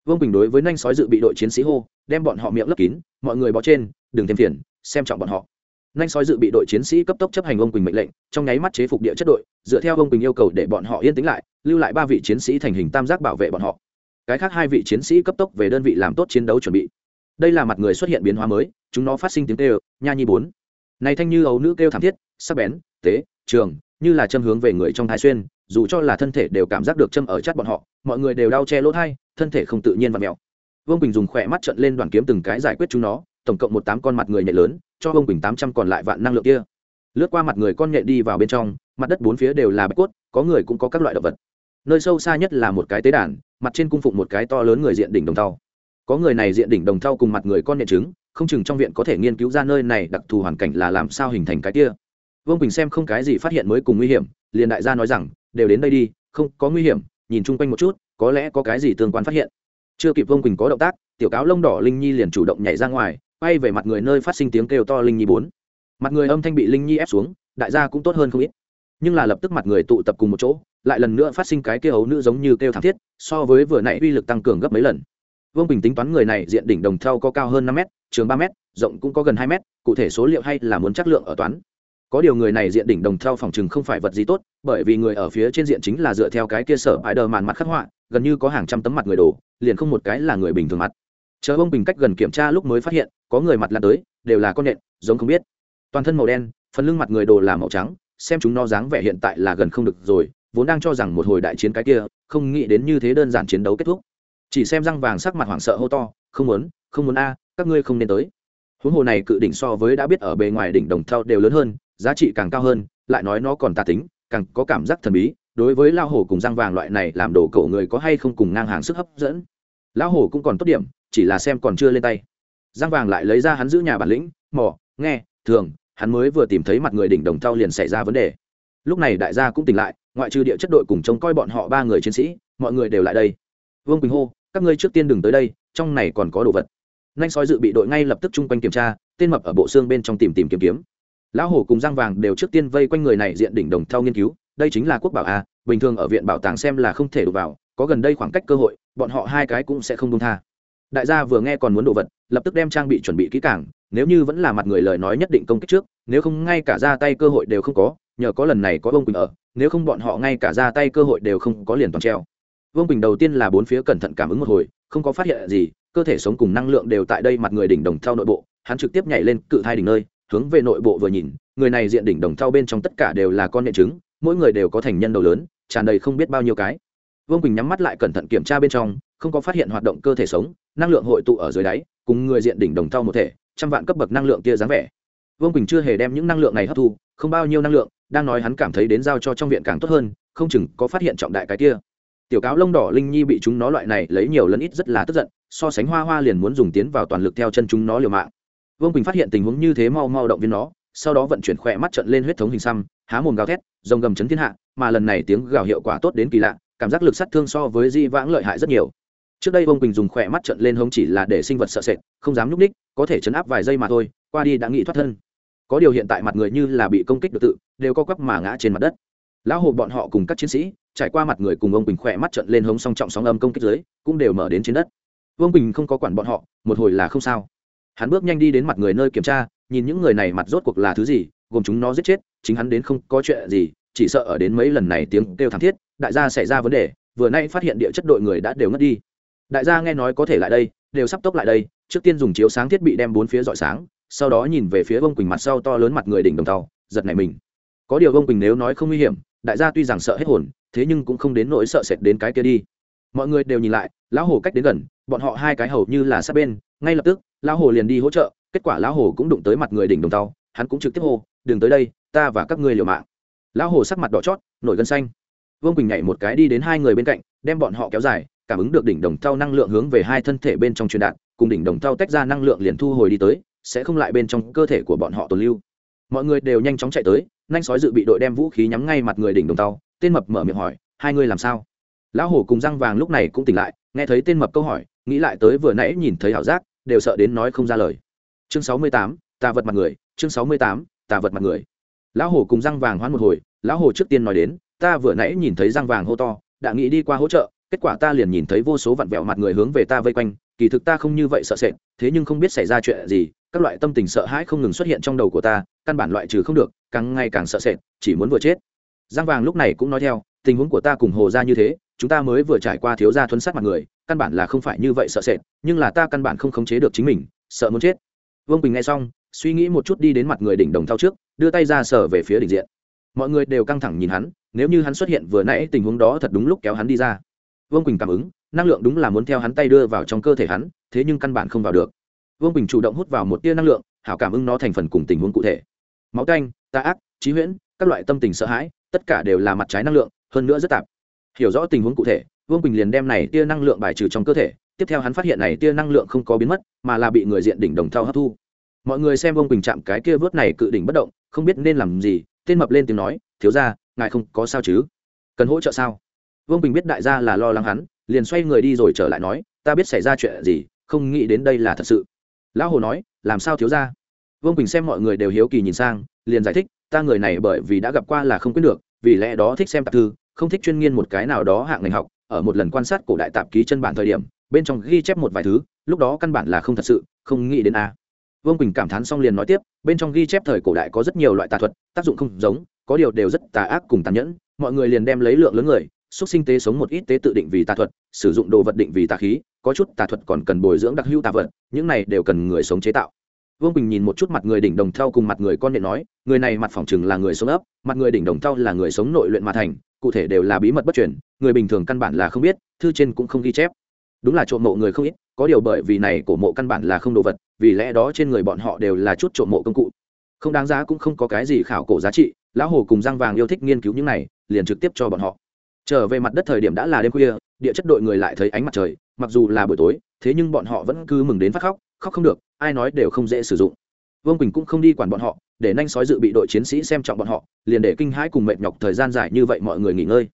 Vương bình đối với nhanh sói dự bị đội chiến sĩ hô, đem bọn họ miệng lấp kín, mọi người bó trên, đừng thêm phiền, xem trọng bọn họ nhanh sói dự bị đội chiến sĩ cấp tốc chấp hành ông quỳnh mệnh lệnh, trong nháy mắt chế phục địa chất đội, dựa theo ông quỳnh yêu cầu để bọn họ yên tĩnh lại, lưu lại ba vị chiến sĩ thành hình tam giác bảo vệ bọn họ. Cái khác hai vị chiến sĩ cấp tốc về đơn vị làm tốt chiến đấu chuẩn bị. Đây là mặt người xuất hiện biến hóa mới, chúng nó phát sinh tiếng kêu, nha nhi bốn. Này thanh như ấu nữ kêu thảm thiết, sắc bén, tế, trường, như là châm hướng về người trong thái xuyên, dù cho là thân thể đều cảm giác được châm ở chát bọn họ, mọi người đều đau che lỗ thai, thân thể không tự nhiên và mèo. Vương Quỳnh dùng khỏe mắt trận lên đoàn kiếm từng cái giải quyết chúng nó tổng cộng một tám con mặt người nhện lớn, cho vương bình tám trăm còn lại vạn năng lượng kia. Lướt qua mặt người con nhện đi vào bên trong, mặt đất bốn phía đều là bạch cốt, có người cũng có các loại động vật. Nơi sâu xa nhất là một cái tế đàn, mặt trên cung phụng một cái to lớn người diện đỉnh đồng thau. Có người này diện đỉnh đồng thau cùng mặt người con nhện trứng, không chừng trong viện có thể nghiên cứu ra nơi này đặc thù hoàn cảnh là làm sao hình thành cái kia. Vương quỳnh xem không cái gì phát hiện mới cùng nguy hiểm, liền đại gia nói rằng, đều đến đây đi, không có nguy hiểm, nhìn chung quanh một chút, có lẽ có cái gì tương quan phát hiện chưa kịp vương quỳnh có động tác tiểu cáo lông đỏ linh nhi liền chủ động nhảy ra ngoài quay về mặt người nơi phát sinh tiếng kêu to linh nhi bốn mặt người âm thanh bị linh nhi ép xuống đại gia cũng tốt hơn không ít nhưng là lập tức mặt người tụ tập cùng một chỗ lại lần nữa phát sinh cái kêu ấu nữ giống như kêu thảm thiết so với vừa nãy uy lực tăng cường gấp mấy lần vương bình tính toán người này diện đỉnh đồng thau có cao hơn năm m trường ba m rộng cũng có gần hai m cụ thể số liệu hay là muốn chắc lượng ở toán có điều người này diện đỉnh đồng thau phòng chừng không phải vật gì tốt, bởi vì người ở phía trên diện chính là dựa theo cái kia sở ái đờ màn mặt khắc họa, gần như có hàng trăm tấm mặt người đồ liền không một cái là người bình thường mặt. Chờ bông bình cách gần kiểm tra lúc mới phát hiện, có người mặt lan tới, đều là con nện giống không biết. Toàn thân màu đen, phần lưng mặt người đồ là màu trắng, xem chúng nó dáng vẻ hiện tại là gần không được rồi, vốn đang cho rằng một hồi đại chiến cái kia, không nghĩ đến như thế đơn giản chiến đấu kết thúc. Chỉ xem răng vàng sắc mặt hoảng sợ hô to, không muốn không muốn a, các ngươi không nên tới. Huống hồ này cự đỉnh so với đã biết ở bề ngoài đỉnh đồng thau đều lớn hơn giá trị càng cao hơn, lại nói nó còn tà tính, càng có cảm giác thần bí, đối với lao hổ cùng răng vàng loại này làm đồ cổ người có hay không cùng ngang hàng sức hấp dẫn. Lão hổ cũng còn tốt điểm, chỉ là xem còn chưa lên tay. Răng vàng lại lấy ra hắn giữ nhà bản lĩnh mỏ nghe, thường, hắn mới vừa tìm thấy mặt người đỉnh đồng thau liền xảy ra vấn đề. Lúc này đại gia cũng tỉnh lại, ngoại trừ địa chất đội cùng trông coi bọn họ ba người chiến sĩ, mọi người đều lại đây. Vương quỳnh hô, các ngươi trước tiên đừng tới đây, trong này còn có đồ vật. Nhanh soi dự bị đội ngay lập tức chung quanh kiểm tra, tên mập ở bộ xương bên trong tìm tìm kiếm kiếm lão hổ cùng giang vàng đều trước tiên vây quanh người này diện đỉnh đồng thau nghiên cứu, đây chính là quốc bảo a, bình thường ở viện bảo tàng xem là không thể đụng vào, có gần đây khoảng cách cơ hội, bọn họ hai cái cũng sẽ không đông tha. Đại gia vừa nghe còn muốn đồ vật, lập tức đem trang bị chuẩn bị kỹ càng, nếu như vẫn là mặt người lời nói nhất định công kích trước, nếu không ngay cả ra tay cơ hội đều không có, nhờ có lần này có vương quỳnh ở, nếu không bọn họ ngay cả ra tay cơ hội đều không có liền toàn treo. Vương quỳnh đầu tiên là bốn phía cẩn thận cảm ứng một hồi, không có phát hiện gì, cơ thể sống cùng năng lượng đều tại đây mặt người đỉnh đồng theo nội bộ, hắn trực tiếp nhảy lên cự thai đỉnh nơi hướng về nội bộ vừa nhìn, người này diện đỉnh đồng thau bên trong tất cả đều là con nhện trứng, mỗi người đều có thành nhân đầu lớn, tràn đầy không biết bao nhiêu cái. Vương quỳnh nhắm mắt lại cẩn thận kiểm tra bên trong, không có phát hiện hoạt động cơ thể sống, năng lượng hội tụ ở dưới đáy, cùng người diện đỉnh đồng thau một thể, trăm vạn cấp bậc năng lượng kia dáng vẻ. Vương quỳnh chưa hề đem những năng lượng này hấp thu, không bao nhiêu năng lượng, đang nói hắn cảm thấy đến giao cho trong viện càng tốt hơn, không chừng có phát hiện trọng đại cái kia. Tiểu cáo lông đỏ linh nhi bị chúng nó loại này lấy nhiều lần ít rất là tức giận, so sánh hoa hoa liền muốn dùng tiến vào toàn lực theo chân chúng nó liều mạng vương quỳnh phát hiện tình huống như thế mau mau động viên nó sau đó vận chuyển khỏe mắt trận lên huyết thống hình xăm há mồm gào thét rồng gầm chấn thiên hạ mà lần này tiếng gào hiệu quả tốt đến kỳ lạ cảm giác lực sát thương so với di vãng lợi hại rất nhiều trước đây vương quỳnh dùng khỏe mắt trận lên hống chỉ là để sinh vật sợ sệt không dám nhúc ních có thể chấn áp vài giây mà thôi qua đi đã nghĩ thoát thân có điều hiện tại mặt người như là bị công kích được tự đều co quắp mà ngã trên mặt đất lão hồ bọn họ cùng các chiến sĩ trải qua mặt người cùng ông bình khỏe mắt trận lên hống song trọng sóng âm công kích dưới cũng đều mở đến trên đất vương bình không có quản bọn họ một hồi là không sao hắn bước nhanh đi đến mặt người nơi kiểm tra, nhìn những người này mặt rốt cuộc là thứ gì, gồm chúng nó giết chết, chính hắn đến không có chuyện gì, chỉ sợ ở đến mấy lần này tiếng kêu thảm thiết, đại gia xảy ra vấn đề, vừa nay phát hiện địa chất đội người đã đều ngất đi. Đại gia nghe nói có thể lại đây, đều sắp tốc lại đây, trước tiên dùng chiếu sáng thiết bị đem bốn phía dọi sáng, sau đó nhìn về phía ông quỳnh mặt sau to lớn mặt người đỉnh đồng tàu, giật này mình. Có điều ông quỳnh nếu nói không nguy hiểm, đại gia tuy rằng sợ hết hồn, thế nhưng cũng không đến nỗi sợ sệt đến cái kia đi. Mọi người đều nhìn lại, lão hồ cách đến gần, bọn họ hai cái hầu như là sát bên ngay lập tức, lão hồ liền đi hỗ trợ, kết quả lão hồ cũng đụng tới mặt người đỉnh đồng tàu, hắn cũng trực tiếp hô, đừng tới đây, ta và các ngươi liều mạng. Lão hồ sắc mặt đỏ chót, nổi gân xanh. Vương quỳnh nhảy một cái đi đến hai người bên cạnh, đem bọn họ kéo dài, cảm ứng được đỉnh đồng thau năng lượng hướng về hai thân thể bên trong truyền đạn cùng đỉnh đồng thau tách ra năng lượng liền thu hồi đi tới, sẽ không lại bên trong cơ thể của bọn họ tồn lưu. Mọi người đều nhanh chóng chạy tới, nhanh sói dự bị đội đem vũ khí nhắm ngay mặt người đỉnh đồng tàu, tên mập mở miệng hỏi, hai người làm sao? Lão hổ cùng răng vàng lúc này cũng tỉnh lại, nghe thấy tên mập câu hỏi, nghĩ lại tới vừa nãy nhìn thấy ảo giác đều sợ đến nói không ra lời. Chương sáu mươi tám, tà vật mặt người, chương sáu mươi tám, tà vật mặt người. Lão hổ cùng răng vàng hoán một hồi, lão hổ trước tiên nói đến, ta vừa nãy nhìn thấy răng vàng hô to, đã nghĩ đi qua hỗ trợ, kết quả ta liền nhìn thấy vô số vặn vẹo mặt người hướng về ta vây quanh, kỳ thực ta không như vậy sợ sệt, thế nhưng không biết xảy ra chuyện gì, các loại tâm tình sợ hãi không ngừng xuất hiện trong đầu của ta, căn bản loại trừ không được, càng ngày càng sợ sệt, chỉ muốn vừa chết. Giang vàng lúc này cũng nói theo, tình huống của ta cùng hồ ra như thế chúng ta mới vừa trải qua thiếu gia thuấn sát mặt người, căn bản là không phải như vậy sợ sệt, nhưng là ta căn bản không khống chế được chính mình, sợ muốn chết. Vương quỳnh nghe xong, suy nghĩ một chút đi đến mặt người đỉnh đồng thao trước, đưa tay ra sở về phía đỉnh diện. Mọi người đều căng thẳng nhìn hắn, nếu như hắn xuất hiện vừa nãy, tình huống đó thật đúng lúc kéo hắn đi ra. Vương quỳnh cảm ứng, năng lượng đúng là muốn theo hắn tay đưa vào trong cơ thể hắn, thế nhưng căn bản không vào được. Vương bình chủ động hút vào một tia năng lượng, hảo cảm ứng nó thành phần cùng tình huống cụ thể. Máu canh tà ác trí huyễn, các loại tâm tình sợ hãi, tất cả đều là mặt trái năng lượng, hơn nữa rất tạp hiểu rõ tình huống cụ thể, vương bình liền đem này tia năng lượng bài trừ trong cơ thể, tiếp theo hắn phát hiện này tia năng lượng không có biến mất, mà là bị người diện đỉnh đồng thao hấp thu. Mọi người xem vương bình chạm cái kia vớt này cự đỉnh bất động, không biết nên làm gì, tên mập lên tiếng nói, thiếu ra ngài không có sao chứ? Cần hỗ trợ sao? Vương bình biết đại gia là lo lắng hắn, liền xoay người đi rồi trở lại nói, ta biết xảy ra chuyện gì, không nghĩ đến đây là thật sự. Lão hồ nói, làm sao thiếu ra vương bình xem mọi người đều hiếu kỳ nhìn sang, liền giải thích, ta người này bởi vì đã gặp qua là không quyết được, vì lẽ đó thích xem tạp thư không thích chuyên nghiên một cái nào đó hạng ngành học, ở một lần quan sát cổ đại tạp ký chân bản thời điểm, bên trong ghi chép một vài thứ, lúc đó căn bản là không thật sự, không nghĩ đến a. Vương quỳnh cảm thán xong liền nói tiếp, bên trong ghi chép thời cổ đại có rất nhiều loại tà thuật, tác dụng không giống, có điều đều rất tà ác cùng tàn nhẫn, mọi người liền đem lấy lượng lớn người, xúc sinh tế sống một ít tế tự định vì tà thuật, sử dụng đồ vật định vì tà khí, có chút tà thuật còn cần bồi dưỡng đặc hữu tà vật, những này đều cần người sống chế tạo. Vương bình nhìn một chút mặt người đỉnh đồng thau cùng mặt người con nhện nói, người này mặt phỏng chừng là người sống ấp, mặt người đỉnh đồng thau là người sống nội luyện mà thành cụ thể đều là bí mật bất truyền, người bình thường căn bản là không biết, thư trên cũng không ghi chép. Đúng là trộm mộ người không ít, có điều bởi vì này cổ mộ căn bản là không đồ vật, vì lẽ đó trên người bọn họ đều là chút trộm mộ công cụ. Không đáng giá cũng không có cái gì khảo cổ giá trị, lão hồ cùng giang vàng yêu thích nghiên cứu những này, liền trực tiếp cho bọn họ. Trở về mặt đất thời điểm đã là đêm khuya, địa chất đội người lại thấy ánh mặt trời, mặc dù là buổi tối, thế nhưng bọn họ vẫn cứ mừng đến phát khóc khóc không được, ai nói đều không dễ sử dụng. Vương quỳnh cũng không đi quản bọn họ để nhanh sói dự bị đội chiến sĩ xem trọng bọn họ, liền để kinh hãi cùng mệt nhọc thời gian dài như vậy mọi người nghỉ ngơi.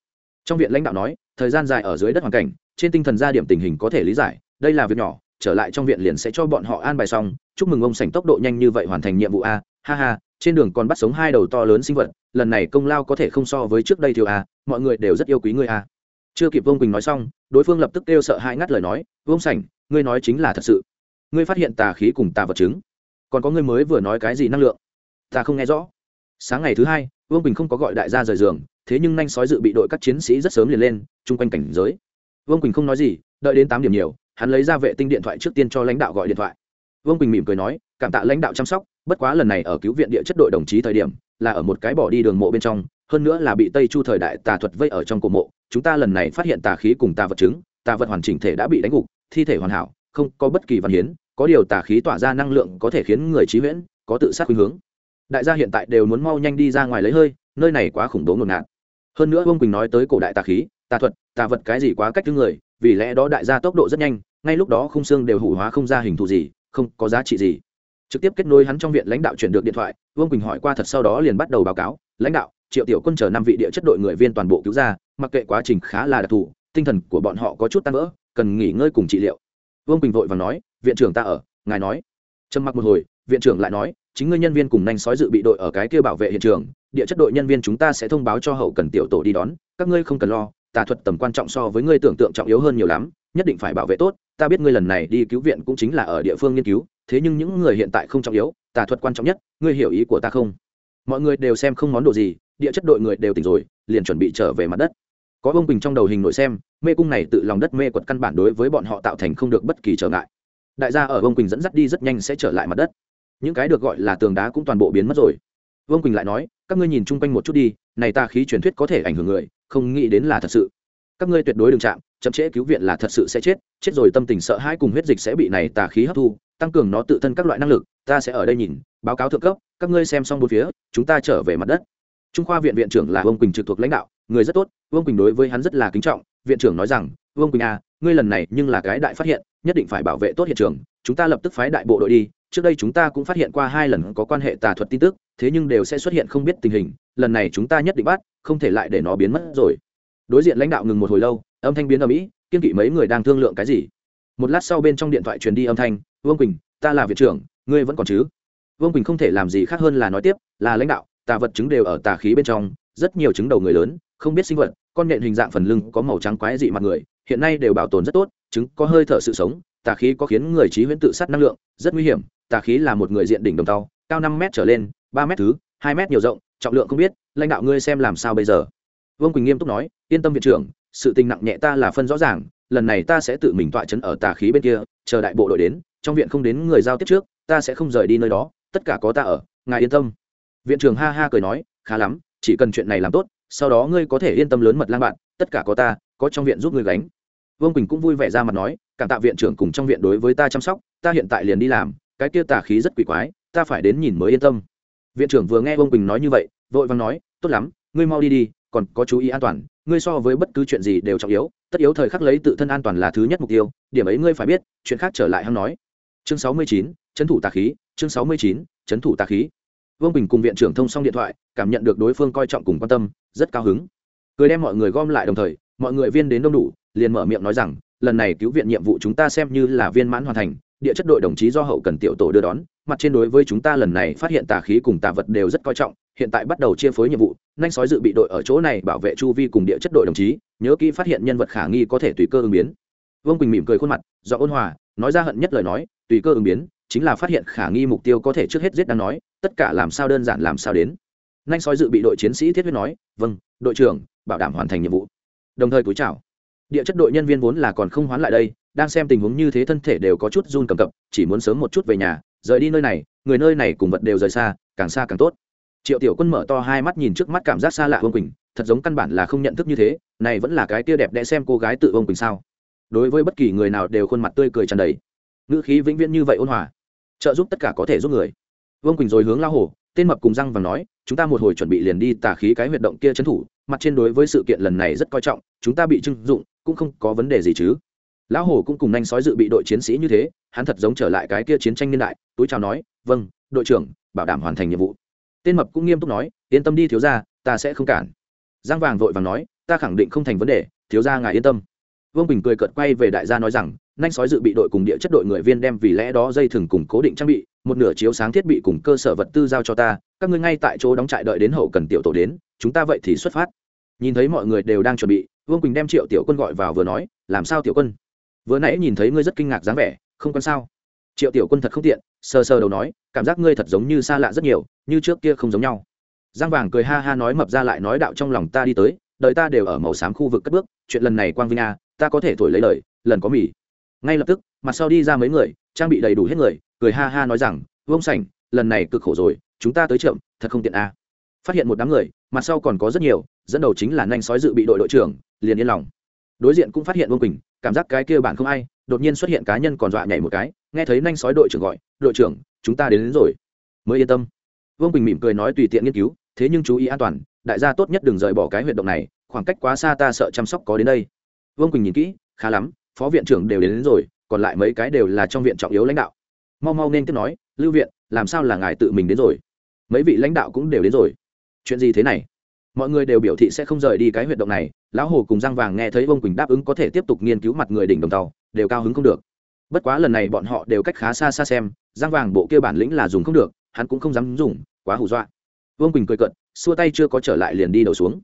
Trong viện lãnh đạo nói, thời gian dài ở dưới đất hoàn cảnh, trên tinh thần gia điểm tình hình có thể lý giải, đây là việc nhỏ, trở lại trong viện liền sẽ cho bọn họ an bài xong, chúc mừng ông sảnh tốc độ nhanh như vậy hoàn thành nhiệm vụ a, ha ha, trên đường còn bắt sống hai đầu to lớn sinh vật, lần này công lao có thể không so với trước đây thiếu a, mọi người đều rất yêu quý ngươi a. Chưa kịp vương quỳnh nói xong, đối phương lập tức kêu sợ hãi ngắt lời nói, vương sảnh, ngươi nói chính là thật sự. Ngươi phát hiện tà khí cùng tà vật chứng. Còn có ngươi mới vừa nói cái gì năng lượng? Ta không nghe rõ. Sáng ngày thứ hai, vương bình không có gọi đại gia rời giường, thế nhưng nhanh sói dự bị đội các chiến sĩ rất sớm liền lên, chung quanh cảnh giới. Vương quỳnh không nói gì, đợi đến tám điểm nhiều, hắn lấy ra vệ tinh điện thoại trước tiên cho lãnh đạo gọi điện thoại. Vương quỳnh mỉm cười nói, cảm tạ lãnh đạo chăm sóc, bất quá lần này ở cứu viện địa chất đội đồng chí thời điểm, là ở một cái bỏ đi đường mộ bên trong, hơn nữa là bị tây chu thời đại tà thuật vây ở trong cổ mộ, chúng ta lần này phát hiện tà khí cùng tà vật chứng, tà vật hoàn chỉnh thể đã bị đánh gục, thi thể hoàn hảo, không có bất kỳ văn hiến, có điều tà khí tỏa ra năng lượng có thể khiến người trí huyễn, có tự sát khuynh hướng đại gia hiện tại đều muốn mau nhanh đi ra ngoài lấy hơi, nơi này quá khủng bố ngột ngạt. Hơn nữa vương quỳnh nói tới cổ đại tà khí, tà thuật, tà vật cái gì quá cách thứ người, vì lẽ đó đại gia tốc độ rất nhanh, ngay lúc đó khung xương đều hủ hóa không ra hình thù gì, không có giá trị gì. Trực tiếp kết nối hắn trong viện lãnh đạo chuyển được điện thoại, vương quỳnh hỏi qua thật sau đó liền bắt đầu báo cáo, lãnh đạo, triệu tiểu quân chờ năm vị địa chất đội người viên toàn bộ cứu ra, mặc kệ quá trình khá là đặc thù, tinh thần của bọn họ có chút tan vỡ, cần nghỉ ngơi cùng trị liệu. Vương quỳnh vội và nói, viện trưởng ta ở, ngài nói. Trầm mặc một hồi, viện trưởng lại nói chính ngươi nhân viên cùng nhanh sói dự bị đội ở cái kia bảo vệ hiện trường, địa chất đội nhân viên chúng ta sẽ thông báo cho hậu cần tiểu tổ đi đón, các ngươi không cần lo, tà thuật tầm quan trọng so với ngươi tưởng tượng trọng yếu hơn nhiều lắm, nhất định phải bảo vệ tốt, ta biết ngươi lần này đi cứu viện cũng chính là ở địa phương nghiên cứu, thế nhưng những người hiện tại không trọng yếu, tà thuật quan trọng nhất, ngươi hiểu ý của ta không? Mọi người đều xem không món đồ gì, địa chất đội người đều tỉnh rồi, liền chuẩn bị trở về mặt đất. Có bông bình trong đầu hình nội xem, mê cung này tự lòng đất mê quật căn bản đối với bọn họ tạo thành không được bất kỳ trở ngại. Đại gia ở bông quỳnh dẫn dắt đi rất nhanh sẽ trở lại mặt đất những cái được gọi là tường đá cũng toàn bộ biến mất rồi. Vương quỳnh lại nói, các ngươi nhìn chung quanh một chút đi, này ta khí truyền thuyết có thể ảnh hưởng người, không nghĩ đến là thật sự. Các ngươi tuyệt đối đừng chạm, chậm trễ cứu viện là thật sự sẽ chết chết rồi tâm tình sợ hãi cùng huyết dịch sẽ bị này tà khí hấp thu, tăng cường nó tự thân các loại năng lực, ta sẽ ở đây nhìn, báo cáo thượng cấp, các ngươi xem xong bốn phía, chúng ta trở về mặt đất. Trung khoa viện viện trưởng là vương quỳnh trực thuộc lãnh đạo, người rất tốt, vương quỳnh đối với hắn rất là kính trọng, viện trưởng nói rằng, vương quỳnh à ngươi lần này nhưng là cái đại phát hiện, nhất định phải bảo vệ tốt hiện trường, chúng ta lập tức phái đại bộ đội đi trước đây chúng ta cũng phát hiện qua hai lần có quan hệ tà thuật tin tức, thế nhưng đều sẽ xuất hiện không biết tình hình, lần này chúng ta nhất định bắt, không thể lại để nó biến mất rồi. Đối diện lãnh đạo ngừng một hồi lâu, âm thanh biến ở mỹ kiên kỵ mấy người đang thương lượng cái gì? Một lát sau bên trong điện thoại truyền đi âm thanh, vương quỳnh, ta là viện trưởng, ngươi vẫn còn chứ? Vương quỳnh không thể làm gì khác hơn là nói tiếp, là lãnh đạo, tà vật chứng đều ở tà khí bên trong, rất nhiều chứng đầu người lớn, không biết sinh vật, con nhện hình dạng phần lưng có màu trắng quái dị mặt người, hiện nay đều bảo tồn rất tốt, chứng có hơi thở sự sống, tà khí có khiến người trí huyễn tự sát năng lượng, rất nguy hiểm tà khí là một người diện đỉnh đồng tàu, cao năm m trở lên, ba m thứ, hai m nhiều rộng, trọng lượng không biết, lãnh đạo ngươi xem làm sao bây giờ? Vương quỳnh nghiêm túc nói, yên tâm viện trưởng, sự tình nặng nhẹ ta là phân rõ ràng, lần này ta sẽ tự mình tọa chấn ở tà khí bên kia, chờ đại bộ đội đến, trong viện không đến người giao tiếp trước, ta sẽ không rời đi nơi đó, tất cả có ta ở, ngài yên tâm. Viện trưởng ha ha cười nói, khá lắm, chỉ cần chuyện này làm tốt, sau đó ngươi có thể yên tâm lớn mật lang bạn, tất cả có ta, có trong viện giúp ngươi gánh. Vương quỳnh cũng vui vẻ ra mặt nói, cảm tạ viện trưởng cùng trong viện đối với ta chăm sóc, ta hiện tại liền đi làm cái kia tà khí rất quỷ quái, ta phải đến nhìn mới yên tâm. Viện trưởng vừa nghe vương Bình nói như vậy, vội vàng nói, tốt lắm, ngươi mau đi đi, còn có chú ý an toàn, ngươi so với bất cứ chuyện gì đều trọng yếu, tất yếu thời khắc lấy tự thân an toàn là thứ nhất mục tiêu, điểm ấy ngươi phải biết, chuyện khác trở lại hắn nói. Chương sáu mươi chín trấn thủ tà khí, chương sáu mươi chín trấn thủ tà khí. Vương bình cùng viện trưởng thông xong điện thoại, cảm nhận được đối phương coi trọng cùng quan tâm, rất cao hứng. Cười đem mọi người gom lại đồng thời, mọi người viên đến đông đủ, liền mở miệng nói rằng, lần này cứu viện nhiệm vụ chúng ta xem như là viên mãn hoàn thành địa chất đội đồng chí do hậu cần tiểu tổ đưa đón, mặt trên đối với chúng ta lần này phát hiện tà khí cùng tà vật đều rất coi trọng, hiện tại bắt đầu chia phối nhiệm vụ, nhanh sói dự bị đội ở chỗ này bảo vệ chu vi cùng địa chất đội đồng chí, nhớ kỹ phát hiện nhân vật khả nghi có thể tùy cơ ứng biến. Vương quỳnh mỉm cười khuôn mặt do ôn hòa, nói ra hận nhất lời nói, tùy cơ ứng biến, chính là phát hiện khả nghi mục tiêu có thể trước hết giết đang nói, tất cả làm sao đơn giản làm sao đến. Nhanh sói dự bị đội chiến sĩ thiết huyết nói vâng đội trưởng, bảo đảm hoàn thành nhiệm vụ. Đồng thời cúi chào. Địa chất đội nhân viên vốn là còn không hoán lại đây đang xem tình huống như thế thân thể đều có chút run cầm cập, chỉ muốn sớm một chút về nhà, rời đi nơi này, người nơi này cùng vật đều rời xa, càng xa càng tốt. Triệu tiểu quân mở to hai mắt nhìn trước mắt cảm giác xa lạ vương quỳnh, thật giống căn bản là không nhận thức như thế, này vẫn là cái tia đẹp đẽ xem cô gái tự vương quỳnh sao? Đối với bất kỳ người nào đều khuôn mặt tươi cười tràn đầy. Ngữ khí vĩnh viễn như vậy ôn hòa. Trợ giúp tất cả có thể giúp người. Vương quỳnh rồi hướng lao hổ tên mập cùng răng và nói, chúng ta một hồi chuẩn bị liền đi tả khí cái huyệt động kia trấn thủ, mặt trên đối với sự kiện lần này rất coi trọng, chúng ta bị trưng dụng, cũng không có vấn đề gì chứ lão hổ cũng cùng nhanh sói dự bị đội chiến sĩ như thế, hắn thật giống trở lại cái kia chiến tranh niên đại, túi chào nói vâng đội trưởng, bảo đảm hoàn thành nhiệm vụ. Tên mập cũng nghiêm túc nói, yên tâm đi thiếu gia, ta sẽ không cản. Giang vàng vội vàng nói, ta khẳng định không thành vấn đề, thiếu gia ngài yên tâm. Vương bình cười cợt quay về đại gia nói rằng, nhanh sói dự bị đội cùng địa chất đội người viên đem vì lẽ đó dây thừng cùng cố định trang bị, một nửa chiếu sáng thiết bị cùng cơ sở vật tư giao cho ta, các ngươi ngay tại chỗ đóng trại đợi đến hậu cần tiểu tổ đến, chúng ta vậy thì xuất phát. Nhìn thấy mọi người đều đang chuẩn bị, vương quỳnh đem triệu tiểu quân gọi vào vừa nói, làm sao tiểu quân? Vừa nãy nhìn thấy ngươi rất kinh ngạc dáng vẻ, không quan sao? Triệu tiểu quân thật không tiện, sờ sờ đầu nói, cảm giác ngươi thật giống như xa lạ rất nhiều, như trước kia không giống nhau. Giang vàng cười ha ha nói mập ra lại nói đạo trong lòng ta đi tới đợi ta đều ở màu xám khu vực cất bước, chuyện lần này quang vinh a ta có thể thổi lấy lời, lần có mì. Ngay lập tức, mặt sau đi ra mấy người, trang bị đầy đủ hết người, cười ha ha nói rằng vông sảnh, lần này cực khổ rồi, chúng ta tới chậm, thật không tiện a phát hiện một đám người, mặt sau còn có rất nhiều, dẫn đầu chính là nhanh sói dự bị đội đội trưởng, liền yên lòng đối diện cũng phát hiện vương quỳnh cảm giác cái kia bản không ai đột nhiên xuất hiện cá nhân còn dọa nhảy một cái nghe thấy nhanh sói đội trưởng gọi đội trưởng chúng ta đến, đến rồi. Mới yên tâm. Vương quỳnh mỉm cười nói tùy tiện nghiên cứu thế nhưng chú ý an toàn đại gia tốt nhất đừng rời bỏ cái huyệt động này khoảng cách quá xa ta sợ chăm sóc có đến đây. Vương quỳnh nhìn kỹ khá lắm phó viện trưởng đều đến, đến rồi còn lại mấy cái đều là trong viện trọng yếu lãnh đạo. Mau mau nên tiếp nói lưu viện làm sao là ngài tự mình đến rồi? Mấy vị lãnh đạo cũng đều đến rồi. Chuyện gì thế này? Mọi người đều biểu thị sẽ không rời đi cái huyệt động này, lão hồ cùng giang vàng nghe thấy vương quỳnh đáp ứng có thể tiếp tục nghiên cứu mặt người đỉnh đồng tàu, đều cao hứng không được. Bất quá lần này bọn họ đều cách khá xa xa xem, giang vàng bộ kia bản lĩnh là dùng không được, hắn cũng không dám dùng, quá hù dọa. Vương quỳnh cười cận xua tay chưa có trở lại liền đi đầu xuống.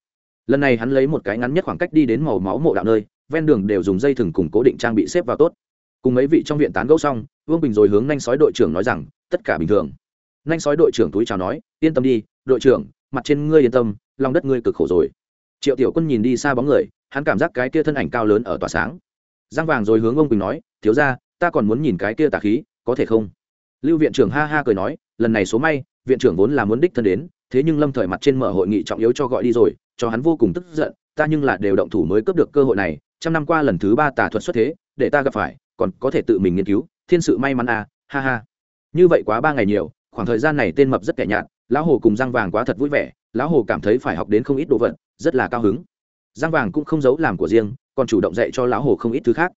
Lần này hắn lấy một cái ngắn nhất khoảng cách đi đến màu máu mộ đạo nơi, ven đường đều dùng dây thừng cùng cố định trang bị xếp vào tốt. Cùng mấy vị trong viện tán gẫu xong, vương bình rồi hướng nhanh sói đội trưởng nói rằng, tất cả bình thường. Nhanh sói đội trưởng túi chào nói, yên tâm đi, đội trưởng, mặt trên ngươi yên tâm lòng đất ngươi cực khổ rồi. Triệu tiểu quân nhìn đi xa bóng người, hắn cảm giác cái kia thân ảnh cao lớn ở tỏa sáng. Giang vàng rồi hướng ông quỳnh nói, thiếu ra ta còn muốn nhìn cái kia tà khí, có thể không? Lưu viện trưởng ha ha cười nói, lần này số may, viện trưởng vốn là muốn đích thân đến, thế nhưng lâm thời mặt trên mở hội nghị trọng yếu cho gọi đi rồi, cho hắn vô cùng tức giận, ta nhưng là đều động thủ mới cướp được cơ hội này, trăm năm qua lần thứ ba tà thuật xuất thế, để ta gặp phải, còn có thể tự mình nghiên cứu, thiên sự may mắn à ha ha. Như vậy quá ba ngày nhiều, khoảng thời gian này tên mập rất kẻ nhạt, lão hồ cùng răng vàng quá thật vui vẻ lão hồ cảm thấy phải học đến không ít đồ vật, rất là cao hứng. Giang vàng cũng không giấu làm của riêng, còn chủ động dạy cho lão hồ không ít thứ khác.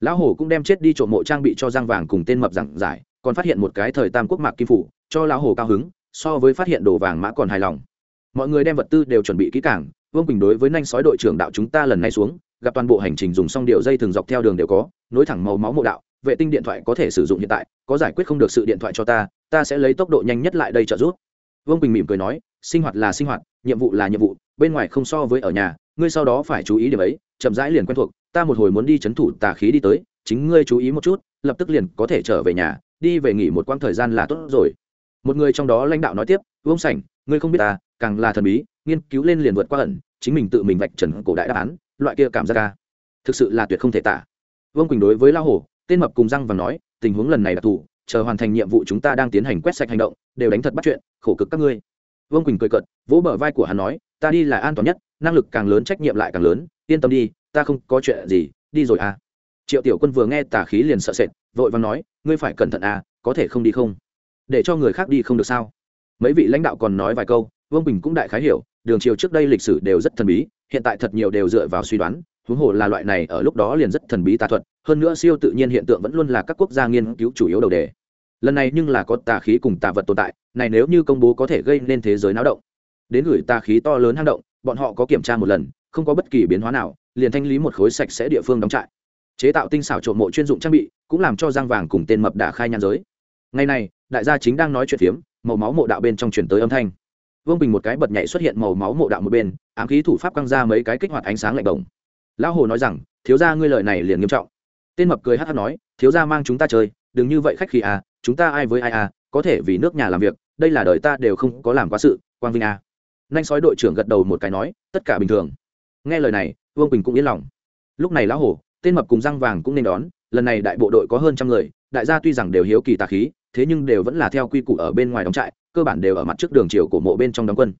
Lão hồ cũng đem chết đi trộm mộ trang bị cho giang vàng cùng tên mập giảng giải, còn phát hiện một cái thời tam quốc mạc kim phủ, cho lão hồ cao hứng, so với phát hiện đồ vàng mã còn hài lòng. Mọi người đem vật tư đều chuẩn bị kỹ càng, vương quỳnh đối với nanh sói đội trưởng đạo chúng ta lần này xuống, gặp toàn bộ hành trình dùng xong điều dây thường dọc theo đường đều có, nối thẳng màu máu mộ đạo, vệ tinh điện thoại có thể sử dụng hiện tại, có giải quyết không được sự điện thoại cho ta ta sẽ lấy tốc độ nhanh nhất lại đây trợ giúp vương quỳnh mỉm cười nói sinh hoạt là sinh hoạt nhiệm vụ là nhiệm vụ bên ngoài không so với ở nhà ngươi sau đó phải chú ý điểm ấy chậm rãi liền quen thuộc ta một hồi muốn đi c h ấ n thủ tà khí đi tới chính ngươi chú ý một chút lập tức liền có thể trở về nhà đi về nghỉ một quãng thời gian là tốt rồi một người trong đó lãnh đạo nói tiếp vương sảnh ngươi không biết ta càng là thần bí nghiên cứu lên liền vượt qua ẩn chính mình tự mình vạch trần cổ đại đáp án loại kia cảm giác ca thực sự là tuyệt không thể tả vương quỳnh đối với lao hổ tên mập cùng răng và nói tình huống lần này đặc thù chờ hoàn thành nhiệm vụ chúng ta đang tiến hành quét sạch hành động, đều đánh thật bắt chuyện, khổ cực các ngươi. Vương quỳnh cười cợt, vỗ bờ vai của hắn nói, ta đi là an toàn nhất, năng lực càng lớn, trách nhiệm lại càng lớn, yên tâm đi, ta không có chuyện gì, đi rồi à. Triệu tiểu quân vừa nghe tà khí liền sợ sệt, vội vàng nói, ngươi phải cẩn thận à có thể không đi không? Để cho người khác đi không được sao? Mấy vị lãnh đạo còn nói vài câu vương bình cũng đại khái hiểu, đường triều trước đây lịch sử đều rất thần bí, hiện tại thật nhiều đều dựa vào suy đoán, huống hồ là loại này, ở lúc đó liền rất thần bí tà thuật, hơn nữa siêu tự nhiên hiện tượng vẫn luôn là các quốc gia nghiên cứu chủ yếu đầu đề. Lần này nhưng là có tà khí cùng tà vật tồn tại, này nếu như công bố có thể gây nên thế giới náo động. Đến gửi tà khí to lớn hang động, bọn họ có kiểm tra một lần, không có bất kỳ biến hóa nào, liền thanh lý một khối sạch sẽ địa phương đóng trại. Chế tạo tinh xảo trộm mộ chuyên dụng trang bị, cũng làm cho giang vàng cùng tên mập đả khai nhan giới. Ngày này, đại gia chính đang nói chuyện phiếm, màu máu mộ đạo bên trong chuyển tới âm thanh vương bình một cái bật nhảy xuất hiện màu máu mộ đạo một bên, ám khí thủ pháp căng ra mấy cái kích hoạt ánh sáng lạnh đồng lão hồ nói rằng, thiếu gia ngươi lời này liền nghiêm trọng. Tên mập cười hát hát nói, thiếu gia mang chúng ta chơi, đừng như vậy khách khí à chúng ta ai với ai à có thể vì nước nhà làm việc, đây là đời ta đều không có làm quá sự, quang vinh à. Nhanh sói đội trưởng gật đầu một cái nói, tất cả bình thường. Nghe lời này, vương bình cũng yên lòng. Lúc này lão hồ, tên mập cùng răng vàng cũng nên đón, lần này đại bộ đội có hơn trăm người đại gia tuy rằng đều hiếu kỳ tà khí, thế nhưng đều vẫn là theo quy củ ở bên ngoài đóng trại, cơ bản đều ở mặt trước đường chiều của mộ bên trong đóng quân.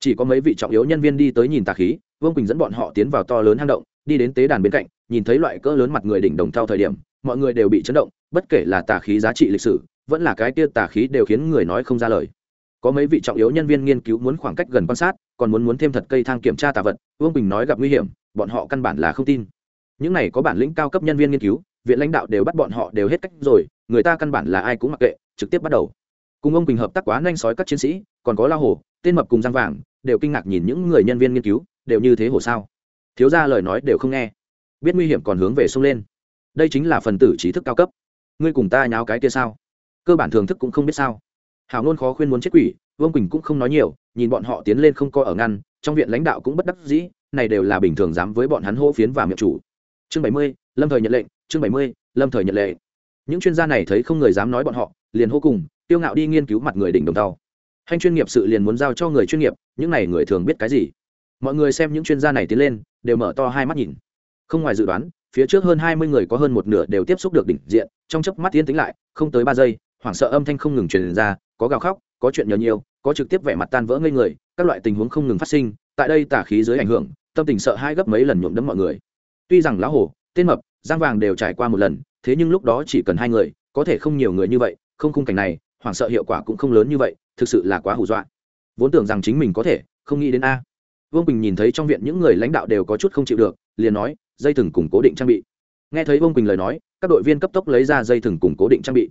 Chỉ có mấy vị trọng yếu nhân viên đi tới nhìn tà khí, vương quỳnh dẫn bọn họ tiến vào to lớn hang động, đi đến tế đàn bên cạnh, nhìn thấy loại cỡ lớn mặt người đỉnh đồng thau thời điểm, mọi người đều bị chấn động, bất kể là tà khí giá trị lịch sử, vẫn là cái kia tà khí đều khiến người nói không ra lời. Có mấy vị trọng yếu nhân viên nghiên cứu muốn khoảng cách gần quan sát, còn muốn muốn thêm thật cây thang kiểm tra tà vật, vương quỳnh nói gặp nguy hiểm, bọn họ căn bản là không tin. Những này có bản lĩnh cao cấp nhân viên nghiên cứu viện lãnh đạo đều bắt bọn họ đều hết cách rồi, người ta căn bản là ai cũng mặc kệ, trực tiếp bắt đầu. Cùng ông quỳnh hợp tác quá nhanh sói các chiến sĩ, còn có la hồ, tên mập cùng giang vàng, đều kinh ngạc nhìn những người nhân viên nghiên cứu, đều như thế hồ sao? Thiếu ra lời nói đều không nghe. Biết nguy hiểm còn hướng về sông lên. Đây chính là phần tử trí thức cao cấp. Ngươi cùng ta nháo cái kia sao? Cơ bản thưởng thức cũng không biết sao. Hào nôn khó khuyên muốn chết quỷ, vương quỳnh cũng không nói nhiều, nhìn bọn họ tiến lên không coi ở ngăn, trong viện lãnh đạo cũng bất đắc dĩ, này đều là bình thường dám với bọn hắn hô phiến và miệng chủ. Chương bảy mươi, lâm thời nhận lệnh chương bảy mươi, lâm thời nhận lệ. những chuyên gia này thấy không người dám nói bọn họ, liền hô cùng, tiêu ngạo đi nghiên cứu mặt người đỉnh đồng tàu. Hành chuyên nghiệp sự liền muốn giao cho người chuyên nghiệp, những này người thường biết cái gì? Mọi người xem những chuyên gia này tiến lên, đều mở to hai mắt nhìn. Không ngoài dự đoán, phía trước hơn hai mươi người có hơn một nửa đều tiếp xúc được đỉnh diện, trong chớp mắt tiến tính lại, không tới ba giây, hoảng sợ âm thanh không ngừng truyền ra, có gào khóc, có chuyện nhờ nhiều, có trực tiếp vẻ mặt tan vỡ ngây người, các loại tình huống không ngừng phát sinh, tại đây tả khí dưới ảnh hưởng, tâm tình sợ hai gấp mấy lần nhuộm đấm mọi người. Tuy rằng lão hổ, tên mập giang vàng đều trải qua một lần, thế nhưng lúc đó chỉ cần hai người, có thể không nhiều người như vậy, không khung cảnh này, hoảng sợ hiệu quả cũng không lớn như vậy, thực sự là quá hù dọa. Vốn tưởng rằng chính mình có thể, không nghĩ đến a. Vương bình nhìn thấy trong viện những người lãnh đạo đều có chút không chịu được, liền nói, dây thừng cùng cố định trang bị. Nghe thấy vương bình lời nói, các đội viên cấp tốc lấy ra dây thừng cùng cố định trang bị.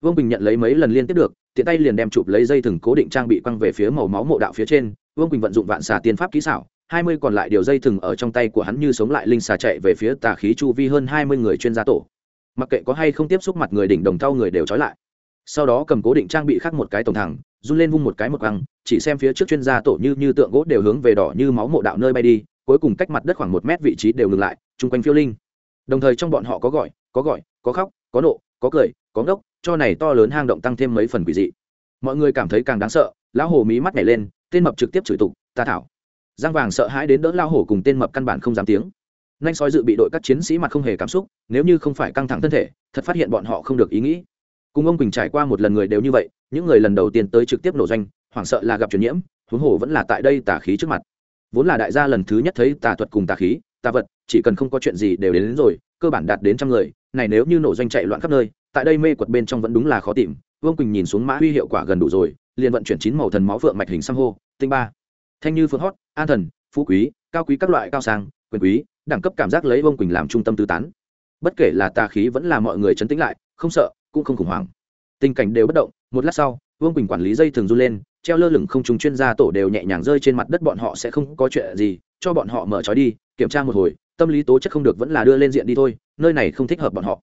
Vương bình nhận lấy mấy lần liên tiếp được, tiện tay liền đem chụp lấy dây thừng cố định trang bị quăng về phía màu máu mộ đạo phía trên. Vương bình vận dụng vạn xà tiên pháp kỹ xảo hai mươi còn lại điều dây thừng ở trong tay của hắn như sống lại linh xà chạy về phía tà khí chu vi hơn hai mươi người chuyên gia tổ. Mặc kệ có hay không tiếp xúc mặt người đỉnh đồng thau người đều trói lại. Sau đó cầm cố định trang bị khác một cái tổng thẳng, run lên vung một cái một găng chỉ xem phía trước chuyên gia tổ như như tượng gỗ đều hướng về đỏ như máu mộ đạo nơi bay đi, cuối cùng cách mặt đất khoảng một mét vị trí đều ngừng lại, chung quanh phiêu linh. Đồng thời trong bọn họ có gọi có gọi, có khóc, có nộ, có cười, có ngốc, cho này to lớn hang động tăng thêm mấy phần quỷ dị. Mọi người cảm thấy càng đáng sợ, lão hồ mí mắt nhảy lên, tên mập trực tiếp chửi tục, ta thảo giang vàng sợ hãi đến đỡ lao hổ cùng tên mập căn bản không dám tiếng. Nhanh sói dự bị đội các chiến sĩ mặt không hề cảm xúc nếu như không phải căng thẳng thân thể thật phát hiện bọn họ không được ý nghĩ. Cùng ông quỳnh trải qua một lần người đều như vậy những người lần đầu tiên tới trực tiếp nổ doanh hoảng sợ là gặp truyền nhiễm huống hồ vẫn là tại đây tà khí trước mặt. Vốn là đại gia lần thứ nhất thấy tà thuật cùng tà khí tà vật chỉ cần không có chuyện gì đều đến, đến rồi cơ bản đạt đến trăm người này nếu như nổ doanh chạy loạn khắp nơi tại đây mê quật bên trong vẫn đúng là khó tìm. Vương quỳnh nhìn xuống mã huy hiệu quả gần đủ rồi liền vận chuyển chín màu thần máu phượng mạch hình xăm hô tinh ba thanh như phượng hót, an thần, phú quý, cao quý các loại cao sang, quyền quý, đẳng cấp cảm giác lấy vương quỳnh làm trung tâm tư tán. Bất kể là tà khí vẫn là mọi người chấn tĩnh lại, không sợ, cũng không khủng hoảng. Tình cảnh đều bất động, một lát sau, vương quỳnh quản lý dây thường run lên, treo lơ lửng không trùng chuyên gia tổ đều nhẹ nhàng rơi trên mặt đất bọn họ sẽ không có chuyện gì, cho bọn họ mở trói đi, kiểm tra một hồi, tâm lý tố chất không được vẫn là đưa lên diện đi thôi, nơi này không thích hợp bọn họ.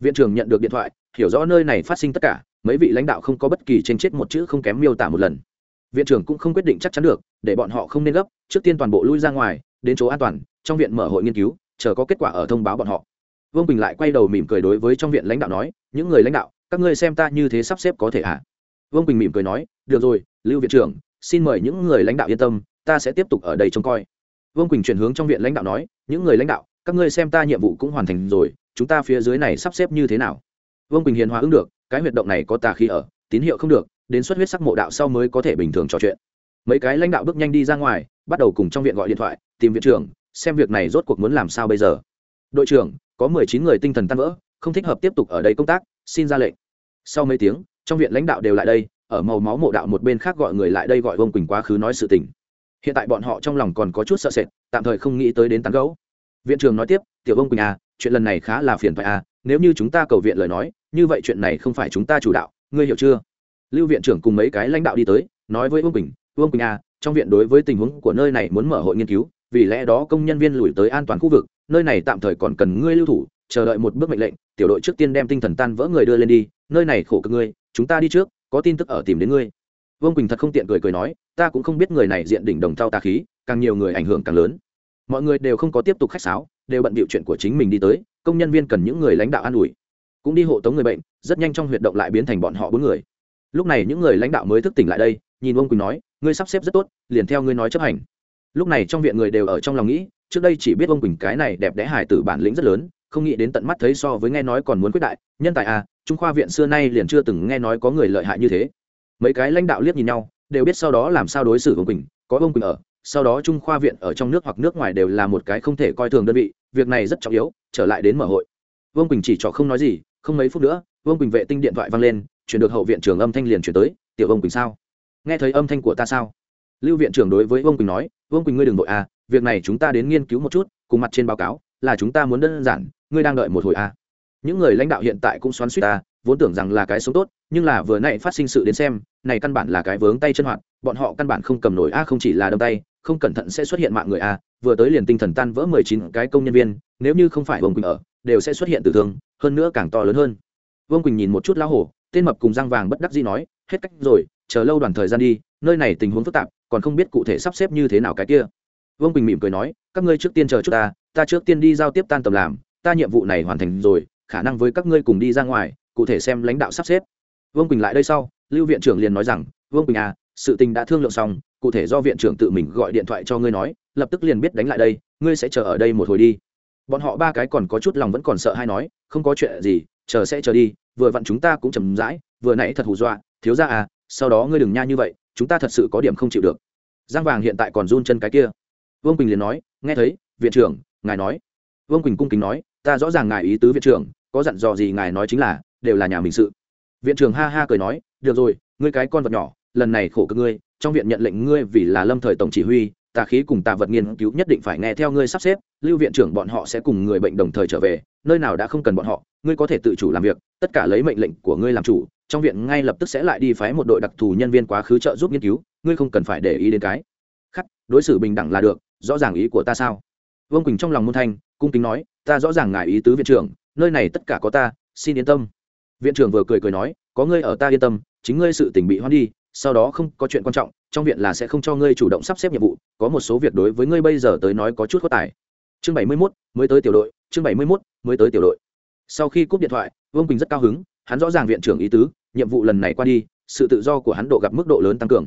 Viện trưởng nhận được điện thoại, hiểu rõ nơi này phát sinh tất cả, mấy vị lãnh đạo không có bất kỳ tranh chết một chữ không kém miêu tả một lần viện trưởng cũng không quyết định chắc chắn được, để bọn họ không nên gấp, trước tiên toàn bộ lui ra ngoài, đến chỗ an toàn, trong viện mở hội nghiên cứu, chờ có kết quả ở thông báo bọn họ. Vương bình lại quay đầu mỉm cười đối với trong viện lãnh đạo nói, những người lãnh đạo, các ngươi xem ta như thế sắp xếp có thể ạ à? vương bình mỉm cười nói, được rồi, lưu viện trưởng, xin mời những người lãnh đạo yên tâm, ta sẽ tiếp tục ở đây trông coi. Vương quỳnh chuyển hướng trong viện lãnh đạo nói, những người lãnh đạo, các ngươi xem ta nhiệm vụ cũng hoàn thành rồi, chúng ta phía dưới này sắp xếp như thế nào? Vương quỳnh hiền hòa ứng được, cái huyệt động này có tà khí ở, tín hiệu không được đến xuất huyết sắc mộ đạo sau mới có thể bình thường trò chuyện. Mấy cái lãnh đạo bước nhanh đi ra ngoài, bắt đầu cùng trong viện gọi điện thoại, tìm viện trưởng, xem việc này rốt cuộc muốn làm sao bây giờ. Đội trưởng, có mười chín người tinh thần tan vỡ, không thích hợp tiếp tục ở đây công tác, xin ra lệnh. Sau mấy tiếng, trong viện lãnh đạo đều lại đây, ở màu máu mộ đạo một bên khác gọi người lại đây gọi vông quỳnh quá khứ nói sự tình. Hiện tại bọn họ trong lòng còn có chút sợ sệt, tạm thời không nghĩ tới đến tán gấu viện trưởng nói tiếp, tiểu vông quỳnh à chuyện lần này khá là phiền phải à nếu như chúng ta cầu viện lời nói, như vậy chuyện này không phải chúng ta chủ đạo, ngươi hiểu chưa? Lưu viện trưởng cùng mấy cái lãnh đạo đi tới, nói với vương quỳnh vương quỳnh à trong viện đối với tình huống của nơi này muốn mở hội nghiên cứu, vì lẽ đó công nhân viên lùi tới an toàn khu vực, nơi này tạm thời còn cần ngươi lưu thủ, chờ đợi một bước mệnh lệnh, tiểu đội trước tiên đem tinh thần tan vỡ người đưa lên đi, nơi này khổ cực ngươi, chúng ta đi trước, có tin tức ở tìm đến ngươi. Vương quỳnh thật không tiện cười cười nói, ta cũng không biết người này diện đỉnh đồng thao tà khí, càng nhiều người ảnh hưởng càng lớn. Mọi người đều không có tiếp tục khách sáo, đều bận bịu chuyện của chính mình đi tới, công nhân viên cần những người lãnh đạo an ủi. Cũng đi hộ tống người bệnh, rất nhanh trong huyệt động lại biến thành bọn họ bốn người lúc này những người lãnh đạo mới thức tỉnh lại đây, nhìn ông quỳnh nói, ngươi sắp xếp rất tốt, liền theo ngươi nói chấp hành. Lúc này trong viện người đều ở trong lòng nghĩ, trước đây chỉ biết ông quỳnh cái này đẹp đẽ hài tử bản lĩnh rất lớn, không nghĩ đến tận mắt thấy so với nghe nói còn muốn quyết đại, nhân tài à trung khoa viện xưa nay liền chưa từng nghe nói có người lợi hại như thế. Mấy cái lãnh đạo liếc nhìn nhau, đều biết sau đó làm sao đối xử ông quỳnh, có ông quỳnh ở, sau đó trung khoa viện ở trong nước hoặc nước ngoài đều là một cái không thể coi thường đơn vị, việc này rất trọng yếu, trở lại đến mở hội. Vương quỳnh chỉ trỏ không nói gì, không mấy phút nữa, vương quỳnh vệ tinh điện thoại vang lên chuyển được hậu viện trưởng âm thanh liền chuyển tới, tiểu ông quỳnh sao? Nghe thấy âm thanh của ta sao? Lưu viện trưởng đối với ông quỳnh nói ông quỳnh ngươi đừng vội à việc này chúng ta đến nghiên cứu một chút, cùng mặt trên báo cáo, là chúng ta muốn đơn giản, ngươi đang đợi một hồi à. Những người lãnh đạo hiện tại cũng xoắn suýt ta à, vốn tưởng rằng là cái sống tốt, nhưng là vừa nãy phát sinh sự đến xem, này căn bản là cái vướng tay chân hoạt bọn họ căn bản không cầm nổi a không chỉ là đâm tay, không cẩn thận sẽ xuất hiện mạng người a vừa tới liền tinh thần tan vỡ mười chín cái công nhân viên, nếu như không phải vương quỳnh ở, đều sẽ xuất hiện tử thương, hơn nữa càng to lớn hơn. Vương quỳnh nhìn một chút lão hổ tên mập cùng răng vàng bất đắc dĩ nói, hết cách rồi, chờ lâu đoàn thời gian đi, nơi này tình huống phức tạp, còn không biết cụ thể sắp xếp như thế nào cái kia. Vương Bình mỉm cười nói, các ngươi trước tiên chờ chút ta ta trước tiên đi giao tiếp tan tầm làm, ta nhiệm vụ này hoàn thành rồi, khả năng với các ngươi cùng đi ra ngoài, cụ thể xem lãnh đạo sắp xếp. Vương quỳnh lại đây sau, lưu viện trưởng liền nói rằng, vương quỳnh à sự tình đã thương lượng xong, cụ thể do viện trưởng tự mình gọi điện thoại cho ngươi nói, lập tức liền biết đánh lại đây, ngươi sẽ chờ ở đây một hồi đi. Bọn họ ba cái còn có chút lòng vẫn còn sợ hay nói, không có chuyện gì chờ sẽ chờ đi, vừa vặn chúng ta cũng chầm rãi, vừa nãy thật hù dọa, thiếu ra à sau đó ngươi đừng nha như vậy, chúng ta thật sự có điểm không chịu được. Giang vàng hiện tại còn run chân cái kia. Vương quỳnh liền nói, nghe thấy, viện trưởng, ngài nói. Vương quỳnh cung kính nói, ta rõ ràng ngài ý tứ viện trưởng, có dặn dò gì ngài nói chính là, đều là nhà mình sự. Viện trưởng ha ha cười nói, được rồi, ngươi cái con vật nhỏ, lần này khổ cực ngươi, trong viện nhận lệnh ngươi vì là lâm thời tổng chỉ huy tà khí cùng tà vật nghiên cứu nhất định phải nghe theo ngươi sắp xếp lưu viện trưởng bọn họ sẽ cùng người bệnh đồng thời trở về nơi nào đã không cần bọn họ ngươi có thể tự chủ làm việc tất cả lấy mệnh lệnh của ngươi làm chủ trong viện ngay lập tức sẽ lại đi phái một đội đặc thù nhân viên quá khứ trợ giúp nghiên cứu ngươi không cần phải để ý đến cái. Khắc đối xử bình đẳng là được rõ ràng ý của ta sao? Vương quỳnh trong lòng môn thanh cung kính nói ta rõ ràng ngài ý tứ viện trưởng nơi này tất cả có ta xin yên tâm. Viện trưởng vừa cười cười nói có ngươi ở ta yên tâm chính ngươi sự tình bị hoãn đi sau đó không có chuyện quan trọng trong viện là sẽ không cho ngươi chủ động sắp xếp nhiệm vụ có một số việc đối với ngươi bây giờ tới nói có chút có tài. Chương bảy mươi 71, mới tới tiểu đội chương bảy mươi 71, mới tới tiểu đội. Sau khi cúp điện thoại vương quỳnh rất cao hứng hắn rõ ràng viện trưởng ý tứ nhiệm vụ lần này qua đi sự tự do của hắn độ gặp mức độ lớn tăng cường.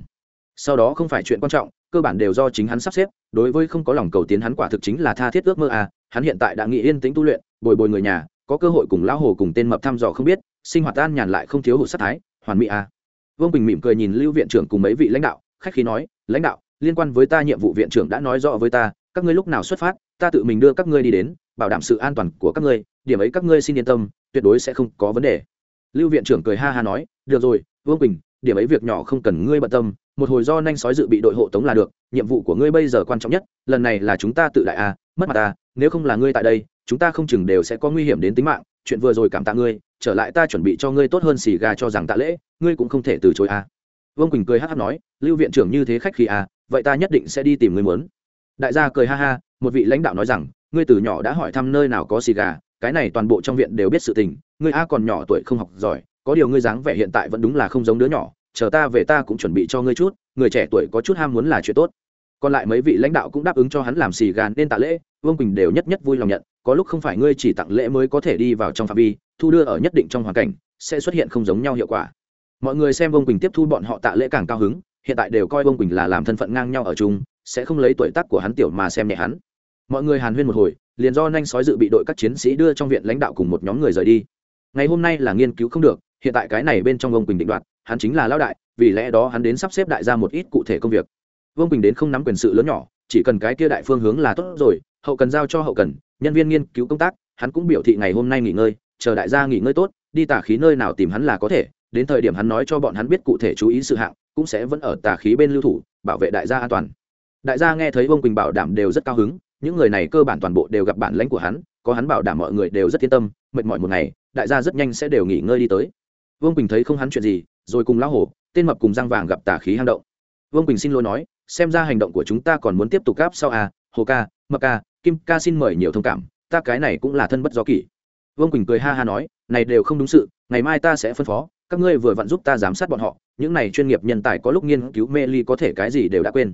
Sau đó không phải chuyện quan trọng cơ bản đều do chính hắn sắp xếp đối với không có lòng cầu tiến hắn quả thực chính là tha thiết ước mơ à hắn hiện tại đã nghĩ yên tĩnh tu luyện bồi bồi người nhà có cơ hội cùng lão hồ cùng tên mập thăm dò không biết sinh hoạt an nhàn lại không thiếu hụt sát thái hoàn mỹ à. Vương bình mỉm cười nhìn lưu viện trưởng cùng mấy vị lãnh đạo khách khí nói lãnh đạo liên quan với ta nhiệm vụ viện trưởng đã nói rõ với ta các ngươi lúc nào xuất phát ta tự mình đưa các ngươi đi đến bảo đảm sự an toàn của các ngươi điểm ấy các ngươi xin yên tâm tuyệt đối sẽ không có vấn đề lưu viện trưởng cười ha ha nói được rồi vương bình điểm ấy việc nhỏ không cần ngươi bận tâm một hồi do nhanh sói dự bị đội hộ tống là được nhiệm vụ của ngươi bây giờ quan trọng nhất lần này là chúng ta tự đại a à, mất mặt ta nếu không là ngươi tại đây chúng ta không chừng đều sẽ có nguy hiểm đến tính mạng chuyện vừa rồi cảm tạ ngươi trở lại ta chuẩn bị cho ngươi tốt hơn xì gà cho rằng tạ lễ ngươi cũng không thể từ chối à vương quỳnh cười hát hát nói, lưu viện trưởng như thế khách khi à vậy ta nhất định sẽ đi tìm người muốn. Đại gia cười ha ha, một vị lãnh đạo nói rằng, ngươi từ nhỏ đã hỏi thăm nơi nào có xì gà, cái này toàn bộ trong viện đều biết sự tình, ngươi a còn nhỏ tuổi không học giỏi, có điều ngươi dáng vẻ hiện tại vẫn đúng là không giống đứa nhỏ, chờ ta về ta cũng chuẩn bị cho ngươi chút, người trẻ tuổi có chút ham muốn là chuyện tốt. Còn lại mấy vị lãnh đạo cũng đáp ứng cho hắn làm xì gà nên tạ lễ, vương quỳnh đều nhất nhất vui lòng nhận, có lúc không phải ngươi chỉ tặng lễ mới có thể đi vào trong phạm vi, thu đưa ở nhất định trong hoàn cảnh, sẽ xuất hiện không giống nhau hiệu quả mọi người xem vương quỳnh tiếp thu bọn họ tạ lễ càng cao hứng, hiện tại đều coi vương quỳnh là làm thân phận ngang nhau ở chung, sẽ không lấy tuổi tác của hắn tiểu mà xem nhẹ hắn. Mọi người hàn huyên một hồi, liền do nhanh sói dự bị đội các chiến sĩ đưa trong viện lãnh đạo cùng một nhóm người rời đi. Ngày hôm nay là nghiên cứu không được, hiện tại cái này bên trong vương quỳnh định đoạt, hắn chính là lão đại, vì lẽ đó hắn đến sắp xếp đại ra một ít cụ thể công việc. Vương quỳnh đến không nắm quyền sự lớn nhỏ, chỉ cần cái kia đại phương hướng là tốt rồi, hậu cần giao cho hậu cần, nhân viên nghiên cứu công tác, hắn cũng biểu thị ngày hôm nay nghỉ ngơi, chờ đại gia nghỉ ngơi tốt, đi tà khí nơi nào tìm hắn là có thể đến thời điểm hắn nói cho bọn hắn biết cụ thể chú ý sự hạng, cũng sẽ vẫn ở tà khí bên lưu thủ, bảo vệ đại gia an toàn. Đại gia nghe thấy vương quỳnh bảo đảm đều rất cao hứng, những người này cơ bản toàn bộ đều gặp bản lãnh của hắn, có hắn bảo đảm mọi người đều rất yên tâm, mệt mỏi một ngày, đại gia rất nhanh sẽ đều nghỉ ngơi đi tới. Vương quỳnh thấy không hắn chuyện gì, rồi cùng lão hổ, tên mập cùng răng vàng gặp tà khí hang động. Vương quỳnh xin lỗi nói, xem ra hành động của chúng ta còn muốn tiếp tục gáp sau à hồ ca, mập ca, kim ca xin mời nhiều thông cảm, ta cái này cũng là thân bất do kỷ. Vương quỳnh cười ha ha nói, này đều không đúng sự, ngày mai ta sẽ phân phó các ngươi vừa vặn giúp ta giám sát bọn họ, những này chuyên nghiệp nhân tài có lúc nghiên cứu mê ly có thể cái gì đều đã quên.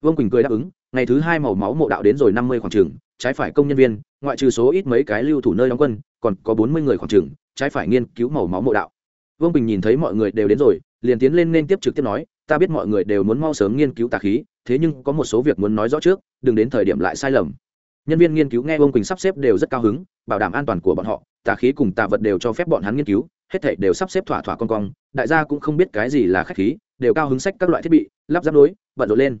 Vương quỳnh cười đáp ứng, ngày thứ hai màu máu mộ đạo đến rồi năm mươi khoảng trường, trái phải công nhân viên, ngoại trừ số ít mấy cái lưu thủ nơi đóng quân, còn có bốn mươi người khoảng trường, trái phải nghiên cứu màu máu mộ đạo. Vương bình nhìn thấy mọi người đều đến rồi, liền tiến lên nên tiếp trực tiếp nói, ta biết mọi người đều muốn mau sớm nghiên cứu tà khí, thế nhưng có một số việc muốn nói rõ trước, đừng đến thời điểm lại sai lầm. Nhân viên nghiên cứu nghe vương quỳnh sắp xếp đều rất cao hứng, bảo đảm an toàn của bọn họ, tà khí cùng tà vật đều cho phép bọn hắn nghiên cứu hết thảy đều sắp xếp thỏa thỏa con cong, đại gia cũng không biết cái gì là khách khí, đều cao hứng sách các loại thiết bị, lắp ráp đối, bận rộn lên.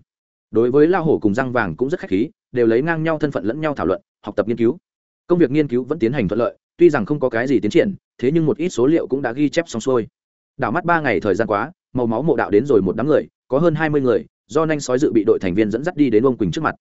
Đối với lao hổ cùng răng vàng cũng rất khách khí, đều lấy ngang nhau thân phận lẫn nhau thảo luận, học tập nghiên cứu. Công việc nghiên cứu vẫn tiến hành thuận lợi, tuy rằng không có cái gì tiến triển, thế nhưng một ít số liệu cũng đã ghi chép xong xuôi. Đảo mắt ba ngày thời gian quá, màu máu mộ đạo đến rồi một đám người, có hơn hai mươi người, do nhanh sói dự bị đội thành viên dẫn dắt đi đến ông quỳnh trước mặt.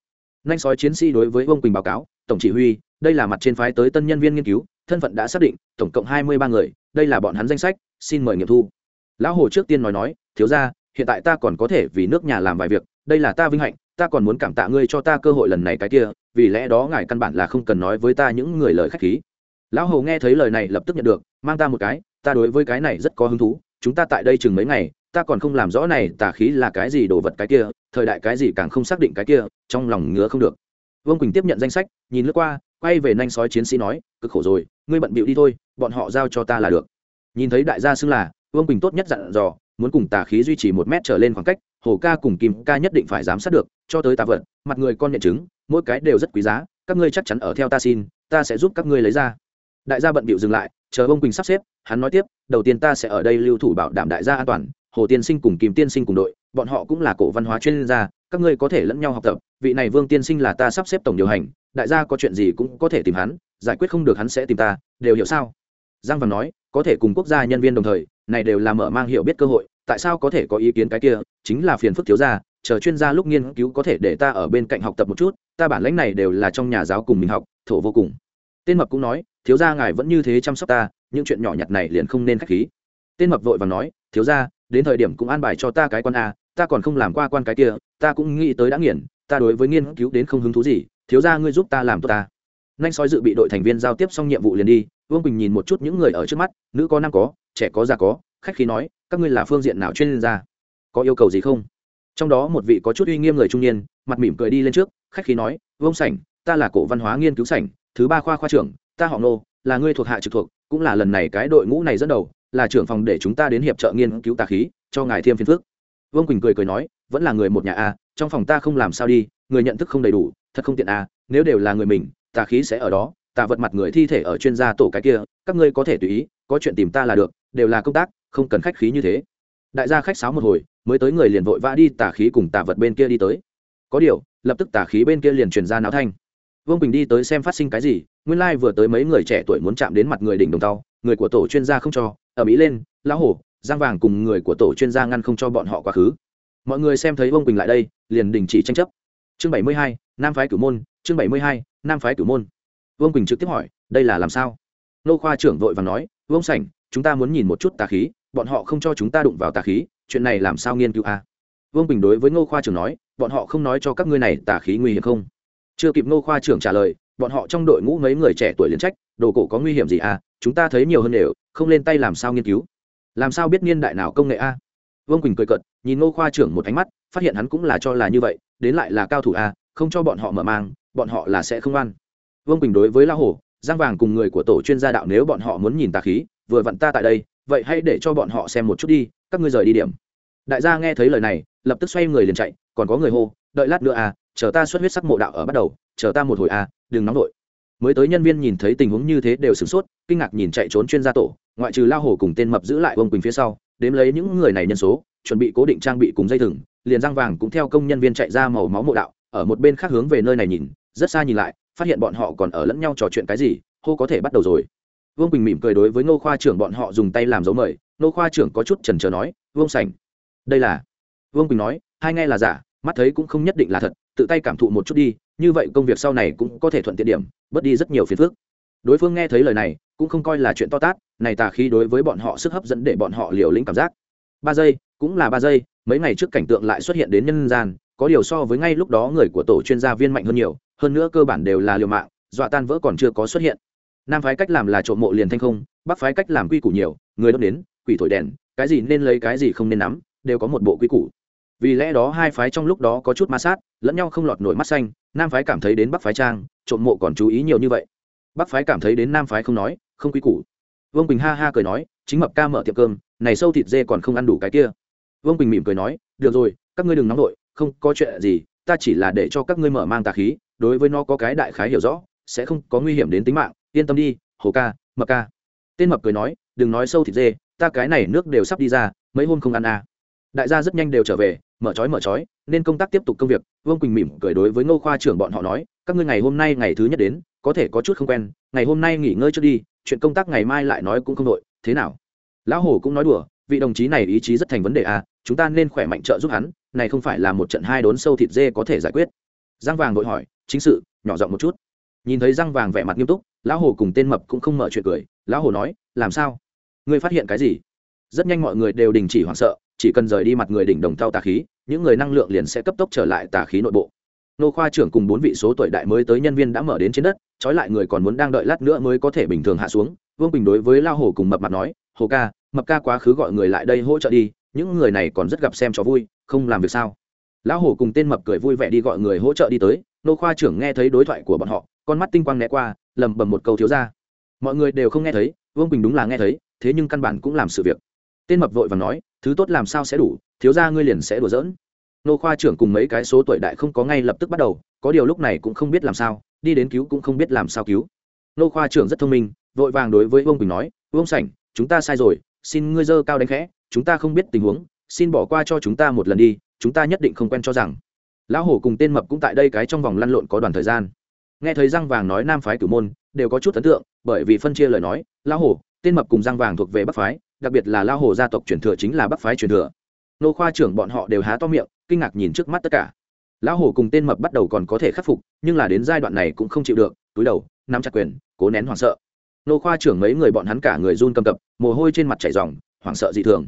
Nhanh sói chiến sĩ đối với ông quỳnh báo cáo, tổng chỉ huy, đây là mặt trên phái tới tân nhân viên nghiên cứu, thân phận đã xác định, tổng cộng hai mươi ba người đây là bọn hắn danh sách, xin mời nghiệm thu. Lão hồ trước tiên nói nói, thiếu ra hiện tại ta còn có thể vì nước nhà làm vài việc, đây là ta vinh hạnh, ta còn muốn cảm tạ ngươi cho ta cơ hội lần này cái kia, vì lẽ đó ngài căn bản là không cần nói với ta những người lời khách khí. Lão hồ nghe thấy lời này lập tức nhận được, mang ta một cái, ta đối với cái này rất có hứng thú, chúng ta tại đây chừng mấy ngày, ta còn không làm rõ này tà khí là cái gì đồ vật cái kia, thời đại cái gì càng không xác định cái kia, trong lòng ngứa không được. Vương quỳnh tiếp nhận danh sách, nhìn lướt qua, quay về nhanh sói chiến sĩ nói, cực khổ rồi ngươi bận bịu đi thôi, bọn họ giao cho ta là được. Nhìn thấy đại gia xưng là, vương quỳnh tốt nhất dặn dò, muốn cùng tà khí duy trì một mét trở lên khoảng cách, hồ ca cùng kim ca nhất định phải giám sát được, cho tới tà vật, mặt người con nhận chứng mỗi cái đều rất quý giá, các ngươi chắc chắn ở theo ta xin, ta sẽ giúp các ngươi lấy ra. Đại gia bận bịu dừng lại, chờ ông quỳnh sắp xếp, hắn nói tiếp, đầu tiên ta sẽ ở đây lưu thủ bảo đảm đại gia an toàn, hồ tiên sinh cùng kim tiên sinh cùng đội, bọn họ cũng là cổ văn hóa chuyên gia, các ngươi có thể lẫn nhau học tập, vị này vương tiên sinh là ta sắp xếp tổng điều hành, đại gia có chuyện gì cũng có thể tìm hắn giải quyết không được hắn sẽ tìm ta, đều hiểu sao? Giang văn nói, có thể cùng quốc gia nhân viên đồng thời, này đều là mở mang hiểu biết cơ hội, tại sao có thể có ý kiến cái kia? Chính là phiền phức thiếu gia, chờ chuyên gia lúc nghiên cứu có thể để ta ở bên cạnh học tập một chút, ta bản lãnh này đều là trong nhà giáo cùng mình học, thổ vô cùng. Tên mập cũng nói, thiếu gia ngài vẫn như thế chăm sóc ta, những chuyện nhỏ nhặt này liền không nên khách khí. Tên mập vội và nói, thiếu gia, đến thời điểm cũng an bài cho ta cái quan a, ta còn không làm qua quan cái kia, ta cũng nghĩ tới đã nghiền, ta đối với nghiên cứu đến không hứng thú gì, thiếu gia ngươi giúp ta làm tốt ta nhanh sói dự bị đội thành viên giao tiếp xong nhiệm vụ liền đi, vương quỳnh nhìn một chút những người ở trước mắt, nữ có nam có, trẻ có già có, khách khí nói, các ngươi là phương diện nào chuyên gia? Có yêu cầu gì không? Trong đó một vị có chút uy nghiêm người trung niên, mặt mỉm cười đi lên trước, khách khí nói, vương sảnh, ta là cổ văn hóa nghiên cứu sảnh, thứ ba khoa khoa trưởng, ta họ nô là ngươi thuộc hạ trực thuộc, cũng là lần này cái đội ngũ này dẫn đầu, là trưởng phòng để chúng ta đến hiệp trợ nghiên cứu tà khí, cho ngài thiêm phiên phước vương quỳnh cười cười nói, vẫn là người một nhà a, trong phòng ta không làm sao đi, người nhận thức không đầy đủ, thật không tiện a, nếu đều là người mình tà khí sẽ ở đó, tà vật mặt người thi thể ở chuyên gia tổ cái kia, các ngươi có thể tùy ý, có chuyện tìm ta là được, đều là công tác, không cần khách khí như thế. Đại gia khách sáo một hồi, mới tới người liền vội vã đi tà khí cùng tà vật bên kia đi tới. Có điều, lập tức tà khí bên kia liền truyền ra náo thanh. Vương bình đi tới xem phát sinh cái gì, nguyên lai、like、vừa tới mấy người trẻ tuổi muốn chạm đến mặt người đỉnh đồng tàu người của tổ chuyên gia không cho ở mỹ lên, lão hổ, giang vàng cùng người của tổ chuyên gia ngăn không cho bọn họ quá khứ. Mọi người xem thấy vương bình lại đây, liền đình chỉ tranh chấp. Chương bảy mươi hai, nam phái cửu môn, chương bảy mươi hai nam phái cửu môn. Vương quỳnh trực tiếp hỏi, đây là làm sao? Nô khoa trưởng vội và nói, vương sảnh, chúng ta muốn nhìn một chút tà khí, bọn họ không cho chúng ta đụng vào tà khí, chuyện này làm sao nghiên cứu a à? vương bình đối với ngô khoa trưởng nói, bọn họ không nói cho các ngươi này tà khí nguy hiểm không? Chưa kịp ngô khoa trưởng trả lời, bọn họ trong đội ngũ mấy người trẻ tuổi liên trách, đồ cổ có nguy hiểm gì à? Chúng ta thấy nhiều hơn đều, không lên tay làm sao nghiên cứu? Làm sao biết niên đại nào công nghệ a vương quỳnh cười cận nhìn ngô khoa trưởng một ánh mắt, phát hiện hắn cũng là cho là như vậy, đến lại là cao thủ a không cho bọn họ mở mang bọn họ là sẽ không ăn vương quỳnh đối với la hổ, giang vàng cùng người của tổ chuyên gia đạo nếu bọn họ muốn nhìn tà khí, vừa vặn ta tại đây, vậy hãy để cho bọn họ xem một chút đi, các ngươi rời đi điểm. Đại gia nghe thấy lời này, lập tức xoay người liền chạy, còn có người hô, đợi lát nữa à chờ ta xuất huyết sắc mộ đạo ở bắt đầu, chờ ta một hồi à đừng nóng vội. Mới tới nhân viên nhìn thấy tình huống như thế đều sửng sốt, kinh ngạc nhìn chạy trốn chuyên gia tổ, ngoại trừ lao hổ cùng tên mập giữ lại ông quỳnh phía sau, đếm lấy những người này nhân số, chuẩn bị cố định trang bị cùng dây thừng, liền răng vàng cũng theo công nhân viên chạy ra màu máu mộ đạo, ở một bên khác hướng về nơi này nhìn rất xa nhìn lại phát hiện bọn họ còn ở lẫn nhau trò chuyện cái gì hô có thể bắt đầu rồi. Vương quỳnh mỉm cười đối với ngô khoa trưởng bọn họ dùng tay làm dấu mời ngô khoa trưởng có chút trần trờ nói vương Sành, đây là vương quỳnh nói hai nghe là giả mắt thấy cũng không nhất định là thật tự tay cảm thụ một chút đi như vậy công việc sau này cũng có thể thuận tiện điểm bớt đi rất nhiều phiền phức. Đối phương nghe thấy lời này cũng không coi là chuyện to tát này tà khí đối với bọn họ sức hấp dẫn để bọn họ liều lĩnh cảm giác. Ba giây cũng là ba giây mấy ngày trước cảnh tượng lại xuất hiện đến nhân gian có điều so với ngay lúc đó người của tổ chuyên gia viên mạnh hơn nhiều hơn nữa cơ bản đều là liều mạng dọa tan vỡ còn chưa có xuất hiện. Nam phái cách làm là trộm mộ liền thanh không bắc phái cách làm quy củ nhiều người đốt đến quỷ thổi đèn cái gì nên lấy cái gì không nên nắm đều có một bộ quy củ. Vì lẽ đó hai phái trong lúc đó có chút ma sát lẫn nhau không lọt nổi mắt xanh nam phái cảm thấy đến bắc phái trang trộm mộ còn chú ý nhiều như vậy. Bắc phái cảm thấy đến nam phái không nói không quy củ. Vương quỳnh ha ha cười nói chính mập ca mở tiệm cơm này sâu thịt dê còn không ăn đủ cái kia. Vương quỳnh mỉm cười nói được rồi các ngươi đừng nóng nổi, không có chuyện gì ta chỉ là để cho các ngươi mở mang tà khí đối với nó có cái đại khái hiểu rõ, sẽ không có nguy hiểm đến tính mạng. Yên tâm đi, hồ ca, mập ca. Tên mập cười nói, đừng nói sâu thịt dê, ta cái này nước đều sắp đi ra, mấy hôm không ăn à. đại gia rất nhanh đều trở về, mở trói mở trói, nên công tác tiếp tục công việc. Vương quỳnh mỉm cười đối với ngô khoa trưởng bọn họ nói, các ngươi ngày hôm nay ngày thứ nhất đến, có thể có chút không quen, ngày hôm nay nghỉ ngơi trước đi, chuyện công tác ngày mai lại nói cũng không đội thế nào? Lão hồ cũng nói đùa, vị đồng chí này ý chí rất thành vấn đề à chúng ta nên khỏe mạnh trợ giúp hắn, này không phải là một trận hai đốn sâu thịt dê có thể giải quyết. Giang vàng vội hỏi chính sự, nhỏ giọng một chút. Nhìn thấy răng vàng vẻ mặt nghiêm túc, lão hồ cùng tên mập cũng không mở chuyện cười. Lão hồ nói, làm sao? Ngươi phát hiện cái gì? Rất nhanh mọi người đều đình chỉ hoảng sợ, chỉ cần rời đi mặt người đỉnh đồng thao tà khí, những người năng lượng liền sẽ cấp tốc trở lại tà khí nội bộ. Nô khoa trưởng cùng bốn vị số tuổi đại mới tới nhân viên đã mở đến trên đất, trói lại người còn muốn đang đợi lát nữa mới có thể bình thường hạ xuống. Vương bình đối với lao hồ cùng mập mặt nói, hồ ca, mập ca quá khứ gọi người lại đây hỗ trợ đi, những người này còn rất gặp xem cho vui, không làm việc sao? Lão hồ cùng tên mập cười vui vẻ đi gọi người hỗ trợ đi tới nô khoa trưởng nghe thấy đối thoại của bọn họ, con mắt tinh quang né qua lầm bầm một câu thiếu ra mọi người đều không nghe thấy, vương bình đúng là nghe thấy, thế nhưng căn bản cũng làm sự việc. Tên mập vội và nói, thứ tốt làm sao sẽ đủ, thiếu ra ngươi liền sẽ đùa giỡn. Nô khoa trưởng cùng mấy cái số tuổi đại không có ngay lập tức bắt đầu, có điều lúc này cũng không biết làm sao, đi đến cứu cũng không biết làm sao cứu. Nô khoa trưởng rất thông minh, vội vàng đối với vương bình nói, vương sảnh, chúng ta sai rồi, xin ngươi dơ cao đánh khẽ, chúng ta không biết tình huống, xin bỏ qua cho chúng ta một lần đi, chúng ta nhất định không quen cho rằng lão hổ cùng tên mập cũng tại đây cái trong vòng lăn lộn có đoàn thời gian. Nghe thấy răng vàng nói nam phái cửu môn, đều có chút ấn tượng, bởi vì phân chia lời nói, lão hổ, tên mập cùng răng vàng thuộc về bắc phái, đặc biệt là lão hổ gia tộc truyền thừa chính là bắc phái truyền thừa. Nô khoa trưởng bọn họ đều há to miệng, kinh ngạc nhìn trước mắt tất cả. Lão hổ cùng tên mập bắt đầu còn có thể khắc phục, nhưng là đến giai đoạn này cũng không chịu được, túi đầu, nắm chặt quyền, cố nén hoảng sợ. Nô khoa trưởng mấy người bọn hắn cả người run cầm cập, mồ hôi trên mặt chảy ròng, hoảng sợ dị thường.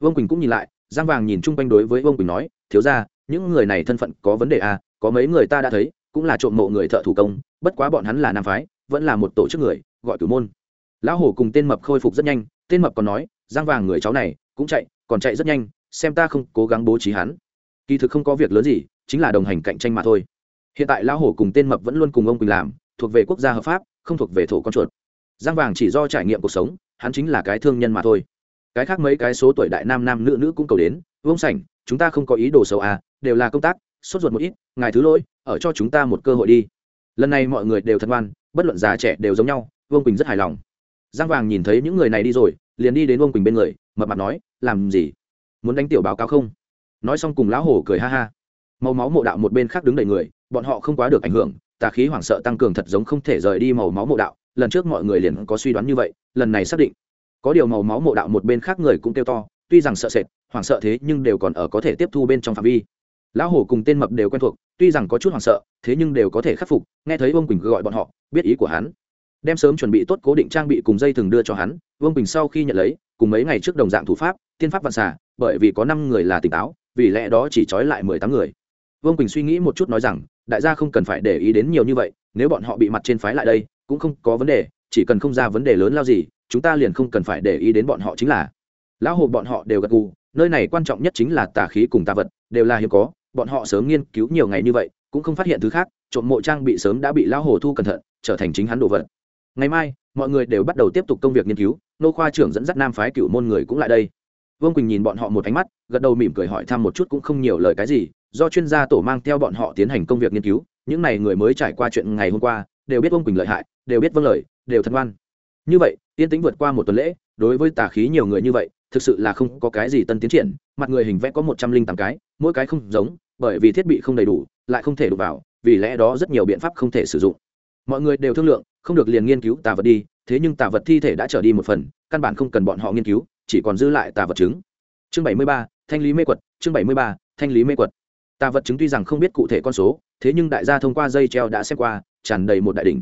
Vương quỳnh cũng nhìn lại, giang vàng nhìn chung quanh đối với vương quỳnh nói, thiếu ra những người này thân phận có vấn đề à có mấy người ta đã thấy, cũng là trộm mộ người thợ thủ công, bất quá bọn hắn là nam phái, vẫn là một tổ chức người, gọi cử môn. Lão hổ cùng tên mập khôi phục rất nhanh, tên mập còn nói, giang vàng người cháu này, cũng chạy, còn chạy rất nhanh, xem ta không cố gắng bố trí hắn. Kỳ thực không có việc lớn gì, chính là đồng hành cạnh tranh mà thôi. Hiện tại lão hổ cùng tên mập vẫn luôn cùng ông quỳnh làm, thuộc về quốc gia hợp pháp, không thuộc về thổ con chuột. Giang vàng chỉ do trải nghiệm cuộc sống, hắn chính là cái thương nhân mà thôi. Cái khác mấy cái số tuổi đại nam nam nữ nữ cũng cầu đến, vương sảnh chúng ta không có ý đồ xấu à đều là công tác, sốt ruột một ít, ngài thứ lỗi, ở cho chúng ta một cơ hội đi. Lần này mọi người đều thật ngoan, bất luận già trẻ đều giống nhau, vương quỳnh rất hài lòng. Giang vàng nhìn thấy những người này đi rồi, liền đi đến vương quỳnh bên người, mập mặt nói, làm gì? Muốn đánh tiểu báo cáo không? Nói xong cùng lão hổ cười ha ha. Màu máu mộ đạo một bên khác đứng đầy người, bọn họ không quá được ảnh hưởng, tà khí hoảng sợ tăng cường thật giống không thể rời đi màu máu mộ đạo, lần trước mọi người liền có suy đoán như vậy, lần này xác định. Có điều màu máu mộ đạo một bên khác người cũng kêu to tuy rằng sợ sệt, hoảng sợ thế nhưng đều còn ở có thể tiếp thu bên trong phạm vi. Lão hổ cùng tên mập đều quen thuộc, tuy rằng có chút hoảng sợ, thế nhưng đều có thể khắc phục, nghe thấy vương quỳnh gọi bọn họ, biết ý của hắn. Đem sớm chuẩn bị tốt cố định trang bị cùng dây thừng đưa cho hắn, vương quỳnh sau khi nhận lấy, cùng mấy ngày trước đồng dạng thủ pháp, tiên pháp vạn xà, bởi vì có năm người là tỉnh táo, vì lẽ đó chỉ trói lại mười tám người. Vương quỳnh suy nghĩ một chút nói rằng, đại gia không cần phải để ý đến nhiều như vậy, nếu bọn họ bị mặt trên phái lại đây, cũng không có vấn đề, chỉ cần không ra vấn đề lớn lao gì, chúng ta liền không cần phải để ý đến bọn họ chính là lão hồ bọn họ đều gật gù, nơi này quan trọng nhất chính là tà khí cùng tà vật, đều là hiếm có, bọn họ sớm nghiên cứu nhiều ngày như vậy, cũng không phát hiện thứ khác, trộm mộ trang bị sớm đã bị lão hồ thu cẩn thận, trở thành chính hắn đồ vật. Ngày mai, mọi người đều bắt đầu tiếp tục công việc nghiên cứu, nô khoa trưởng dẫn dắt nam phái cựu môn người cũng lại đây. Vương quỳnh nhìn bọn họ một ánh mắt, gật đầu mỉm cười hỏi thăm một chút cũng không nhiều lời cái gì, do chuyên gia tổ mang theo bọn họ tiến hành công việc nghiên cứu, những n à y người mới trải qua chuyện ngày hôm qua, đều biết vương quỳnh lợi hại, đều biết vâng lời, đều thân ngoan. Như vậy, yên tĩnh vượt qua một tuần lễ, đối với tà khí nhiều người như vậy thực sự là không có cái gì tân tiến triển, mặt người hình vẽ có một trăm linh tám cái, mỗi cái không giống, bởi vì thiết bị không đầy đủ, lại không thể đụng vào, vì lẽ đó rất nhiều biện pháp không thể sử dụng. Mọi người đều thương lượng, không được liền nghiên cứu tà vật đi, thế nhưng tà vật thi thể đã trở đi một phần, căn bản không cần bọn họ nghiên cứu, chỉ còn dư lại tà vật chứng chương bảy mươi ba, thanh lý mê quật, chương bảy mươi ba, thanh lý mê quật. Tà vật chứng tuy rằng không biết cụ thể con số, thế nhưng đại gia thông qua dây treo đã xem qua, tràn đầy một đại đ ỉ n h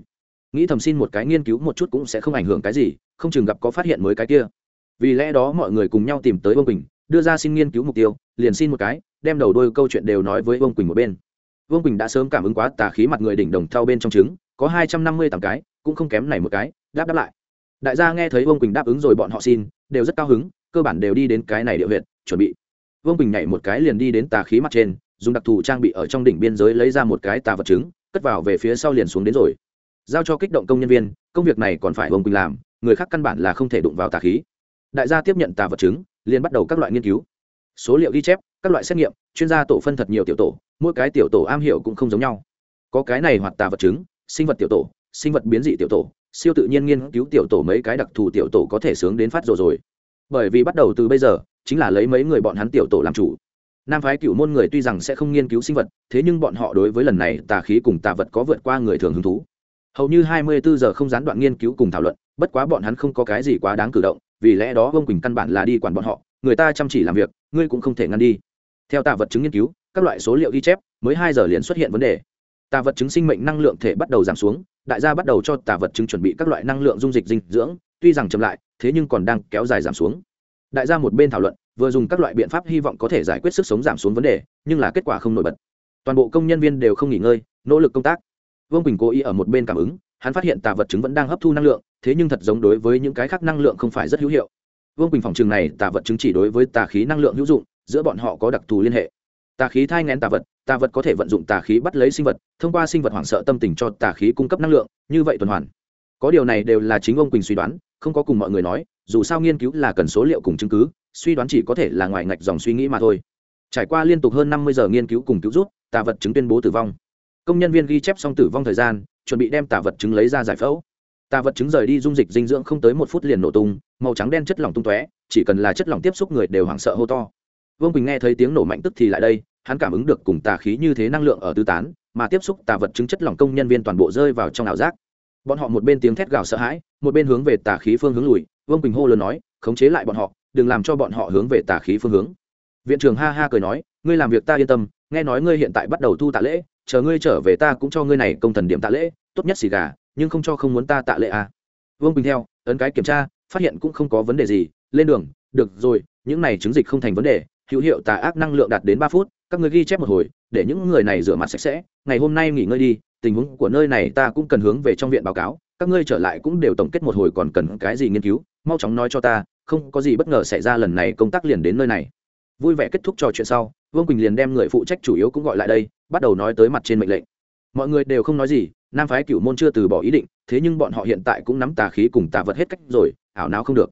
nghĩ thầm xin một cái nghiên cứu một chút cũng sẽ không ảnh hưởng cái gì, không chừng gặp có phát hiện mới cái kia vì lẽ đó mọi người cùng nhau tìm tới vương quỳnh, đưa ra xin nghiên cứu mục tiêu, liền xin một cái, đem đầu đôi câu chuyện đều nói với vương quỳnh một bên. Vương quỳnh đã sớm cảm ứng quá tà khí mặt người đỉnh đồng thau bên trong trứng, có hai trăm năm mươi tám cái, cũng không kém này một cái, đáp đáp lại. Đại gia nghe thấy vương quỳnh đáp ứng rồi bọn họ xin, đều rất cao hứng, cơ bản đều đi đến cái này địa huyện, chuẩn bị. Vương quỳnh nhảy một cái liền đi đến tà khí mặt trên, dùng đặc thù trang bị ở trong đỉnh biên giới lấy ra một cái tà vật trứng, cất vào về phía sau liền xuống đến rồi. Giao cho kích động công nhân viên, công việc này còn phải vương quỳnh làm, người khác căn bản là không thể đụng vào tà khí đại gia tiếp nhận tà vật chứng, liền bắt đầu các loại nghiên cứu. Số liệu ghi chép, các loại xét nghiệm, chuyên gia tổ phân thật nhiều tiểu tổ, mỗi cái tiểu tổ am hiểu cũng không giống nhau. Có cái này hoặc tà vật chứng, sinh vật tiểu tổ, sinh vật biến dị tiểu tổ, siêu tự nhiên nghiên cứu tiểu tổ mấy cái đặc thù tiểu tổ có thể sướng đến phát rồi rồi. Bởi vì bắt đầu từ bây giờ, chính là lấy mấy người bọn hắn tiểu tổ làm chủ. Nam phái cựu môn người tuy rằng sẽ không nghiên cứu sinh vật, thế nhưng bọn họ đối với lần này tà khí cùng tà vật có vượt qua người thường hứng thú. Hầu như hai mươi bốn giờ không gián đoạn nghiên cứu cùng thảo luận, bất quá bọn hắn không có cái gì quá đáng cử động vì lẽ đó vương quỳnh căn bản là đi quản bọn họ người ta chăm chỉ làm việc ngươi cũng không thể ngăn đi theo tạ vật chứng nghiên cứu các loại số liệu ghi chép mới hai giờ liền xuất hiện vấn đề tạ vật chứng sinh mệnh năng lượng thể bắt đầu giảm xuống đại gia bắt đầu cho tạ vật chứng chuẩn bị các loại năng lượng dung dịch dinh dưỡng tuy rằng chậm lại thế nhưng còn đang kéo dài giảm xuống đại gia một bên thảo luận vừa dùng các loại biện pháp hy vọng có thể giải quyết sức sống giảm xuống vấn đề nhưng là kết quả không nổi bật toàn bộ công nhân viên đều không nghỉ ngơi nỗ lực công tác vương quỳnh cố ý ở một bên cảm ứng hắn phát hiện tà vật chứng vẫn đang hấp thu năng lượng, thế nhưng thật giống đối với những cái khác năng lượng không phải rất hữu hiệu. Vương quỳnh phòng trường này, tà vật chứng chỉ đối với tà khí năng lượng hữu dụng, giữa bọn họ có đặc thù liên hệ. Tà khí thai ngén tà vật tà vật có thể vận dụng tà khí bắt lấy sinh vật, thông qua sinh vật hoảng sợ tâm tình cho tà khí cung cấp năng lượng, như vậy tuần hoàn. Có điều này đều là chính ông quỳnh suy đoán, không có cùng mọi người nói, dù sao nghiên cứu là cần số liệu cùng chứng cứ, suy đoán chỉ có thể là ngoài ngạch dòng suy nghĩ mà thôi. Trải qua liên tục hơn năm mươi giờ nghiên cứu cùng cứu rút tà vật chứng tuyên bố tử vong. Công nhân viên ghi chép xong tử vong thời gian chuẩn bị đem tà vật chứng lấy ra giải phẫu. Tà vật chứng rời đi dung dịch dinh dưỡng không tới một phút liền nổ tung, màu trắng đen chất lỏng tung tóe, chỉ cần là chất lỏng tiếp xúc người đều hoảng sợ hô to. Vương quỳnh nghe thấy tiếng nổ mạnh tức thì lại đây, hắn cảm ứng được cùng tà khí như thế năng lượng ở tứ tán, mà tiếp xúc tà vật chứng chất lỏng công nhân viên toàn bộ rơi vào trong ảo giác. Bọn họ một bên tiếng thét gào sợ hãi, một bên hướng về tà khí phương hướng lùi, vương quỳnh hô lớn nói, khống chế lại bọn họ, đừng làm cho bọn họ hướng về tà khí phương hướng. Viện trưởng ha ha cười nói ngươi làm việc ta yên tâm, nghe nói ngươi hiện tại bắt đầu thu tạ lễ, chờ ngươi trở về ta cũng cho ngươi này công thần điểm tạ lễ, tốt nhất xì gà, nhưng không cho không muốn ta tạ lễ à. vương bình theo, ấn cái kiểm tra, phát hiện cũng không có vấn đề gì, lên đường, được rồi, những này chứng dịch không thành vấn đề, hữu hiệu tà ác năng lượng đạt đến ba phút, các ngươi ghi chép một hồi, để những người này rửa mặt sạch sẽ, ngày hôm nay nghỉ ngơi đi, tình huống của nơi này ta cũng cần hướng về trong viện báo cáo, các ngươi trở lại cũng đều tổng kết một hồi còn cần cái gì nghiên cứu, mau chóng nói cho ta, không có gì bất ngờ xảy ra lần này công tác liền đến nơi này vui vẻ kết thúc trò chuyện sau vương quỳnh liền đem người phụ trách chủ yếu cũng gọi lại đây bắt đầu nói tới mặt trên mệnh lệnh mọi người đều không nói gì nam phái cửu môn chưa từ bỏ ý định thế nhưng bọn họ hiện tại cũng nắm tà khí cùng tà vật hết cách rồi ảo não không được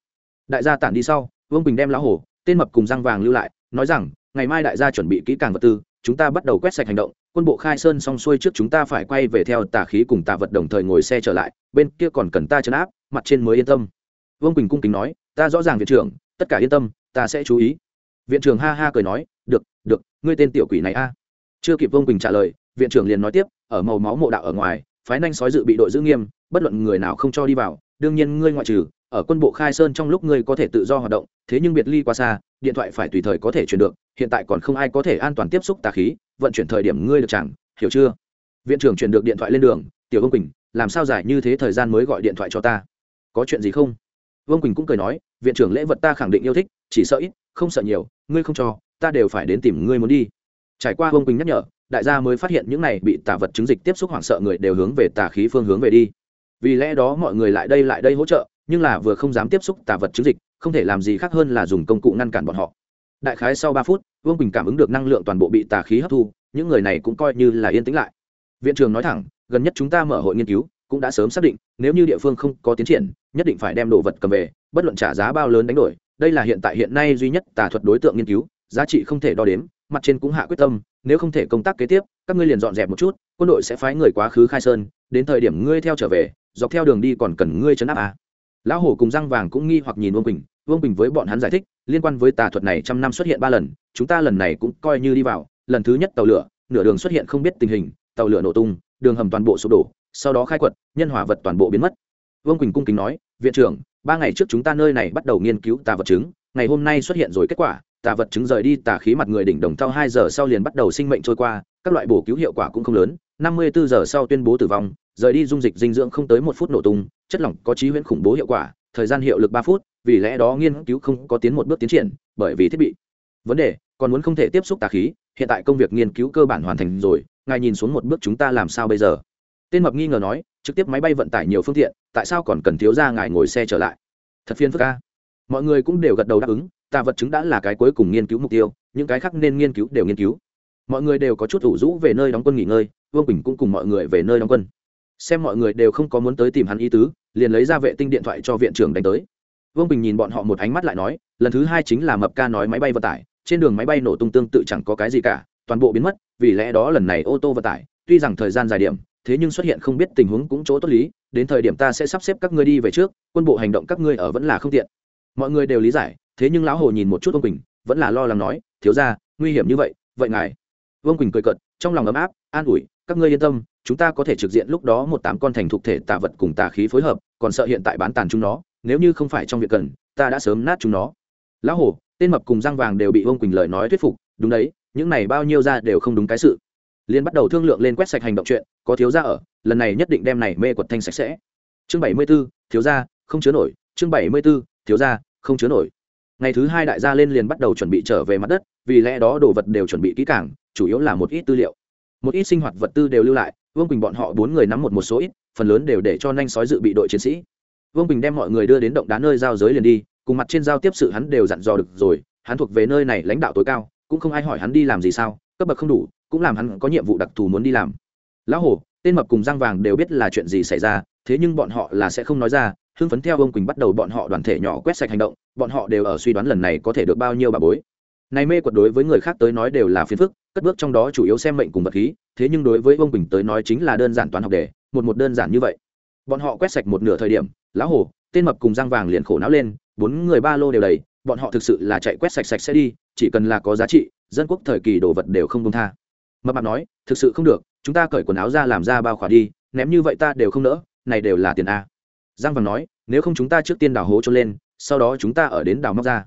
đại gia tản đi sau vương quỳnh đem lão hổ tên mập cùng răng vàng lưu lại nói rằng ngày mai đại gia chuẩn bị kỹ càng vật tư chúng ta bắt đầu quét sạch hành động quân bộ khai sơn xong xuôi trước chúng ta phải quay về theo tà khí cùng tà vật đồng thời ngồi xe trở lại bên kia còn cần ta chấn áp mặt trên mới yên tâm vương quỳnh cung kính nói ta rõ ràng viện trưởng tất cả yên tâm ta sẽ chú ý viện trưởng ha ha cười nói được được, ngươi tên tiểu quỷ này a. Chưa kịp vương quỳnh trả lời, viện trưởng liền nói tiếp, ở màu máu mộ đạo ở ngoài, phái nhanh sói dự bị đội giữ nghiêm, bất luận người nào không cho đi vào, đương nhiên ngươi ngoại trừ, ở quân bộ khai sơn trong lúc ngươi có thể tự do hoạt động, thế nhưng biệt ly quá xa, điện thoại phải tùy thời có thể chuyển được, hiện tại còn không ai có thể an toàn tiếp xúc tà khí, vận chuyển thời điểm ngươi được chẳng, hiểu chưa? Viện trưởng chuyển được điện thoại lên đường, tiểu vương quỳnh, làm sao giải như thế thời gian mới gọi điện thoại cho ta? Có chuyện gì không? Vương quỳnh cũng cười nói, viện trưởng lễ vật ta khẳng định yêu thích, chỉ sợ ít, không sợ nhiều, ngươi không cho ta đều phải đến tìm ngươi muốn đi. Trải qua vương quỳnh nhắc nhở, đại gia mới phát hiện những này bị tà vật chứng dịch tiếp xúc hoảng sợ người đều hướng về tà khí phương hướng về đi. Vì lẽ đó mọi người lại đây lại đây hỗ trợ, nhưng là vừa không dám tiếp xúc tà vật chứng dịch, không thể làm gì khác hơn là dùng công cụ ngăn cản bọn họ. Đại khái sau ba phút, vương quỳnh cảm ứng được năng lượng toàn bộ bị tà khí hấp thu, những người này cũng coi như là yên tĩnh lại. Viện trường nói thẳng, gần nhất chúng ta mở hội nghiên cứu, cũng đã sớm xác định, nếu như địa phương không có tiến triển, nhất định phải đem đồ vật cầm về, bất luận trả giá bao lớn đánh đổi, đây là hiện tại hiện nay duy nhất tà thuật đối tượng nghiên cứu giá trị không thể đo đếm, mặt trên cũng hạ quyết tâm, nếu không thể công tác kế tiếp, các ngươi liền dọn dẹp một chút, quân đội sẽ phái người quá khứ khai sơn, đến thời điểm ngươi theo trở về, dọc theo đường đi còn cần ngươi chấn áp à. lão hổ cùng răng vàng cũng nghi hoặc nhìn vương bình vương bình với bọn hắn giải thích, liên quan với tà thuật này trăm năm xuất hiện ba lần, chúng ta lần này cũng coi như đi vào, lần thứ nhất tàu lửa, nửa đường xuất hiện không biết tình hình, tàu lửa nổ tung, đường hầm toàn bộ sụp đổ, sau đó khai quật, nhân hỏa vật toàn bộ biến mất vương quỳnh cung kính nói, viện trưởng, ba ngày trước chúng ta nơi này bắt đầu nghiên cứu tà vật chứng, ngày hôm nay xuất hiện rồi kết quả tà vật chứng rời đi tà khí mặt người đỉnh đồng thau hai giờ sau liền bắt đầu sinh mệnh trôi qua, các loại bổ cứu hiệu quả cũng không lớn, năm mươi bốn giờ sau tuyên bố tử vong, rời đi dung dịch dinh dưỡng không tới một phút nổ tung, chất lỏng có trí huyễn khủng bố hiệu quả, thời gian hiệu lực ba phút, vì lẽ đó nghiên cứu không có tiến một bước tiến triển, bởi vì thiết bị. Vấn đề, còn muốn không thể tiếp xúc tà khí, hiện tại công việc nghiên cứu cơ bản hoàn thành rồi, ngài nhìn xuống một bước chúng ta làm sao bây giờ? Tên mập nghi ngờ nói, trực tiếp máy bay vận tải nhiều phương tiện, tại sao còn cần thiếu ra ngài ngồi xe trở lại? Thật phiền phức ca mọi người cũng đều gật đầu đáp ứng tà vật chứng đã là cái cuối cùng nghiên cứu mục tiêu, những cái khác nên nghiên cứu đều nghiên cứu. Mọi người đều có chút ủ rũ về nơi đóng quân nghỉ ngơi, vương bình cũng cùng mọi người về nơi đóng quân. Xem mọi người đều không có muốn tới tìm hắn ý tứ, liền lấy ra vệ tinh điện thoại cho viện trưởng đánh tới. Vương bình nhìn bọn họ một ánh mắt lại nói, lần thứ hai chính là mập ca nói máy bay vận tải, trên đường máy bay nổ tung tương tự chẳng có cái gì cả, toàn bộ biến mất, vì lẽ đó lần này ô tô vận tải, tuy rằng thời gian dài điểm, thế nhưng xuất hiện không biết tình huống cũng chỗ tốt lý, đến thời điểm ta sẽ sắp xếp các ngươi đi về trước, quân bộ hành động các ngươi ở vẫn là không tiện. Mọi người đều lý giải thế nhưng lão hồ nhìn một chút vương quỳnh vẫn là lo lắng nói thiếu ra nguy hiểm như vậy vậy ngài. Vương quỳnh cười cợt trong lòng ấm áp an ủi các ngươi yên tâm chúng ta có thể trực diện lúc đó một tám con thành thục thể tà vật cùng tà khí phối hợp còn sợ hiện tại bán tàn chúng nó nếu như không phải trong việc cần ta đã sớm nát chúng nó. Lão hồ tên mập cùng răng vàng đều bị vương quỳnh lời nói thuyết phục đúng đấy những này bao nhiêu ra đều không đúng cái sự. Liên bắt đầu thương lượng lên quét sạch hành động chuyện có thiếu gia ở lần này nhất định đem này mê quật thanh sạch sẽ. Chương bảy mươi 74, thiếu gia không chứa nổi chương bảy mươi 74, thiếu gia không chứa nổi ngày thứ hai đại gia lên liền bắt đầu chuẩn bị trở về mặt đất, vì lẽ đó đồ vật đều chuẩn bị kỹ càng, chủ yếu là một ít tư liệu. Một ít sinh hoạt vật tư đều lưu lại, vương quỳnh bọn họ bốn người nắm một một số ít, phần lớn đều để cho nhanh sói dự bị đội chiến sĩ. Vương quỳnh đem mọi người đưa đến động đá nơi giao giới liền đi, cùng mặt trên giao tiếp sự hắn đều dặn dò được rồi, hắn thuộc về nơi này lãnh đạo tối cao, cũng không ai hỏi hắn đi làm gì sao, cấp bậc không đủ, cũng làm hắn có nhiệm vụ đặc thù muốn đi làm. Lão hổ, tên mập cùng răng vàng đều biết là chuyện gì xảy ra, thế nhưng bọn họ là sẽ không nói ra hưng phấn theo ông quỳnh bắt đầu bọn họ đoàn thể nhỏ quét sạch hành động, bọn họ đều ở suy đoán lần này có thể được bao nhiêu bà bối. Này mê quật đối với người khác tới nói đều là phiền phức, cất bước trong đó chủ yếu xem mệnh cùng vật khí, thế nhưng đối với ông quỳnh tới nói chính là đơn giản toán học đề, một một đơn giản như vậy. Bọn họ quét sạch một nửa thời điểm lão hồ, tên mập cùng răng vàng liền khổ não lên, bốn người ba lô đều đầy, bọn họ thực sự là chạy quét sạch sạch sẽ đi, chỉ cần là có giá trị, dân quốc thời kỳ đồ vật đều không công tha. Mập mạp nói, thực sự không được, chúng ta cởi quần áo ra làm ra bao khỏa đi, ném như vậy ta đều không nỡ, này đều là tiền a giang vàng nói, nếu không chúng ta trước tiên đào hố cho lên, sau đó chúng ta ở đến đào móc ra.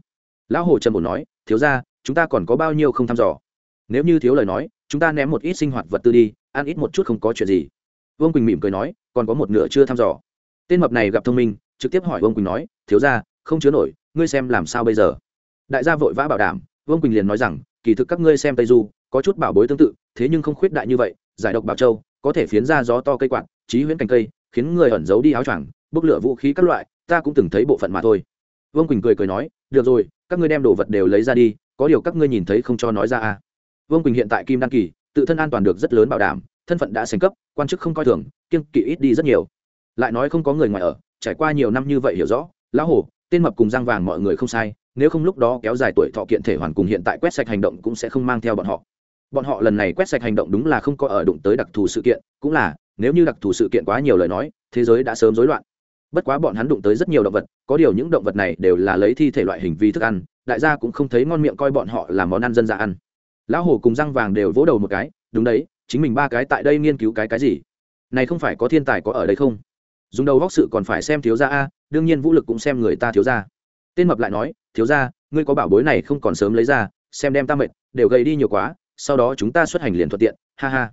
Lão hồ trần bổ nói, thiếu ra chúng ta còn có bao nhiêu không thăm dò? Nếu như thiếu lời nói, chúng ta ném một ít sinh hoạt vật tư đi, ăn ít một chút không có chuyện gì. Vương quỳnh mỉm cười nói, còn có một nửa chưa thăm dò. Tên mập này gặp thông minh, trực tiếp hỏi vương quỳnh nói, thiếu ra không chứa nổi, ngươi xem làm sao bây giờ? Đại gia vội vã bảo đảm, vương quỳnh liền nói rằng, kỳ thực các ngươi xem tây du, có chút bảo bối tương tự, thế nhưng không khuyết đại như vậy, giải độc bảo châu, có thể phiến ra gió to cây quạt trí huyễn cành cây, khiến người ẩn giấu đi áo choàng bốc lửa vũ khí các loại, ta cũng từng thấy bộ phận mà thôi. Vương quỳnh cười cười nói, được rồi, các ngươi đem đồ vật đều lấy ra đi, có điều các ngươi nhìn thấy không cho nói ra à. Vương quỳnh hiện tại kim đăng kỳ, tự thân an toàn được rất lớn bảo đảm, thân phận đã thành cấp, quan chức không coi thường kiên kỵ ít đi rất nhiều. Lại nói không có người ngoài ở, trải qua nhiều năm như vậy hiểu rõ, lão hổ, tên mập cùng răng vàng mọi người không sai, nếu không lúc đó kéo dài tuổi thọ kiện thể hoàn cùng hiện tại quét sạch hành động cũng sẽ không mang theo bọn họ. Bọn họ lần này quét sạch hành động đúng là không có ở đụng tới đặc thù sự kiện, cũng là, nếu như đặc thù sự kiện quá nhiều lời nói, thế giới đã sớm rối loạn bất quá bọn hắn đụng tới rất nhiều động vật, có điều những động vật này đều là lấy thi thể loại hình vi thức ăn, đại gia cũng không thấy ngon miệng coi bọn họ là món ăn dân dã ăn. Lão hổ cùng răng vàng đều vỗ đầu một cái, đúng đấy, chính mình ba cái tại đây nghiên cứu cái cái gì? Này không phải có thiên tài có ở đây không? Dùng đầu góc sự còn phải xem thiếu gia a, đương nhiên vũ lực cũng xem người ta thiếu gia. Tên mập lại nói, thiếu gia, ngươi có bảo bối này không còn sớm lấy ra, xem đem ta mệt, đều gầy đi nhiều quá, sau đó chúng ta xuất hành liền thuận tiện, ha ha.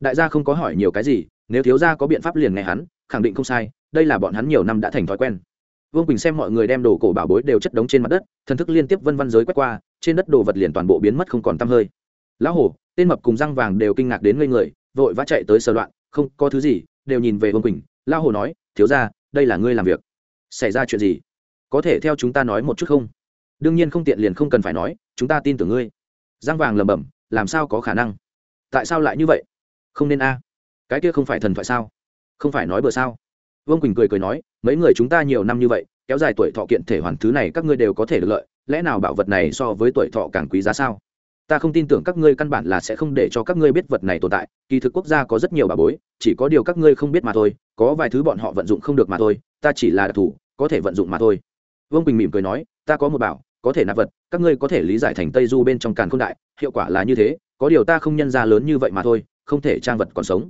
Đại gia không có hỏi nhiều cái gì nếu thiếu gia có biện pháp liền nghe hắn, khẳng định không sai, đây là bọn hắn nhiều năm đã thành thói quen. Vương quỳnh xem mọi người đem đồ cổ bảo bối đều chất đống trên mặt đất, thần thức liên tiếp vân văn giới quét qua, trên đất đồ vật liền toàn bộ biến mất không còn tăm hơi. Lão hổ, tên mập cùng răng vàng đều kinh ngạc đến ngây người, vội vã chạy tới sờ loạn, không, có thứ gì, đều nhìn về vương quỳnh. Lão hổ nói, thiếu gia, đây là ngươi làm việc. Xảy ra chuyện gì? Có thể theo chúng ta nói một chút không? Đương nhiên không tiện liền không cần phải nói, chúng ta tin tưởng ngươi. Giang vàng lẩm bẩm, làm sao có khả năng? Tại sao lại như vậy? Không nên a cái kia không phải thần thoại sao? Không phải nói bừa sao? Vương quỳnh cười cười nói, mấy người chúng ta nhiều năm như vậy, kéo dài tuổi thọ kiện thể hoàn thứ này các ngươi đều có thể được lợi, lẽ nào bảo vật này so với tuổi thọ càng quý giá sao? Ta không tin tưởng các ngươi căn bản là sẽ không để cho các ngươi biết vật này tồn tại, kỳ thực quốc gia có rất nhiều bà bối, chỉ có điều các ngươi không biết mà thôi, có vài thứ bọn họ vận dụng không được mà thôi, ta chỉ là đặc thù có thể vận dụng mà thôi. Vương quỳnh mỉm cười nói, ta có một bảo, có thể nạp vật, các ngươi có thể lý giải thành tây du bên trong càn k h ô n đại, hiệu quả là như thế, có điều ta không nhân ra lớn như vậy mà thôi, không thể trang vật còn sống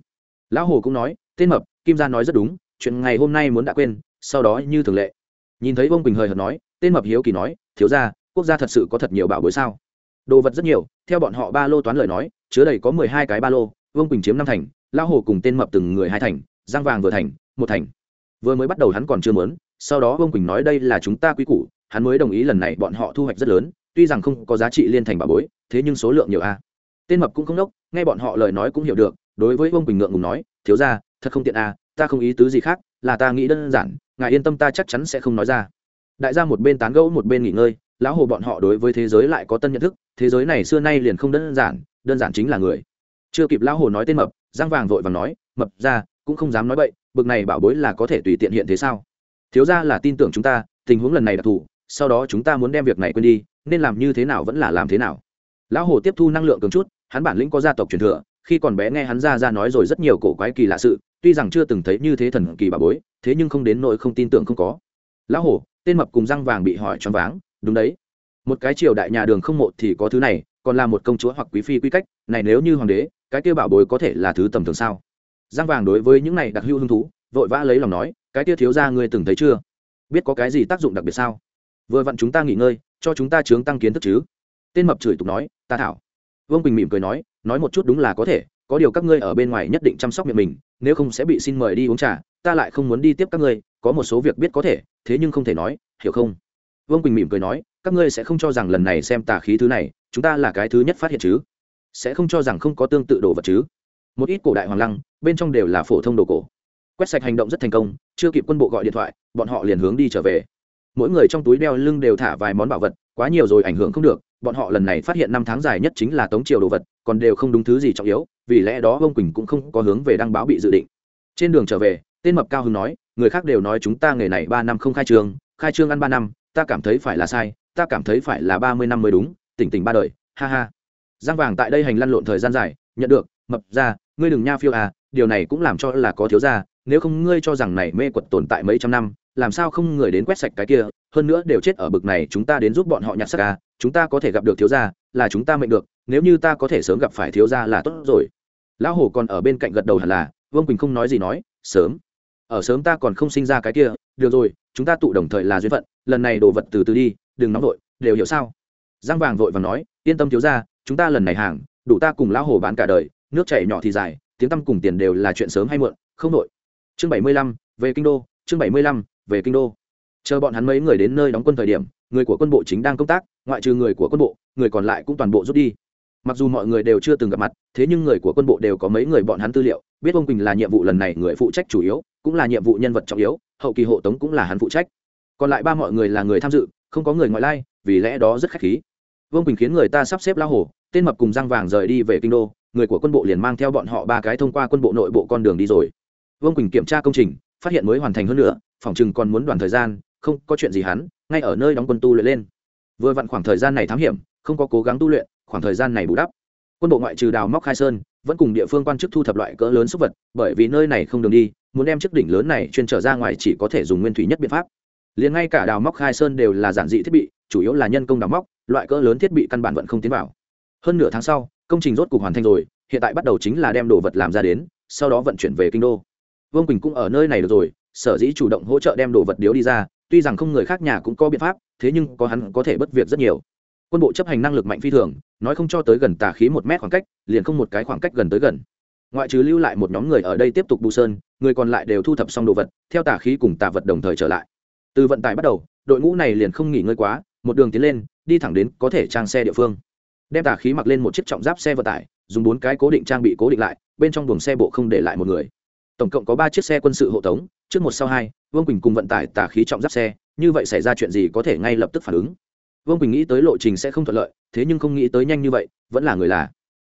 lão hồ cũng nói, tên mập, kim gia nói rất đúng, chuyện ngày hôm nay muốn đã quên, sau đó như thường lệ. Nhìn thấy vương quỳnh hời hợt nói, tên mập hiếu kỳ nói, thiếu ra quốc gia thật sự có thật nhiều bảo bối sao? Đồ vật rất nhiều, theo bọn họ ba lô toán lời nói, chứa đầy có mười hai cái ba lô, vương quỳnh chiếm năm thành, lão hồ cùng tên mập từng người hai thành, giang vàng vừa thành, một thành. Vừa mới bắt đầu hắn còn chưa mớn sau đó vương quỳnh nói đây là chúng ta quý củ, hắn mới đồng ý lần này bọn họ thu hoạch rất lớn, tuy rằng không có giá trị liên thành bà bối, thế nhưng số lượng nhiều a. Tên mập cũng không đốc, nghe bọn họ lời nói cũng hiểu được đối với vương quỳnh ngượng ngùng nói, thiếu ra thật không tiện à ta không ý tứ gì khác, là ta nghĩ đơn giản, ngài yên tâm ta chắc chắn sẽ không nói ra. Đại gia một bên tán gẫu một bên nghỉ ngơi, lão hồ bọn họ đối với thế giới lại có tân nhận thức, thế giới này xưa nay liền không đơn giản đơn giản chính là người. Chưa kịp lão hồ nói tên mập, giang vàng vội và nói, mập ra, cũng không dám nói bậy, bực này bảo bối là có thể tùy tiện hiện thế sao? Thiếu ra là tin tưởng chúng ta, tình huống lần này đặc thù, sau đó chúng ta muốn đem việc này quên đi, nên làm như thế nào vẫn là làm thế nào. Lão hồ tiếp thu năng lượng cường chút, hắn bản lĩnh có gia tộc truyền thừa khi còn bé nghe hắn ra ra nói rồi rất nhiều cổ quái kỳ lạ sự, tuy rằng chưa từng thấy như thế thần kỳ bà bối, thế nhưng không đến nỗi không tin tưởng không có. Lão hồ tên mập cùng răng vàng bị hỏi choáng váng, đúng đấy, một cái triều đại nhà đường không mộ thì có thứ này, còn là một công chúa hoặc quý phi quy cách, này nếu như hoàng đế, cái kia bảo bối có thể là thứ tầm thường sao? Giang vàng đối với những này đặc hữu hứng thú, vội vã lấy lòng nói, cái kia thiếu ra ngươi từng thấy chưa? Biết có cái gì tác dụng đặc biệt sao? Vừa vặn chúng ta nghỉ ngơi, cho chúng ta chướng tăng kiến thức chứ. Tên mập chửi tục nói, ta thảo. Vương quỳnh mỉm cười nói nói một chút đúng là có thể, có điều các ngươi ở bên ngoài nhất định chăm sóc miệng mình, nếu không sẽ bị xin mời đi uống trà, ta lại không muốn đi tiếp các ngươi, có một số việc biết có thể, thế nhưng không thể nói, hiểu không? Vương quỳnh mỉm cười nói, các ngươi sẽ không cho rằng lần này xem tà khí thứ này, chúng ta là cái thứ nhất phát hiện chứ? Sẽ không cho rằng không có tương tự đồ vật chứ? Một ít cổ đại hoàng lăng, bên trong đều là phổ thông đồ cổ. Quét sạch hành động rất thành công, chưa kịp quân bộ gọi điện thoại, bọn họ liền hướng đi trở về. Mỗi người trong túi đeo lưng đều thả vài món bảo vật, quá nhiều rồi ảnh hưởng không được, bọn họ lần này phát hiện năm tháng dài nhất chính là tống triều đồ vật còn đều không đúng thứ gì trọng yếu, vì lẽ đó ông quỳnh cũng không có hướng về đăng báo bị dự định. Trên đường trở về, tên mập cao hưng nói, người khác đều nói chúng ta nghề này ba năm không khai trương khai trương ăn ba năm, ta cảm thấy phải là sai, ta cảm thấy phải là ba mươi năm mới đúng, tỉnh tỉnh ba đời, ha ha. Giang vàng tại đây hành lăn lộn thời gian dài, nhận được, mập ra, ngươi đừng nha phiêu à điều này cũng làm cho là có thiếu ra nếu không ngươi cho rằng này mê quật tồn tại mấy trăm năm, làm sao không người đến quét sạch cái kia, hơn nữa đều chết ở bực này, chúng ta đến giúp bọn họ nhặt xác à chúng ta có thể gặp được thiếu gia, là chúng ta mệnh được nếu như ta có thể sớm gặp phải thiếu gia là tốt rồi. Lão hổ còn ở bên cạnh gật đầu hẳn là, vương quỳnh không nói gì nói, sớm. Ở sớm ta còn không sinh ra cái kia, được rồi, chúng ta tụ đồng thời là duyên phận, lần này đồ vật từ từ đi, đừng nóng vội, đều hiểu sao? Giang vàng vội và nói, yên tâm thiếu gia, chúng ta lần này hàng, đủ ta cùng lão hổ bán cả đời, nước chảy nhỏ thì dài, tiếng tăm cùng tiền đều là chuyện sớm hay muộn, không nội chương bảy mươi lăm, về kinh đô, chương bảy mươi lăm, về kinh đô. Chờ bọn hắn mấy người đến nơi đóng quân thời điểm, người của quân bộ chính đang công tác, ngoại trừ người của quân bộ, người còn lại cũng toàn bộ rút đi mặc dù mọi người đều chưa từng gặp mặt, thế nhưng người của quân bộ đều có mấy người bọn hắn tư liệu, biết ông quỳnh là nhiệm vụ lần này người phụ trách chủ yếu, cũng là nhiệm vụ nhân vật trọng yếu, hậu kỳ hộ tống cũng là hắn phụ trách. Còn lại ba mọi người là người tham dự, không có người ngoại lai, vì lẽ đó rất khách khí. Vương quỳnh khiến người ta sắp xếp lao hồ, tên mập cùng răng vàng rời đi về kinh đô, người của quân bộ liền mang theo bọn họ ba cái thông qua quân bộ nội bộ con đường đi rồi. Vương quỳnh kiểm tra công trình, phát hiện mới hoàn thành hơn nữa, phòng chừng còn muốn đoàn thời gian, không có chuyện gì hắn, ngay ở nơi đóng quân tu luyện lên. Vừa vặn khoảng thời gian này thám hiểm, không có cố gắng tu luyện khoảng thời gian này bù đắp. Quân bộ ngoại trừ đào móc khai sơn, vẫn cùng địa phương quan chức thu thập loại cỡ lớn súc vật, bởi vì nơi này không đường đi, muốn đem chiếc đỉnh lớn này chuyên trở ra ngoài chỉ có thể dùng nguyên thủy nhất biện pháp. Liền ngay cả đào móc khai sơn đều là giản dị thiết bị, chủ yếu là nhân công đào móc, loại cỡ lớn thiết bị căn bản vẫn không tiến vào. Hơn nửa tháng sau, công trình rốt cục hoàn thành rồi, hiện tại bắt đầu chính là đem đồ vật làm ra đến, sau đó vận chuyển về kinh đô. Vương quỳnh cũng ở nơi này được rồi, sở dĩ chủ động hỗ trợ đem đồ vật điếu đi ra, tuy rằng không người khác nhà cũng có biện pháp, thế nhưng có hắn có thể bất việc rất nhiều quân bộ chấp hành năng lực mạnh phi thường, nói không cho tới gần tà khí một mét khoảng cách, liền không một cái khoảng cách gần tới gần. Ngoại trừ lưu lại một nhóm người ở đây tiếp tục bù sơn, người còn lại đều thu thập xong đồ vật, theo tà khí cùng tà vật đồng thời trở lại. Từ vận tải bắt đầu, đội ngũ này liền không nghỉ ngơi quá, một đường tiến lên, đi thẳng đến có thể trang xe địa phương. Đem tà khí mặc lên một chiếc trọng giáp xe vận tải, dùng bốn cái cố định trang bị cố định lại, bên trong buồng xe bộ không để lại một người. Tổng cộng có ba chiếc xe quân sự hộ tống, trước một sau hai, vương quỳnh cùng vận tải tà khí trọng giáp xe, như vậy xảy ra chuyện gì có thể ngay lập tức phản ứng? Vương quỳnh nghĩ tới lộ trình sẽ không thuận lợi thế nhưng không nghĩ tới nhanh như vậy vẫn là người là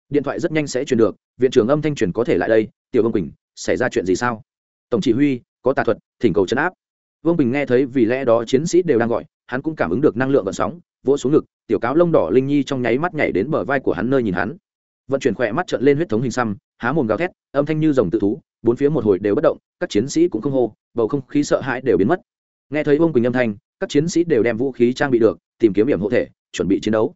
điện thoại rất nhanh sẽ truyền được viện trưởng âm thanh truyền có thể lại đây tiểu vương quỳnh xảy ra chuyện gì sao tổng chỉ huy có tà thuật thỉnh cầu chấn áp vương quỳnh nghe thấy vì lẽ đó chiến sĩ đều đang gọi hắn cũng cảm ứng được năng lượng vận sóng vỗ xuống ngực tiểu cáo lông đỏ linh nhi trong nháy mắt nhảy đến bờ vai của hắn nơi nhìn hắn vận chuyển khỏe mắt trợn lên huyết thống hình xăm há mồm gào thét âm thanh như dòng tự thú bốn phía một hồi đều bất động các chiến sĩ cũng không hô bầu không khí sợ hãi đều biến mất nghe thấy vương quỳnh âm thanh các chiến sĩ đều đem vũ khí trang bị được tìm kiếm điểm hộ thể, chuẩn bị chiến đấu.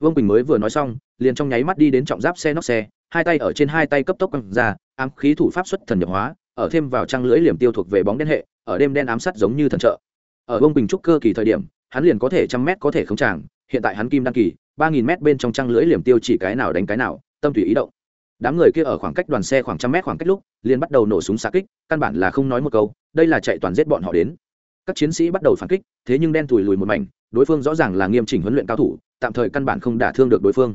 Vương quỳnh mới vừa nói xong, liền trong nháy mắt đi đến trọng giáp xe nóc xe, hai tay ở trên hai tay cấp tốc quăng ra, ám khí thủ pháp xuất thần nhập hóa, ở thêm vào trang lưỡi liềm tiêu thuộc về bóng đen hệ, ở đêm đen ám sát giống như thần trợ. Ở vương quỳnh trúc cơ kỳ thời điểm, hắn liền có thể trăm mét có thể không tràng, hiện tại hắn kim đăng kỳ, ba nghìn mét bên trong trang lưỡi liềm tiêu chỉ cái nào đánh cái nào, tâm tùy ý động. Đám người kia ở khoảng cách đoàn xe khoảng trăm mét khoảng cách lúc, liền bắt đầu nổ súng xa kích, căn bản là không nói một câu, đây là chạy toàn giết bọn họ đến các chiến sĩ bắt đầu phản kích, thế nhưng đen thùi lùi một mảnh, đối phương rõ ràng là nghiêm chỉnh huấn luyện cao thủ, tạm thời căn bản không đả thương được đối phương.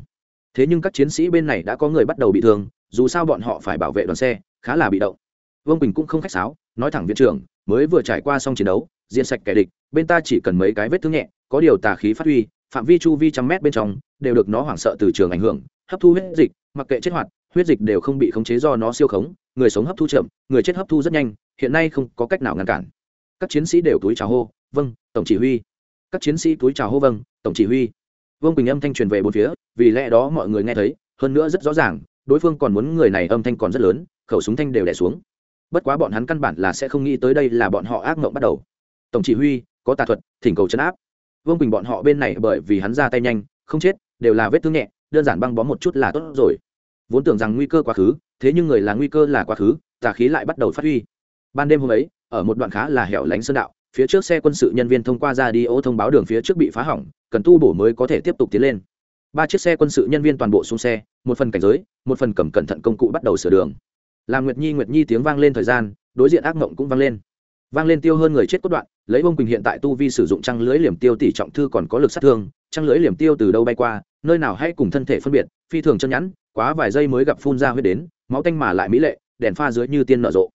Thế nhưng các chiến sĩ bên này đã có người bắt đầu bị thương, dù sao bọn họ phải bảo vệ đoàn xe, khá là bị động. Vương bình cũng không khách sáo, nói thẳng viện trưởng, mới vừa trải qua xong chiến đấu, diện sạch kẻ địch, bên ta chỉ cần mấy cái vết thương nhẹ, có điều tà khí phát huy, phạm vi chu vi trăm mét bên trong, đều được nó hoảng sợ từ trường ảnh hưởng, hấp thu huyết dịch, mặc kệ chết hoạt, huyết dịch đều không bị khống chế do nó siêu khống, người sống hấp thu chậm, người chết hấp thu rất nhanh, hiện nay không có cách nào ngăn cản các chiến sĩ đều túi chào hô vâng tổng chỉ huy. Các chiến sĩ túi chào hô vâng tổng chỉ huy. Vương quỳnh âm thanh truyền về bốn phía, vì lẽ đó mọi người nghe thấy, hơn nữa rất rõ ràng, đối phương còn muốn người này âm thanh còn rất lớn, khẩu súng thanh đều đẻ xuống. Bất quá bọn hắn căn bản là sẽ không nghĩ tới đây là bọn họ ác mộng bắt đầu. Tổng chỉ huy, có tà thuật, thỉnh cầu chấn áp. Vương quỳnh bọn họ bên này bởi vì hắn ra tay nhanh, không chết, đều là vết thương nhẹ, đơn giản băng bó một chút là tốt rồi. Vốn tưởng rằng nguy cơ quá khứ, thế nhưng người là nguy cơ là quá khứ, tà khí lại bắt đầu phát huy. Ban đêm hôm ấy ở một đoạn khá là hẻo lánh sơn đạo, phía trước xe quân sự nhân viên thông qua ra đi ô thông báo đường phía trước bị phá hỏng, cần tu bổ mới có thể tiếp tục tiến lên. Ba chiếc xe quân sự nhân viên toàn bộ xuống xe, một phần cảnh giới, một phần cầm cẩn thận công cụ bắt đầu sửa đường. Làm nguyệt nhi nguyệt nhi tiếng vang lên thời gian, đối diện ác mộng cũng vang lên. Vang lên tiêu hơn người chết cốt đoạn, lấy bông quỳnh hiện tại tu vi sử dụng trăng lưới liềm tiêu tỷ trọng thư còn có lực sát thương, trăng lưới liềm tiêu từ đâu bay qua, nơi nào hay cùng thân thể phân biệt, phi thường chân nhẵn, quá vài giây mới gặp phun ra huyết đến, máu tanh mà lại mỹ lệ, đèn pha dưới như tiên nở rộ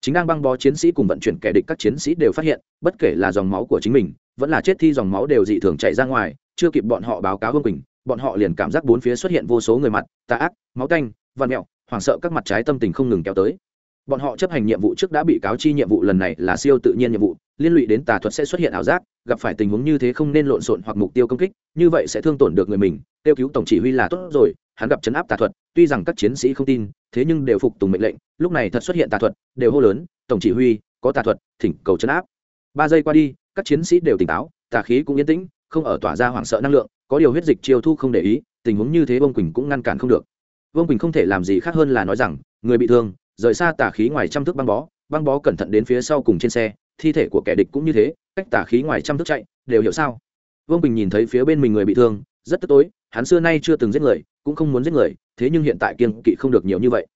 chính đang băng bó chiến sĩ cùng vận chuyển kẻ địch các chiến sĩ đều phát hiện, bất kể là dòng máu của chính mình, vẫn là chết thi dòng máu đều dị thường chảy ra ngoài, chưa kịp bọn họ báo cáo hương quỳnh, bọn họ liền cảm giác bốn phía xuất hiện vô số người mặt, tà ác, máu canh văn mẹo, hoảng sợ các mặt trái tâm tình không ngừng kéo tới. Bọn họ chấp hành nhiệm vụ trước đã bị cáo chi nhiệm vụ lần này là siêu tự nhiên nhiệm vụ, liên lụy đến tà thuật sẽ xuất hiện ảo giác, gặp phải tình huống như thế không nên lộn xộn hoặc mục tiêu công kích, như vậy sẽ thương tổn được người mình, tiêu cứu tổng chỉ huy là tốt rồi hắn gặp chấn áp tà thuật, tuy rằng các chiến sĩ không tin, thế nhưng đều phục tùng mệnh lệnh, lúc này thật xuất hiện tà thuật, đều hô lớn, tổng chỉ huy, có tà thuật, thỉnh cầu chấn áp. Ba giây qua đi, các chiến sĩ đều tỉnh táo, tà khí cũng yên tĩnh, không ở tỏa ra hoảng sợ năng lượng, có điều huyết dịch chiêu thu không để ý, tình huống như thế Vương quỳnh cũng ngăn cản không được. Vương quỳnh không thể làm gì khác hơn là nói rằng, người bị thương, rời xa tà khí ngoài trăm thước băng bó băng bó cẩn thận đến phía sau cùng trên xe, thi thể của kẻ địch cũng như thế, cách tà khí ngoài trăm thước chạy, đều hiểu sao? Vương bình nhìn thấy phía bên mình người bị thương rất tức tối, hắn xưa nay chưa từng giết người, cũng không muốn giết người, thế nhưng hiện tại kiên kỵ không được nhiều như vậy.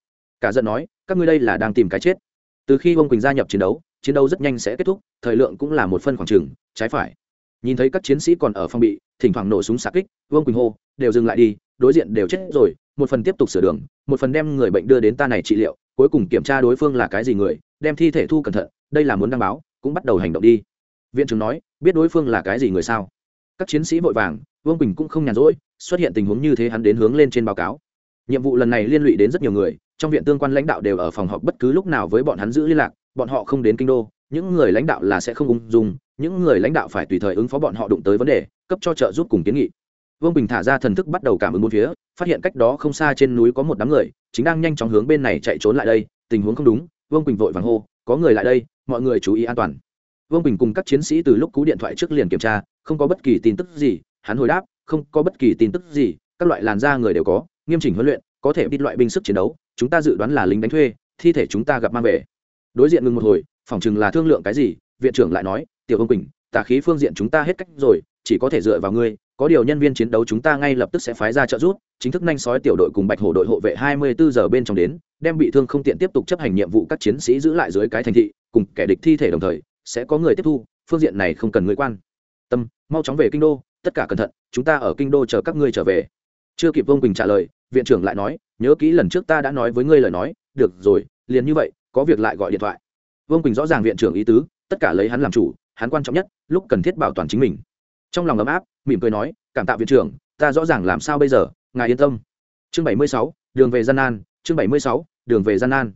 Cả giận nói, các ngươi đây là đang tìm cái chết. Từ khi vương quỳnh gia nhập chiến đấu chiến đấu rất nhanh sẽ kết thúc, thời lượng cũng là một phân khoảng trừng trái phải. Nhìn thấy các chiến sĩ còn ở phòng bị, thỉnh thoảng nổ súng xạ kích, vương quỳnh hô, đều dừng lại đi, đối diện đều chết rồi, một phần tiếp tục sửa đường, một phần đem người bệnh đưa đến ta này trị liệu, cuối cùng kiểm tra đối phương là cái gì người, đem thi thể thu cẩn thận, đây là muốn đăng báo, cũng bắt đầu hành động đi. Viện trưởng nói, biết đối phương là cái gì người sao? Các chiến sĩ vội vàng, vương quỳnh cũng không nhàn rỗi, xuất hiện tình huống như thế hắn đến hướng lên trên báo cáo. Nhiệm vụ lần này liên lụy đến rất nhiều người, trong viện tương quan lãnh đạo đều ở phòng họp bất cứ lúc nào với bọn hắn giữ liên lạc, bọn họ không đến kinh đô, những người lãnh đạo là sẽ không ung dung, những người lãnh đạo phải tùy thời ứng phó bọn họ đụng tới vấn đề, cấp cho trợ giúp cùng kiến nghị. Vương bình thả ra thần thức bắt đầu cảm ứng bốn phía, phát hiện cách đó không xa trên núi có một đám người, chính đang nhanh chóng hướng bên này chạy trốn lại đây, tình huống không đúng, vương bình vội vàng hô, có người lại đây, mọi người chú ý an toàn. Vương bình cùng các chiến sĩ từ lúc cú điện thoại trước liền kiểm tra không có bất kỳ tin tức gì, hắn hồi đáp, không có bất kỳ tin tức gì, các loại làn da người đều có, nghiêm chỉnh huấn luyện, có thể biết loại binh sức chiến đấu, chúng ta dự đoán là lính đánh thuê, thi thể chúng ta gặp mang về. Đối diện ngừng một hồi phỏng chừng là thương lượng cái gì, viện trưởng lại nói, tiểu ông quỳnh, tà khí phương diện chúng ta hết cách rồi, chỉ có thể dựa vào ngươi, có điều nhân viên chiến đấu chúng ta ngay lập tức sẽ phái ra trợ giúp, chính thức nhanh sói tiểu đội cùng bạch hổ đội hộ vệ 24 giờ bên trong đến, đem bị thương không tiện tiếp tục chấp hành nhiệm vụ các chiến sĩ giữ lại dưới cái thành thị, cùng kẻ địch thi thể đồng thời, sẽ có người tiếp thu, phương diện này không cần người quan mau chóng về kinh đô, tất cả cẩn thận, chúng ta ở kinh đô chờ các ngươi trở về. Chưa kịp vương quỳnh trả lời, viện trưởng lại nói, nhớ kỹ lần trước ta đã nói với ngươi lời nói, được rồi, liền như vậy, có việc lại gọi điện thoại. Vương quỳnh rõ ràng viện trưởng ý tứ, tất cả lấy hắn làm chủ, hắn quan trọng nhất, lúc cần thiết bảo toàn chính mình. Trong lòng ấm áp, mỉm cười nói, cảm tạ viện trưởng, ta rõ ràng làm sao bây giờ, ngài yên tâm. Chương bảy mươi sáu, đường về gian nan, chương bảy mươi sáu, đường về gian nan.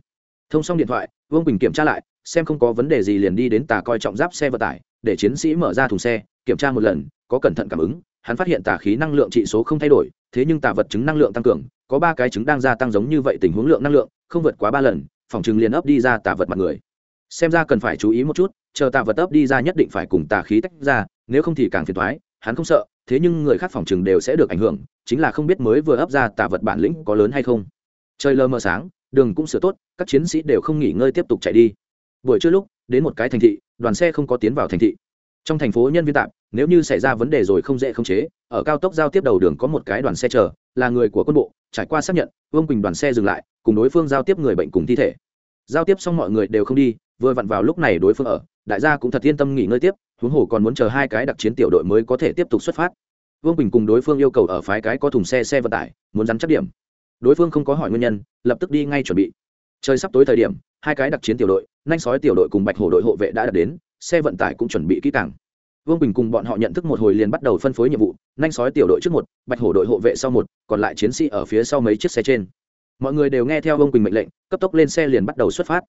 Thông xong điện thoại, vương quỳnh kiểm tra lại, xem không có vấn đề gì liền đi đến tà coi trọng giáp xe vận tải, để chiến sĩ mở ra thùng xe kiểm tra một lần, có cẩn thận cảm ứng, hắn phát hiện tà khí năng lượng trị số không thay đổi, thế nhưng tà vật chứng năng lượng tăng cường, có ba cái chứng đang gia tăng giống như vậy tình huống lượng năng lượng, không vượt quá ba lần, phòng chừng liền ấp đi ra tà vật mặt người. Xem ra cần phải chú ý một chút, chờ tà vật ấp đi ra nhất định phải cùng tà khí tách ra, nếu không thì càng phiền thoái hắn không sợ, thế nhưng người khác phòng chừng đều sẽ được ảnh hưởng, chính là không biết mới vừa ấp ra tà vật bản lĩnh có lớn hay không. Trời lơ mờ sáng, đường cũng sửa tốt, các chiến sĩ đều không nghỉ ngơi tiếp tục chạy đi. Buổi trưa lúc, đến một cái thành thị, đoàn xe không có tiến vào thành thị trong thành phố nhân viên tạm, nếu như xảy ra vấn đề rồi không dễ không chế, ở cao tốc giao tiếp đầu đường có một cái đoàn xe chờ, là người của quân bộ, trải qua xác nhận, vương quỳnh đoàn xe dừng lại, cùng đối phương giao tiếp người bệnh cùng thi thể. Giao tiếp xong mọi người đều không đi, vừa vặn vào lúc này đối phương ở, đại gia cũng thật yên tâm nghỉ ngơi tiếp, huống hồ còn muốn chờ hai cái đặc chiến tiểu đội mới có thể tiếp tục xuất phát. Vương bình cùng đối phương yêu cầu ở phái cái có thùng xe xe vận tải, muốn rắn chắc điểm. Đối phương không có hỏi nguyên nhân, lập tức đi ngay chuẩn bị. Trời sắp tối thời điểm, hai cái đặc chiến tiểu đội, nhanh sói tiểu đội cùng bạch hổ đội hộ vệ đã đạt đến xe vận tải cũng chuẩn bị kỹ càng. Vương bình cùng bọn họ nhận thức một hồi liền bắt đầu phân phối nhiệm vụ, nhanh sói tiểu đội trước một, bạch hổ đội hộ vệ sau một, còn lại chiến sĩ ở phía sau mấy chiếc xe trên. Mọi người đều nghe theo vương bình mệnh lệnh, cấp tốc lên xe liền bắt đầu xuất phát.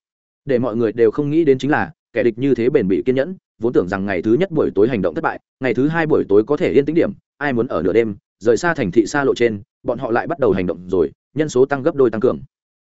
Để mọi người đều không nghĩ đến chính là, kẻ địch như thế bền bỉ kiên nhẫn, vốn tưởng rằng ngày thứ nhất buổi tối hành động thất bại, ngày thứ hai buổi tối có thể yên tĩnh điểm, ai muốn ở nửa đêm, rời xa thành thị xa lộ trên, bọn họ lại bắt đầu hành động rồi, nhân số tăng gấp đôi tăng cường.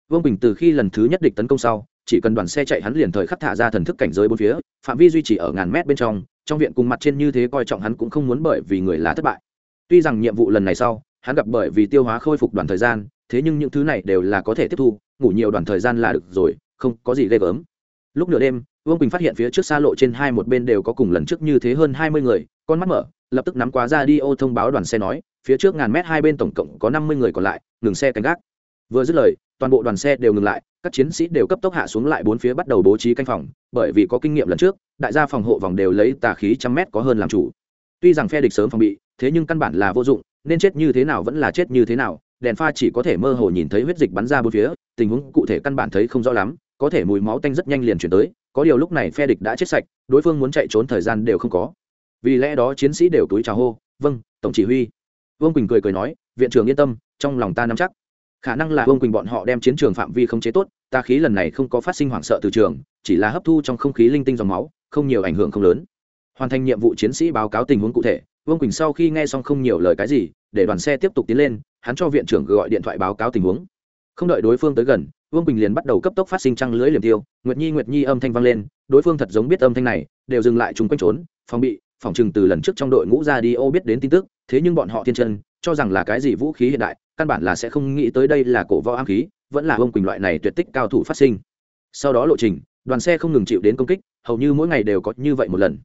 Vương bình từ khi lần thứ nhất địch tấn công sau chỉ cần đoàn xe chạy hắn liền thời khắc thả ra thần thức cảnh giới bốn phía, phạm vi duy trì ở ngàn mét bên trong trong viện cùng mặt trên như thế coi trọng hắn cũng không muốn bởi vì người lá thất bại. Tuy rằng nhiệm vụ lần này sau, hắn gặp bởi vì tiêu hóa khôi phục đoàn thời gian, thế nhưng những thứ này đều là có thể tiếp thu, ngủ nhiều đoàn thời gian là được rồi, không có gì ghê gớm. Lúc nửa đêm, vương quỳnh phát hiện phía trước xa lộ trên hai một bên đều có cùng lần trước như thế hơn hai mươi người, con mắt mở, lập tức nắm quá ra đi ô thông báo đoàn xe nói, phía trước ngàn mét hai bên tổng cộng có năm mươi người còn lại, ngừng xe canh gác vừa dứt lời, toàn bộ đoàn xe đều ngừng lại, các chiến sĩ đều cấp tốc hạ xuống lại bốn phía bắt đầu bố trí canh phòng, bởi vì có kinh nghiệm lần trước, đại gia phòng hộ vòng đều lấy tà khí trăm mét có hơn làm chủ. Tuy rằng phe địch sớm phòng bị, thế nhưng căn bản là vô dụng, nên chết như thế nào vẫn là chết như thế nào, đèn pha chỉ có thể mơ hồ nhìn thấy huyết dịch bắn ra bốn phía, tình huống cụ thể căn bản thấy không rõ lắm, có thể mùi máu tanh rất nhanh liền chuyển tới, có điều lúc này phe địch đã chết sạch, đối phương muốn chạy trốn thời gian đều không có. Vì lẽ đó chiến sĩ đều túi chào hô vâng tổng chỉ huy. Vương quỳnh cười cười nói, viện trưởng yên tâm, trong lòng ta nắm chắc khả năng là vương quỳnh bọn họ đem chiến trường phạm vi không chế tốt, ta khí lần này không có phát sinh hoảng sợ từ trường, chỉ là hấp thu trong không khí linh tinh dòng máu, không nhiều ảnh hưởng không lớn. Hoàn thành nhiệm vụ chiến sĩ báo cáo tình huống cụ thể vương quỳnh sau khi nghe xong không nhiều lời cái gì, để đoàn xe tiếp tục tiến lên, hắn cho viện trưởng gọi điện thoại báo cáo tình huống. Không đợi đối phương tới gần vương quỳnh liền bắt đầu cấp tốc phát sinh trăng lưới liềm tiêu, nguyệt nhi nguyệt nhi âm thanh vang lên, đối phương thật giống biết âm thanh này, đều dừng lại chúng quanh trốn, phòng bị, phòng trừng từ lần trước trong đội ngũ ra đi ô biết đến tin tức, thế nhưng bọn họ thiên chân, cho rằng là cái gì vũ khí hiện đại căn bản là sẽ không nghĩ tới đây là cổ võ am khí, vẫn là ông quỳnh loại này tuyệt tích cao thủ phát sinh. Sau đó lộ trình, đoàn xe không ngừng chịu đến công kích, hầu như mỗi ngày đều có như vậy một lần.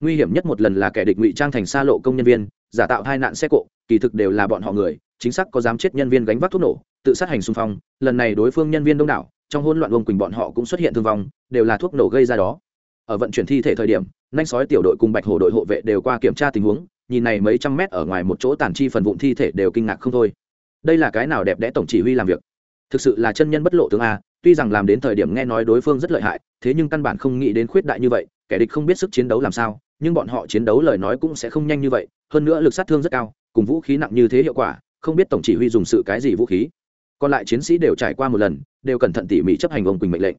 Nguy hiểm nhất một lần là kẻ địch ngụy trang thành xa lộ công nhân viên, giả tạo hai nạn xe cộ, kỳ thực đều là bọn họ người, chính xác có dám chết nhân viên gánh vác thuốc nổ, tự sát hành xung phong, lần này đối phương nhân viên đông đảo, trong hỗn loạn ông quỳnh bọn họ cũng xuất hiện thương vong, đều là thuốc nổ gây ra đó. Ở vận chuyển thi thể thời điểm, nhanh sói tiểu đội cùng bạch hổ đội hộ vệ đều qua kiểm tra tình huống, nhìn này mấy trăm mét ở ngoài một chỗ tàn chi phần vụn thi thể đều kinh ngạc không thôi đây là cái nào đẹp đẽ tổng chỉ huy làm việc? Thực sự là chân nhân bất lộ tướng a, tuy rằng làm đến thời điểm nghe nói đối phương rất lợi hại, thế nhưng căn bản không nghĩ đến khuyết đại như vậy, kẻ địch không biết sức chiến đấu làm sao, nhưng bọn họ chiến đấu lời nói cũng sẽ không nhanh như vậy, hơn nữa lực sát thương rất cao, cùng vũ khí nặng như thế hiệu quả, không biết tổng chỉ huy dùng sự cái gì vũ khí. Còn lại chiến sĩ đều trải qua một lần, đều cẩn thận tỉ mỉ chấp hành ông quỳnh mệnh lệnh.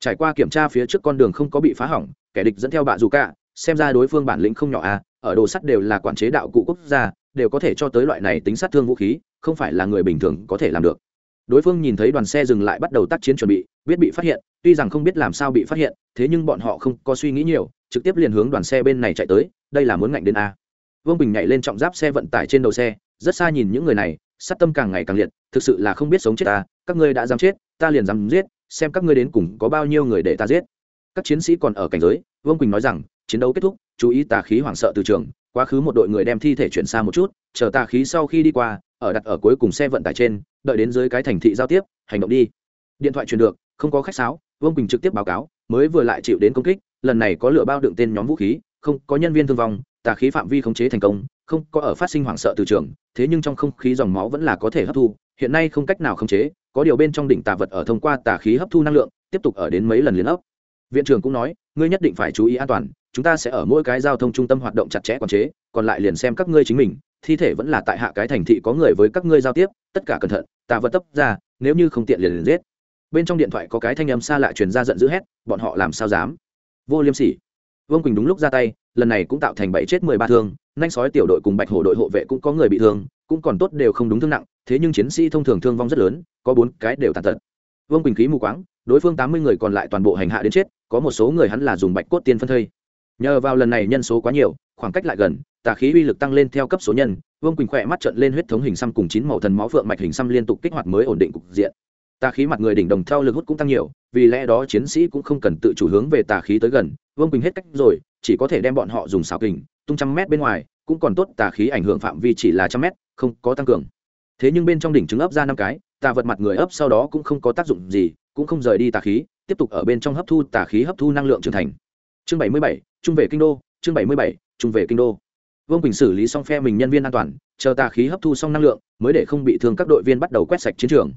Trải qua kiểm tra phía trước con đường không có bị phá hỏng, kẻ địch dẫn theo bạ dù cả, xem ra đối phương bản lĩnh không nhỏ a ở đồ sắt đều là quản chế đạo cụ quốc gia, đều có thể cho tới loại này tính sát thương vũ khí, không phải là người bình thường có thể làm được. Đối phương nhìn thấy đoàn xe dừng lại bắt đầu tác chiến chuẩn bị, biết bị phát hiện, tuy rằng không biết làm sao bị phát hiện, thế nhưng bọn họ không có suy nghĩ nhiều, trực tiếp liền hướng đoàn xe bên này chạy tới, đây là muốn ngạnh đến a. Vương bình nhảy lên trọng giáp xe vận tải trên đầu xe, rất xa nhìn những người này, sát tâm càng ngày càng liệt, thực sự là không biết sống chết ta, các ngươi đã dám chết, ta liền dám giết, xem các ngươi đến cùng có bao nhiêu người để ta giết. Các chiến sĩ còn ở cảnh giới, vương quỳnh nói rằng chiến đấu kết thúc, chú ý tà khí hoảng sợ từ trường, quá khứ một đội người đem thi thể chuyển xa một chút, chờ tà khí sau khi đi qua, ở đặt ở cuối cùng xe vận tải trên, đợi đến dưới cái thành thị giao tiếp, hành động đi. Điện thoại truyền được, không có khách sáo, vương quỳnh trực tiếp báo cáo, mới vừa lại chịu đến công kích, lần này có lửa bao đựng tên nhóm vũ khí, không có nhân viên thương vong, tà khí phạm vi khống chế thành công, không có ở phát sinh hoảng sợ từ trường, thế nhưng trong không khí dòng máu vẫn là có thể hấp thu, hiện nay không cách nào khống chế, có điều bên trong đỉnh tà vật ở thông qua tà khí hấp thu năng lượng, tiếp tục ở đến mấy lần liên ấp. Viện trưởng cũng nói, ngươi nhất định phải chú ý an toàn chúng ta sẽ ở mỗi cái giao thông trung tâm hoạt động chặt chẽ quản chế, còn lại liền xem các ngươi chính mình, thi thể vẫn là tại hạ cái thành thị có người với các ngươi giao tiếp, tất cả cẩn thận tà vật tấp ra, nếu như không tiện liền liền giết. Bên trong điện thoại có cái thanh âm xa lạ truyền ra giận dữ hét, bọn họ làm sao dám? Vô liêm sỉ. Vương quỳnh đúng lúc ra tay, lần này cũng tạo thành bảy chết mười ba thương, nhanh sói tiểu đội cùng bạch hổ đội hộ vệ cũng có người bị thương, cũng còn tốt đều không đúng thương nặng, thế nhưng chiến sĩ thông thường thương vong rất lớn, có bốn cái đều tàn tật. Vương quỳnh khí mù quáng, đối phương tám mươi người còn lại toàn bộ hành hạ đến chết, có một số người hắn là dùng bạch cốt tiên phân thây nhờ vào lần này nhân số quá nhiều, khoảng cách lại gần, tà khí uy lực tăng lên theo cấp số nhân, vương quỳnh khỏe mắt trận lên huyết thống hình xăm cùng chín màu thần máu phượng mạch hình xăm liên tục kích hoạt mới ổn định cục diện. Tà khí mặt người đỉnh đồng theo lực hút cũng tăng nhiều, vì lẽ đó chiến sĩ cũng không cần tự chủ hướng về tà khí tới gần, vương quỳnh hết cách rồi, chỉ có thể đem bọn họ dùng xào kình, tung trăm mét bên ngoài, cũng còn tốt tà khí ảnh hưởng phạm vi chỉ là trăm mét, không có tăng cường. Thế nhưng bên trong đỉnh trứng ấp ra năm cái, tà vật mặt người ấp sau đó cũng không có tác dụng gì, cũng không rời đi tà khí, tiếp tục ở bên trong hấp thu tà khí hấp thu năng lượng trưởng thành. Chương bảy mươi bảy trung về kinh đô, chương bảy mươi bảy, trung về kinh đô. Vương quỳnh xử lý xong phe mình nhân viên an toàn, chờ tà khí hấp thu xong năng lượng, mới để không bị thương các đội viên bắt đầu quét sạch chiến trường.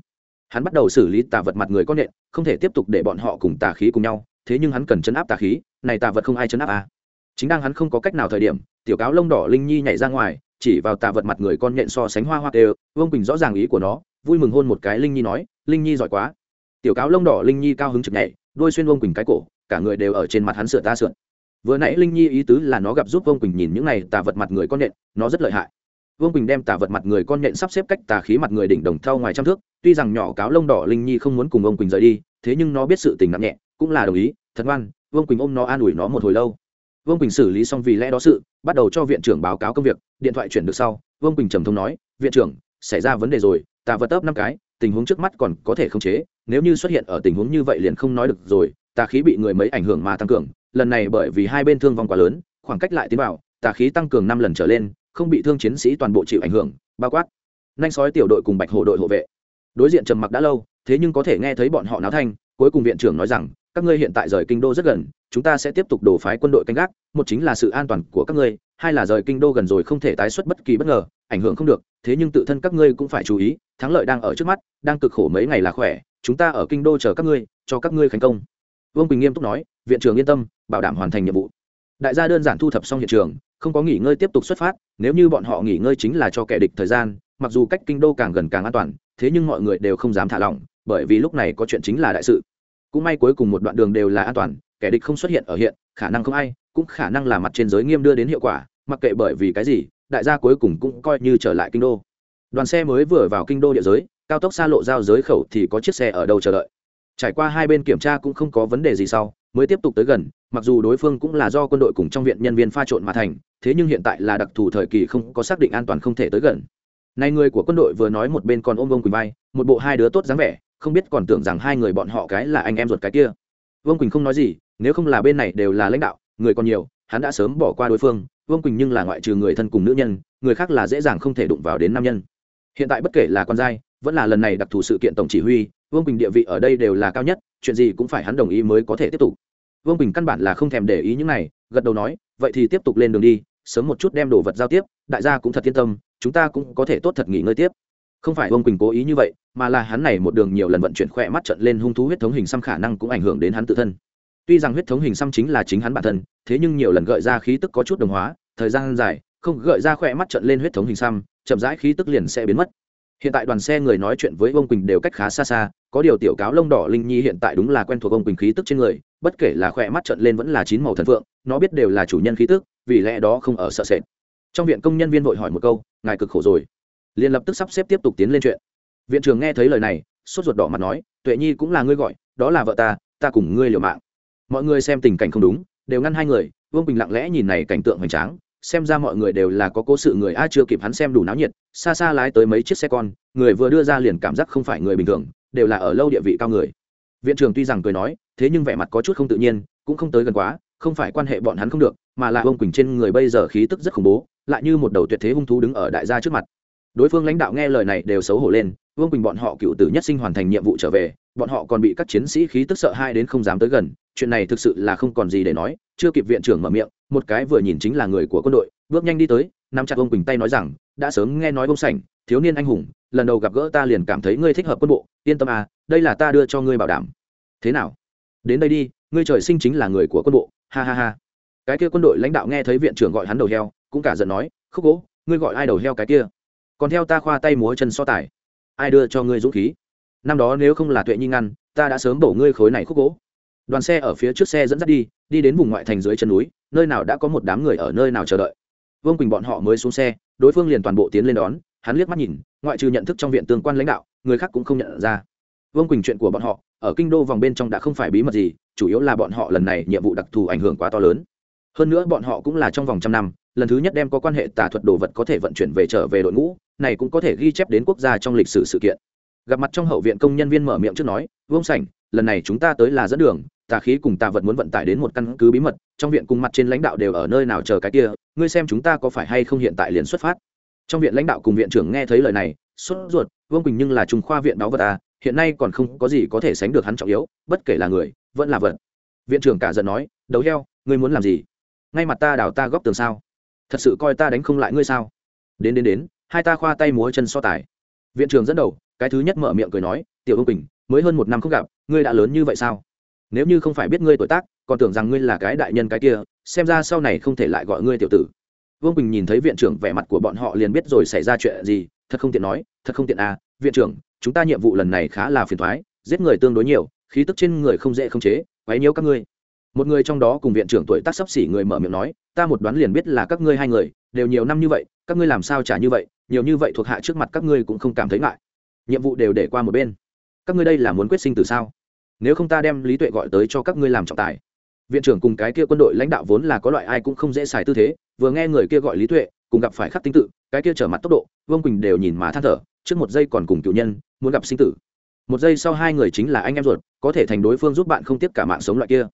Hắn bắt đầu xử lý tà vật mặt người con nện không thể tiếp tục để bọn họ cùng tà khí cùng nhau, thế nhưng hắn cần chấn áp tà khí, này tà vật không ai chấn áp à. chính đang hắn không có cách nào thời điểm, tiểu cáo lông đỏ linh nhi nhảy ra ngoài, chỉ vào tà vật mặt người con nhện so sánh hoa hoa đều, vương quỳnh rõ ràng ý của nó, vui mừng hôn một cái linh nhi nói, linh nhi giỏi quá. Tiểu cáo lông đỏ linh nhi cao hứng chực nhảy đuôi xuyên vương quỳnh cái cổ, cả người đều ở trên mặt hắn sửa ta sượn vừa nãy linh nhi ý tứ là nó gặp giúp vương quỳnh nhìn những này tà vật mặt người con nện, nó rất lợi hại. Vương quỳnh đem tà vật mặt người con nện sắp xếp cách tà khí mặt người đỉnh đồng thau ngoài trăm thước tuy rằng nhỏ cáo lông đỏ linh nhi không muốn cùng ông quỳnh rời đi thế nhưng nó biết sự tình nặng nhẹ cũng là đồng ý thật ngoan vương quỳnh ôm nó an ủi nó một hồi lâu. Vương quỳnh xử lý xong vì lẽ đó sự bắt đầu cho viện trưởng báo cáo công việc điện thoại chuyển được sau vương quỳnh trầm thông nói viện trưởng xảy ra vấn đề rồi tà vật ấp năm cái tình huống trước mắt còn có thể khống chế nếu như xuất hiện ở tình huống như vậy liền không nói được rồi tà khí bị người mấy ảnh hưởng mà tăng cường, lần này bởi vì hai bên thương vong quá lớn, khoảng cách lại tiến vào, tà khí tăng cường năm lần trở lên, không bị thương chiến sĩ toàn bộ chịu ảnh hưởng, bao quát nhanh sói tiểu đội cùng bạch hổ đội hộ vệ. Đối diện trầm mặc đã lâu, thế nhưng có thể nghe thấy bọn họ náo thanh, cuối cùng viện trưởng nói rằng, các ngươi hiện tại rời kinh đô rất gần, chúng ta sẽ tiếp tục đổ phái quân đội canh gác, một chính là sự an toàn của các ngươi, hai là rời kinh đô gần rồi không thể tái xuất bất kỳ bất ngờ, ảnh hưởng không được, thế nhưng tự thân các ngươi cũng phải chú ý, thắng lợi đang ở trước mắt, đang cực khổ mấy ngày là khỏe, chúng ta ở kinh đô chờ các ngươi, cho các ngươi thành công vương quỳnh nghiêm túc nói viện trưởng yên tâm bảo đảm hoàn thành nhiệm vụ đại gia đơn giản thu thập xong hiện trường không có nghỉ ngơi tiếp tục xuất phát nếu như bọn họ nghỉ ngơi chính là cho kẻ địch thời gian mặc dù cách kinh đô càng gần càng an toàn thế nhưng mọi người đều không dám thả lỏng bởi vì lúc này có chuyện chính là đại sự cũng may cuối cùng một đoạn đường đều là an toàn kẻ địch không xuất hiện ở hiện khả năng không ai cũng khả năng là mặt trên giới nghiêm đưa đến hiệu quả mặc kệ bởi vì cái gì đại gia cuối cùng cũng coi như trở lại kinh đô đoàn xe mới vừa vào kinh đô địa giới cao tốc xa lộ giao giới khẩu thì có chiếc xe ở đâu chờ đợi trải qua hai bên kiểm tra cũng không có vấn đề gì sau, mới tiếp tục tới gần, mặc dù đối phương cũng là do quân đội cùng trong viện nhân viên pha trộn mà thành, thế nhưng hiện tại là đặc thù thời kỳ không có xác định an toàn không thể tới gần. Nay người của quân đội vừa nói một bên còn ôm ông quỳnh vai, một bộ hai đứa tốt dáng vẻ, không biết còn tưởng rằng hai người bọn họ cái là anh em ruột cái kia. Vương quỳnh không nói gì, nếu không là bên này đều là lãnh đạo, người còn nhiều, hắn đã sớm bỏ qua đối phương, vương quỳnh nhưng là ngoại trừ người thân cùng nữ nhân, người khác là dễ dàng không thể đụng vào đến nam nhân. Hiện tại bất kể là con trai, vẫn là lần này đặc thù sự kiện tổng chỉ huy vương quỳnh địa vị ở đây đều là cao nhất chuyện gì cũng phải hắn đồng ý mới có thể tiếp tục vương quỳnh căn bản là không thèm để ý những này gật đầu nói vậy thì tiếp tục lên đường đi sớm một chút đem đồ vật giao tiếp đại gia cũng thật yên tâm chúng ta cũng có thể tốt thật nghỉ ngơi tiếp không phải vương quỳnh cố ý như vậy mà là hắn này một đường nhiều lần vận chuyển khỏe mắt trận lên hung thú huyết thống hình xăm khả năng cũng ảnh hưởng đến hắn tự thân tuy rằng huyết thống hình xăm chính là chính hắn bản thân thế nhưng nhiều lần gợi ra khí tức có chút đồng hóa thời gian dài không gợi ra khỏe mắt trận lên huyết thống hình xăm chậm rãi khí tức liền sẽ biến mất hiện tại đoàn xe người nói chuyện với ông quỳnh đều cách khá xa xa, có điều tiểu cáo lông đỏ linh nhi hiện tại đúng là quen thuộc ông quỳnh khí tức trên người, bất kể là khỏe mắt trận lên vẫn là chín màu thần phượng, nó biết đều là chủ nhân khí tức, vì lẽ đó không ở sợ sệt. Trong viện công nhân viên vội hỏi một câu, ngài cực khổ rồi. Liền lập tức sắp xếp tiếp tục tiến lên chuyện. Viện trưởng nghe thấy lời này, sốt ruột đỏ mặt nói, tuệ nhi cũng là ngươi gọi, đó là vợ ta ta cùng ngươi liều mạng. Mọi người xem tình cảnh không đúng, đều ngăn hai người, vương bình lặng lẽ nhìn này cảnh tượng hoành tráng xem ra mọi người đều là có cố sự người a chưa kịp hắn xem đủ náo nhiệt, xa xa lái tới mấy chiếc xe con, người vừa đưa ra liền cảm giác không phải người bình thường, đều là ở lâu địa vị cao người. Viện trưởng tuy rằng cười nói, thế nhưng vẻ mặt có chút không tự nhiên, cũng không tới gần quá, không phải quan hệ bọn hắn không được, mà là ông quỳnh trên người bây giờ khí tức rất khủng bố, lại như một đầu tuyệt thế hung thú đứng ở đại gia trước mặt. Đối phương lãnh đạo nghe lời này đều xấu hổ lên vương quỳnh bọn họ cựu tử nhất sinh hoàn thành nhiệm vụ trở về bọn họ còn bị các chiến sĩ khí tức sợ hai đến không dám tới gần, chuyện này thực sự là không còn gì để nói, chưa kịp viện trưởng mở miệng, một cái vừa nhìn chính là người của quân đội, bước nhanh đi tới, nắm chặt ông quỳnh tay nói rằng, đã sớm nghe nói ông sảnh, thiếu niên anh hùng, lần đầu gặp gỡ ta liền cảm thấy ngươi thích hợp quân bộ, yên tâm à đây là ta đưa cho ngươi bảo đảm. Thế nào? Đến đây đi, ngươi trời sinh chính là người của quân bộ. Ha ha ha. Cái kia quân đội lãnh đạo nghe thấy viện trưởng gọi hắn đầu heo, cũng cả giận nói, khúc gỗ, ngươi gọi ai đầu heo cái kia? Còn theo ta khoa tay múa chân so tài. Ai đưa cho ngươi dũng khí? Năm đó nếu không là tuệ nhi ngăn, ta đã sớm bổ ngươi khối này khúc gỗ. Đoàn xe ở phía trước xe dẫn dắt đi đi đến vùng ngoại thành dưới chân núi, nơi nào đã có một đám người ở nơi nào chờ đợi. Vương quỳnh bọn họ mới xuống xe, đối phương liền toàn bộ tiến lên đón, hắn liếc mắt nhìn, ngoại trừ nhận thức trong viện tương quan lãnh đạo, người khác cũng không nhận ra. Vương quỳnh chuyện của bọn họ, ở kinh đô vòng bên trong đã không phải bí mật gì, chủ yếu là bọn họ lần này nhiệm vụ đặc thù ảnh hưởng quá to lớn. Hơn nữa bọn họ cũng là trong vòng trăm năm, lần thứ nhất đem có quan hệ tà thuật đồ vật có thể vận chuyển về trở về đội ngũ, này cũng có thể ghi chép đến quốc gia trong lịch sử sự kiện gặp mặt trong hậu viện công nhân viên mở miệng trước nói, vương sảnh, lần này chúng ta tới là dẫn đường, tà khí cùng tà vật muốn vận tải đến một căn cứ bí mật, trong viện cùng mặt trên lãnh đạo đều ở nơi nào chờ cái kia, ngươi xem chúng ta có phải hay không hiện tại liền xuất phát. Trong viện lãnh đạo cùng viện trưởng nghe thấy lời này, sốt ruột, vương quỳnh nhưng là trung khoa viện báo vật à hiện nay còn không có gì có thể sánh được hắn trọng yếu, bất kể là người, vẫn là vật. Viện trưởng cả giận nói, đầu heo, ngươi muốn làm gì? Ngay mặt ta đào ta góp tường sao? Thật sự coi ta đánh không lại ngươi sao? Đến đến đến, hai ta khoa tay múa chân so tài viện trưởng dẫn đầu, cái thứ nhất mở miệng cười nói, tiểu ông bình mới hơn một năm không gặp, ngươi đã lớn như vậy sao? Nếu như không phải biết ngươi tuổi tác, còn tưởng rằng ngươi là cái đại nhân cái kia, xem ra sau này không thể lại gọi ngươi tiểu tử. Vương bình nhìn thấy viện trưởng vẻ mặt của bọn họ liền biết rồi xảy ra chuyện gì, thật không tiện nói, thật không tiện à viện trưởng, chúng ta nhiệm vụ lần này khá là phiền thoái, giết người tương đối nhiều, khí tức trên người không dễ không chế, quấy nhiễu các ngươi. Một người trong đó cùng viện trưởng tuổi tác sắp xỉ người mở miệng nói, ta một đoán liền biết là các ngươi hai người đều nhiều năm như vậy, các ngươi làm sao trả như vậy, nhiều như vậy thuộc hạ trước mặt các ngươi cũng không cảm thấy ngại. Nhiệm vụ đều để qua một bên. Các ngươi đây là muốn quyết sinh từ sao? Nếu không ta đem lý tuệ gọi tới cho các ngươi làm trọng tài. Viện trưởng cùng cái kia quân đội lãnh đạo vốn là có loại ai cũng không dễ xài tư thế, vừa nghe người kia gọi lý tuệ, cùng gặp phải khắc tinh tự, cái kia trở mặt tốc độ, vương quỳnh đều nhìn má than thở, trước một giây còn cùng cựu nhân, muốn gặp sinh tử. Một giây sau hai người chính là anh em ruột, có thể thành đối phương giúp bạn không tiếp cả mạng sống loại kia.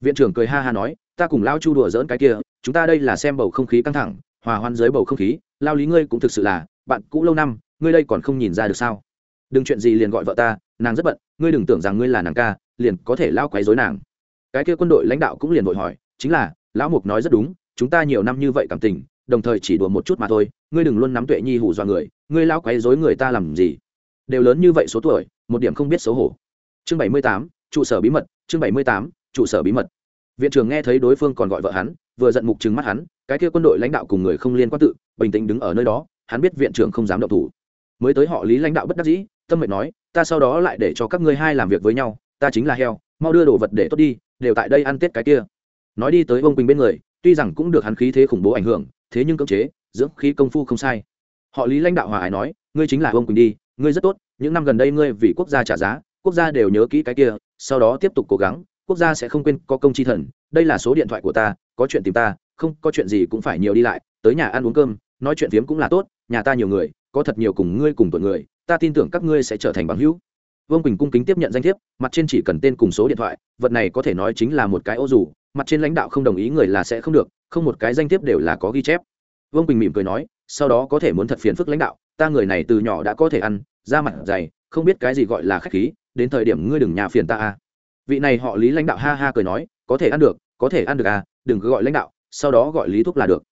Viện trưởng cười ha ha nói, ta cùng lao chu đùa dỡn cái kia, chúng ta đây là xem bầu không khí căng thẳng hòa hoan dưới bầu không khí, lao lý ngươi cũng thực sự là, bạn cũ lâu năm, ngươi đây còn không nhìn ra được sao? Đừng chuyện gì liền gọi vợ ta, nàng rất bận, ngươi đừng tưởng rằng ngươi là nàng ca, liền có thể lao quấy dối nàng. Cái kia quân đội lãnh đạo cũng liền vội hỏi, chính là, lão mục nói rất đúng, chúng ta nhiều năm như vậy cảm tình, đồng thời chỉ đùa một chút mà thôi, ngươi đừng luôn nắm tuệ nhi hù dọa người, ngươi lao quấy dối người ta làm gì? Đều lớn như vậy số tuổi, một điểm không biết xấu hổ. Chương bảy mươi tám, trụ sở bí mật, chương bảy mươi tám, trụ sở bí mật. Viện trưởng nghe thấy đối phương còn gọi vợ hắn, vừa giận mục trừng mắt hắn cái kia quân đội lãnh đạo cùng người không liên quan tự, bình tĩnh đứng ở nơi đó, hắn biết viện trưởng không dám động thủ. Mới tới họ lý lãnh đạo bất đắc dĩ, tâm mệnh nói, ta sau đó lại để cho các ngươi hai làm việc với nhau, ta chính là heo, mau đưa đồ vật để tốt đi, đều tại đây ăn tết cái kia. Nói đi tới ông quỳnh bên người, tuy rằng cũng được hắn khí thế khủng bố ảnh hưởng, thế nhưng cưỡng chế, dưỡng khí công phu không sai. Họ lý lãnh đạo hòa ái nói, ngươi chính là ông quỳnh đi, ngươi rất tốt, những năm gần đây ngươi vì quốc gia trả giá, quốc gia đều nhớ kỹ cái kia, sau đó tiếp tục cố gắng, quốc gia sẽ không quên có công chi thần, đây là số điện thoại của ta, có chuyện tìm ta không có chuyện gì cũng phải nhiều đi lại, tới nhà ăn uống cơm, nói chuyện phiếm cũng là tốt, nhà ta nhiều người, có thật nhiều cùng ngươi cùng tuổi người, ta tin tưởng các ngươi sẽ trở thành bằng hữu. Vương quỳnh cung kính tiếp nhận danh thiếp, mặt trên chỉ cần tên cùng số điện thoại, vật này có thể nói chính là một cái ô dù, mặt trên lãnh đạo không đồng ý người là sẽ không được, không một cái danh thiếp đều là có ghi chép. Vương quỳnh mỉm cười nói, sau đó có thể muốn thật phiền phức lãnh đạo, ta người này từ nhỏ đã có thể ăn, da mặt dày, không biết cái gì gọi là khách khí, đến thời điểm ngươi đừng nhà phiền ta a vị này họ lý lãnh đạo ha ha cười nói, có thể ăn được, có thể ăn được à đừng cứ gọi lãnh đạo sau đó gọi lý thúc là được.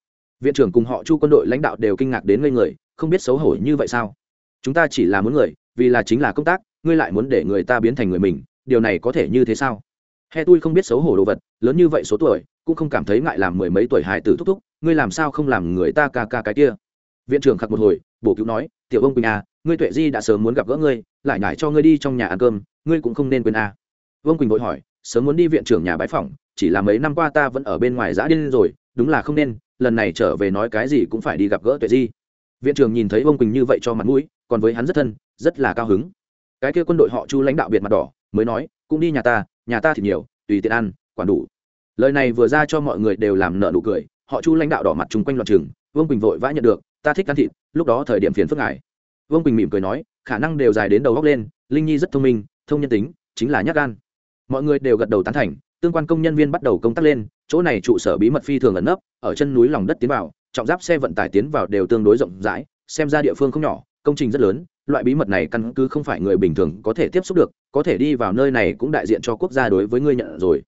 Viện trưởng cùng họ chu quân đội lãnh đạo đều kinh ngạc đến ngây người, không biết xấu hổ như vậy sao? Chúng ta chỉ là muốn người, vì là chính là công tác, ngươi lại muốn để người ta biến thành người mình, điều này có thể như thế sao? He tôi không biết xấu hổ đồ vật, lớn như vậy số tuổi, cũng không cảm thấy ngại làm mười mấy tuổi hài tử thúc thúc, ngươi làm sao không làm người ta ca ca cái kia? Viện trưởng khặt một hồi, bổ cứu nói, tiểu ông quỳnh à ngươi tuệ di đã sớm muốn gặp gỡ ngươi, lại nhải cho ngươi đi trong nhà ăn cơm, ngươi cũng không nên quên à. vương quỳnh vội hỏi sớm muốn đi viện trưởng nhà bái phỏng, chỉ là mấy năm qua ta vẫn ở bên ngoài giã điên rồi, đúng là không nên, lần này trở về nói cái gì cũng phải đi gặp gỡ tuệ di. Viện trưởng nhìn thấy vương quỳnh như vậy cho mặt mũi, còn với hắn rất thân, rất là cao hứng. Cái kia quân đội họ chu lãnh đạo biệt mặt đỏ, mới nói, cũng đi nhà ta nhà ta thì nhiều, tùy tiện ăn, quản đủ. Lời này vừa ra cho mọi người đều làm nợ nụ cười, họ chu lãnh đạo đỏ mặt chung quanh loạn trường vương quỳnh vội vã nhận được, ta thích ăn thịt, lúc đó thời điểm phiền phức ngài. Vương quỳnh mỉm cười nói, khả năng đều dài đến đầu góc lên, linh nhi rất thông minh, thông nhân tính, chính là nhát gan mọi người đều gật đầu tán thành, tương quan công nhân viên bắt đầu công tác lên, chỗ này trụ sở bí mật phi thường ẩn nấp, ở chân núi lòng đất tiến vào, trọng giáp xe vận tải tiến vào đều tương đối rộng rãi, xem ra địa phương không nhỏ, công trình rất lớn, loại bí mật này căn cứ không phải người bình thường có thể tiếp xúc được, có thể đi vào nơi này cũng đại diện cho quốc gia đối với ngươi nhận rồi.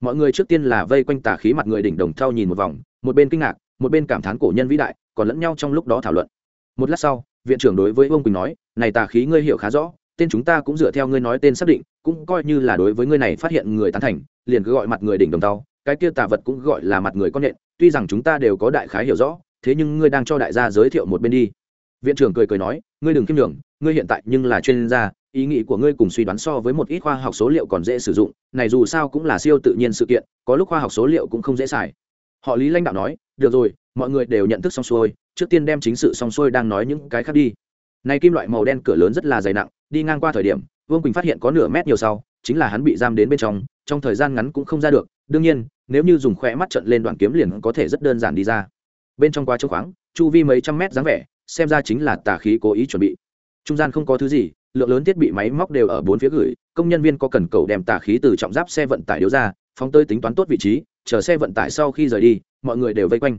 Mọi người trước tiên là vây quanh tà khí mặt người đỉnh đồng thau nhìn một vòng, một bên kinh ngạc, một bên cảm thán cổ nhân vĩ đại, còn lẫn nhau trong lúc đó thảo luận. Một lát sau, viện trưởng đối với ông quỳnh nói, này tà khí ngươi hiểu khá rõ tên chúng ta cũng dựa theo ngươi nói tên xác định, cũng coi như là đối với ngươi này phát hiện người tán thành, liền cứ gọi mặt người đỉnh đồng tàu cái kia tà vật cũng gọi là mặt người con nhện tuy rằng chúng ta đều có đại khái hiểu rõ, thế nhưng ngươi đang cho đại gia giới thiệu một bên đi. Viện trưởng cười cười nói, ngươi đừng kiêm đường ngươi hiện tại nhưng là chuyên gia, ý nghĩ của ngươi cùng suy đoán so với một ít khoa học số liệu còn dễ sử dụng, này dù sao cũng là siêu tự nhiên sự kiện, có lúc khoa học số liệu cũng không dễ xài. Họ lý lãnh đạo nói, được rồi, mọi người đều nhận thức xong xuôi, trước tiên đem chính sự xong xuôi đang nói những cái khác đi. Này kim loại màu đen cửa lớn rất là dày nặng đi ngang qua thời điểm, vương quỳnh phát hiện có nửa mét nhiều sau, chính là hắn bị giam đến bên trong trong thời gian ngắn cũng không ra được. Đương nhiên, nếu như dùng khoe mắt trận lên đoạn kiếm liền có thể rất đơn giản đi ra. Bên trong quá trống khoáng, chu vi mấy trăm mét dáng vẻ, xem ra chính là tà khí cố ý chuẩn bị. Trung gian không có thứ gì, lượng lớn thiết bị máy móc đều ở bốn phía gửi, công nhân viên có cần cầu đem tà khí từ trọng giáp xe vận tải điếu ra, phóng tơi tính toán tốt vị trí, chờ xe vận tải sau khi rời đi, mọi người đều vây quanh.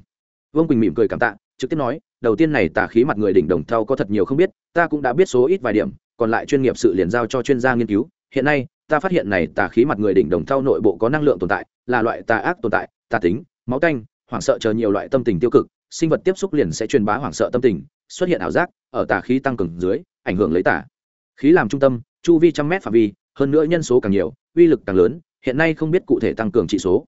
Vương quỳnh mỉm cười cảm tạ, trực tiếp nói, đầu tiên này tà khí mặt người đỉnh đồng thau có thật nhiều không biết, ta cũng đã biết số ít vài điểm còn lại chuyên nghiệp sự liền giao cho chuyên gia nghiên cứu. Hiện nay, ta phát hiện này tà khí mặt người đỉnh đồng thau nội bộ có năng lượng tồn tại, là loại tà ác tồn tại, tà tính, máu canh, hoảng sợ chờ nhiều loại tâm tình tiêu cực, sinh vật tiếp xúc liền sẽ truyền bá hoảng sợ tâm tình, xuất hiện ảo giác, ở tà khí tăng cường dưới, ảnh hưởng lấy tà khí làm trung tâm, chu vi trăm mét phạm vi, hơn nữa nhân số càng nhiều, uy lực càng lớn, hiện nay không biết cụ thể tăng cường trị số.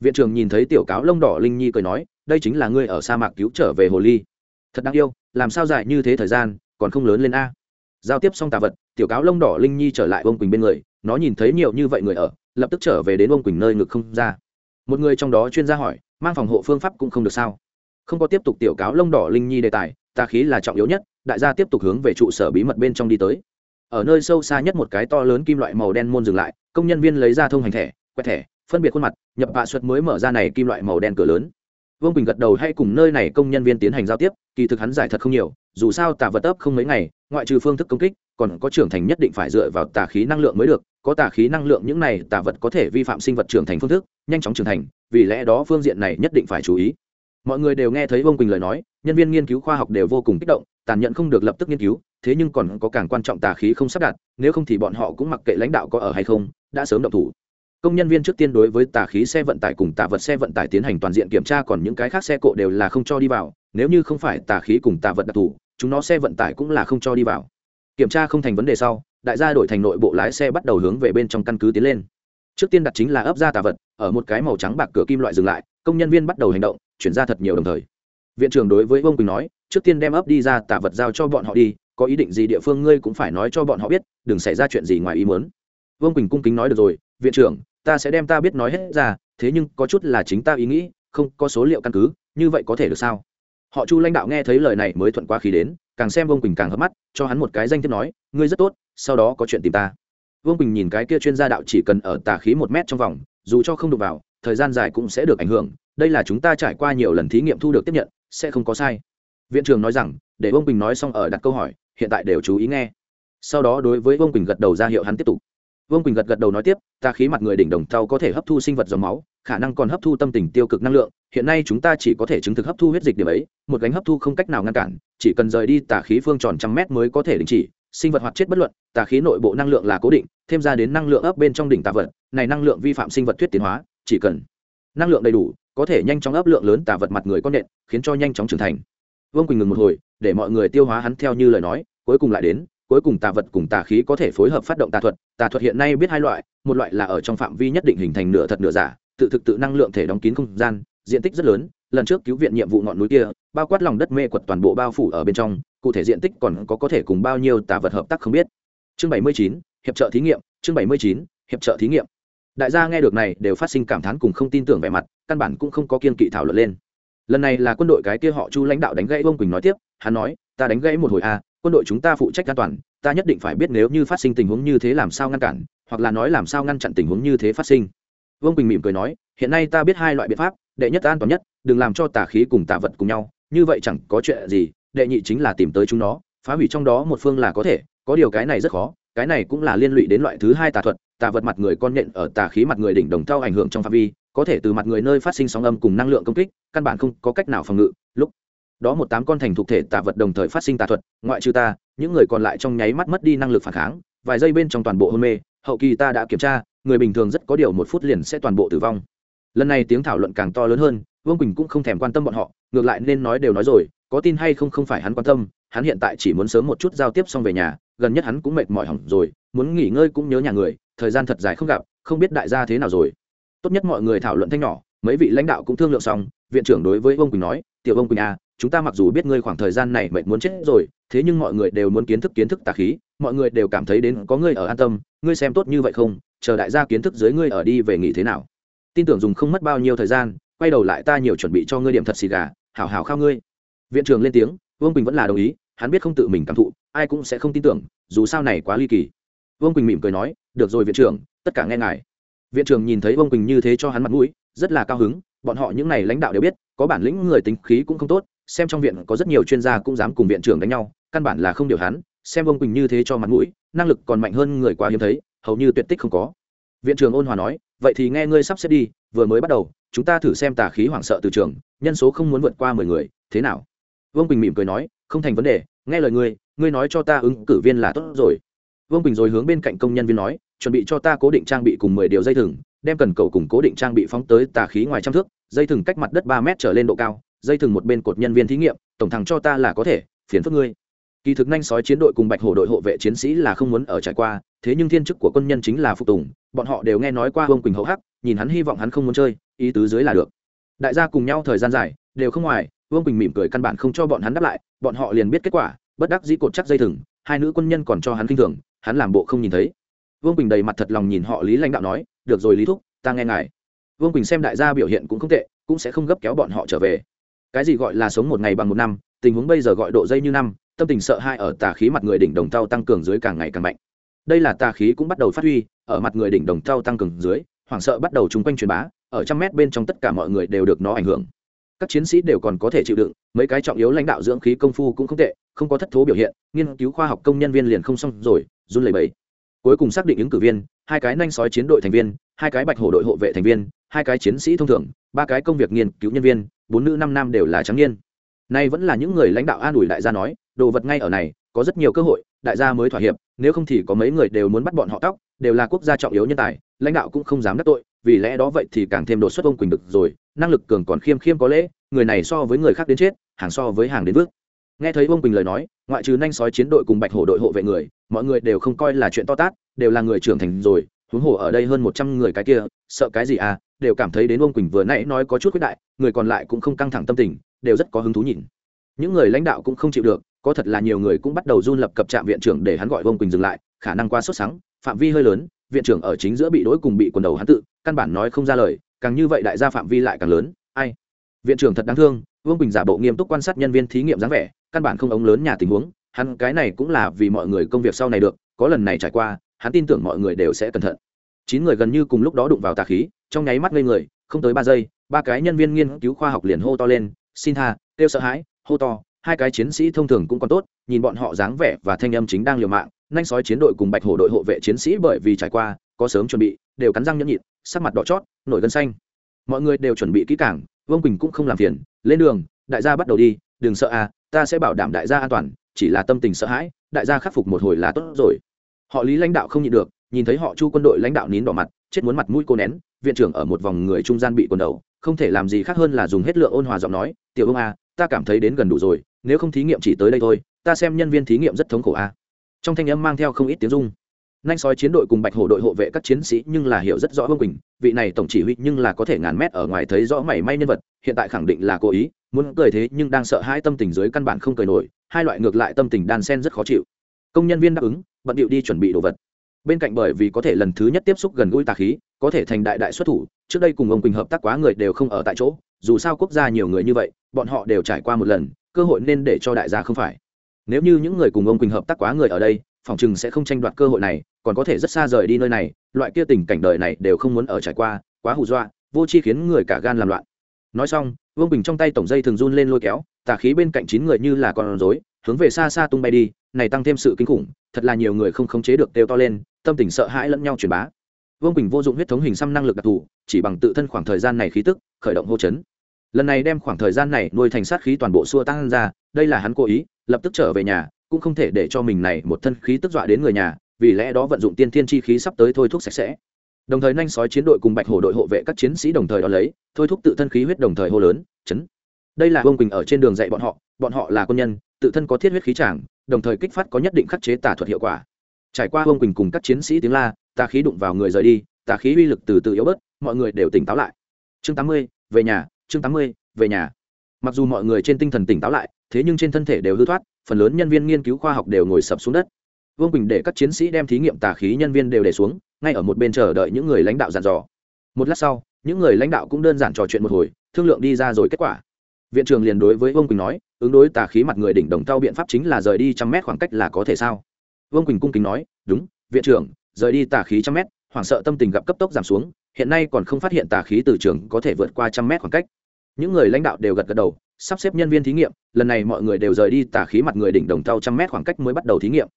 Viện trưởng nhìn thấy tiểu cáo lông đỏ linh nhi cười nói, đây chính là ngươi ở sa mạc cứu trở về hồ ly. Thật đáng yêu, làm sao dài như thế thời gian, còn không lớn lên a? Giao tiếp xong tà vật, tiểu cáo lông đỏ linh nhi trở lại ông quỳnh bên người, nó nhìn thấy nhiều như vậy người ở, lập tức trở về đến ông quỳnh nơi ngực không ra. Một người trong đó chuyên gia hỏi, mang phòng hộ phương pháp cũng không được sao? Không có tiếp tục tiểu cáo lông đỏ linh nhi đề tài tà khí là trọng yếu nhất, đại gia tiếp tục hướng về trụ sở bí mật bên trong đi tới. Ở nơi sâu xa nhất một cái to lớn kim loại màu đen môn dừng lại, công nhân viên lấy ra thông hành thẻ, quét thẻ, phân biệt khuôn mặt, nhập vạ xuất mới mở ra này kim loại màu đen cửa lớn. Vương quỳnh gật đầu hay cùng nơi này công nhân viên tiến hành giao tiếp, kỳ thực hắn giải thật không nhiều dù sao tà vật ấp không mấy ngày, ngoại trừ phương thức công kích, còn có trưởng thành nhất định phải dựa vào tà khí năng lượng mới được, có tà khí năng lượng những này tà vật có thể vi phạm sinh vật trưởng thành phương thức, nhanh chóng trưởng thành, vì lẽ đó phương diện này nhất định phải chú ý. Mọi người đều nghe thấy vương quỳnh lời nói, nhân viên nghiên cứu khoa học đều vô cùng kích động, tàn nhẫn không được lập tức nghiên cứu, thế nhưng còn có càng quan trọng tà khí không sắp đặt, nếu không thì bọn họ cũng mặc kệ lãnh đạo có ở hay không, đã sớm động thủ. Công nhân viên trước tiên đối với tà khí xe vận tải cùng tà vật xe vận tải tiến hành toàn diện kiểm tra, còn những cái khác xe cộ đều là không cho đi vào, nếu như không phải tà khí cùng tà vật đặc thù chúng nó xe vận tải cũng là không cho đi vào. Kiểm tra không thành vấn đề sau, đại gia đổi thành nội bộ lái xe bắt đầu hướng về bên trong căn cứ tiến lên. Trước tiên đặt chính là ấp ra tà vật, ở một cái màu trắng bạc cửa kim loại dừng lại, công nhân viên bắt đầu hành động, chuyển ra thật nhiều đồng thời. Viện trưởng đối với ông quỳnh nói, trước tiên đem ấp đi ra tà vật giao cho bọn họ đi, có ý định gì địa phương ngươi cũng phải nói cho bọn họ biết, đừng xảy ra chuyện gì ngoài ý muốn. Vương quỳnh cung kính nói được rồi, viện trưởng, ta sẽ đem ta biết nói hết ra, thế nhưng có chút là chính ta ý nghĩ, không có số liệu căn cứ, như vậy có thể được sao? Họ chu lãnh đạo nghe thấy lời này mới thuận qua khí đến, càng xem vương quỳnh càng hấp mắt, cho hắn một cái danh thiếp nói, ngươi rất tốt, sau đó có chuyện tìm ta. Vương quỳnh nhìn cái kia chuyên gia đạo chỉ cần ở tà khí một mét trong vòng, dù cho không đụng vào, thời gian dài cũng sẽ được ảnh hưởng, đây là chúng ta trải qua nhiều lần thí nghiệm thu được tiếp nhận, sẽ không có sai. Viện trưởng nói rằng, để vương quỳnh nói xong ở đặt câu hỏi, hiện tại đều chú ý nghe. Sau đó đối với vương quỳnh gật đầu ra hiệu hắn tiếp tục. Vương quỳnh gật gật đầu nói tiếp, tà khí mặt người đỉnh đồng thau có thể hấp thu sinh vật dòng máu, khả năng còn hấp thu tâm tình tiêu cực năng lượng hiện nay chúng ta chỉ có thể chứng thực hấp thu huyết dịch điểm ấy, một gánh hấp thu không cách nào ngăn cản, chỉ cần rời đi tà khí phương tròn trăm mét mới có thể đình chỉ, sinh vật hoạt chết bất luận, tà khí nội bộ năng lượng là cố định, thêm ra đến năng lượng ấp bên trong đỉnh tà vật, này năng lượng vi phạm sinh vật thuyết tiến hóa, chỉ cần năng lượng đầy đủ, có thể nhanh chóng ấp lượng lớn tà vật mặt người con nện, khiến cho nhanh chóng trưởng thành. Vương quỳnh ngừng một hồi, để mọi người tiêu hóa hắn theo như lời nói, cuối cùng lại đến, cuối cùng tà vật cùng tà khí có thể phối hợp phát động tà thuật tà thuật hiện nay biết hai loại, một loại là ở trong phạm vi nhất định hình thành nửa thật nửa giả, tự thực tự năng lượng thể đóng kín không gian diện tích rất lớn lần trước cứu viện nhiệm vụ ngọn núi kia bao quát lòng đất mê quật toàn bộ bao phủ ở bên trong cụ thể diện tích còn có có thể cùng bao nhiêu tà vật hợp tác không biết. Chương bảy mươi chín hiệp trợ thí nghiệm chương bảy mươi chín hiệp trợ thí nghiệm. Đại gia nghe được này đều phát sinh cảm thán cùng không tin tưởng vẻ mặt căn bản cũng không có kiên kỵ thảo luận lên. Lần này là quân đội cái kia họ chu lãnh đạo đánh gãy vương quỳnh nói tiếp hắn nói ta đánh gãy một hồi a à, quân đội chúng ta phụ trách an toàn ta nhất định phải biết nếu như phát sinh tình huống như thế làm sao ngăn cản hoặc là nói làm sao ngăn chặn tình huống như thế phát sinh. Vương quỳnh mỉm cười nói hiện nay ta biết hai loại biện pháp đệ nhất an toàn nhất, đừng làm cho tà khí cùng tà vật cùng nhau, như vậy chẳng có chuyện gì, đệ nhị chính là tìm tới chúng nó, phá hủy trong đó một phương là có thể, có điều cái này rất khó, cái này cũng là liên lụy đến loại thứ hai tà thuật, tà vật mặt người con nhện ở tà khí mặt người đỉnh đồng thau ảnh hưởng trong phạm vi, có thể từ mặt người nơi phát sinh sóng âm cùng năng lượng công kích, căn bản không có cách nào phòng ngự, lúc đó một tám con thành thuộc thể tà vật đồng thời phát sinh tà thuật, ngoại trừ ta, những người còn lại trong nháy mắt mất đi năng lực phản kháng, vài giây bên trong toàn bộ hôn mê, hậu kỳ ta đã kiểm tra, người bình thường rất có điều một phút liền sẽ toàn bộ tử vong lần này tiếng thảo luận càng to lớn hơn, vương quỳnh cũng không thèm quan tâm bọn họ, ngược lại nên nói đều nói rồi, có tin hay không không phải hắn quan tâm, hắn hiện tại chỉ muốn sớm một chút giao tiếp xong về nhà, gần nhất hắn cũng mệt mỏi hỏng rồi, muốn nghỉ ngơi cũng nhớ nhà người, thời gian thật dài không gặp, không biết đại gia thế nào rồi. Tốt nhất mọi người thảo luận thanh nhỏ, mấy vị lãnh đạo cũng thương lượng xong, viện trưởng đối với vương quỳnh nói, tiểu vương quỳnh à chúng ta mặc dù biết ngươi khoảng thời gian này mệt muốn chết rồi, thế nhưng mọi người đều muốn kiến thức kiến thức tà khí, mọi người đều cảm thấy đến có ngươi ở an tâm, ngươi xem tốt như vậy không, chờ đại gia kiến thức dưới ngươi ở đi về nghỉ thế nào tin tưởng dùng không mất bao nhiêu thời gian, quay đầu lại ta nhiều chuẩn bị cho ngươi điểm thật xì gà, hảo hảo khao ngươi. Viện trưởng lên tiếng, vương quỳnh vẫn là đồng ý, hắn biết không tự mình cảm thụ, ai cũng sẽ không tin tưởng, dù sao này quá ly kỳ. Vương quỳnh mỉm cười nói, được rồi viện trưởng, tất cả nghe ngài. Viện trưởng nhìn thấy vương quỳnh như thế cho hắn mặt mũi, rất là cao hứng, bọn họ những n à y lãnh đạo đều biết, có bản lĩnh người tính khí cũng không tốt, xem trong viện có rất nhiều chuyên gia cũng dám cùng viện trưởng đánh nhau, căn bản là không điều hắn, xem vương quỳnh như thế cho mặt mũi, năng lực còn mạnh hơn người quá hiếm thấy, hầu như tuyệt tích không có viện trưởng ôn hòa nói, vậy thì nghe ngươi sắp xếp đi, vừa mới bắt đầu, chúng ta thử xem tà khí hoảng sợ từ trường, nhân số không muốn vượt qua mười người, thế nào? Vương quỳnh mỉm cười nói, không thành vấn đề, nghe lời ngươi ngươi nói cho ta ứng cử viên là tốt rồi. Vương quỳnh rồi hướng bên cạnh công nhân viên nói, chuẩn bị cho ta cố định trang bị cùng mười điều dây thừng, đem cần cầu cùng cố định trang bị phóng tới tà khí ngoài trăm thước, dây thừng cách mặt đất ba mét trở lên độ cao, dây thừng một bên cột nhân viên thí nghiệm, tổng thằng cho ta là có thể, phiền phức ngươi kỳ thực nhanh sói chiến đội cùng bạch hổ đội hộ vệ chiến sĩ là không muốn ở trải qua, thế nhưng thiên chức của quân nhân chính là phục tùng, bọn họ đều nghe nói qua Vương quỳnh hậu hắc, nhìn hắn hy vọng hắn không muốn chơi, ý tứ dưới là được. Đại gia cùng nhau thời gian dài, đều không ngoài, vương quỳnh mỉm cười căn bản không cho bọn hắn đáp lại, bọn họ liền biết kết quả, bất đắc dĩ cột chắc dây thừng, hai nữ quân nhân còn cho hắn kinh thường, hắn làm bộ không nhìn thấy. Vương quỳnh đầy mặt thật lòng nhìn họ lý lãnh đạo nói, được rồi lý thúc, ta nghe ngài. Vương quỳnh xem đại gia biểu hiện cũng không tệ, cũng sẽ không gấp kéo bọn họ trở về. Cái gì gọi là sống một ngày bằng một năm, tình huống bây giờ gọi độ dây như năm tâm tình sợ hãi ở tà khí mặt người đỉnh đồng thau tăng cường dưới càng ngày càng mạnh. Đây là tà khí cũng bắt đầu phát huy, ở mặt người đỉnh đồng thau tăng cường dưới, hoảng sợ bắt đầu chung quanh truyền bá, ở trăm mét bên trong tất cả mọi người đều được nó ảnh hưởng. Các chiến sĩ đều còn có thể chịu đựng, mấy cái trọng yếu lãnh đạo dưỡng khí công phu cũng không tệ, không có thất thố biểu hiện, nghiên cứu khoa học công nhân viên liền không xong rồi, run lẩy bẩy. Cuối cùng xác định ứng cử viên, hai cái nanh sói chiến đội thành viên, hai cái bạch hổ đội hộ vệ thành viên, hai cái chiến sĩ thông thường, ba cái công việc nghiên cứu nhân viên, bốn nữ năm nam đều là trắng niên. Nay vẫn là những người lãnh đạo an ủi đại gia nói đồ vật ngay ở này, có rất nhiều cơ hội, đại gia mới thỏa hiệp, nếu không thì có mấy người đều muốn bắt bọn họ tóc, đều là quốc gia trọng yếu nhân tài, lãnh đạo cũng không dám đắc tội, vì lẽ đó vậy thì càng thêm đột xuất ông quỳnh được rồi, năng lực cường còn khiêm khiêm có lẽ người này so với người khác đến chết, hàng so với hàng đến vước. Nghe thấy ông quỳnh lời nói, ngoại trừ nhanh sói chiến đội cùng bạch hổ đội hộ vệ người, mọi người đều không coi là chuyện to tát, đều là người trưởng thành rồi, huống hồ ở đây hơn một trăm người cái kia, sợ cái gì à đều cảm thấy đến ông quỳnh vừa nãy nói có chút quyết đại, người còn lại cũng không căng thẳng tâm tình, đều rất có hứng thú nhìn. Những người lãnh đạo cũng không chịu được có thật là nhiều người cũng bắt đầu run lập cập trạm viện trưởng để hắn gọi Vương quỳnh dừng lại, khả năng quá sốt sắng, phạm vi hơi lớn, viện trưởng ở chính giữa bị đối cùng bị quần đầu hắn tự, căn bản nói không ra lời, càng như vậy đại gia phạm vi lại càng lớn, ai? Viện trưởng thật đáng thương, vương bình giả bộ nghiêm túc quan sát nhân viên thí nghiệm dáng vẻ, căn bản không ống lớn nhà tình huống, hắn cái này cũng là vì mọi người công việc sau này được, có lần này trải qua, hắn tin tưởng mọi người đều sẽ cẩn thận. Chín người gần như cùng lúc đó đụng vào tà khí, trong nháy mắt ngây người, không tới ba giây, ba cái nhân viên nghiên cứu khoa học liền hô to lên, xin tha, kêu sợ hãi, hô to hai cái chiến sĩ thông thường cũng còn tốt, nhìn bọn họ dáng vẻ và thanh âm chính đang liều mạng, nhanh sói chiến đội cùng bạch hổ đội hộ vệ chiến sĩ bởi vì trải qua, có sớm chuẩn bị, đều cắn răng nhẫn nhịn, sắc mặt đỏ chót, nổi gân xanh. Mọi người đều chuẩn bị kỹ càng, vương quỳnh cũng không làm phiền, lên đường, đại gia bắt đầu đi, đừng sợ à ta sẽ bảo đảm đại gia an toàn, chỉ là tâm tình sợ hãi, đại gia khắc phục một hồi là tốt rồi. Họ lý lãnh đạo không nhịn được, nhìn thấy họ chu quân đội lãnh đạo nín đỏ mặt, chết muốn mặt mũi cô nén, viện trưởng ở một vòng người trung gian bị quần đầu, không thể làm gì khác hơn là dùng hết lượng ôn hòa giọng nói, tiểu ông à ta cảm thấy đến gần đủ rồi nếu không thí nghiệm chỉ tới đây thôi, ta xem nhân viên thí nghiệm rất thống khổ à. Trong thanh âm mang theo không ít tiếng dung nhanh sói chiến đội cùng bạch hổ đội hộ vệ các chiến sĩ nhưng là hiểu rất rõ vương quỳnh, vị này tổng chỉ huy nhưng là có thể ngàn mét ở ngoài thấy rõ mảy may nhân vật, hiện tại khẳng định là cố ý, muốn cười thế nhưng đang sợ hai tâm tình dưới căn bản không cười nổi, hai loại ngược lại tâm tình đan sen rất khó chịu. Công nhân viên đáp ứng, bận điệu đi chuẩn bị đồ vật. Bên cạnh bởi vì có thể lần thứ nhất tiếp xúc gần gũi tà khí, có thể thành đại đại xuất thủ, trước đây cùng ông quỳnh hợp tác quá người đều không ở tại chỗ, dù sao quốc gia nhiều người như vậy, bọn họ đều trải qua một lần cơ hội nên để cho đại gia không phải. Nếu như những người cùng ông quỳnh hợp tác quá người ở đây, phòng chừng sẽ không tranh đoạt cơ hội này, còn có thể rất xa rời đi nơi này, loại kia tình cảnh đời này đều không muốn ở trải qua, quá hù dọa, vô chi khiến người cả gan làm loạn. Nói xong, vương bình trong tay tổng dây thường run lên lôi kéo, tà khí bên cạnh chín người như là con rối, hướng về xa xa tung bay đi, này tăng thêm sự kinh khủng, thật là nhiều người không khống chế được đều to lên, tâm tình sợ hãi lẫn nhau truyền bá. Vương bình vô dụng huyết thống hình xăm năng lực đặc thù, chỉ bằng tự thân khoảng thời gian này khí tức, khởi động hô chấn lần này đem khoảng thời gian này nuôi thành sát khí toàn bộ xua tăng ra, đây là hắn cố ý, lập tức trở về nhà, cũng không thể để cho mình này một thân khí tức dọa đến người nhà, vì lẽ đó vận dụng tiên thiên chi khí sắp tới thôi thúc sạch sẽ. Đồng thời nhanh sói chiến đội cùng bạch hổ đội hộ vệ các chiến sĩ đồng thời đó lấy, thôi thúc tự thân khí huyết đồng thời hô lớn, chấn! Đây là vương quỳnh ở trên đường dạy bọn họ bọn họ là quân nhân, tự thân có thiết huyết khí tràng, đồng thời kích phát có nhất định khắc chế tà thuật hiệu quả. Trải qua vương quỳnh cùng các chiến sĩ tiếng la, tà khí đụng vào người rời đi, tà khí uy lực từ từ yếu bớt, mọi người đều tỉnh táo lại. Chương tám mươi, về nhà chương tám mươi, về nhà. Mặc dù mọi người trên tinh thần tỉnh táo lại, thế nhưng trên thân thể đều hư thoát, phần lớn nhân viên nghiên cứu khoa học đều ngồi sập xuống đất. Vương quỳnh để các chiến sĩ đem thí nghiệm tà khí nhân viên đều để xuống, ngay ở một bên chờ đợi những người lãnh đạo dặn dò. Một lát sau, những người lãnh đạo cũng đơn giản trò chuyện một hồi, thương lượng đi ra rồi kết quả. Viện trưởng liền đối với vương quỳnh nói, ứng đối tà khí mặt người đỉnh đồng tao biện pháp chính là rời đi trăm mét khoảng cách là có thể sao? Vương quỳnh cung kính nói, đúng, viện trưởng, rời đi tà khí trăm mét, hoảng sợ tâm tình gặp cấp tốc giảm xuống, hiện nay còn không phát hiện tà khí từ trường có thể vượt qua trăm mét khoảng cách những người lãnh đạo đều gật gật đầu, sắp xếp nhân viên thí nghiệm, lần này mọi người đều rời đi tả khí mặt người đỉnh đồng tao trăm mét khoảng cách mới bắt đầu thí nghiệm.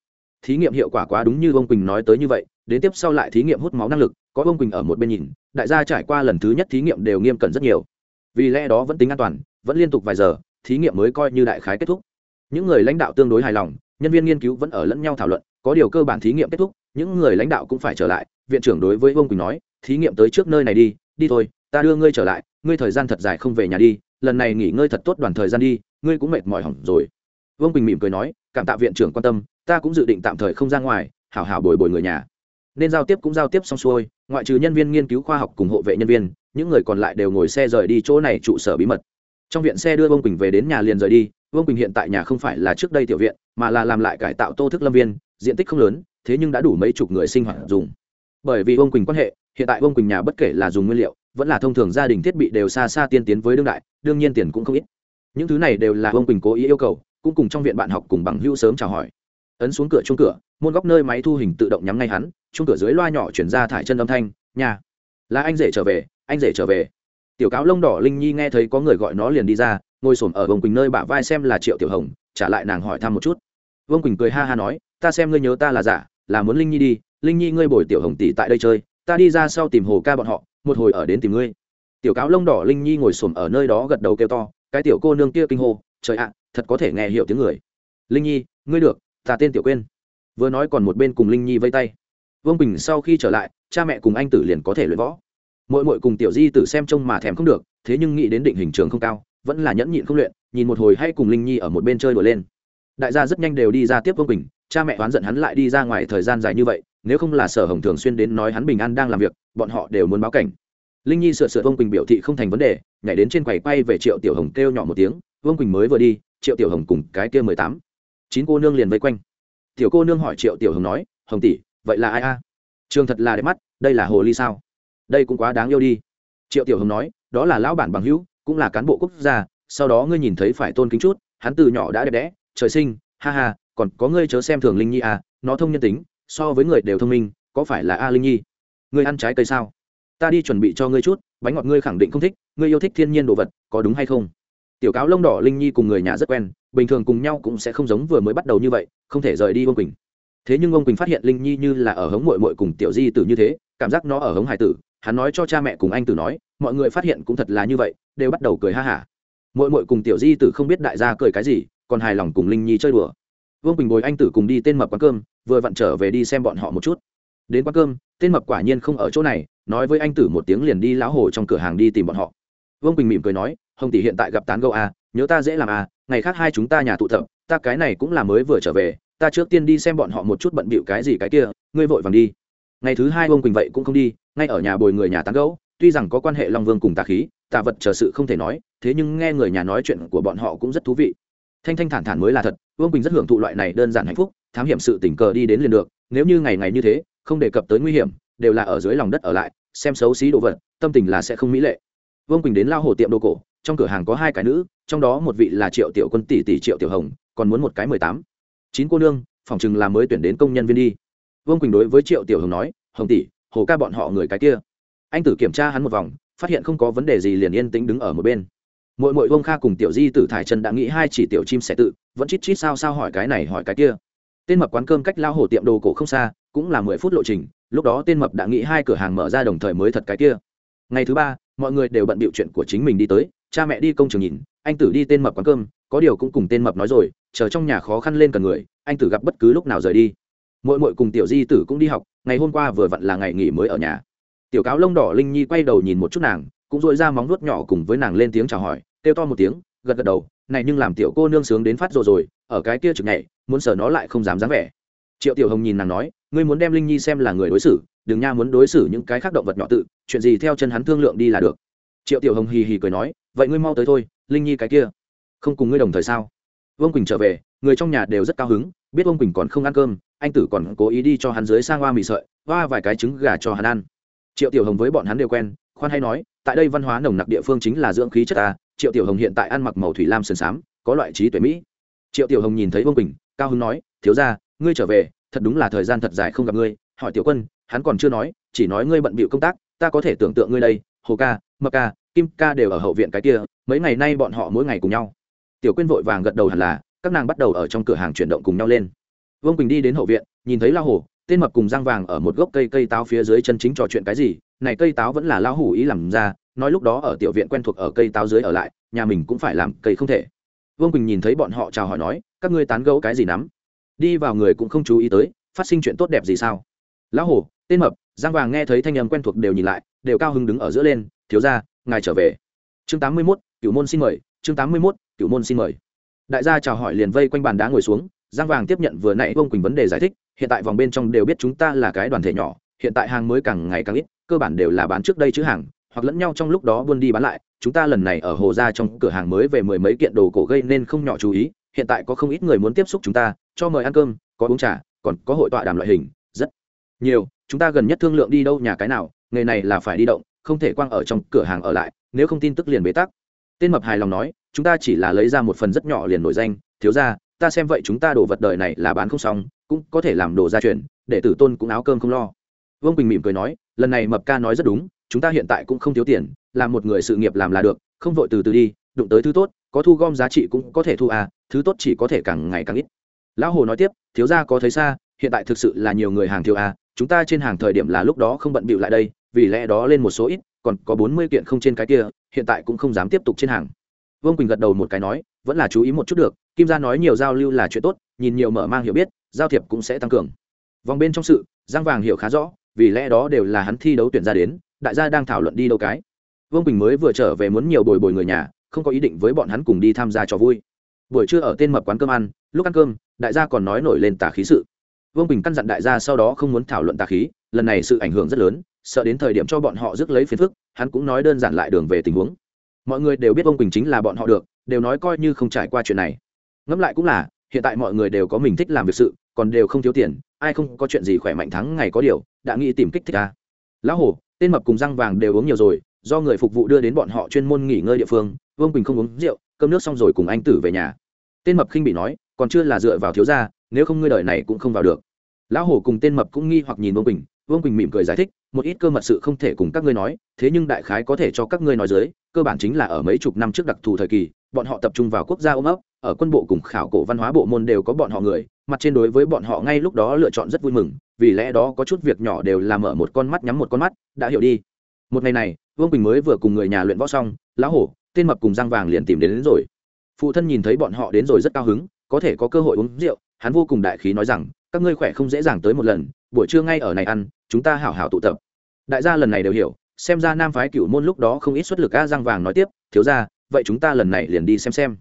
Thí nghiệm hiệu quả quá đúng như ông quỳnh nói tới như vậy, đến tiếp sau lại thí nghiệm hút máu năng lực, có ông quỳnh ở một bên nhìn, đại gia trải qua lần thứ nhất thí nghiệm đều nghiêm cẩn rất nhiều. Vì lẽ đó vẫn tính an toàn, vẫn liên tục vài giờ, thí nghiệm mới coi như đại khái kết thúc. Những người lãnh đạo tương đối hài lòng, nhân viên nghiên cứu vẫn ở lẫn nhau thảo luận, có điều cơ bản thí nghiệm kết thúc, những người lãnh đạo cũng phải trở lại. Viện trưởng đối với ông quỳnh nói, thí nghiệm tới trước nơi này đi đi thôi, ta đưa ngươi trở lại ngươi thời gian thật dài không về nhà đi, lần này nghỉ ngơi thật tốt đoàn thời gian đi, ngươi cũng mệt mỏi hỏng rồi. Vương quỳnh mỉm cười nói, cảm tạ viện trưởng quan tâm, ta cũng dự định tạm thời không ra ngoài, hảo hảo bồi bồi người nhà. Nên giao tiếp cũng giao tiếp xong xuôi, ngoại trừ nhân viên nghiên cứu khoa học cùng hộ vệ nhân viên, những người còn lại đều ngồi xe rời đi chỗ này trụ sở bí mật. Trong viện xe đưa vương quỳnh về đến nhà liền rời đi, vương quỳnh hiện tại nhà không phải là trước đây tiểu viện, mà là làm lại cải tạo tô thức lâm viên, diện tích không lớn, thế nhưng đã đủ mấy chục người sinh hoạt dùng. Bởi vì vương quỳnh quan hệ, hiện tại vương quỳnh nhà bất kể là dùng nguyên liệu vẫn là thông thường gia đình thiết bị đều xa xa tiên tiến với đương đại, đương nhiên tiền cũng không ít. Những thứ này đều là vương quỳnh cố ý yêu cầu, cũng cùng trong viện bạn học cùng bằng hữu sớm chào hỏi. Ấn xuống cửa chung cửa, môn góc nơi máy thu hình tự động nhắm ngay hắn chung cửa dưới loa nhỏ chuyển ra thải chân âm thanh, nhà. Là anh rể trở về, anh rể trở về. Tiểu cáo lông đỏ linh nhi nghe thấy có người gọi nó liền đi ra, ngồi xổm ở vông quỳnh nơi bả vai xem là triệu tiểu hồng, trả lại nàng hỏi thăm một chút. Vương quỳnh cười ha ha nói, ta xem ngươi nhớ ta là giả, là muốn linh nhi đi, linh nhi ngươi bồi tiểu hồng tỷ tại đây chơi ta đi ra sau tìm hồ ca bọn họ, một hồi ở đến tìm ngươi. Tiểu cáo lông đỏ linh nhi ngồi s ở nơi đó gật đầu kêu to, cái tiểu cô nương kia kinh hô, trời ạ à, thật có thể nghe hiểu tiếng người. Linh nhi, ngươi được, ta tên tiểu quên vừa nói còn một bên cùng linh nhi vây tay. Vương bình sau khi trở lại, cha mẹ cùng anh tử liền có thể luyện võ. Mỗi mỗi cùng tiểu di tử xem trông mà thèm không được, thế nhưng nghĩ đến định hình trường không cao, vẫn là nhẫn nhịn không luyện, nhìn một hồi hay cùng linh nhi ở một bên chơi đùa lên. Đại gia rất nhanh đều đi ra tiếp vương bình, cha mẹ oán giận hắn lại đi ra ngoài thời gian dài như vậy nếu không là sở hồng thường xuyên đến nói hắn bình an đang làm việc, bọn họ đều muốn báo cảnh. Linh nhi sửa sửa vương quỳnh biểu thị không thành vấn đề, nhảy đến trên quầy quay về triệu tiểu hồng kêu nhỏ một tiếng, vương quỳnh mới vừa đi, triệu tiểu hồng cùng cái kia mười tám, chín cô nương liền vây quanh. Tiểu cô nương hỏi triệu tiểu hồng nói, hồng tỷ, vậy là ai a? Trường thật là đẹp mắt, đây là hồ ly sao? Đây cũng quá đáng yêu đi. Triệu tiểu hồng nói, đó là lão bản bằng hữu, cũng là cán bộ quốc gia, sau đó ngươi nhìn thấy phải tôn kính chút, hắn từ nhỏ đã đẹp đẽ, trời sinh, ha ha, còn có ngươi chớ xem thường linh nhi à nó thông nhân tính so với người đều thông minh, có phải là a linh nhi? Ngươi ăn trái cây sao? Ta đi chuẩn bị cho ngươi chút, bánh ngọt ngươi khẳng định không thích, ngươi yêu thích thiên nhiên đồ vật, có đúng hay không? Tiểu cáo lông đỏ linh nhi cùng người nhà rất quen, bình thường cùng nhau cũng sẽ không giống vừa mới bắt đầu như vậy, không thể rời đi ông quỳnh. Thế nhưng ông quỳnh phát hiện linh nhi như là ở hống mội mội cùng tiểu di tử như thế, cảm giác nó ở hống hải tử. Hắn nói cho cha mẹ cùng anh tử nói, mọi người phát hiện cũng thật là như vậy, đều bắt đầu cười ha hả. Mội mội cùng tiểu di tử không biết đại gia cười cái gì, còn hài lòng cùng linh nhi chơi đùa. Vương bình bồi anh tử cùng đi tên mập quán cơm vừa vặn trở về đi xem bọn họ một chút. Đến quán cơm tên mập quả nhiên không ở chỗ này nói với anh tử một tiếng liền đi lão hồ trong cửa hàng đi tìm bọn họ. Vương bình mỉm cười nói hồng tỷ hiện tại gặp tán gâu à, nhớ ta dễ làm à, ngày khác hai chúng ta nhà tụ tập ta cái này cũng là mới vừa trở về ta trước tiên đi xem bọn họ một chút bận bịu cái gì cái kia ngươi vội vàng đi. Ngày thứ hai vương quỳnh vậy cũng không đi ngay ở nhà bồi người nhà tán gẫu tuy rằng có quan hệ long vương cùng tà khí tà vật chờ sự không thể nói thế nhưng nghe người nhà nói chuyện của bọn họ cũng rất thú vị. Thanh thanh thản thản mới là thật vương quỳnh rất hưởng thụ loại này đơn giản hạnh phúc thám hiểm sự tình cờ đi đến liền được, nếu như ngày ngày như thế, không đề cập tới nguy hiểm, đều là ở dưới lòng đất ở lại, xem xấu xí đồ vật, tâm tình là sẽ không mỹ lệ. Vương quỳnh đến lao hồ tiệm đồ cổ, trong cửa hàng có hai cái nữ, trong đó một vị là triệu tiểu quân tỷ tỷ triệu tiểu hồng, còn muốn một cái mười tám. Chín cô nương, phòng chừng là mới tuyển đến công nhân viên đi. Vương quỳnh đối với triệu tiểu hồng nói, hồng tỷ, hồ ca bọn họ người cái kia. Anh tử kiểm tra hắn một vòng, phát hiện không có vấn đề gì liền yên tĩnh đứng ở một bên. Mỗi mỗi vương kha cùng tiểu di tử thải trần đã nghĩ hai chỉ tiểu chim sẽ tự, vẫn chít chít sao sao hỏi cái này hỏi cái kia tên mập quán cơm cách lao Hổ tiệm đồ cổ không xa, cũng là mười phút lộ trình, lúc đó tên mập đã nghĩ hai cửa hàng mở ra đồng thời mới thật cái kia. Ngày thứ ba, mọi người đều bận bịu chuyện của chính mình đi tới, cha mẹ đi công trường nhìn, anh tử đi tên mập quán cơm, có điều cũng cùng tên mập nói rồi, chờ trong nhà khó khăn lên cần người, anh tử gặp bất cứ lúc nào rời đi. Mỗi mỗi cùng tiểu di tử cũng đi học, ngày hôm qua vừa vặn là ngày nghỉ mới ở nhà. Tiểu cáo lông đỏ linh nhi quay đầu nhìn một chút nàng, cũng dội ra móng nuốt nhỏ cùng với nàng lên tiếng chào hỏi, kêu to một tiếng, gật gật đầu, này nhưng làm tiểu cô nương sướng đến phát rồi rồi ở cái kia trực nhảy, muốn sờ nó lại không dám dáng vẻ. Triệu tiểu hồng nhìn nàng nói, ngươi muốn đem linh nhi xem là người đối xử, đừng nha muốn đối xử những cái khác động vật nhỏ tự, chuyện gì theo chân hắn thương lượng đi là được. Triệu tiểu hồng hì hì cười nói, vậy ngươi mau tới thôi, linh nhi cái kia, không cùng ngươi đồng thời sao? Vương quỳnh trở về, người trong nhà đều rất cao hứng, biết vương quỳnh còn không ăn cơm, anh tử còn cố ý đi cho hắn dưới sang hoa mì sợi, hoa vài cái trứng gà cho hắn ăn. Triệu tiểu hồng với bọn hắn đều quen, khoan hay nói, tại đây văn hóa nồng nặc địa phương chính là dưỡng khí chất ta. Triệu tiểu hồng hiện tại ăn mặc màu thủy lam sườn xám, có loại trí tuệ mỹ triệu tiểu hồng nhìn thấy vương quỳnh, cao hứng nói, thiếu ra ngươi trở về, thật đúng là thời gian thật dài không gặp ngươi. Hỏi tiểu quân, hắn còn chưa nói, chỉ nói ngươi bận bịu công tác, ta có thể tưởng tượng ngươi đây, hồ ca, mập ca, kim ca đều ở hậu viện cái kia, mấy ngày nay bọn họ mỗi ngày cùng nhau. Tiểu quyên vội vàng gật đầu hẳn là, các nàng bắt đầu ở trong cửa hàng chuyển động cùng nhau lên. Vương quỳnh đi đến hậu viện, nhìn thấy la hồ tên mập cùng răng vàng ở một gốc cây cây táo phía dưới chân chính trò chuyện cái gì, này cây táo vẫn là lão hủ ý làm ra, nói lúc đó ở tiểu viện quen thuộc ở cây táo dưới ở lại, nhà mình cũng phải làm cây không thể vương quỳnh nhìn thấy bọn họ chào hỏi nói các ngươi tán gẫu cái gì nắm đi vào người cũng không chú ý tới phát sinh chuyện tốt đẹp gì sao lão hổ tên mập giang vàng nghe thấy thanh âm quen thuộc đều nhìn lại đều cao hứng đứng ở giữa lên thiếu ra ngài trở về chương tám mươi mốt cửu môn xin mời chương tám mươi mốt cửu môn xin mời đại gia chào hỏi liền vây quanh bàn đá ngồi xuống giang vàng tiếp nhận vừa nãy vương quỳnh vấn đề giải thích hiện tại vòng bên trong đều biết chúng ta là cái đoàn thể nhỏ hiện tại hàng mới càng ngày càng ít cơ bản đều là bán trước đây chữ hàng hoặc lẫn nhau trong lúc đó buôn đi bán lại chúng ta lần này ở hồ gia trong cửa hàng mới về mười mấy kiện đồ cổ gây nên không nhỏ chú ý, hiện tại có không ít người muốn tiếp xúc chúng ta, cho mời ăn cơm, có uống trà, còn có hội tọa đàm loại hình, rất nhiều. Chúng ta gần nhất thương lượng đi đâu nhà cái nào, nghề này là phải đi động, không thể quang ở trong cửa hàng ở lại, nếu không tin tức liền bế tắc. Tên mập hài lòng nói, chúng ta chỉ là lấy ra một phần rất nhỏ liền nổi danh, thiếu ra, ta xem vậy chúng ta đồ vật đời này là bán không xong, cũng có thể làm đồ gia truyền, để tử tôn cũng áo cơm không lo. Vương quỳnh mỉm cười nói, lần này mập ca nói rất đúng, chúng ta hiện tại cũng không thiếu tiền làm một người sự nghiệp làm là được, không vội từ từ đi, đụng tới thứ tốt, có thu gom giá trị cũng có thể thu à thứ tốt chỉ có thể càng ngày càng ít. Lão hồ nói tiếp, thiếu gia có thấy xa, hiện tại thực sự là nhiều người hàng thiếu à chúng ta trên hàng thời điểm là lúc đó không bận bịu lại đây, vì lẽ đó lên một số ít, còn có bốn mươi kiện không trên cái kia, hiện tại cũng không dám tiếp tục trên hàng. Vương quỳnh gật đầu một cái nói, vẫn là chú ý một chút được, kim gia nói nhiều giao lưu là chuyện tốt, nhìn nhiều mở mang hiểu biết, giao thiệp cũng sẽ tăng cường. Vòng bên trong sự giang vàng hiểu khá rõ, vì lẽ đó đều là hắn thi đấu tuyển ra đến, đại gia đang thảo luận đi đâu cái vương quỳnh mới vừa trở về muốn nhiều bồi bồi người nhà, không có ý định với bọn hắn cùng đi tham gia trò vui. Buổi trưa ở tên mập quán cơm ăn, lúc ăn cơm, đại gia còn nói nổi lên tà khí sự. Vương bình căn dặn đại gia sau đó không muốn thảo luận tà khí, lần này sự ảnh hưởng rất lớn, sợ đến thời điểm cho bọn họ rước lấy phiền phức, hắn cũng nói đơn giản lại đường về tình huống. Mọi người đều biết vương bình chính là bọn họ được, đều nói coi như không trải qua chuyện này. Ngẫm lại cũng là, hiện tại mọi người đều có mình thích làm việc sự, còn đều không thiếu tiền, ai không có chuyện gì khỏe mạnh thắng ngày có điều, đã nghĩ tìm kích thích ta lão hổ, tên mập cùng răng vàng đều uống nhiều rồi do người phục vụ đưa đến bọn họ chuyên môn nghỉ ngơi địa phương, vương quỳnh không uống rượu, cơm nước xong rồi cùng anh tử về nhà. Tên mập khinh bị nói, còn chưa là dựa vào thiếu gia, nếu không ngươi đời này cũng không vào được. Lão hổ cùng tên mập cũng nghi hoặc nhìn vương quỳnh vương quỳnh mỉm cười giải thích, một ít cơ mật sự không thể cùng các ngươi nói, thế nhưng đại khái có thể cho các ngươi nói dưới, cơ bản chính là ở mấy chục năm trước đặc thù thời kỳ, bọn họ tập trung vào quốc gia ôm ấp, ở quân bộ cùng khảo cổ văn hóa bộ môn đều có bọn họ người, mặt trên đối với bọn họ ngay lúc đó lựa chọn rất vui mừng, vì lẽ đó có chút việc nhỏ đều là mở một con mắt nhắm một con mắt, đã hiểu đi. Một ngày này vương quỳnh mới vừa cùng người nhà luyện võ xong lão hổ tên mập cùng răng vàng liền tìm đến, đến rồi phụ thân nhìn thấy bọn họ đến rồi rất cao hứng có thể có cơ hội uống rượu hắn vô cùng đại khí nói rằng các ngươi khỏe không dễ dàng tới một lần buổi trưa ngay ở này ăn chúng ta hảo hảo tụ tập đại gia lần này đều hiểu xem ra nam phái cửu môn lúc đó không ít xuất lực a răng vàng nói tiếp thiếu ra vậy chúng ta lần này liền đi xem xem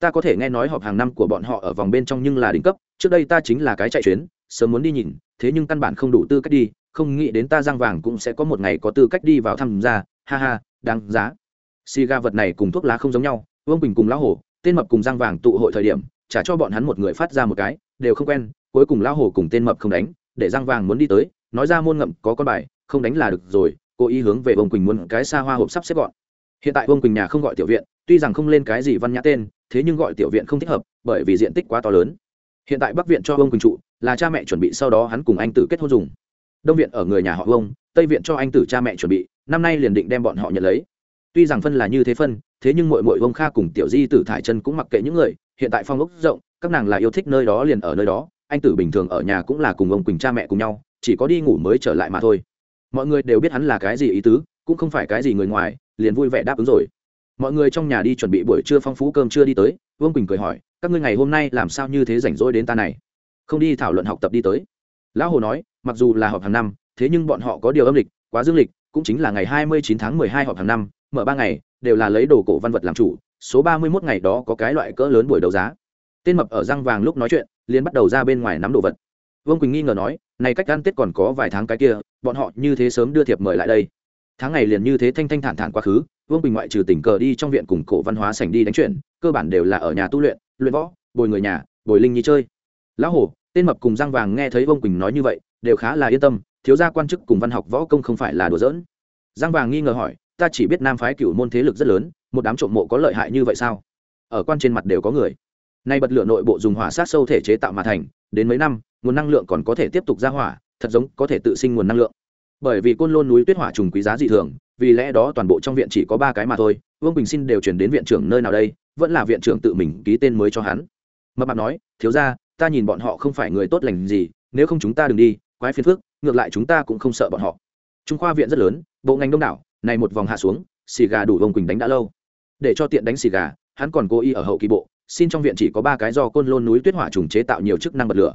ta có thể nghe nói họp hàng năm của bọn họ ở vòng bên trong nhưng là đỉnh cấp trước đây ta chính là cái chạy chuyến sớm muốn đi nhìn thế nhưng căn bản không đủ tư cách đi không nghĩ đến ta Giang vàng cũng sẽ có một ngày có tư cách đi vào tham gia ha ha đáng giá. Xì ga vật này cùng thuốc lá không giống nhau vương bình cùng lão hổ tên mập cùng răng vàng tụ hội thời điểm trả cho bọn hắn một người phát ra một cái đều không quen cuối cùng lão hổ cùng tên mập không đánh để răng vàng muốn đi tới nói ra môn ngậm có con bài không đánh là được rồi cô ý hướng về vương quỳnh muốn cái xa hoa hộp sắp xếp gọn. Hiện tại vương quỳnh nhà không gọi tiểu viện tuy rằng không lên cái gì văn nhã tên thế nhưng gọi tiểu viện không thích hợp bởi vì diện tích quá to lớn. Hiện tại bắc viện cho vương quỳnh trụ là cha mẹ chuẩn bị sau đó hắn cùng anh tử kết hôn dùng. Đông viện ở người nhà họ Vương, tây viện cho anh tử cha mẹ chuẩn bị năm nay liền định đem bọn họ nhận lấy. Tuy rằng phân là như thế phân, thế nhưng mội mội vông kha cùng tiểu di tử thải chân cũng mặc kệ những người, hiện tại phong ốc rộng, các nàng là yêu thích nơi đó liền ở nơi đó, anh tử bình thường ở nhà cũng là cùng ông quỳnh cha mẹ cùng nhau, chỉ có đi ngủ mới trở lại mà thôi. Mọi người đều biết hắn là cái gì ý tứ, cũng không phải cái gì người ngoài, liền vui vẻ đáp ứng rồi. Mọi người trong nhà đi chuẩn bị buổi trưa phong phú cơm chưa đi tới vương quỳnh cười hỏi, các ngươi ngày hôm nay làm sao như thế rảnh rỗi đến ta này? Không đi thảo luận học tập đi tới. Lão hồ nói, mặc dù là họp hàng năm, thế nhưng bọn họ có điều âm lịch, quá dương lịch cũng chính là ngày hai mươi chín tháng mười hai họp hàng năm, mở ba ngày, đều là lấy đồ cổ văn vật làm chủ, số ba mươi mốt ngày đó có cái loại cỡ lớn buổi đấu giá. Tên mập ở răng vàng lúc nói chuyện, liền bắt đầu ra bên ngoài nắm đồ vật. Vương quỳnh nghi ngờ nói, này cách ăn tết còn có vài tháng cái kia, bọn họ như thế sớm đưa thiệp mời lại đây. Tháng ngày liền như thế thanh thanh thản thản quá khứ, vương quỳnh ngoại trừ tình cờ đi trong viện cùng cổ văn hóa sảnh đi đánh chuyện, cơ bản đều là ở nhà tu luyện luyện võ, bồi người nhà, bồi linh nhi chơi. Lão hổ, tên mập cùng răng vàng nghe thấy vương quỳnh nói như vậy, đều khá là yên tâm thiếu gia quan chức cùng văn học võ công không phải là đùa giỡn. Giang vàng nghi ngờ hỏi, ta chỉ biết nam phái cửu môn thế lực rất lớn, một đám trộm mộ có lợi hại như vậy sao? Ở quan trên mặt đều có người. Nay bật lửa nội bộ dùng hỏa sát sâu thể chế tạo mà thành, đến mấy năm, nguồn năng lượng còn có thể tiếp tục ra hỏa, thật giống có thể tự sinh nguồn năng lượng. Bởi vì côn lôn núi tuyết hỏa trùng quý giá dị thường, vì lẽ đó toàn bộ trong viện chỉ có ba cái mà thôi, vương bình xin đều chuyển đến viện trưởng nơi nào đây, vẫn là viện trưởng tự mình ký tên mới cho hắn. Mập mạp nói, thiếu ra ta nhìn bọn họ không phải người tốt lành gì, nếu không chúng ta đừng đi, quái phiền phước ngược lại chúng ta cũng không sợ bọn họ. Trung khoa viện rất lớn, bộ ngành đông đảo, này một vòng hạ xuống, xì gà đủ ông quỳnh đánh đã lâu. Để cho tiện đánh xì gà, hắn còn cố ý ở hậu kỳ bộ, xin trong viện chỉ có ba cái do côn lôn núi tuyết hỏa trùng chế tạo nhiều chức năng bật lửa.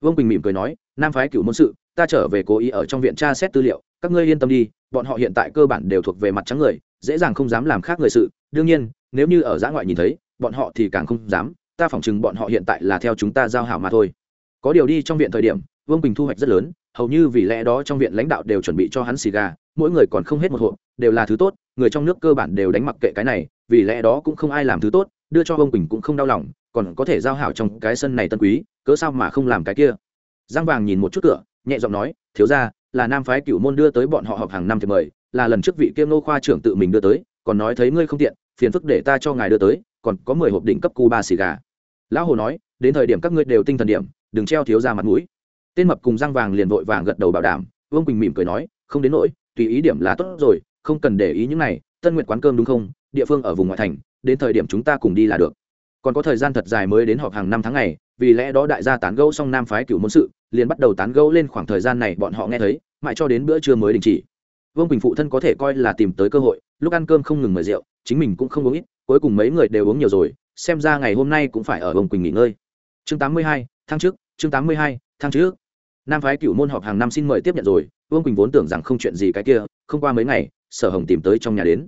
Vương quỳnh mỉm cười nói, nam phái cựu môn sự, ta trở về cố ý ở trong viện tra xét tư liệu, các ngươi yên tâm đi, bọn họ hiện tại cơ bản đều thuộc về mặt trắng người, dễ dàng không dám làm khác người sự. Đương nhiên, nếu như ở giã ngoại nhìn thấy, bọn họ thì càng không dám, ta phỏng chừng bọn họ hiện tại là theo chúng ta giao hảo mà thôi. Có điều đi trong viện thời điểm vương bình thu hoạch rất lớn hầu như vì lẽ đó trong viện lãnh đạo đều chuẩn bị cho hắn xì gà mỗi người còn không hết một hộp đều là thứ tốt người trong nước cơ bản đều đánh mặc kệ cái này vì lẽ đó cũng không ai làm thứ tốt đưa cho vương bình cũng không đau lòng còn có thể giao hảo trong cái sân này tân quý cớ sao mà không làm cái kia giang vàng nhìn một chút cửa nhẹ giọng nói thiếu ra là nam phái cựu môn đưa tới bọn họ họp hàng năm thì mời là lần trước vị kiêm nô khoa trưởng tự mình đưa tới còn nói thấy ngươi không tiện phiền phức để ta cho ngài đưa tới còn có mười hộp đỉnh cấp cu ba xì gà lão hồ nói đến thời điểm các ngươi đều tinh thần điểm đừng treo thiếu ra mặt mũi tên mập cùng răng vàng liền vội vàng gật đầu bảo đảm vương quỳnh mỉm cười nói không đến nỗi tùy ý điểm là tốt rồi không cần để ý những này tân nguyện quán cơm đúng không? Địa phương ở vùng ngoại thành đến thời điểm chúng ta cùng đi là được. Còn có thời gian thật dài mới đến họp hàng năm tháng ngày vì lẽ đó đại gia tán gẫu xong nam phái cửu môn sự liền bắt đầu tán gẫu lên khoảng thời gian này bọn họ nghe thấy mãi cho đến bữa trưa mới đình chỉ. Vương quỳnh phụ thân có thể coi là tìm tới cơ hội lúc ăn cơm không ngừng mời rượu chính mình cũng không uống ít cuối cùng mấy người đều uống nhiều rồi xem ra ngày hôm nay cũng phải ở vương quỳnh nghỉ ngơi. Chương 82, tháng trước chương 82, tháng trước nam phái cựu môn họp hàng năm xin mời tiếp nhận rồi, vương quỳnh vốn tưởng rằng không chuyện gì cái kia, không qua mấy ngày, sở hồng tìm tới trong nhà đến.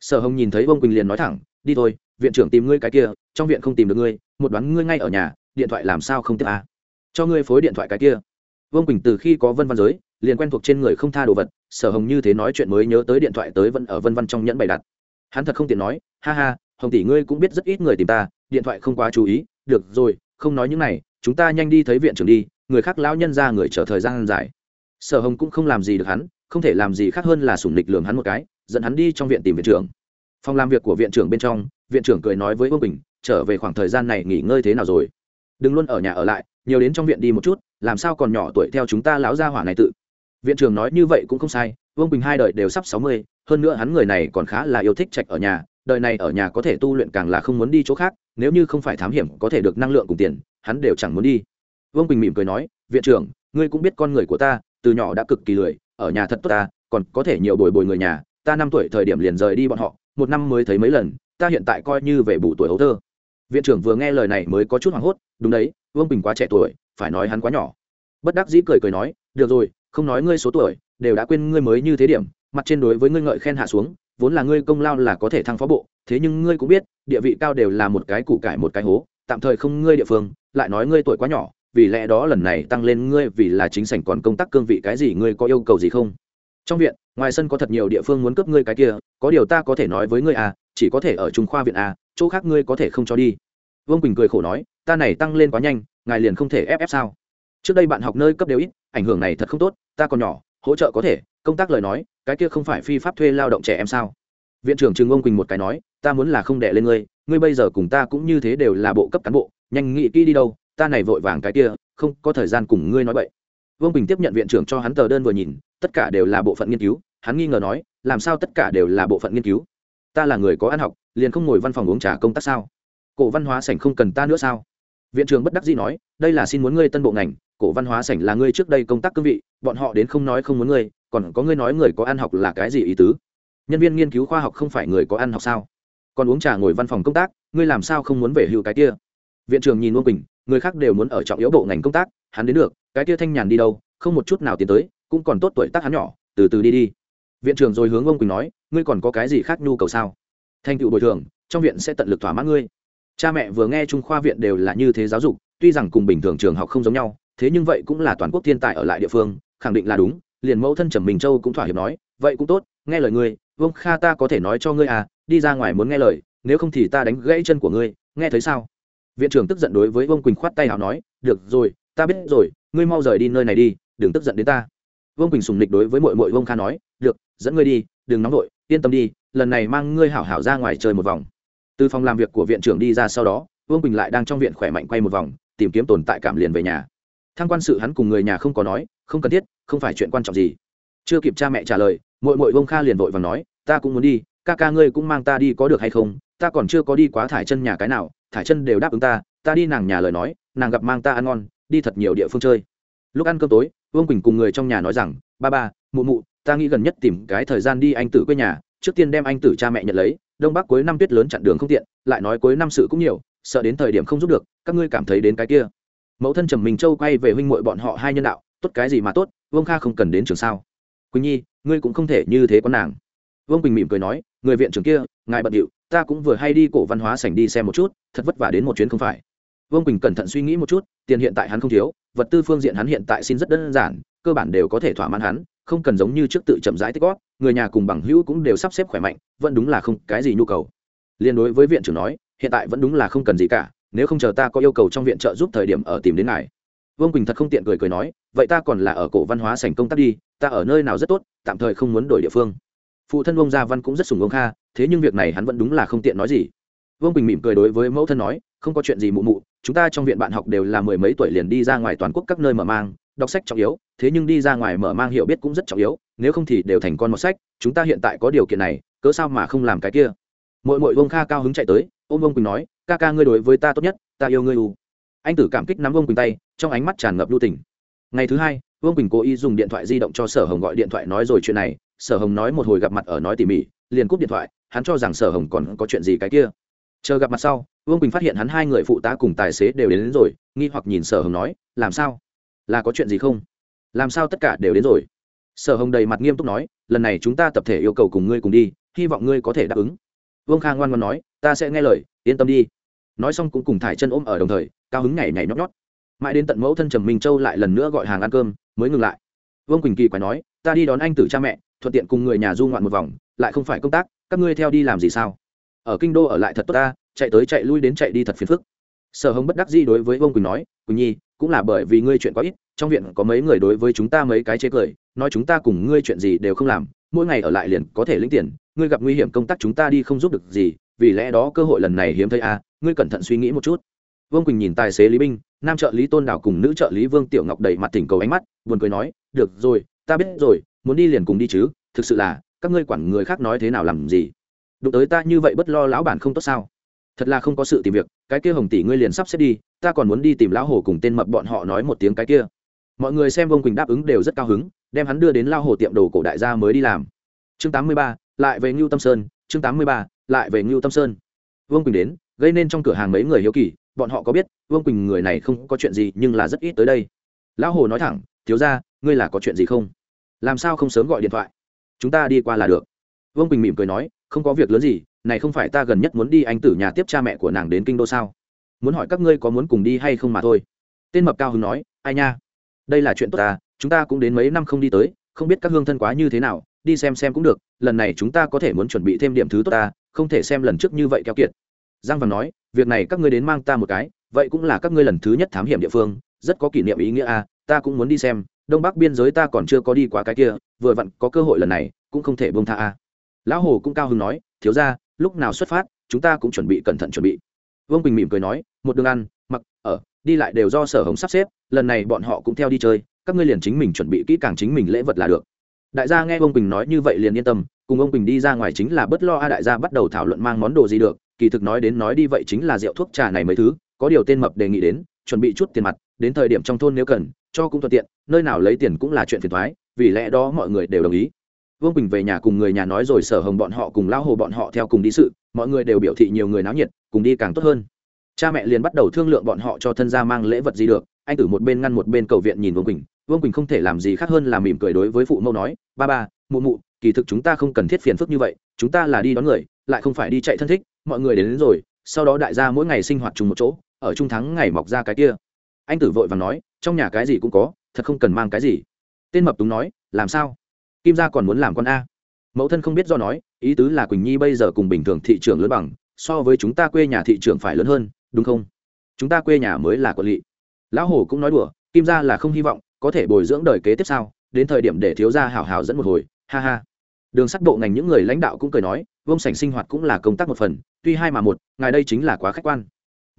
Sở hồng nhìn thấy vương quỳnh liền nói thẳng, đi thôi, viện trưởng tìm ngươi cái kia, trong viện không tìm được ngươi, một đoán ngươi ngay ở nhà, điện thoại làm sao không tiếp à? cho ngươi phối điện thoại cái kia. Vương quỳnh từ khi có vân văn giới, liền quen thuộc trên người không tha đồ vật, sở hồng như thế nói chuyện mới nhớ tới điện thoại tới vẫn ở vân văn trong nhẫn bày đặt. Hắn thật không tiện nói, ha ha, hồng tỷ ngươi cũng biết rất ít người tìm ta, điện thoại không quá chú ý, được rồi, không nói những này, chúng ta nhanh đi thấy viện trưởng đi người khác lão nhân ra người chờ thời gian dài. Sở hồng cũng không làm gì được hắn, không thể làm gì khác hơn là sủng nịch lường hắn một cái, dẫn hắn đi trong viện tìm viện trưởng. Phòng làm việc của viện trưởng bên trong, viện trưởng cười nói với vương bình trở về khoảng thời gian này nghỉ ngơi thế nào rồi? Đừng luôn ở nhà ở lại, nhiều đến trong viện đi một chút, làm sao còn nhỏ tuổi theo chúng ta lão gia hỏa này tự? Viện trưởng nói như vậy cũng không sai, vương bình hai đời đều sắp sáu mươi, hơn nữa hắn người này còn khá là yêu thích trạch ở nhà, đời này ở nhà có thể tu luyện càng là không muốn đi chỗ khác, nếu như không phải thám hiểm có thể được năng lượng cùng tiền, hắn đều chẳng muốn đi vương bình mỉm cười nói viện trưởng ngươi cũng biết con người của ta từ nhỏ đã cực kỳ lười ở nhà thật tốt ta còn có thể nhiều bồi bồi người nhà ta năm tuổi thời điểm liền rời đi bọn họ một năm mới thấy mấy lần ta hiện tại coi như về bù tuổi hấu thơ viện trưởng vừa nghe lời này mới có chút hoảng hốt đúng đấy vương bình quá trẻ tuổi phải nói hắn quá nhỏ bất đắc dĩ cười cười nói được rồi không nói ngươi số tuổi đều đã quên ngươi mới như thế điểm mặt trên đối với ngươi ngợi khen hạ xuống vốn là ngươi công lao là có thể thăng phó bộ thế nhưng ngươi cũng biết địa vị cao đều là một cái củ cải một cái hố tạm thời không ngươi địa phương lại nói ngươi tuổi quá nhỏ vì lẽ đó lần này tăng lên ngươi vì là chính sảnh còn công tác cương vị cái gì, ngươi có yêu cầu gì không? Trong viện, ngoài sân có thật nhiều địa phương muốn cướp ngươi cái kia, có điều ta có thể nói với ngươi à chỉ có thể ở trung khoa viện à chỗ khác ngươi có thể không cho đi. Vương quỳnh cười khổ nói, ta này tăng lên quá nhanh, ngài liền không thể ép ép sao? Trước đây bạn học nơi cấp đều ít, ảnh hưởng này thật không tốt, ta còn nhỏ, hỗ trợ có thể, công tác lời nói, cái kia không phải phi pháp thuê lao động trẻ em sao? Viện trưởng trừng ông quỳnh một cái nói, ta muốn là không đẻ lên ngươi ngươi bây giờ cùng ta cũng như thế đều là bộ cấp cán bộ, nhanh nghĩ kỹ đi đâu ta này vội vàng cái kia, không có thời gian cùng ngươi nói vậy vương bình tiếp nhận viện trưởng cho hắn tờ đơn vừa nhìn, tất cả đều là bộ phận nghiên cứu, hắn nghi ngờ nói, làm sao tất cả đều là bộ phận nghiên cứu? Ta là người có ăn học, liền không ngồi văn phòng uống trà công tác sao? Cổ văn hóa sảnh không cần ta nữa sao? Viện trưởng bất đắc dĩ nói, đây là xin muốn ngươi tân bộ ngành, cổ văn hóa sảnh là ngươi trước đây công tác cương vị, bọn họ đến không nói không muốn ngươi, còn có ngươi nói người có ăn học là cái gì ý tứ? Nhân viên nghiên cứu khoa học không phải người có ăn học sao? Còn uống trà ngồi văn phòng công tác, ngươi làm sao không muốn về hưu cái kia? Viện trưởng nhìn uông quỳnh người khác đều muốn ở trọng yếu bộ ngành công tác, hắn đến được, cái kia thanh nhàn đi đâu, không một chút nào tiến tới, cũng còn tốt tuổi tác hắn nhỏ, từ từ đi đi. Viện trưởng rồi hướng ông quỳnh nói, ngươi còn có cái gì khác nhu cầu sao? Thanh tựu bồi thường, trong viện sẽ tận lực thỏa mãn ngươi. Cha mẹ vừa nghe trung khoa viện đều là như thế giáo dục, tuy rằng cùng bình thường trường học không giống nhau, thế nhưng vậy cũng là toàn quốc thiên tài ở lại địa phương, khẳng định là đúng, liền mẫu thân trầm bình châu cũng thỏa hiệp nói, vậy cũng tốt, nghe lời ngươi vương kha ta có thể nói cho ngươi à đi ra ngoài muốn nghe lời, nếu không thì ta đánh gãy chân của ngươi, nghe thấy sao? Viện trưởng tức giận đối với vương quỳnh khoát tay hào nói, được rồi, ta biết rồi, ngươi mau rời đi nơi này đi, đừng tức giận đến ta. Vương quỳnh sùng nịch đối với mội mội vương kha nói, được, dẫn ngươi đi, đừng nóng vội, yên tâm đi, lần này mang ngươi hảo hảo ra ngoài chơi một vòng. Từ phòng làm việc của viện trưởng đi ra sau đó, vương quỳnh lại đang trong viện khỏe mạnh quay một vòng, tìm kiếm tồn tại cảm liền về nhà. Thang quan sự hắn cùng người nhà không có nói, không cần thiết, không phải chuyện quan trọng gì. Chưa kịp cha mẹ trả lời mội mội vương kha liền vội và nói, ta cũng muốn đi, ca ca ngươi cũng mang ta đi có được hay không? Ta còn chưa có đi quá thải chân nhà cái nào thải chân đều đáp ứng ta ta đi nàng nhà lời nói, nàng gặp mang ta ăn ngon, đi thật nhiều địa phương chơi. Lúc ăn cơm tối, vương quỳnh cùng người trong nhà nói rằng, ba ba, mụ mụ, ta nghĩ gần nhất tìm cái thời gian đi anh tử quê nhà, trước tiên đem anh tử cha mẹ nhận lấy, đông bắc cuối năm tuyết lớn chặn đường không tiện, lại nói cuối năm sự cũng nhiều, sợ đến thời điểm không giúp được, các ngươi cảm thấy đến cái kia. Mẫu thân trầm mình châu quay về huynh muội bọn họ hai nhân đạo, tốt cái gì mà tốt, vương kha không cần đến trường sao. Quỳnh nhi, ngươi cũng không thể như thế con nàng. Vương quỳnh mỉm cười nói, người viện trưởng kia, ngài bận điệu ta cũng vừa hay đi cổ văn hóa sảnh đi xem một chút, thật vất vả đến một chuyến không phải. Vương quỳnh cẩn thận suy nghĩ một chút, tiền hiện tại hắn không thiếu, vật tư phương diện hắn hiện tại xin rất đơn giản, cơ bản đều có thể thỏa mãn hắn, không cần giống như trước tự chậm rãi tích góp, người nhà cùng bằng hữu cũng đều sắp xếp khỏe mạnh, vẫn đúng là không cái gì nhu cầu. Liên đối với viện trưởng nói, hiện tại vẫn đúng là không cần gì cả, nếu không chờ ta có yêu cầu trong viện trợ giúp thời điểm ở tìm đến ngài. Vương quỳnh thật không tiện cười cười nói, vậy ta còn là ở cổ văn hóa sảnh công tác đi, ta ở nơi nào rất tốt, tạm thời không muốn đổi địa phương. Phụ thân ông gia văn cũng rất sùng ông kha thế nhưng việc này hắn vẫn đúng là không tiện nói gì. Vương quỳnh mỉm cười đối với mẫu thân nói, không có chuyện gì mụ mụ, chúng ta trong viện bạn học đều là mười mấy tuổi liền đi ra ngoài toàn quốc các nơi mở mang, đọc sách trọng yếu, thế nhưng đi ra ngoài mở mang hiểu biết cũng rất trọng yếu, nếu không thì đều thành con một sách, chúng ta hiện tại có điều kiện này, cớ sao mà không làm cái kia? Mỗi mỗi Vương kha cao hứng chạy tới, ôm Vương quỳnh nói, ca ca ngươi đối với ta tốt nhất, ta yêu ngươi u. Anh tử cảm kích nắm Vương quỳnh tay, trong ánh mắt tràn ngập lưu tình. Ngày thứ hai, vương quỳnh cố ý dùng điện thoại di động cho sở hồng gọi điện thoại nói rồi chuyện này, sở hồng nói một hồi gặp mặt ở nói tỉ mỉ liền cúp điện thoại hắn cho rằng sở hồng còn có chuyện gì cái kia. Chờ gặp mặt sau vương quỳnh phát hiện hắn hai người phụ tá cùng tài xế đều đến, đến rồi nghi hoặc nhìn sở hồng nói làm sao? Là có chuyện gì không? Làm sao tất cả đều đến rồi? Sở hồng đầy mặt nghiêm túc nói lần này chúng ta tập thể yêu cầu cùng ngươi cùng đi hy vọng ngươi có thể đáp ứng. Vương khang ngoan ngoan nói ta sẽ nghe lời yên tâm đi. Nói xong cũng cùng thải chân ôm ở đồng thời cao hứng nhảy nhảy nhót nhót. Mãi đến tận mẫu thân trầm minh châu lại lần nữa gọi hàng ăn cơm mới ngừng lại. Vương quỳnh kỳ quái nói ta đi đón anh tử cha mẹ thuận tiện cùng người nhà du ngoạn một vòng, lại không phải công tác, các ngươi theo đi làm gì sao? Ở kinh đô ở lại thật tốt ta, chạy tới chạy lui đến chạy đi thật phiền phức. Sở hồng bất đắc di đối với vương quỳnh nói, quỳnh nhi, cũng là bởi vì ngươi chuyện quá ít, trong viện có mấy người đối với chúng ta mấy cái chế cười, nói chúng ta cùng ngươi chuyện gì đều không làm, mỗi ngày ở lại liền có thể lĩnh tiền, ngươi gặp nguy hiểm công tác chúng ta đi không giúp được gì, vì lẽ đó cơ hội lần này hiếm thấy à ngươi cẩn thận suy nghĩ một chút. Vương quỳnh nhìn tài xế lý binh, nam trợ lý tôn đảo cùng nữ trợ lý vương tiểu ngọc đầy mặt tỉnh cầu ánh mắt, buồn cười nói, được rồi, ta biết rồi muốn đi liền cùng đi chứ, thực sự là, các ngươi quản người khác nói thế nào làm gì? Đụng tới ta như vậy bất lo lão bản không tốt sao? Thật là không có sự tìm việc, cái kia hồng tỷ ngươi liền sắp xếp đi, ta còn muốn đi tìm lão hồ cùng tên mập bọn họ nói một tiếng cái kia. Mọi người xem vương quỳnh đáp ứng đều rất cao hứng, đem hắn đưa đến lao hồ tiệm đồ cổ đại gia mới đi làm. Chương tám mươi ba, lại về ngưu tâm sơn, chương tám mươi ba, lại về ngưu tâm sơn. Vương quỳnh đến, gây nên trong cửa hàng mấy người hiếu kỳ, bọn họ có biết, vương quỳnh người này không có chuyện gì nhưng là rất ít tới đây. Lão hồ nói thẳng, thiếu ra ngươi là có chuyện gì không? Làm sao không sớm gọi điện thoại? Chúng ta đi qua là được. Vương quỳnh mỉm cười nói, không có việc lớn gì, này không phải ta gần nhất muốn đi anh tử nhà tiếp cha mẹ của nàng đến kinh đô sao? Muốn hỏi các ngươi có muốn cùng đi hay không mà thôi. Tên mập cao hưng nói, ai nha? Đây là chuyện tốt ta, chúng ta cũng đến mấy năm không đi tới, không biết các hương thân quá như thế nào, đi xem xem cũng được, lần này chúng ta có thể muốn chuẩn bị thêm điểm thứ tốt ta, không thể xem lần trước như vậy keo kiệt. Giang văn nói, việc này các ngươi đến mang ta một cái, vậy cũng là các ngươi lần thứ nhất thám hiểm địa phương, rất có kỷ niệm ý nghĩa a, ta cũng muốn đi xem đông bắc biên giới ta còn chưa có đi qua cái kia, vừa vặn có cơ hội lần này, cũng không thể bông tha a. Lão hồ cũng cao hứng nói, thiếu ra lúc nào xuất phát, chúng ta cũng chuẩn bị cẩn thận chuẩn bị. Vương quỳnh mỉm cười nói, một đường ăn, mặc, ở, đi lại đều do sở hồng sắp xếp, lần này bọn họ cũng theo đi chơi, các ngươi liền chính mình chuẩn bị kỹ càng chính mình lễ vật là được. Đại gia nghe ông quỳnh nói như vậy liền yên tâm, cùng ông quỳnh đi ra ngoài chính là bất lo a, đại gia bắt đầu thảo luận mang món đồ gì được, kỳ thực nói đến nói đi vậy chính là rượu thuốc trà này mấy thứ, có điều tên mập đề nghị đến, chuẩn bị chút tiền mặt, đến thời điểm trong thôn nếu cần cho cũng thuận tiện nơi nào lấy tiền cũng là chuyện phiền thoái vì lẽ đó mọi người đều đồng ý. Vương bình về nhà cùng người nhà nói rồi sở hồng bọn họ cùng lao hồ bọn họ theo cùng đi sự mọi người đều biểu thị nhiều người náo nhiệt cùng đi càng tốt hơn. Cha mẹ liền bắt đầu thương lượng bọn họ cho thân gia mang lễ vật gì được anh tử một bên ngăn một bên cầu viện nhìn vương quỳnh vương quỳnh không thể làm gì khác hơn là mỉm cười đối với phụ mẫu nói ba ba mụ mụ kỳ thực chúng ta không cần thiết phiền phức như vậy chúng ta là đi đón người lại không phải đi chạy thân thích mọi người đến, đến rồi sau đó đại gia mỗi ngày sinh hoạt chung một chỗ ở trung thắng ngày mọc ra cái kia. Anh tử vội và nói trong nhà cái gì cũng có, thật không cần mang cái gì. Tên mập túng nói, làm sao? Kim gia còn muốn làm con a. Mẫu thân không biết do nói, ý tứ là quỳnh nhi bây giờ cùng bình thường thị trường lớn bằng, so với chúng ta quê nhà thị trường phải lớn hơn, đúng không? Chúng ta quê nhà mới là quản lý. Lão hồ cũng nói đùa, kim gia là không hy vọng, có thể bồi dưỡng đời kế tiếp sau đến thời điểm để thiếu gia hảo hảo dẫn một hồi, ha ha. Đường sắt bộ ngành những người lãnh đạo cũng cười nói vông sảnh sinh hoạt cũng là công tác một phần, tuy hai mà một, ngài đây chính là quá khách quan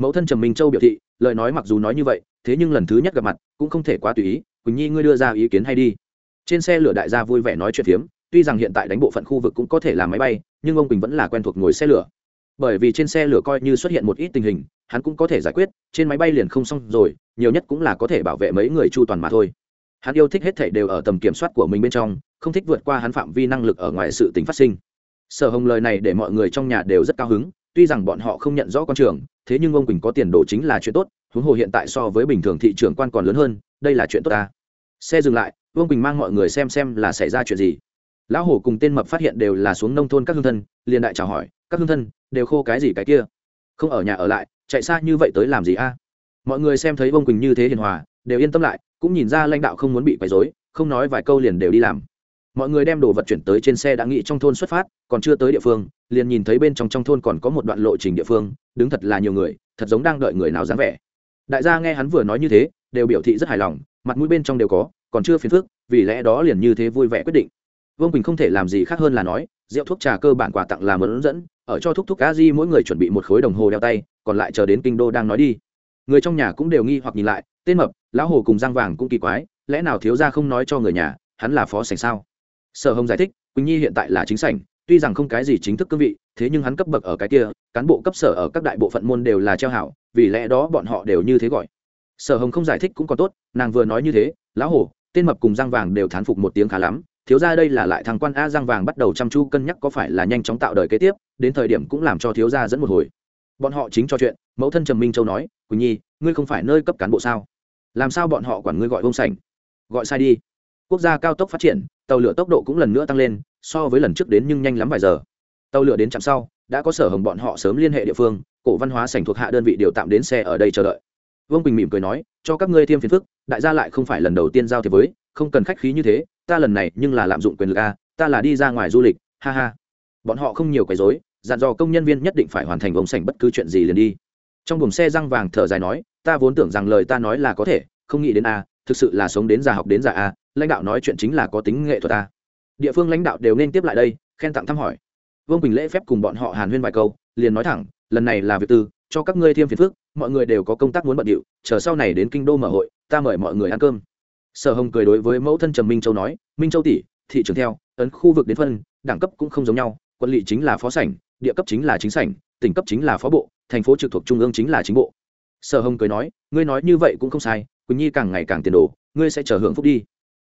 mẫu thân trầm minh châu biểu thị, lời nói mặc dù nói như vậy, thế nhưng lần thứ nhất gặp mặt cũng không thể quá tùy ý, quỳnh nhi ngươi đưa ra ý kiến hay đi. Trên xe lửa đại gia vui vẻ nói chuyện phiếm, tuy rằng hiện tại đánh bộ phận khu vực cũng có thể làm máy bay, nhưng ông quỳnh vẫn là quen thuộc ngồi xe lửa. Bởi vì trên xe lửa coi như xuất hiện một ít tình hình, hắn cũng có thể giải quyết, trên máy bay liền không xong rồi, nhiều nhất cũng là có thể bảo vệ mấy người chu toàn mà thôi. Hắn yêu thích hết thảy đều ở tầm kiểm soát của mình bên trong, không thích vượt qua hắn phạm vi năng lực ở ngoài sự tính phát sinh. Sở hồng lời này để mọi người trong nhà đều rất cao hứng tuy rằng bọn họ không nhận rõ con trường, thế nhưng ông quỳnh có tiền đồ chính là chuyện tốt, huống hồ hiện tại so với bình thường thị trường quan còn lớn hơn, đây là chuyện tốt ta. Xe dừng lại vương quỳnh mang mọi người xem xem là xảy ra chuyện gì. Lão hổ cùng tên mập phát hiện đều là xuống nông thôn các hương thân, liền đại chào hỏi, các hương thân, đều khô cái gì cái kia? Không ở nhà ở lại, chạy xa như vậy tới làm gì a? Mọi người xem thấy vương quỳnh như thế hiền hòa, đều yên tâm lại, cũng nhìn ra lãnh đạo không muốn bị quấy rối, không nói vài câu liền đều đi làm mọi người đem đồ vật chuyển tới trên xe đã nghĩ trong thôn xuất phát, còn chưa tới địa phương, liền nhìn thấy bên trong trong thôn còn có một đoạn lộ trình địa phương, đứng thật là nhiều người, thật giống đang đợi người nào dáng vẻ. Đại gia nghe hắn vừa nói như thế, đều biểu thị rất hài lòng, mặt mũi bên trong đều có, còn chưa phiền phức, vì lẽ đó liền như thế vui vẻ quyết định. Vương quỳnh không thể làm gì khác hơn là nói, rượu thuốc trà cơ bản quà tặng làm hướng dẫn, ở cho thúc thúc cá di mỗi người chuẩn bị một khối đồng hồ đeo tay, còn lại chờ đến kinh đô đang nói đi. Người trong nhà cũng đều nghi hoặc nhìn lại, tên mập, lão hồ cùng giang vàng cũng kỳ quái, lẽ nào thiếu ra không nói cho người nhà, hắn là phó sành sao? Sở hồng giải thích, quỳnh nhi hiện tại là chính sảnh, tuy rằng không cái gì chính thức cương vị, thế nhưng hắn cấp bậc ở cái kia, cán bộ cấp sở ở các đại bộ phận môn đều là treo hảo, vì lẽ đó bọn họ đều như thế gọi. Sở hồng không giải thích cũng có tốt, nàng vừa nói như thế, lão hổ, tên mập cùng giang vàng đều thán phục một tiếng khá lắm, thiếu ra đây là lại thằng quan a giang vàng bắt đầu chăm chu cân nhắc có phải là nhanh chóng tạo đời kế tiếp, đến thời điểm cũng làm cho thiếu gia dẫn một hồi. Bọn họ chính cho chuyện, mẫu thân trầm minh châu nói, quỳnh nhi, ngươi không phải nơi cấp cán bộ sao? Làm sao bọn họ quản ngươi gọi vông sành? gọi sai đi. Quốc gia cao tốc phát triển tàu lửa tốc độ cũng lần nữa tăng lên, so với lần trước đến nhưng nhanh lắm vài giờ. Tàu lửa đến chạm sau, đã có sở hồng bọn họ sớm liên hệ địa phương, cổ văn hóa sảnh thuộc hạ đơn vị điều tạm đến xe ở đây chờ đợi. Vương quỳnh mỉm cười nói, cho các ngươi thêm phiền phức, đại gia lại không phải lần đầu tiên giao thế với, không cần khách khí như thế, ta lần này nhưng là lạm dụng quyền lực a, ta là đi ra ngoài du lịch, ha ha. Bọn họ không nhiều quấy rối, dặn dò công nhân viên nhất định phải hoàn thành ống sảnh bất cứ chuyện gì liền đi. Trong buồng xe răng vàng thở dài nói, ta vốn tưởng rằng lời ta nói là có thể, không nghĩ đến a, thực sự là sống đến già học đến già a lãnh đạo nói chuyện chính là có tính nghệ thuật ta. Địa phương lãnh đạo đều nên tiếp lại đây, khen tặng thăm hỏi. Vương quỳnh lễ phép cùng bọn họ hàn huyên vài câu, liền nói thẳng, lần này là việc tư, cho các ngươi thêm phiền phức, mọi người đều có công tác muốn bận điệu, chờ sau này đến kinh đô mở hội, ta mời mọi người ăn cơm. Sở hồng cười đối với mẫu thân trầm minh châu nói, minh châu tỷ, thị trường theo, ấn khu vực đến phân, đẳng cấp cũng không giống nhau quận lỵ chính là phó sảnh, địa cấp chính là chính sảnh, tỉnh cấp chính là phó bộ, thành phố trực thuộc trung ương chính là chính bộ. Sở hồng cười nói, ngươi nói như vậy cũng không sai, quỳnh nhi càng ngày càng tiền đồ, ngươi sẽ chờ hưởng phúc đi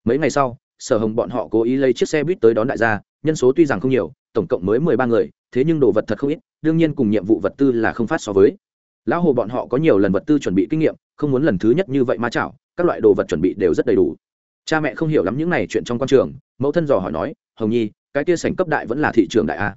mấy ngày sau, sở hồng bọn họ cố ý lấy chiếc xe buýt tới đón đại gia, nhân số tuy rằng không nhiều, tổng cộng mới mười ba người, thế nhưng đồ vật thật không ít, đương nhiên cùng nhiệm vụ vật tư là không phát so với. Lão hồ bọn họ có nhiều lần vật tư chuẩn bị kinh nghiệm, không muốn lần thứ nhất như vậy ma chảo, các loại đồ vật chuẩn bị đều rất đầy đủ. Cha mẹ không hiểu lắm những này chuyện trong quan trường, mẫu thân dò hỏi nói, hồng nhi, cái kia sảnh cấp đại vẫn là thị trường đại a?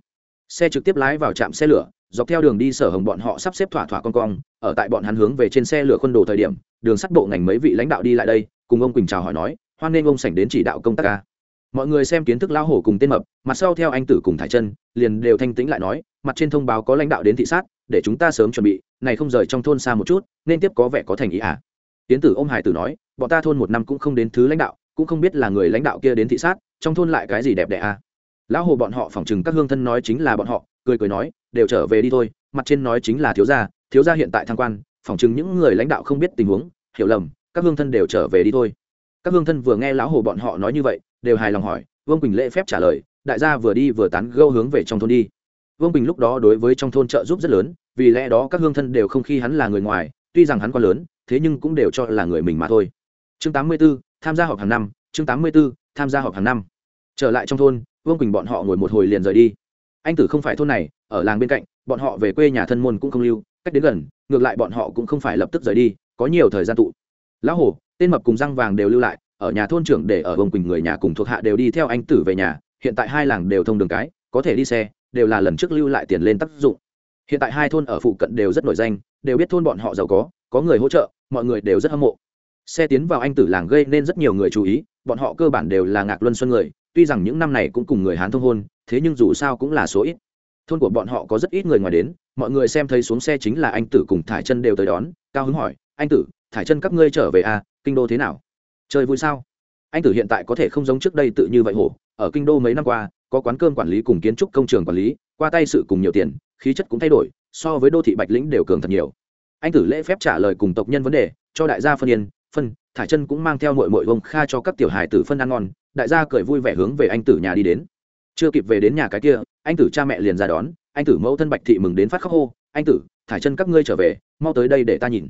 Xe trực tiếp lái vào trạm xe lửa, dọc theo đường đi sở hồng bọn họ sắp xếp thỏa thỏa con cong, ở tại bọn hắn hướng về trên xe lửa khuôn đồ thời điểm, đường sắt bộ ngành mấy vị lãnh đạo đi lại đây, cùng ông quỳnh chào hỏi nói hoan nghênh ông sảnh đến chỉ đạo công tác ca. Mọi người xem kiến thức lao hổ cùng tên mập, mặt sau theo anh tử cùng thải chân, liền đều thanh tĩnh lại nói, mặt trên thông báo có lãnh đạo đến thị sát, để chúng ta sớm chuẩn bị, này không rời trong thôn xa một chút, nên tiếp có vẻ có thành ý à. Tiến tử ông hải tử nói, bọn ta thôn một năm cũng không đến thứ lãnh đạo, cũng không biết là người lãnh đạo kia đến thị sát, trong thôn lại cái gì đẹp đẽ à. Lão hồ bọn họ phỏng chừng các hương thân nói chính là bọn họ, cười cười nói, đều trở về đi thôi, mặt trên nói chính là thiếu gia thiếu gia hiện tại thăng quan, phỏng chừng những người lãnh đạo không biết tình huống, hiểu lầm, các hương thân đều trở về đi thôi các hương thân vừa nghe lão hồ bọn họ nói như vậy đều hài lòng hỏi vương quỳnh lễ phép trả lời đại gia vừa đi vừa tán gâu hướng về trong thôn đi. Vương quỳnh lúc đó đối với trong thôn trợ giúp rất lớn vì lẽ đó các hương thân đều không khi hắn là người ngoài tuy rằng hắn quá lớn thế nhưng cũng đều cho là người mình mà thôi. Chương 84, tham gia họp hàng năm chương 84, tham gia họp hàng năm. Trở lại trong thôn vương quỳnh bọn họ ngồi một hồi liền rời đi. Anh tử không phải thôn này ở làng bên cạnh bọn họ về quê nhà thân môn cũng không lưu cách đến gần ngược lại bọn họ cũng không phải lập tức rời đi có nhiều thời gian tụ lão hổ, tên mập cùng răng vàng đều lưu lại, ở nhà thôn trưởng để ở vương quỳnh người nhà cùng thuộc hạ đều đi theo anh tử về nhà, hiện tại hai làng đều thông đường cái, có thể đi xe, đều là lần trước lưu lại tiền lên tác dụng. Hiện tại hai thôn ở phụ cận đều rất nổi danh, đều biết thôn bọn họ giàu có có người hỗ trợ, mọi người đều rất hâm mộ. Xe tiến vào anh tử làng gây nên rất nhiều người chú ý, bọn họ cơ bản đều là ngạc luân xuân người, tuy rằng những năm này cũng cùng người hán thông hôn, thế nhưng dù sao cũng là số ít. Thôn của bọn họ có rất ít người ngoài đến, mọi người xem thấy xuống xe chính là anh tử cùng thải chân đều tới đón, cao hứng hỏi, anh tử thải chân các ngươi trở về à kinh đô thế nào? Chơi vui sao? Anh tử hiện tại có thể không giống trước đây tự như vậy hổ, ở kinh đô mấy năm qua, có quán cơm quản lý cùng kiến trúc công trường quản lý, qua tay sự cùng nhiều tiền, khí chất cũng thay đổi, so với đô thị bạch lĩnh đều cường thật nhiều. Anh tử lễ phép trả lời cùng tộc nhân vấn đề, cho đại gia phân yên, phân, thải chân cũng mang theo mội mội vông kha cho các tiểu hài tử phân ăn ngon, đại gia cười vui vẻ hướng về anh tử nhà đi đến. Chưa kịp về đến nhà cái kia, anh tử cha mẹ liền ra đón, anh tử mẫu thân bạch thị mừng đến phát khóc hô, anh tử, thải chân các ngươi trở về, mau tới đây để ta nhìn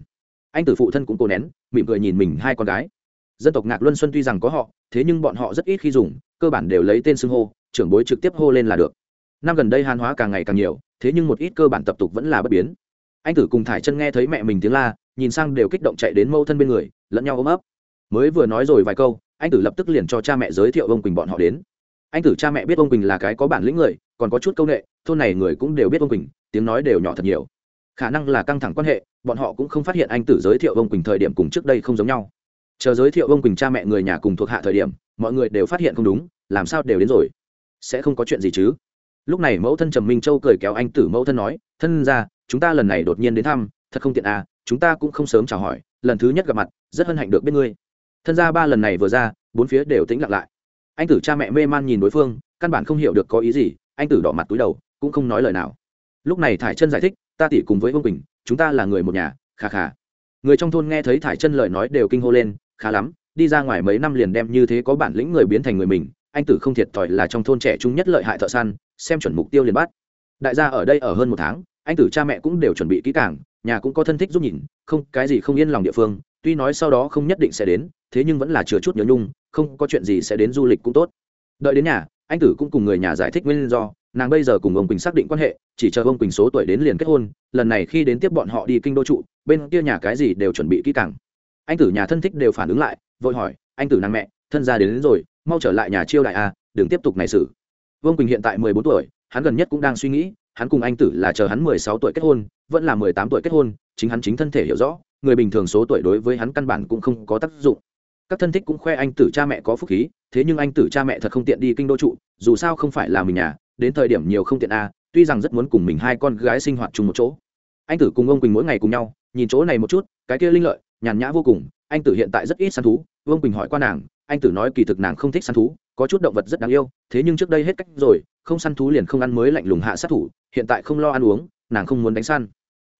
anh tử phụ thân cũng cố nén, mỉm cười nhìn mình hai con gái. Dân tộc ngạc luân xuân tuy rằng có họ, thế nhưng bọn họ rất ít khi dùng, cơ bản đều lấy tên xưng hô, trưởng bối trực tiếp hô lên là được. Năm gần đây hàn hóa càng ngày càng nhiều, thế nhưng một ít cơ bản tập tục vẫn là bất biến. Anh tử cùng thải chân nghe thấy mẹ mình tiếng la, nhìn sang đều kích động chạy đến mâu thân bên người, lẫn nhau ôm ấp. Mới vừa nói rồi vài câu, anh tử lập tức liền cho cha mẹ giới thiệu ông quỳnh bọn họ đến. Anh tử cha mẹ biết ông quỳnh là cái có bản lĩnh người, còn có chút c â u n ệ thôn này người cũng đều biết ông quỳnh, tiếng nói đều nhỏ thật nhiều khả năng là căng thẳng quan hệ, bọn họ cũng không phát hiện anh tử giới thiệu ông quỳnh thời điểm cùng trước đây không giống nhau. Chờ giới thiệu ông quỳnh cha mẹ người nhà cùng thuộc hạ thời điểm, mọi người đều phát hiện không đúng, làm sao đều đến rồi? Sẽ không có chuyện gì chứ? Lúc này mẫu thân trầm minh châu cười kéo anh tử mẫu thân nói, thân ra chúng ta lần này đột nhiên đến thăm, thật không tiện à chúng ta cũng không sớm chào hỏi, lần thứ nhất gặp mặt, rất hân hạnh được biết ngươi. Thân ra ba lần này vừa ra, bốn phía đều tĩnh lặng lại. Anh tử cha mẹ mê man nhìn đối phương, căn bản không hiểu được có ý gì, anh tử đỏ mặt túi đầu, cũng không nói lời nào. Lúc này thải chân giải thích ta tỷ cùng với vương quỳnh, chúng ta là người một nhà, khà khà. Người trong thôn nghe thấy thải chân lời nói đều kinh hô lên, khá lắm, đi ra ngoài mấy năm liền đem như thế có bản lĩnh người biến thành người mình, anh tử không thiệt thòi là trong thôn trẻ trung nhất lợi hại thợ săn, xem chuẩn mục tiêu liền bắt. Đại gia ở đây ở hơn một tháng, anh tử cha mẹ cũng đều chuẩn bị kỹ càng, nhà cũng có thân thích giúp nhìn, không, cái gì không yên lòng địa phương, tuy nói sau đó không nhất định sẽ đến, thế nhưng vẫn là chừa chút nhớ nhung, không có chuyện gì sẽ đến du lịch cũng tốt. Đợi đến nhà, anh tử cũng cùng người nhà giải thích nguyên do nàng bây giờ cùng ông quỳnh xác định quan hệ chỉ chờ ông quỳnh số tuổi đến liền kết hôn lần này khi đến tiếp bọn họ đi kinh đô trụ bên kia nhà cái gì đều chuẩn bị kỹ càng. Anh tử nhà thân thích đều phản ứng lại vội hỏi anh tử nàng mẹ thân gia đến, đến rồi mau trở lại nhà chiêu đại a đừng tiếp tục này xử. Vương quỳnh hiện tại mười bốn tuổi hắn gần nhất cũng đang suy nghĩ hắn cùng anh tử là chờ hắn mười sáu tuổi kết hôn vẫn là mười tám tuổi kết hôn chính hắn chính thân thể hiểu rõ người bình thường số tuổi đối với hắn căn bản cũng không có tác dụng. Các thân thích cũng khoe anh tử cha mẹ có phúc khí thế nhưng anh tử cha mẹ thật không tiện đi kinh đô trụ dù sao không phải là mình nhà đến thời điểm nhiều không tiện a, tuy rằng rất muốn cùng mình hai con gái sinh hoạt chung một chỗ. Anh tử cùng ông quỳnh mỗi ngày cùng nhau, nhìn chỗ này một chút, cái kia linh lợi, nhàn nhã vô cùng, anh tử hiện tại rất ít săn thú vương quỳnh hỏi qua nàng, anh tử nói kỳ thực nàng không thích săn thú, có chút động vật rất đáng yêu, thế nhưng trước đây hết cách rồi, không săn thú liền không ăn mới lạnh lùng hạ sát thủ, hiện tại không lo ăn uống, nàng không muốn đánh săn.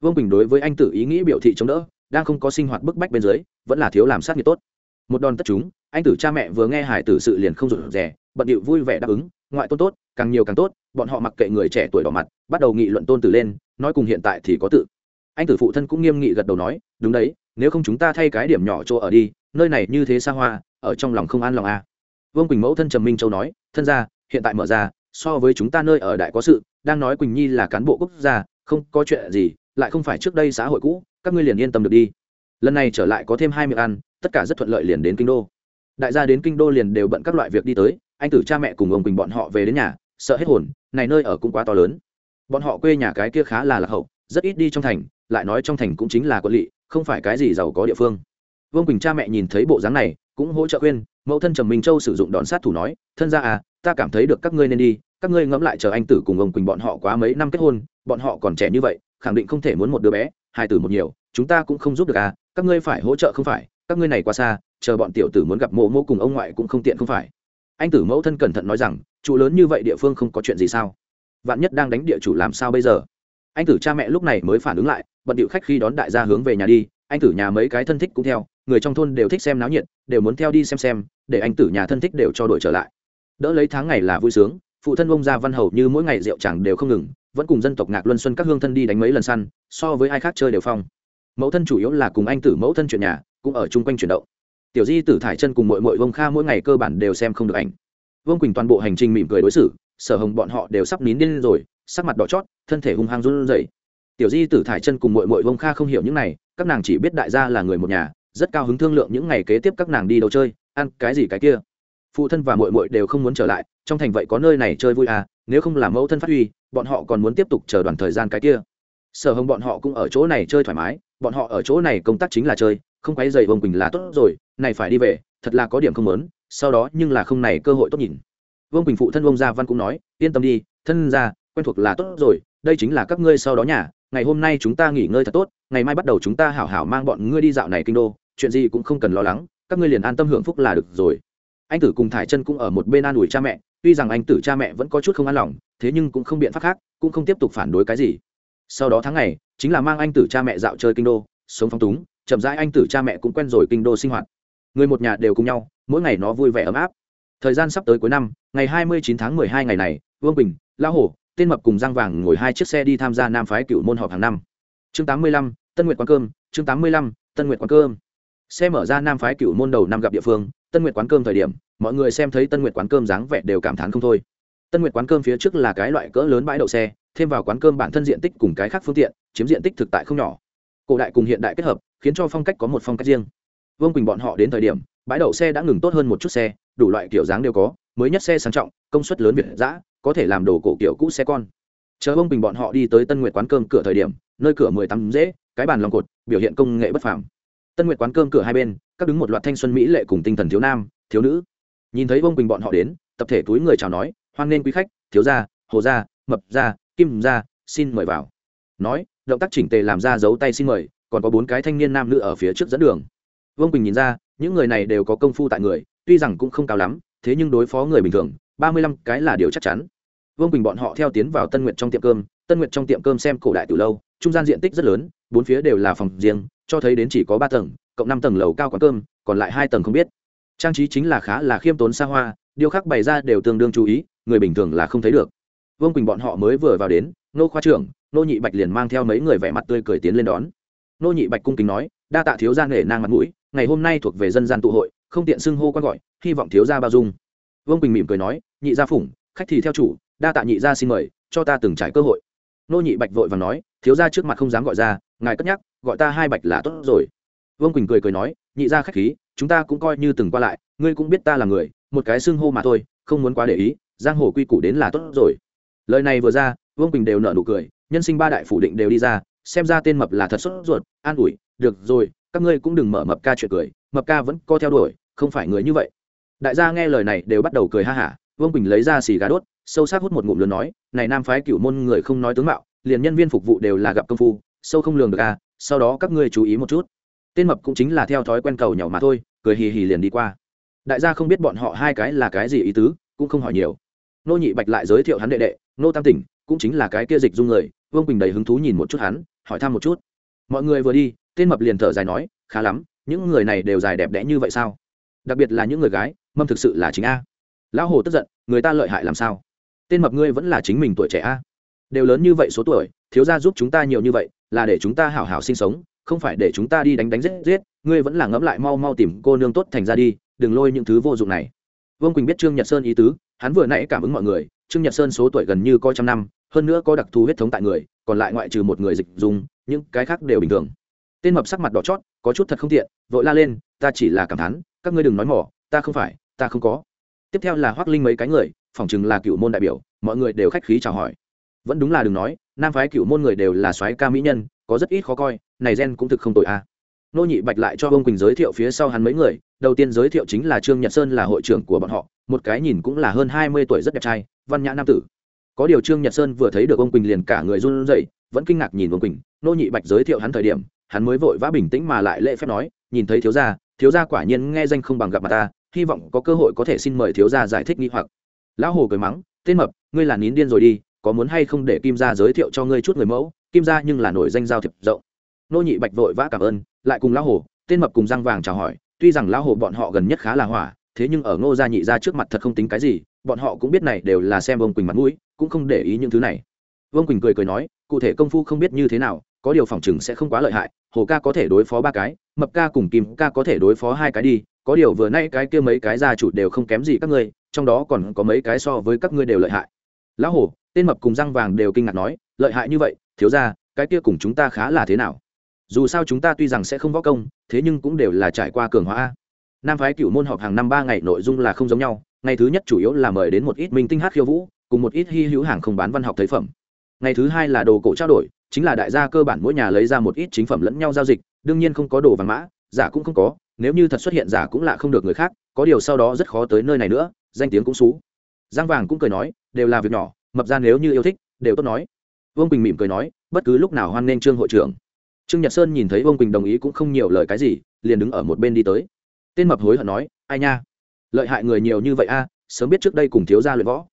Vương quỳnh đối với anh tử ý nghĩ biểu thị chống đỡ, đang không có sinh hoạt bức bách bên dưới, vẫn là thiếu làm sát nghiệp tốt. Một đòn tất chúng, anh tử cha mẹ vừa nghe hải tử sự liền không rụt rè, bận điệu vui vẻ đáp ứng ngoại tôn tốt, càng nhiều càng tốt, bọn họ mặc kệ người trẻ tuổi đỏ mặt, bắt đầu nghị luận tôn tử lên, nói cùng hiện tại thì có tự. Anh tử phụ thân cũng nghiêm nghị gật đầu nói, đúng đấy, nếu không chúng ta thay cái điểm nhỏ chỗ ở đi, nơi này như thế xa hoa, ở trong lòng không an lòng à. vương quỳnh mẫu thân trầm minh châu nói, thân ra hiện tại mở ra, so với chúng ta nơi ở đại có sự, đang nói quỳnh nhi là cán bộ quốc gia, không có chuyện gì, lại không phải trước đây xã hội cũ, các ngươi liền yên tâm được đi. Lần này trở lại có thêm hai miệng ăn, tất cả rất thuận lợi liền đến kinh đô. Đại gia đến kinh đô liền đều bận các loại việc đi tới anh tử cha mẹ cùng ông quỳnh bọn họ về đến nhà, sợ hết hồn, này nơi ở cũng quá to lớn. Bọn họ quê nhà cái kia khá là lạc hậu, rất ít đi trong thành, lại nói trong thành cũng chính là quận lỵ, không phải cái gì giàu có địa phương. Vương quỳnh cha mẹ nhìn thấy bộ dáng này, cũng hỗ trợ khuyên, mẫu thân trầm minh châu sử dụng đòn sát thủ nói, thân ra à ta cảm thấy được các ngươi nên đi, các ngươi ngẫm lại chờ anh tử cùng ông quỳnh bọn họ quá mấy năm kết hôn, bọn họ còn trẻ như vậy, khẳng định không thể muốn một đứa bé, hai tử một nhiều, chúng ta cũng không giúp được à các ngươi phải hỗ trợ không phải, các ngươi này quá xa, chờ bọn tiểu tử muốn gặp mộ mộ cùng ông ngoại cũng không tiện không phải anh tử mẫu thân cẩn thận nói rằng trụ lớn như vậy địa phương không có chuyện gì sao? Vạn nhất đang đánh địa chủ làm sao bây giờ? Anh tử cha mẹ lúc này mới phản ứng lại, bận điệu khách khi đón đại gia hướng về nhà đi. Anh tử nhà mấy cái thân thích cũng theo, người trong thôn đều thích xem náo nhiệt, đều muốn theo đi xem xem, để anh tử nhà thân thích đều cho đổi trở lại. Đỡ lấy tháng ngày là vui sướng, phụ thân ông gia văn hầu như mỗi ngày rượu chẳng đều không ngừng, vẫn cùng dân tộc ngạc luân xuân các hương thân đi đánh mấy lần săn, so với ai khác chơi đều phong. Mẫu thân chủ yếu là cùng anh tử mẫu thân chuyện nhà, cũng ở chung quanh chuyển động tiểu di, tử thải chân cùng mội mội vông kha mỗi ngày cơ bản đều xem không được ảnh. Vương quỳnh toàn bộ hành trình mỉm cười đối xử, sở hồng bọn họ đều sắp nín điên rồi, sắc mặt đỏ chót, thân thể hung hăng run rẩy. Tiểu di, tử thải chân cùng mội mội vông kha không hiểu những này, các nàng chỉ biết đại gia là người một nhà, rất cao hứng thương lượng những ngày kế tiếp các nàng đi đâu chơi, ăn cái gì cái kia. Phụ thân và mội mội đều không muốn trở lại, trong thành vậy có nơi này chơi vui à nếu không làm mẫu thân phát huy, bọn họ còn muốn tiếp tục chờ đoàn thời gian cái kia. Sở hồng bọn họ cũng ở chỗ này chơi thoải mái, bọn họ ở chỗ này công tác chính là chơi, không quấy dày vương quỳnh là tốt rồi này phải đi về, thật là có điểm không lớn sau đó nhưng là không này cơ hội tốt nhìn. Vương quỳnh phụ thân vương gia văn cũng nói, yên tâm đi, thân gia, quen thuộc là tốt rồi, đây chính là các ngươi sau đó nhà, ngày hôm nay chúng ta nghỉ ngơi thật tốt, ngày mai bắt đầu chúng ta hảo hảo mang bọn ngươi đi dạo này kinh đô, chuyện gì cũng không cần lo lắng, các ngươi liền an tâm hưởng phúc là được rồi. Anh tử cùng thải chân cũng ở một bên an ủi cha mẹ, tuy rằng anh tử cha mẹ vẫn có chút không an lòng, thế nhưng cũng không biện pháp khác, cũng không tiếp tục phản đối cái gì. Sau đó tháng ngày, chính là mang anh tử cha mẹ dạo chơi kinh đô, sống phong túng, chậm rãi anh tử cha mẹ cũng quen rồi kinh đô sinh hoạt người một nhà đều cùng nhau, mỗi ngày nó vui vẻ ấm áp. Thời gian sắp tới cuối năm, ngày hai mươi chín tháng mười hai ngày này, vương bình lão hổ, tên mập cùng giang vàng ngồi hai chiếc xe đi tham gia nam phái cựu môn họp hàng năm. Chương tám mươi lăm, tân nguyệt quán cơm, chương tám mươi lăm, tân nguyệt quán cơm. Xe mở ra nam phái cựu môn đầu năm gặp địa phương, tân nguyệt quán cơm thời điểm, mọi người xem thấy tân nguyệt quán cơm dáng vẻ đều cảm thán không thôi. Tân nguyệt quán cơm phía trước là cái loại cỡ lớn bãi đậu xe, thêm vào quán cơm bản thân diện tích cùng cái khác phương tiện, chiếm diện tích thực tại không nhỏ. Cổ đại cùng hiện đại kết hợp, khiến cho phong cách có một phong cách riêng vương quỳnh bọn họ đến thời điểm, bãi đậu xe đã ngừng tốt hơn một chút xe, đủ loại kiểu dáng đều có, mới nhất xe sang trọng, công suất lớn việt giã có thể làm đồ cổ kiểu cũ xe con. Chờ Vương bình bọn họ đi tới tân nguyệt quán cơm cửa thời điểm, nơi cửa mười tám dễ, cái bàn lòng cột, biểu hiện công nghệ bất phàm. Tân nguyệt quán cơm cửa hai bên, các đứng một loạt thanh xuân mỹ lệ cùng tinh thần thiếu nam, thiếu nữ. Nhìn thấy Vương bình bọn họ đến, tập thể túi người chào nói, hoan nghênh quý khách, thiếu gia, hồ gia, mập gia, kim gia, xin mời vào. Nói, động tác chỉnh tề làm ra dấu tay xin mời, còn có bốn cái thanh niên nam nữ ở phía trước dẫn đường vương quỳnh nhìn ra, những người này đều có công phu tại người, tuy rằng cũng không cao lắm, thế nhưng đối phó người bình thường, ba mươi lăm cái là điều chắc chắn. Vương quỳnh bọn họ theo tiến vào tân nguyện trong tiệm cơm, tân nguyện trong tiệm cơm xem cổ đại từ lâu, trung gian diện tích rất lớn, bốn phía đều là phòng riêng, cho thấy đến chỉ có ba tầng, cộng năm tầng lầu cao quán cơm, còn lại hai tầng không biết. Trang trí chính là khá là khiêm tốn xa hoa, điều khác bày ra đều tương đương chú ý, người bình thường là không thấy được. Vương quỳnh bọn họ mới vừa vào đến, nô khoa trưởng, nô nhị bạch liền mang theo mấy người vẻ mặt tươi cười tiến lên đón. Nô nhị bạch cung kính nói, đa tạ thiếu gia nghề nang mặt mũi ngày hôm nay thuộc về dân gian tụ hội, không tiện xưng hô quan gọi, hy vọng thiếu gia bao dung. Vương quỳnh mỉm cười nói, nhị gia phủng, khách thì theo chủ, đa tạ nhị gia xin mời, cho ta từng trải cơ hội. Nô nhị bạch vội và nói, thiếu gia trước mặt không dám gọi ra, ngài cất nhắc, gọi ta hai bạch là tốt rồi. Vương quỳnh cười cười nói, nhị gia khách khí, chúng ta cũng coi như từng qua lại, ngươi cũng biết ta là người, một cái xưng hô mà thôi, không muốn quá để ý, giang hồ quy củ đến là tốt rồi. Lời này vừa ra, vương quỳnh đều nở nụ cười, nhân sinh ba đại phủ định đều đi ra, xem ra tên mập là thật sốt ruột, an ủi, được rồi các ngươi cũng đừng mở mập ca chuyện cười, mập ca vẫn co theo đuổi, không phải người như vậy. Đại gia nghe lời này đều bắt đầu cười ha hả, vương quỳnh lấy ra xì gà đốt, sâu sắc hút một ngụm lớn nói, này nam phái cựu môn người không nói tướng mạo, liền nhân viên phục vụ đều là gặp công phu, sâu không lường được à sau đó các ngươi chú ý một chút. Tên mập cũng chính là theo thói quen cầu nhỏ mà thôi, cười hì hì liền đi qua. Đại gia không biết bọn họ hai cái là cái gì ý tứ, cũng không hỏi nhiều. Nô nhị bạch lại giới thiệu hắn đệ đệ, nô tam tỉnh, cũng chính là cái kia dịch dung người. Vương quỳnh đầy hứng thú nhìn một chút hắn, hỏi thăm một chút. Mọi người vừa đi tên mập liền thở dài nói, khá lắm, những người này đều dài đẹp đẽ như vậy sao? Đặc biệt là những người gái, mâm thực sự là chính a. Lão hồ tức giận, người ta lợi hại làm sao? Tên mập ngươi vẫn là chính mình tuổi trẻ a. Đều lớn như vậy số tuổi, thiếu gia giúp chúng ta nhiều như vậy, là để chúng ta hảo hảo sinh sống, không phải để chúng ta đi đánh đánh giết giết, ngươi vẫn là ngẫm lại mau mau tìm cô nương tốt thành ra đi, đừng lôi những thứ vô dụng này. Vương quỳnh biết trương nhật sơn ý tứ, hắn vừa nãy cảm ứng mọi người, trương nhật sơn số tuổi gần như có trăm năm, hơn nữa có đặc thù huyết thống tại người, còn lại ngoại trừ một người dịch dùng, những cái khác đều bình thường tên mập sắc mặt đỏ chót, có chút thật không tiện, vội la lên, ta chỉ là cảm thán, các ngươi đừng nói mỏ, ta không phải, ta không có. Tiếp theo là hoác linh mấy cái người phỏng chừng là cựu môn đại biểu, mọi người đều khách khí chào hỏi. Vẫn đúng là đừng nói, nam phái cựu môn người đều là soái ca mỹ nhân, có rất ít khó coi, này gen cũng thực không tội a. Nô nhị bạch lại cho ông quỳnh giới thiệu phía sau hắn mấy người, đầu tiên giới thiệu chính là trương nhật sơn là hội trưởng của bọn họ, một cái nhìn cũng là hơn hai mươi tuổi rất đẹp trai, văn nhã nam tử. Có điều trương nhật sơn vừa thấy được ông quỳnh liền cả người run rẩy, vẫn kinh ngạc nhìn ông quỳnh, nô nhị bạch giới thiệu hắn thời điểm hắn mới vội vã bình tĩnh mà lại lễ phép nói, nhìn thấy thiếu gia thiếu gia quả nhiên nghe danh không bằng gặp mặt ta, hy vọng có cơ hội có thể xin mời thiếu gia giải thích nghi hoặc. Lão hồ cười mắng, tên mập, ngươi là nín điên rồi đi, có muốn hay không để kim gia giới thiệu cho ngươi chút người mẫu? Kim gia nhưng là nổi danh giao thiệp rộng. Nô nhị bạch vội vã cảm ơn, lại cùng lão hồ, tên mập cùng răng vàng chào hỏi, tuy rằng lão hồ bọn họ gần nhất khá là hỏa, thế nhưng ở ngô gia nhị gia trước mặt thật không tính cái gì, bọn họ cũng biết này đều là xem ông quỳnh mặt mũi, cũng không để ý những thứ này. Vương quỳnh cười cười nói, cụ thể công phu không biết như thế nào có điều phòng chừng sẽ không quá lợi hại, hồ ca có thể đối phó ba cái, mập ca cùng kim ca có thể đối phó hai cái đi, có điều vừa nay cái kia mấy cái gia chủ đều không kém gì các ngươi, trong đó còn có mấy cái so với các ngươi đều lợi hại. Lão hồ, tên mập cùng răng vàng đều kinh ngạc nói, lợi hại như vậy, thiếu ra cái kia cùng chúng ta khá là thế nào? Dù sao chúng ta tuy rằng sẽ không võ công, thế nhưng cũng đều là trải qua cường hóa nam phái cựu môn họp hàng năm ba ngày nội dung là không giống nhau, ngày thứ nhất chủ yếu là mời đến một ít minh tinh hát khiêu vũ, cùng một ít hy hữu hàng không bán văn học thấy phẩm. Ngày thứ hai là đồ cổ trao đổi chính là đại gia cơ bản mỗi nhà lấy ra một ít chính phẩm lẫn nhau giao dịch, đương nhiên không có đồ vàng mã, giả cũng không có, nếu như thật xuất hiện giả cũng là không được người khác, có điều sau đó rất khó tới nơi này nữa, danh tiếng cũng xú. Giang vàng cũng cười nói, đều là việc nhỏ, mập ra nếu như yêu thích, đều tốt nói. Vương quỳnh mỉm cười nói, bất cứ lúc nào hoan nghênh trương hội trưởng. Trương nhật sơn nhìn thấy vương quỳnh đồng ý cũng không nhiều lời cái gì, liền đứng ở một bên đi tới. Tên mập hối hận nói, ai nha, lợi hại người nhiều như vậy a à, sớm biết trước đây cùng thiếu gia luyện võ.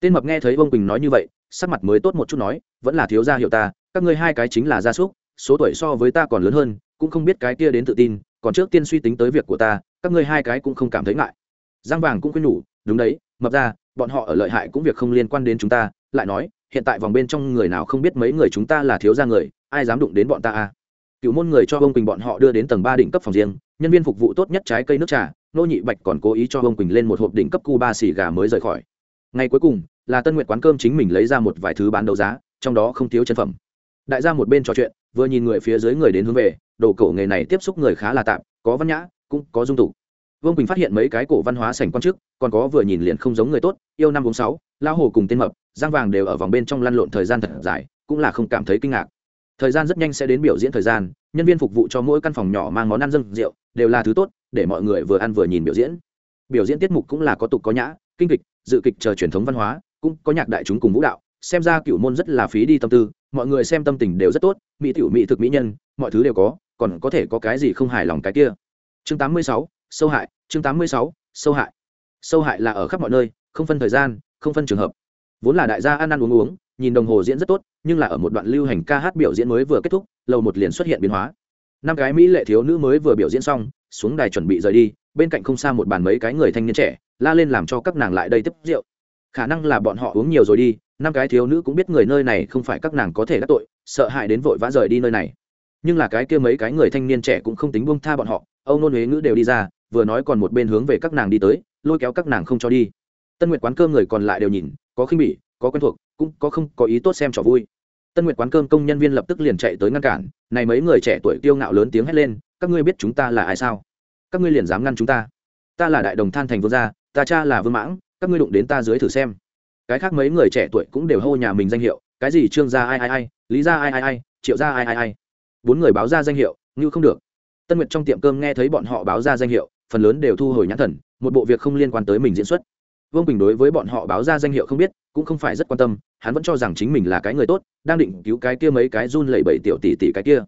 Tên mập nghe thấy vương quỳnh nói như vậy, sắc mặt mới tốt một chút nói, vẫn là thiếu gia hiểu ta các ngươi hai cái chính là gia súc, số tuổi so với ta còn lớn hơn, cũng không biết cái kia đến tự tin, còn trước tiên suy tính tới việc của ta, các ngươi hai cái cũng không cảm thấy ngại. Giang vàng cũng khuyên nhủ, đúng đấy, mập ra, bọn họ ở lợi hại cũng việc không liên quan đến chúng ta, lại nói, hiện tại vòng bên trong người nào không biết mấy người chúng ta là thiếu gia người, ai dám đụng đến bọn ta à? Cựu môn người cho ông quỳnh bọn họ đưa đến tầng ba đỉnh cấp phòng riêng, nhân viên phục vụ tốt nhất trái cây nước trà, nô nhị bạch còn cố ý cho ông quỳnh lên một hộp đỉnh cấp cu ba xì gà mới rời khỏi. Ngày cuối cùng, là tân nguyện quán cơm chính mình lấy ra một vài thứ bán đấu giá, trong đó không thiếu chân phẩm đại gia một bên trò chuyện, vừa nhìn người phía dưới người đến hướng về, đồ cổ nghề này tiếp xúc người khá là tạm, có văn nhã, cũng có dung tục. Vương quỳnh phát hiện mấy cái cổ văn hóa sành quan chức còn có vừa nhìn liền không giống người tốt, yêu năm bốn sáu lao hồ cùng tên mập, giang vàng đều ở vòng bên trong lăn lộn thời gian thật dài, cũng là không cảm thấy kinh ngạc. Thời gian rất nhanh sẽ đến biểu diễn thời gian, nhân viên phục vụ cho mỗi căn phòng nhỏ mang món ăn dân rượu, đều là thứ tốt, để mọi người vừa ăn vừa nhìn biểu diễn. Biểu diễn tiết mục cũng là có tục có nhã, kinh kịch, dự kịch chờ truyền thống văn hóa, cũng có nhạc đại chúng cùng vũ đạo xem ra cựu môn rất là phí đi tâm tư mọi người xem tâm tình đều rất tốt mỹ tiểu mỹ thực mỹ nhân mọi thứ đều có còn có thể có cái gì không hài lòng cái kia. Chương 86, sâu hại chương 86, sâu hại. Sâu hại là ở khắp mọi nơi không phân thời gian không phân trường hợp. Vốn là đại gia ăn ăn uống uống nhìn đồng hồ diễn rất tốt nhưng là ở một đoạn lưu hành ca hát biểu diễn mới vừa kết thúc lầu một liền xuất hiện biến hóa. Năm cái mỹ lệ thiếu nữ mới vừa biểu diễn xong xuống đài chuẩn bị rời đi bên cạnh không xa một bàn mấy cái người thanh niên trẻ la lên làm cho các nàng lại đây tiếp rượu. Khả năng là bọn họ uống nhiều rồi đi năm cái thiếu nữ cũng biết người nơi này không phải các nàng có thể đắc tội, sợ hãi đến vội vã rời đi nơi này. Nhưng là cái kia mấy cái người thanh niên trẻ cũng không tính buông tha bọn họ, âu nôn huế ngữ đều đi ra, vừa nói còn một bên hướng về các nàng đi tới, lôi kéo các nàng không cho đi. Tân nguyệt quán cơm người còn lại đều nhìn, có khinh bỉ, có quen thuộc, cũng có không có ý tốt xem trò vui. Tân nguyệt quán cơm công nhân viên lập tức liền chạy tới ngăn cản, này mấy người trẻ tuổi tiêu ngạo lớn tiếng hét lên, các ngươi biết chúng ta là ai sao? Các ngươi liền dám ngăn chúng ta. Ta là đại đồng than thành vương gia, ta cha là vương mãng, các ngươi đụng đến ta dưới thử xem cái khác mấy người trẻ tuổi cũng đều hô nhà mình danh hiệu, cái gì trương gia ai ai ai, lý gia ai ai ai, triệu gia ai ai ai. Bốn người báo ra danh hiệu, như không được. Tân nguyệt trong tiệm cơm nghe thấy bọn họ báo ra danh hiệu, phần lớn đều thu hồi nhãn thần, một bộ việc không liên quan tới mình diễn xuất. Vương bình đối với bọn họ báo ra danh hiệu không biết, cũng không phải rất quan tâm, hắn vẫn cho rằng chính mình là cái người tốt, đang định cứu cái kia mấy cái run lẩy bẩy tiểu tỷ tỷ cái kia.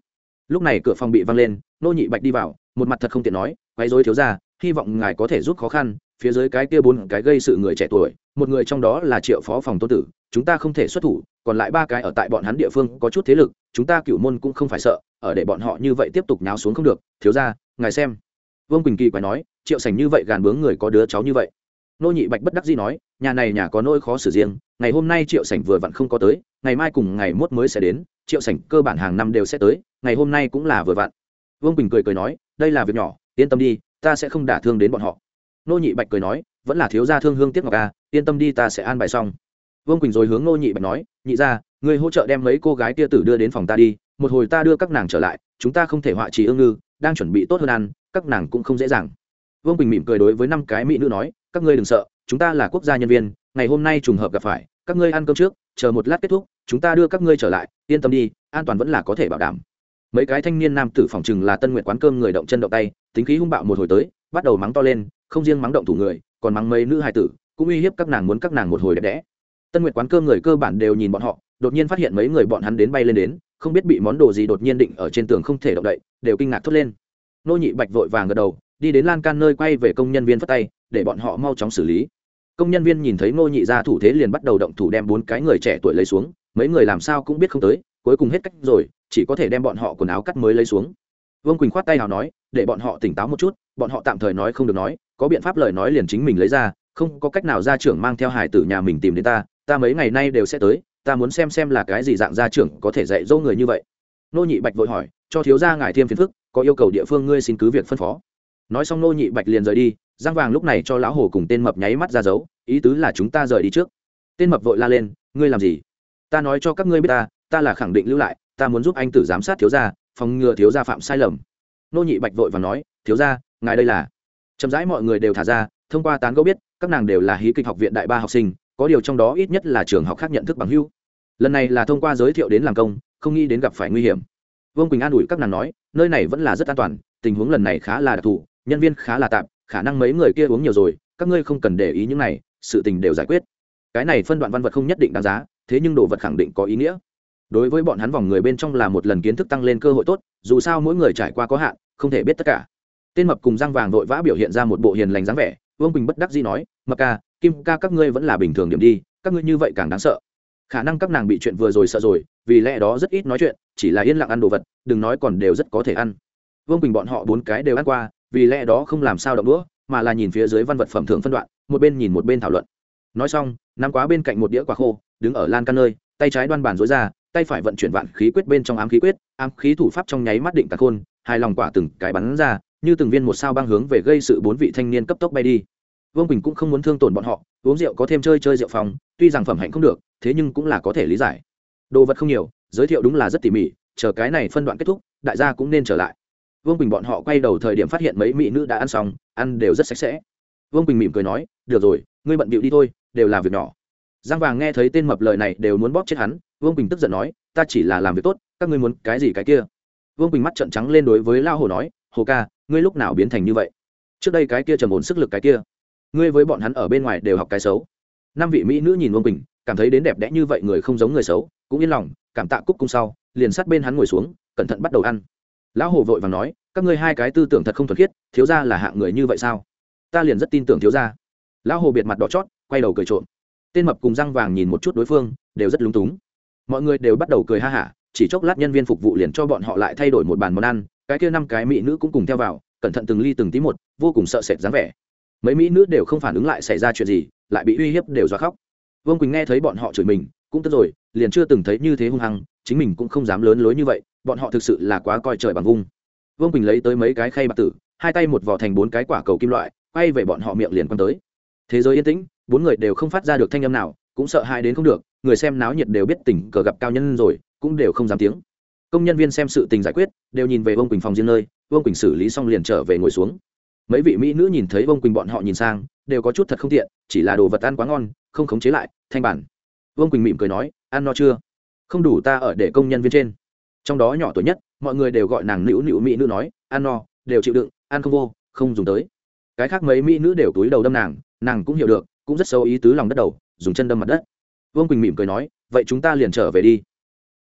Lúc này cửa phòng bị văng lên, nô nhị bạch đi vào, một mặt thật không tiện nói, quấy rối thiếu ra hy vọng ngài có thể giúp khó khăn phía dưới cái kia bốn cái gây sự người trẻ tuổi, một người trong đó là triệu phó phòng tôn tử, chúng ta không thể xuất thủ, còn lại ba cái ở tại bọn hắn địa phương có chút thế lực, chúng ta cựu môn cũng không phải sợ, ở để bọn họ như vậy tiếp tục nháo xuống không được, thiếu ra ngài xem. Vương quỳnh kỳ quái nói, triệu sành như vậy gàn bướng người có đứa cháu như vậy. Nô nhị bạch bất đắc dĩ nói, nhà này nhà có nỗi khó xử riêng, ngày hôm nay triệu sảnh vừa vặn không có tới, ngày mai cùng ngày mốt mới sẽ đến, triệu sảnh cơ bản hàng năm đều sẽ tới, ngày hôm nay cũng là vừa vặn. Vương bình cười cười nói, đây là việc nhỏ, yên tâm đi, ta sẽ không đả thương đến bọn họ nô nhị bạch cười nói vẫn là thiếu gia thương hương tiếc ngọc a à, yên tâm đi ta sẽ an bài xong. Vương quỳnh rồi hướng nô nhị bạch nói nhị ra người hỗ trợ đem mấy cô gái tia tử đưa đến phòng ta đi một hồi ta đưa các nàng trở lại chúng ta không thể họa trì ương ngư đang chuẩn bị tốt hơn ăn các nàng cũng không dễ dàng. Vương quỳnh mỉm cười đối với năm cái mỹ nữ nói các ngươi đừng sợ chúng ta là quốc gia nhân viên ngày hôm nay trùng hợp gặp phải các ngươi ăn cơm trước chờ một lát kết thúc chúng ta đưa các ngươi trở lại yên tâm đi an toàn vẫn là có thể bảo đảm. Mấy cái thanh niên nam tử phòng chừng là tân nguyện quán cơm người động chân động tay tính khí hung bạo một hồi tới bắt đầu mắng to lên không riêng mắng động thủ người, còn mắng mấy nữ hài tử, cũng uy hiếp các nàng muốn các nàng một hồi đẹp đẽ. Tân Nguyệt quán cơm người cơ bản đều nhìn bọn họ, đột nhiên phát hiện mấy người bọn hắn đến bay lên đến, không biết bị món đồ gì đột nhiên định ở trên tường không thể động đậy, đều kinh ngạc thốt lên. Nô nhị bạch vội vàng gật đầu, đi đến lan can nơi quay về công nhân viên phất tay, để bọn họ mau chóng xử lý. Công nhân viên nhìn thấy Nô nhị ra thủ thế liền bắt đầu động thủ đem bốn cái người trẻ tuổi lấy xuống, mấy người làm sao cũng biết không tới, cuối cùng hết cách rồi, chỉ có thể đem bọn họ quần áo cắt mới lấy xuống. Vương quỳnh khoát tay nào nói, để bọn họ tỉnh táo một chút, bọn họ tạm thời nói không được nói có biện pháp lời nói liền chính mình lấy ra, không có cách nào gia trưởng mang theo hải tử nhà mình tìm đến ta ta mấy ngày nay đều sẽ tới, ta muốn xem xem là cái gì dạng gia trưởng có thể dạy dỗ người như vậy. Nô nhị bạch vội hỏi, cho thiếu gia ngài thêm phiền phức, có yêu cầu địa phương ngươi xin cứ việc phân phó. Nói xong nô nhị bạch liền rời đi, giang vàng lúc này cho lão hồ cùng tên mập nháy mắt ra dấu, ý tứ là chúng ta rời đi trước. Tên mập vội la lên, ngươi làm gì? Ta nói cho các ngươi biết ta ta là khẳng định lưu lại, ta muốn giúp anh tử giám sát thiếu gia, phòng ngừa thiếu gia phạm sai lầm. Nô nhị bạch vội và nói, thiếu gia, ngài đây là chậm rãi mọi người đều thả ra, thông qua tán gẫu biết, các nàng đều là hí kịch học viện đại ba học sinh, có điều trong đó ít nhất là trường học khác nhận thức bằng hưu lần này là thông qua giới thiệu đến làm công, không nghĩ đến gặp phải nguy hiểm. Vương quỳnh an ủi các nàng nói, nơi này vẫn là rất an toàn, tình huống lần này khá là đặc thù, nhân viên khá là tạm, khả năng mấy người kia uống nhiều rồi, các ngươi không cần để ý những này, sự tình đều giải quyết. Cái này phân đoạn văn vật không nhất định đáng giá, thế nhưng đồ vật khẳng định có ý nghĩa. Đối với bọn hắn vòng người bên trong là một lần kiến thức tăng lên cơ hội tốt, dù sao mỗi người trải qua có hạn, không thể biết tất cả tên mập cùng răng vàng vội vã biểu hiện ra một bộ hiền lành dáng vẻ, vương quỳnh bất đắc dĩ nói, mập ca, kim ca các ngươi vẫn là bình thường điểm đi, các ngươi như vậy càng đáng sợ. Khả năng các nàng bị chuyện vừa rồi sợ rồi, vì lẽ đó rất ít nói chuyện, chỉ là yên lặng ăn đồ vật, đừng nói còn đều rất có thể ăn. Vương quỳnh bọn họ bốn cái đều ăn qua, vì lẽ đó không làm sao động đũa, mà là nhìn phía dưới văn vật phẩm thường phân đoạn, một bên nhìn một bên thảo luận. Nói xong, nắm quá bên cạnh một đĩa quả khô, đứng ở lan căn nơi, tay trái đoan bàn dối ra, tay phải vận chuyển vạn khí quyết bên trong ám khí quyết, ám khí thủ pháp trong nháy mắt định tạc khôn hai lòng quả từng cái bắn ra như từng viên một sao băng hướng về gây sự bốn vị thanh niên cấp tốc bay đi. Vương quỳnh cũng không muốn thương tổn bọn họ, uống rượu có thêm chơi chơi rượu phòng, tuy rằng phẩm hạnh không được, thế nhưng cũng là có thể lý giải. Đồ vật không nhiều, giới thiệu đúng là rất tỉ mỉ, chờ cái này phân đoạn kết thúc, đại gia cũng nên trở lại. Vương quỳnh bọn họ quay đầu thời điểm phát hiện mấy mỹ nữ đã ăn xong, ăn đều rất sạch sẽ. Vương quỳnh mỉm cười nói, được rồi, ngươi bận bịu đi thôi, đều là việc nhỏ. Giang vàng nghe thấy tên mập lời này đều muốn bóp chết hắn, vương quỳnh tức giận nói, ta chỉ là làm việc tốt, các ngươi muốn cái gì cái kia? Vương quỳnh mắt trợn trắng lên đối với lao hồ nói hồ ca ngươi lúc nào biến thành như vậy? Trước đây cái kia trầm ổn sức lực cái kia ngươi với bọn hắn ở bên ngoài đều học cái xấu. Năm vị mỹ nữ nhìn vương Bình, cảm thấy đến đẹp đẽ như vậy người không giống người xấu cũng yên lòng cảm tạ cúc cung sau liền sát bên hắn ngồi xuống cẩn thận bắt đầu ăn. Lão hồ vội vàng nói các ngươi hai cái tư tưởng thật không thuật khiết thiếu ra là hạng người như vậy sao? Ta liền rất tin tưởng thiếu ra lão hồ biệt mặt đỏ chót quay đầu cười trộm. Tên mập cùng răng vàng nhìn một chút đối phương đều rất lúng túng. Mọi người đều bắt đầu cười ha hả chỉ chốc lát nhân viên phục vụ liền cho bọn họ lại thay đổi một bàn món ăn cái kia năm cái mỹ nữ cũng cùng theo vào, cẩn thận từng ly từng tí một, vô cùng sợ sệt dáng vẻ. Mấy mỹ nữ đều không phản ứng lại xảy ra chuyện gì, lại bị uy hiếp đều do khóc. Vương quỳnh nghe thấy bọn họ chửi mình, cũng tức rồi, liền chưa từng thấy như thế hung hăng, chính mình cũng không dám lớn lối như vậy, bọn họ thực sự là quá coi trời bằng vung. Vương quỳnh lấy tới mấy cái khay bạc tử, hai tay một vỏ thành bốn cái quả cầu kim loại, quay về bọn họ miệng liền quăng tới. Thế giới yên tĩnh, bốn người đều không phát ra được thanh âm nào, cũng sợ hãi đến không được, người xem náo nhiệt đều biết tỉnh cờ gặp cao nhân rồi, cũng đều không dám tiếng công nhân viên xem sự tình giải quyết, đều nhìn về vương quỳnh phòng riêng nơi, vương quỳnh xử lý xong liền trở về ngồi xuống. Mấy vị mỹ nữ nhìn thấy vương quỳnh bọn họ nhìn sang, đều có chút thật không tiện, chỉ là đồ vật ăn quá ngon, không khống chế lại, thanh bản. Vương quỳnh mỉm cười nói, ăn no chưa? Không đủ ta ở để công nhân viên trên. Trong đó nhỏ tuổi nhất, mọi người đều gọi nàng nữu nữu mỹ nữ nói, ăn no, đều chịu đựng, ăn không vô, không dùng tới. Cái khác mấy mỹ nữ đều túi đầu đâm nàng nàng cũng hiểu được, cũng rất sâu ý tứ lòng đất đầu, dùng chân đâm mặt đất. Vương quỳnh mỉm cười nói, vậy chúng ta liền trở về đi.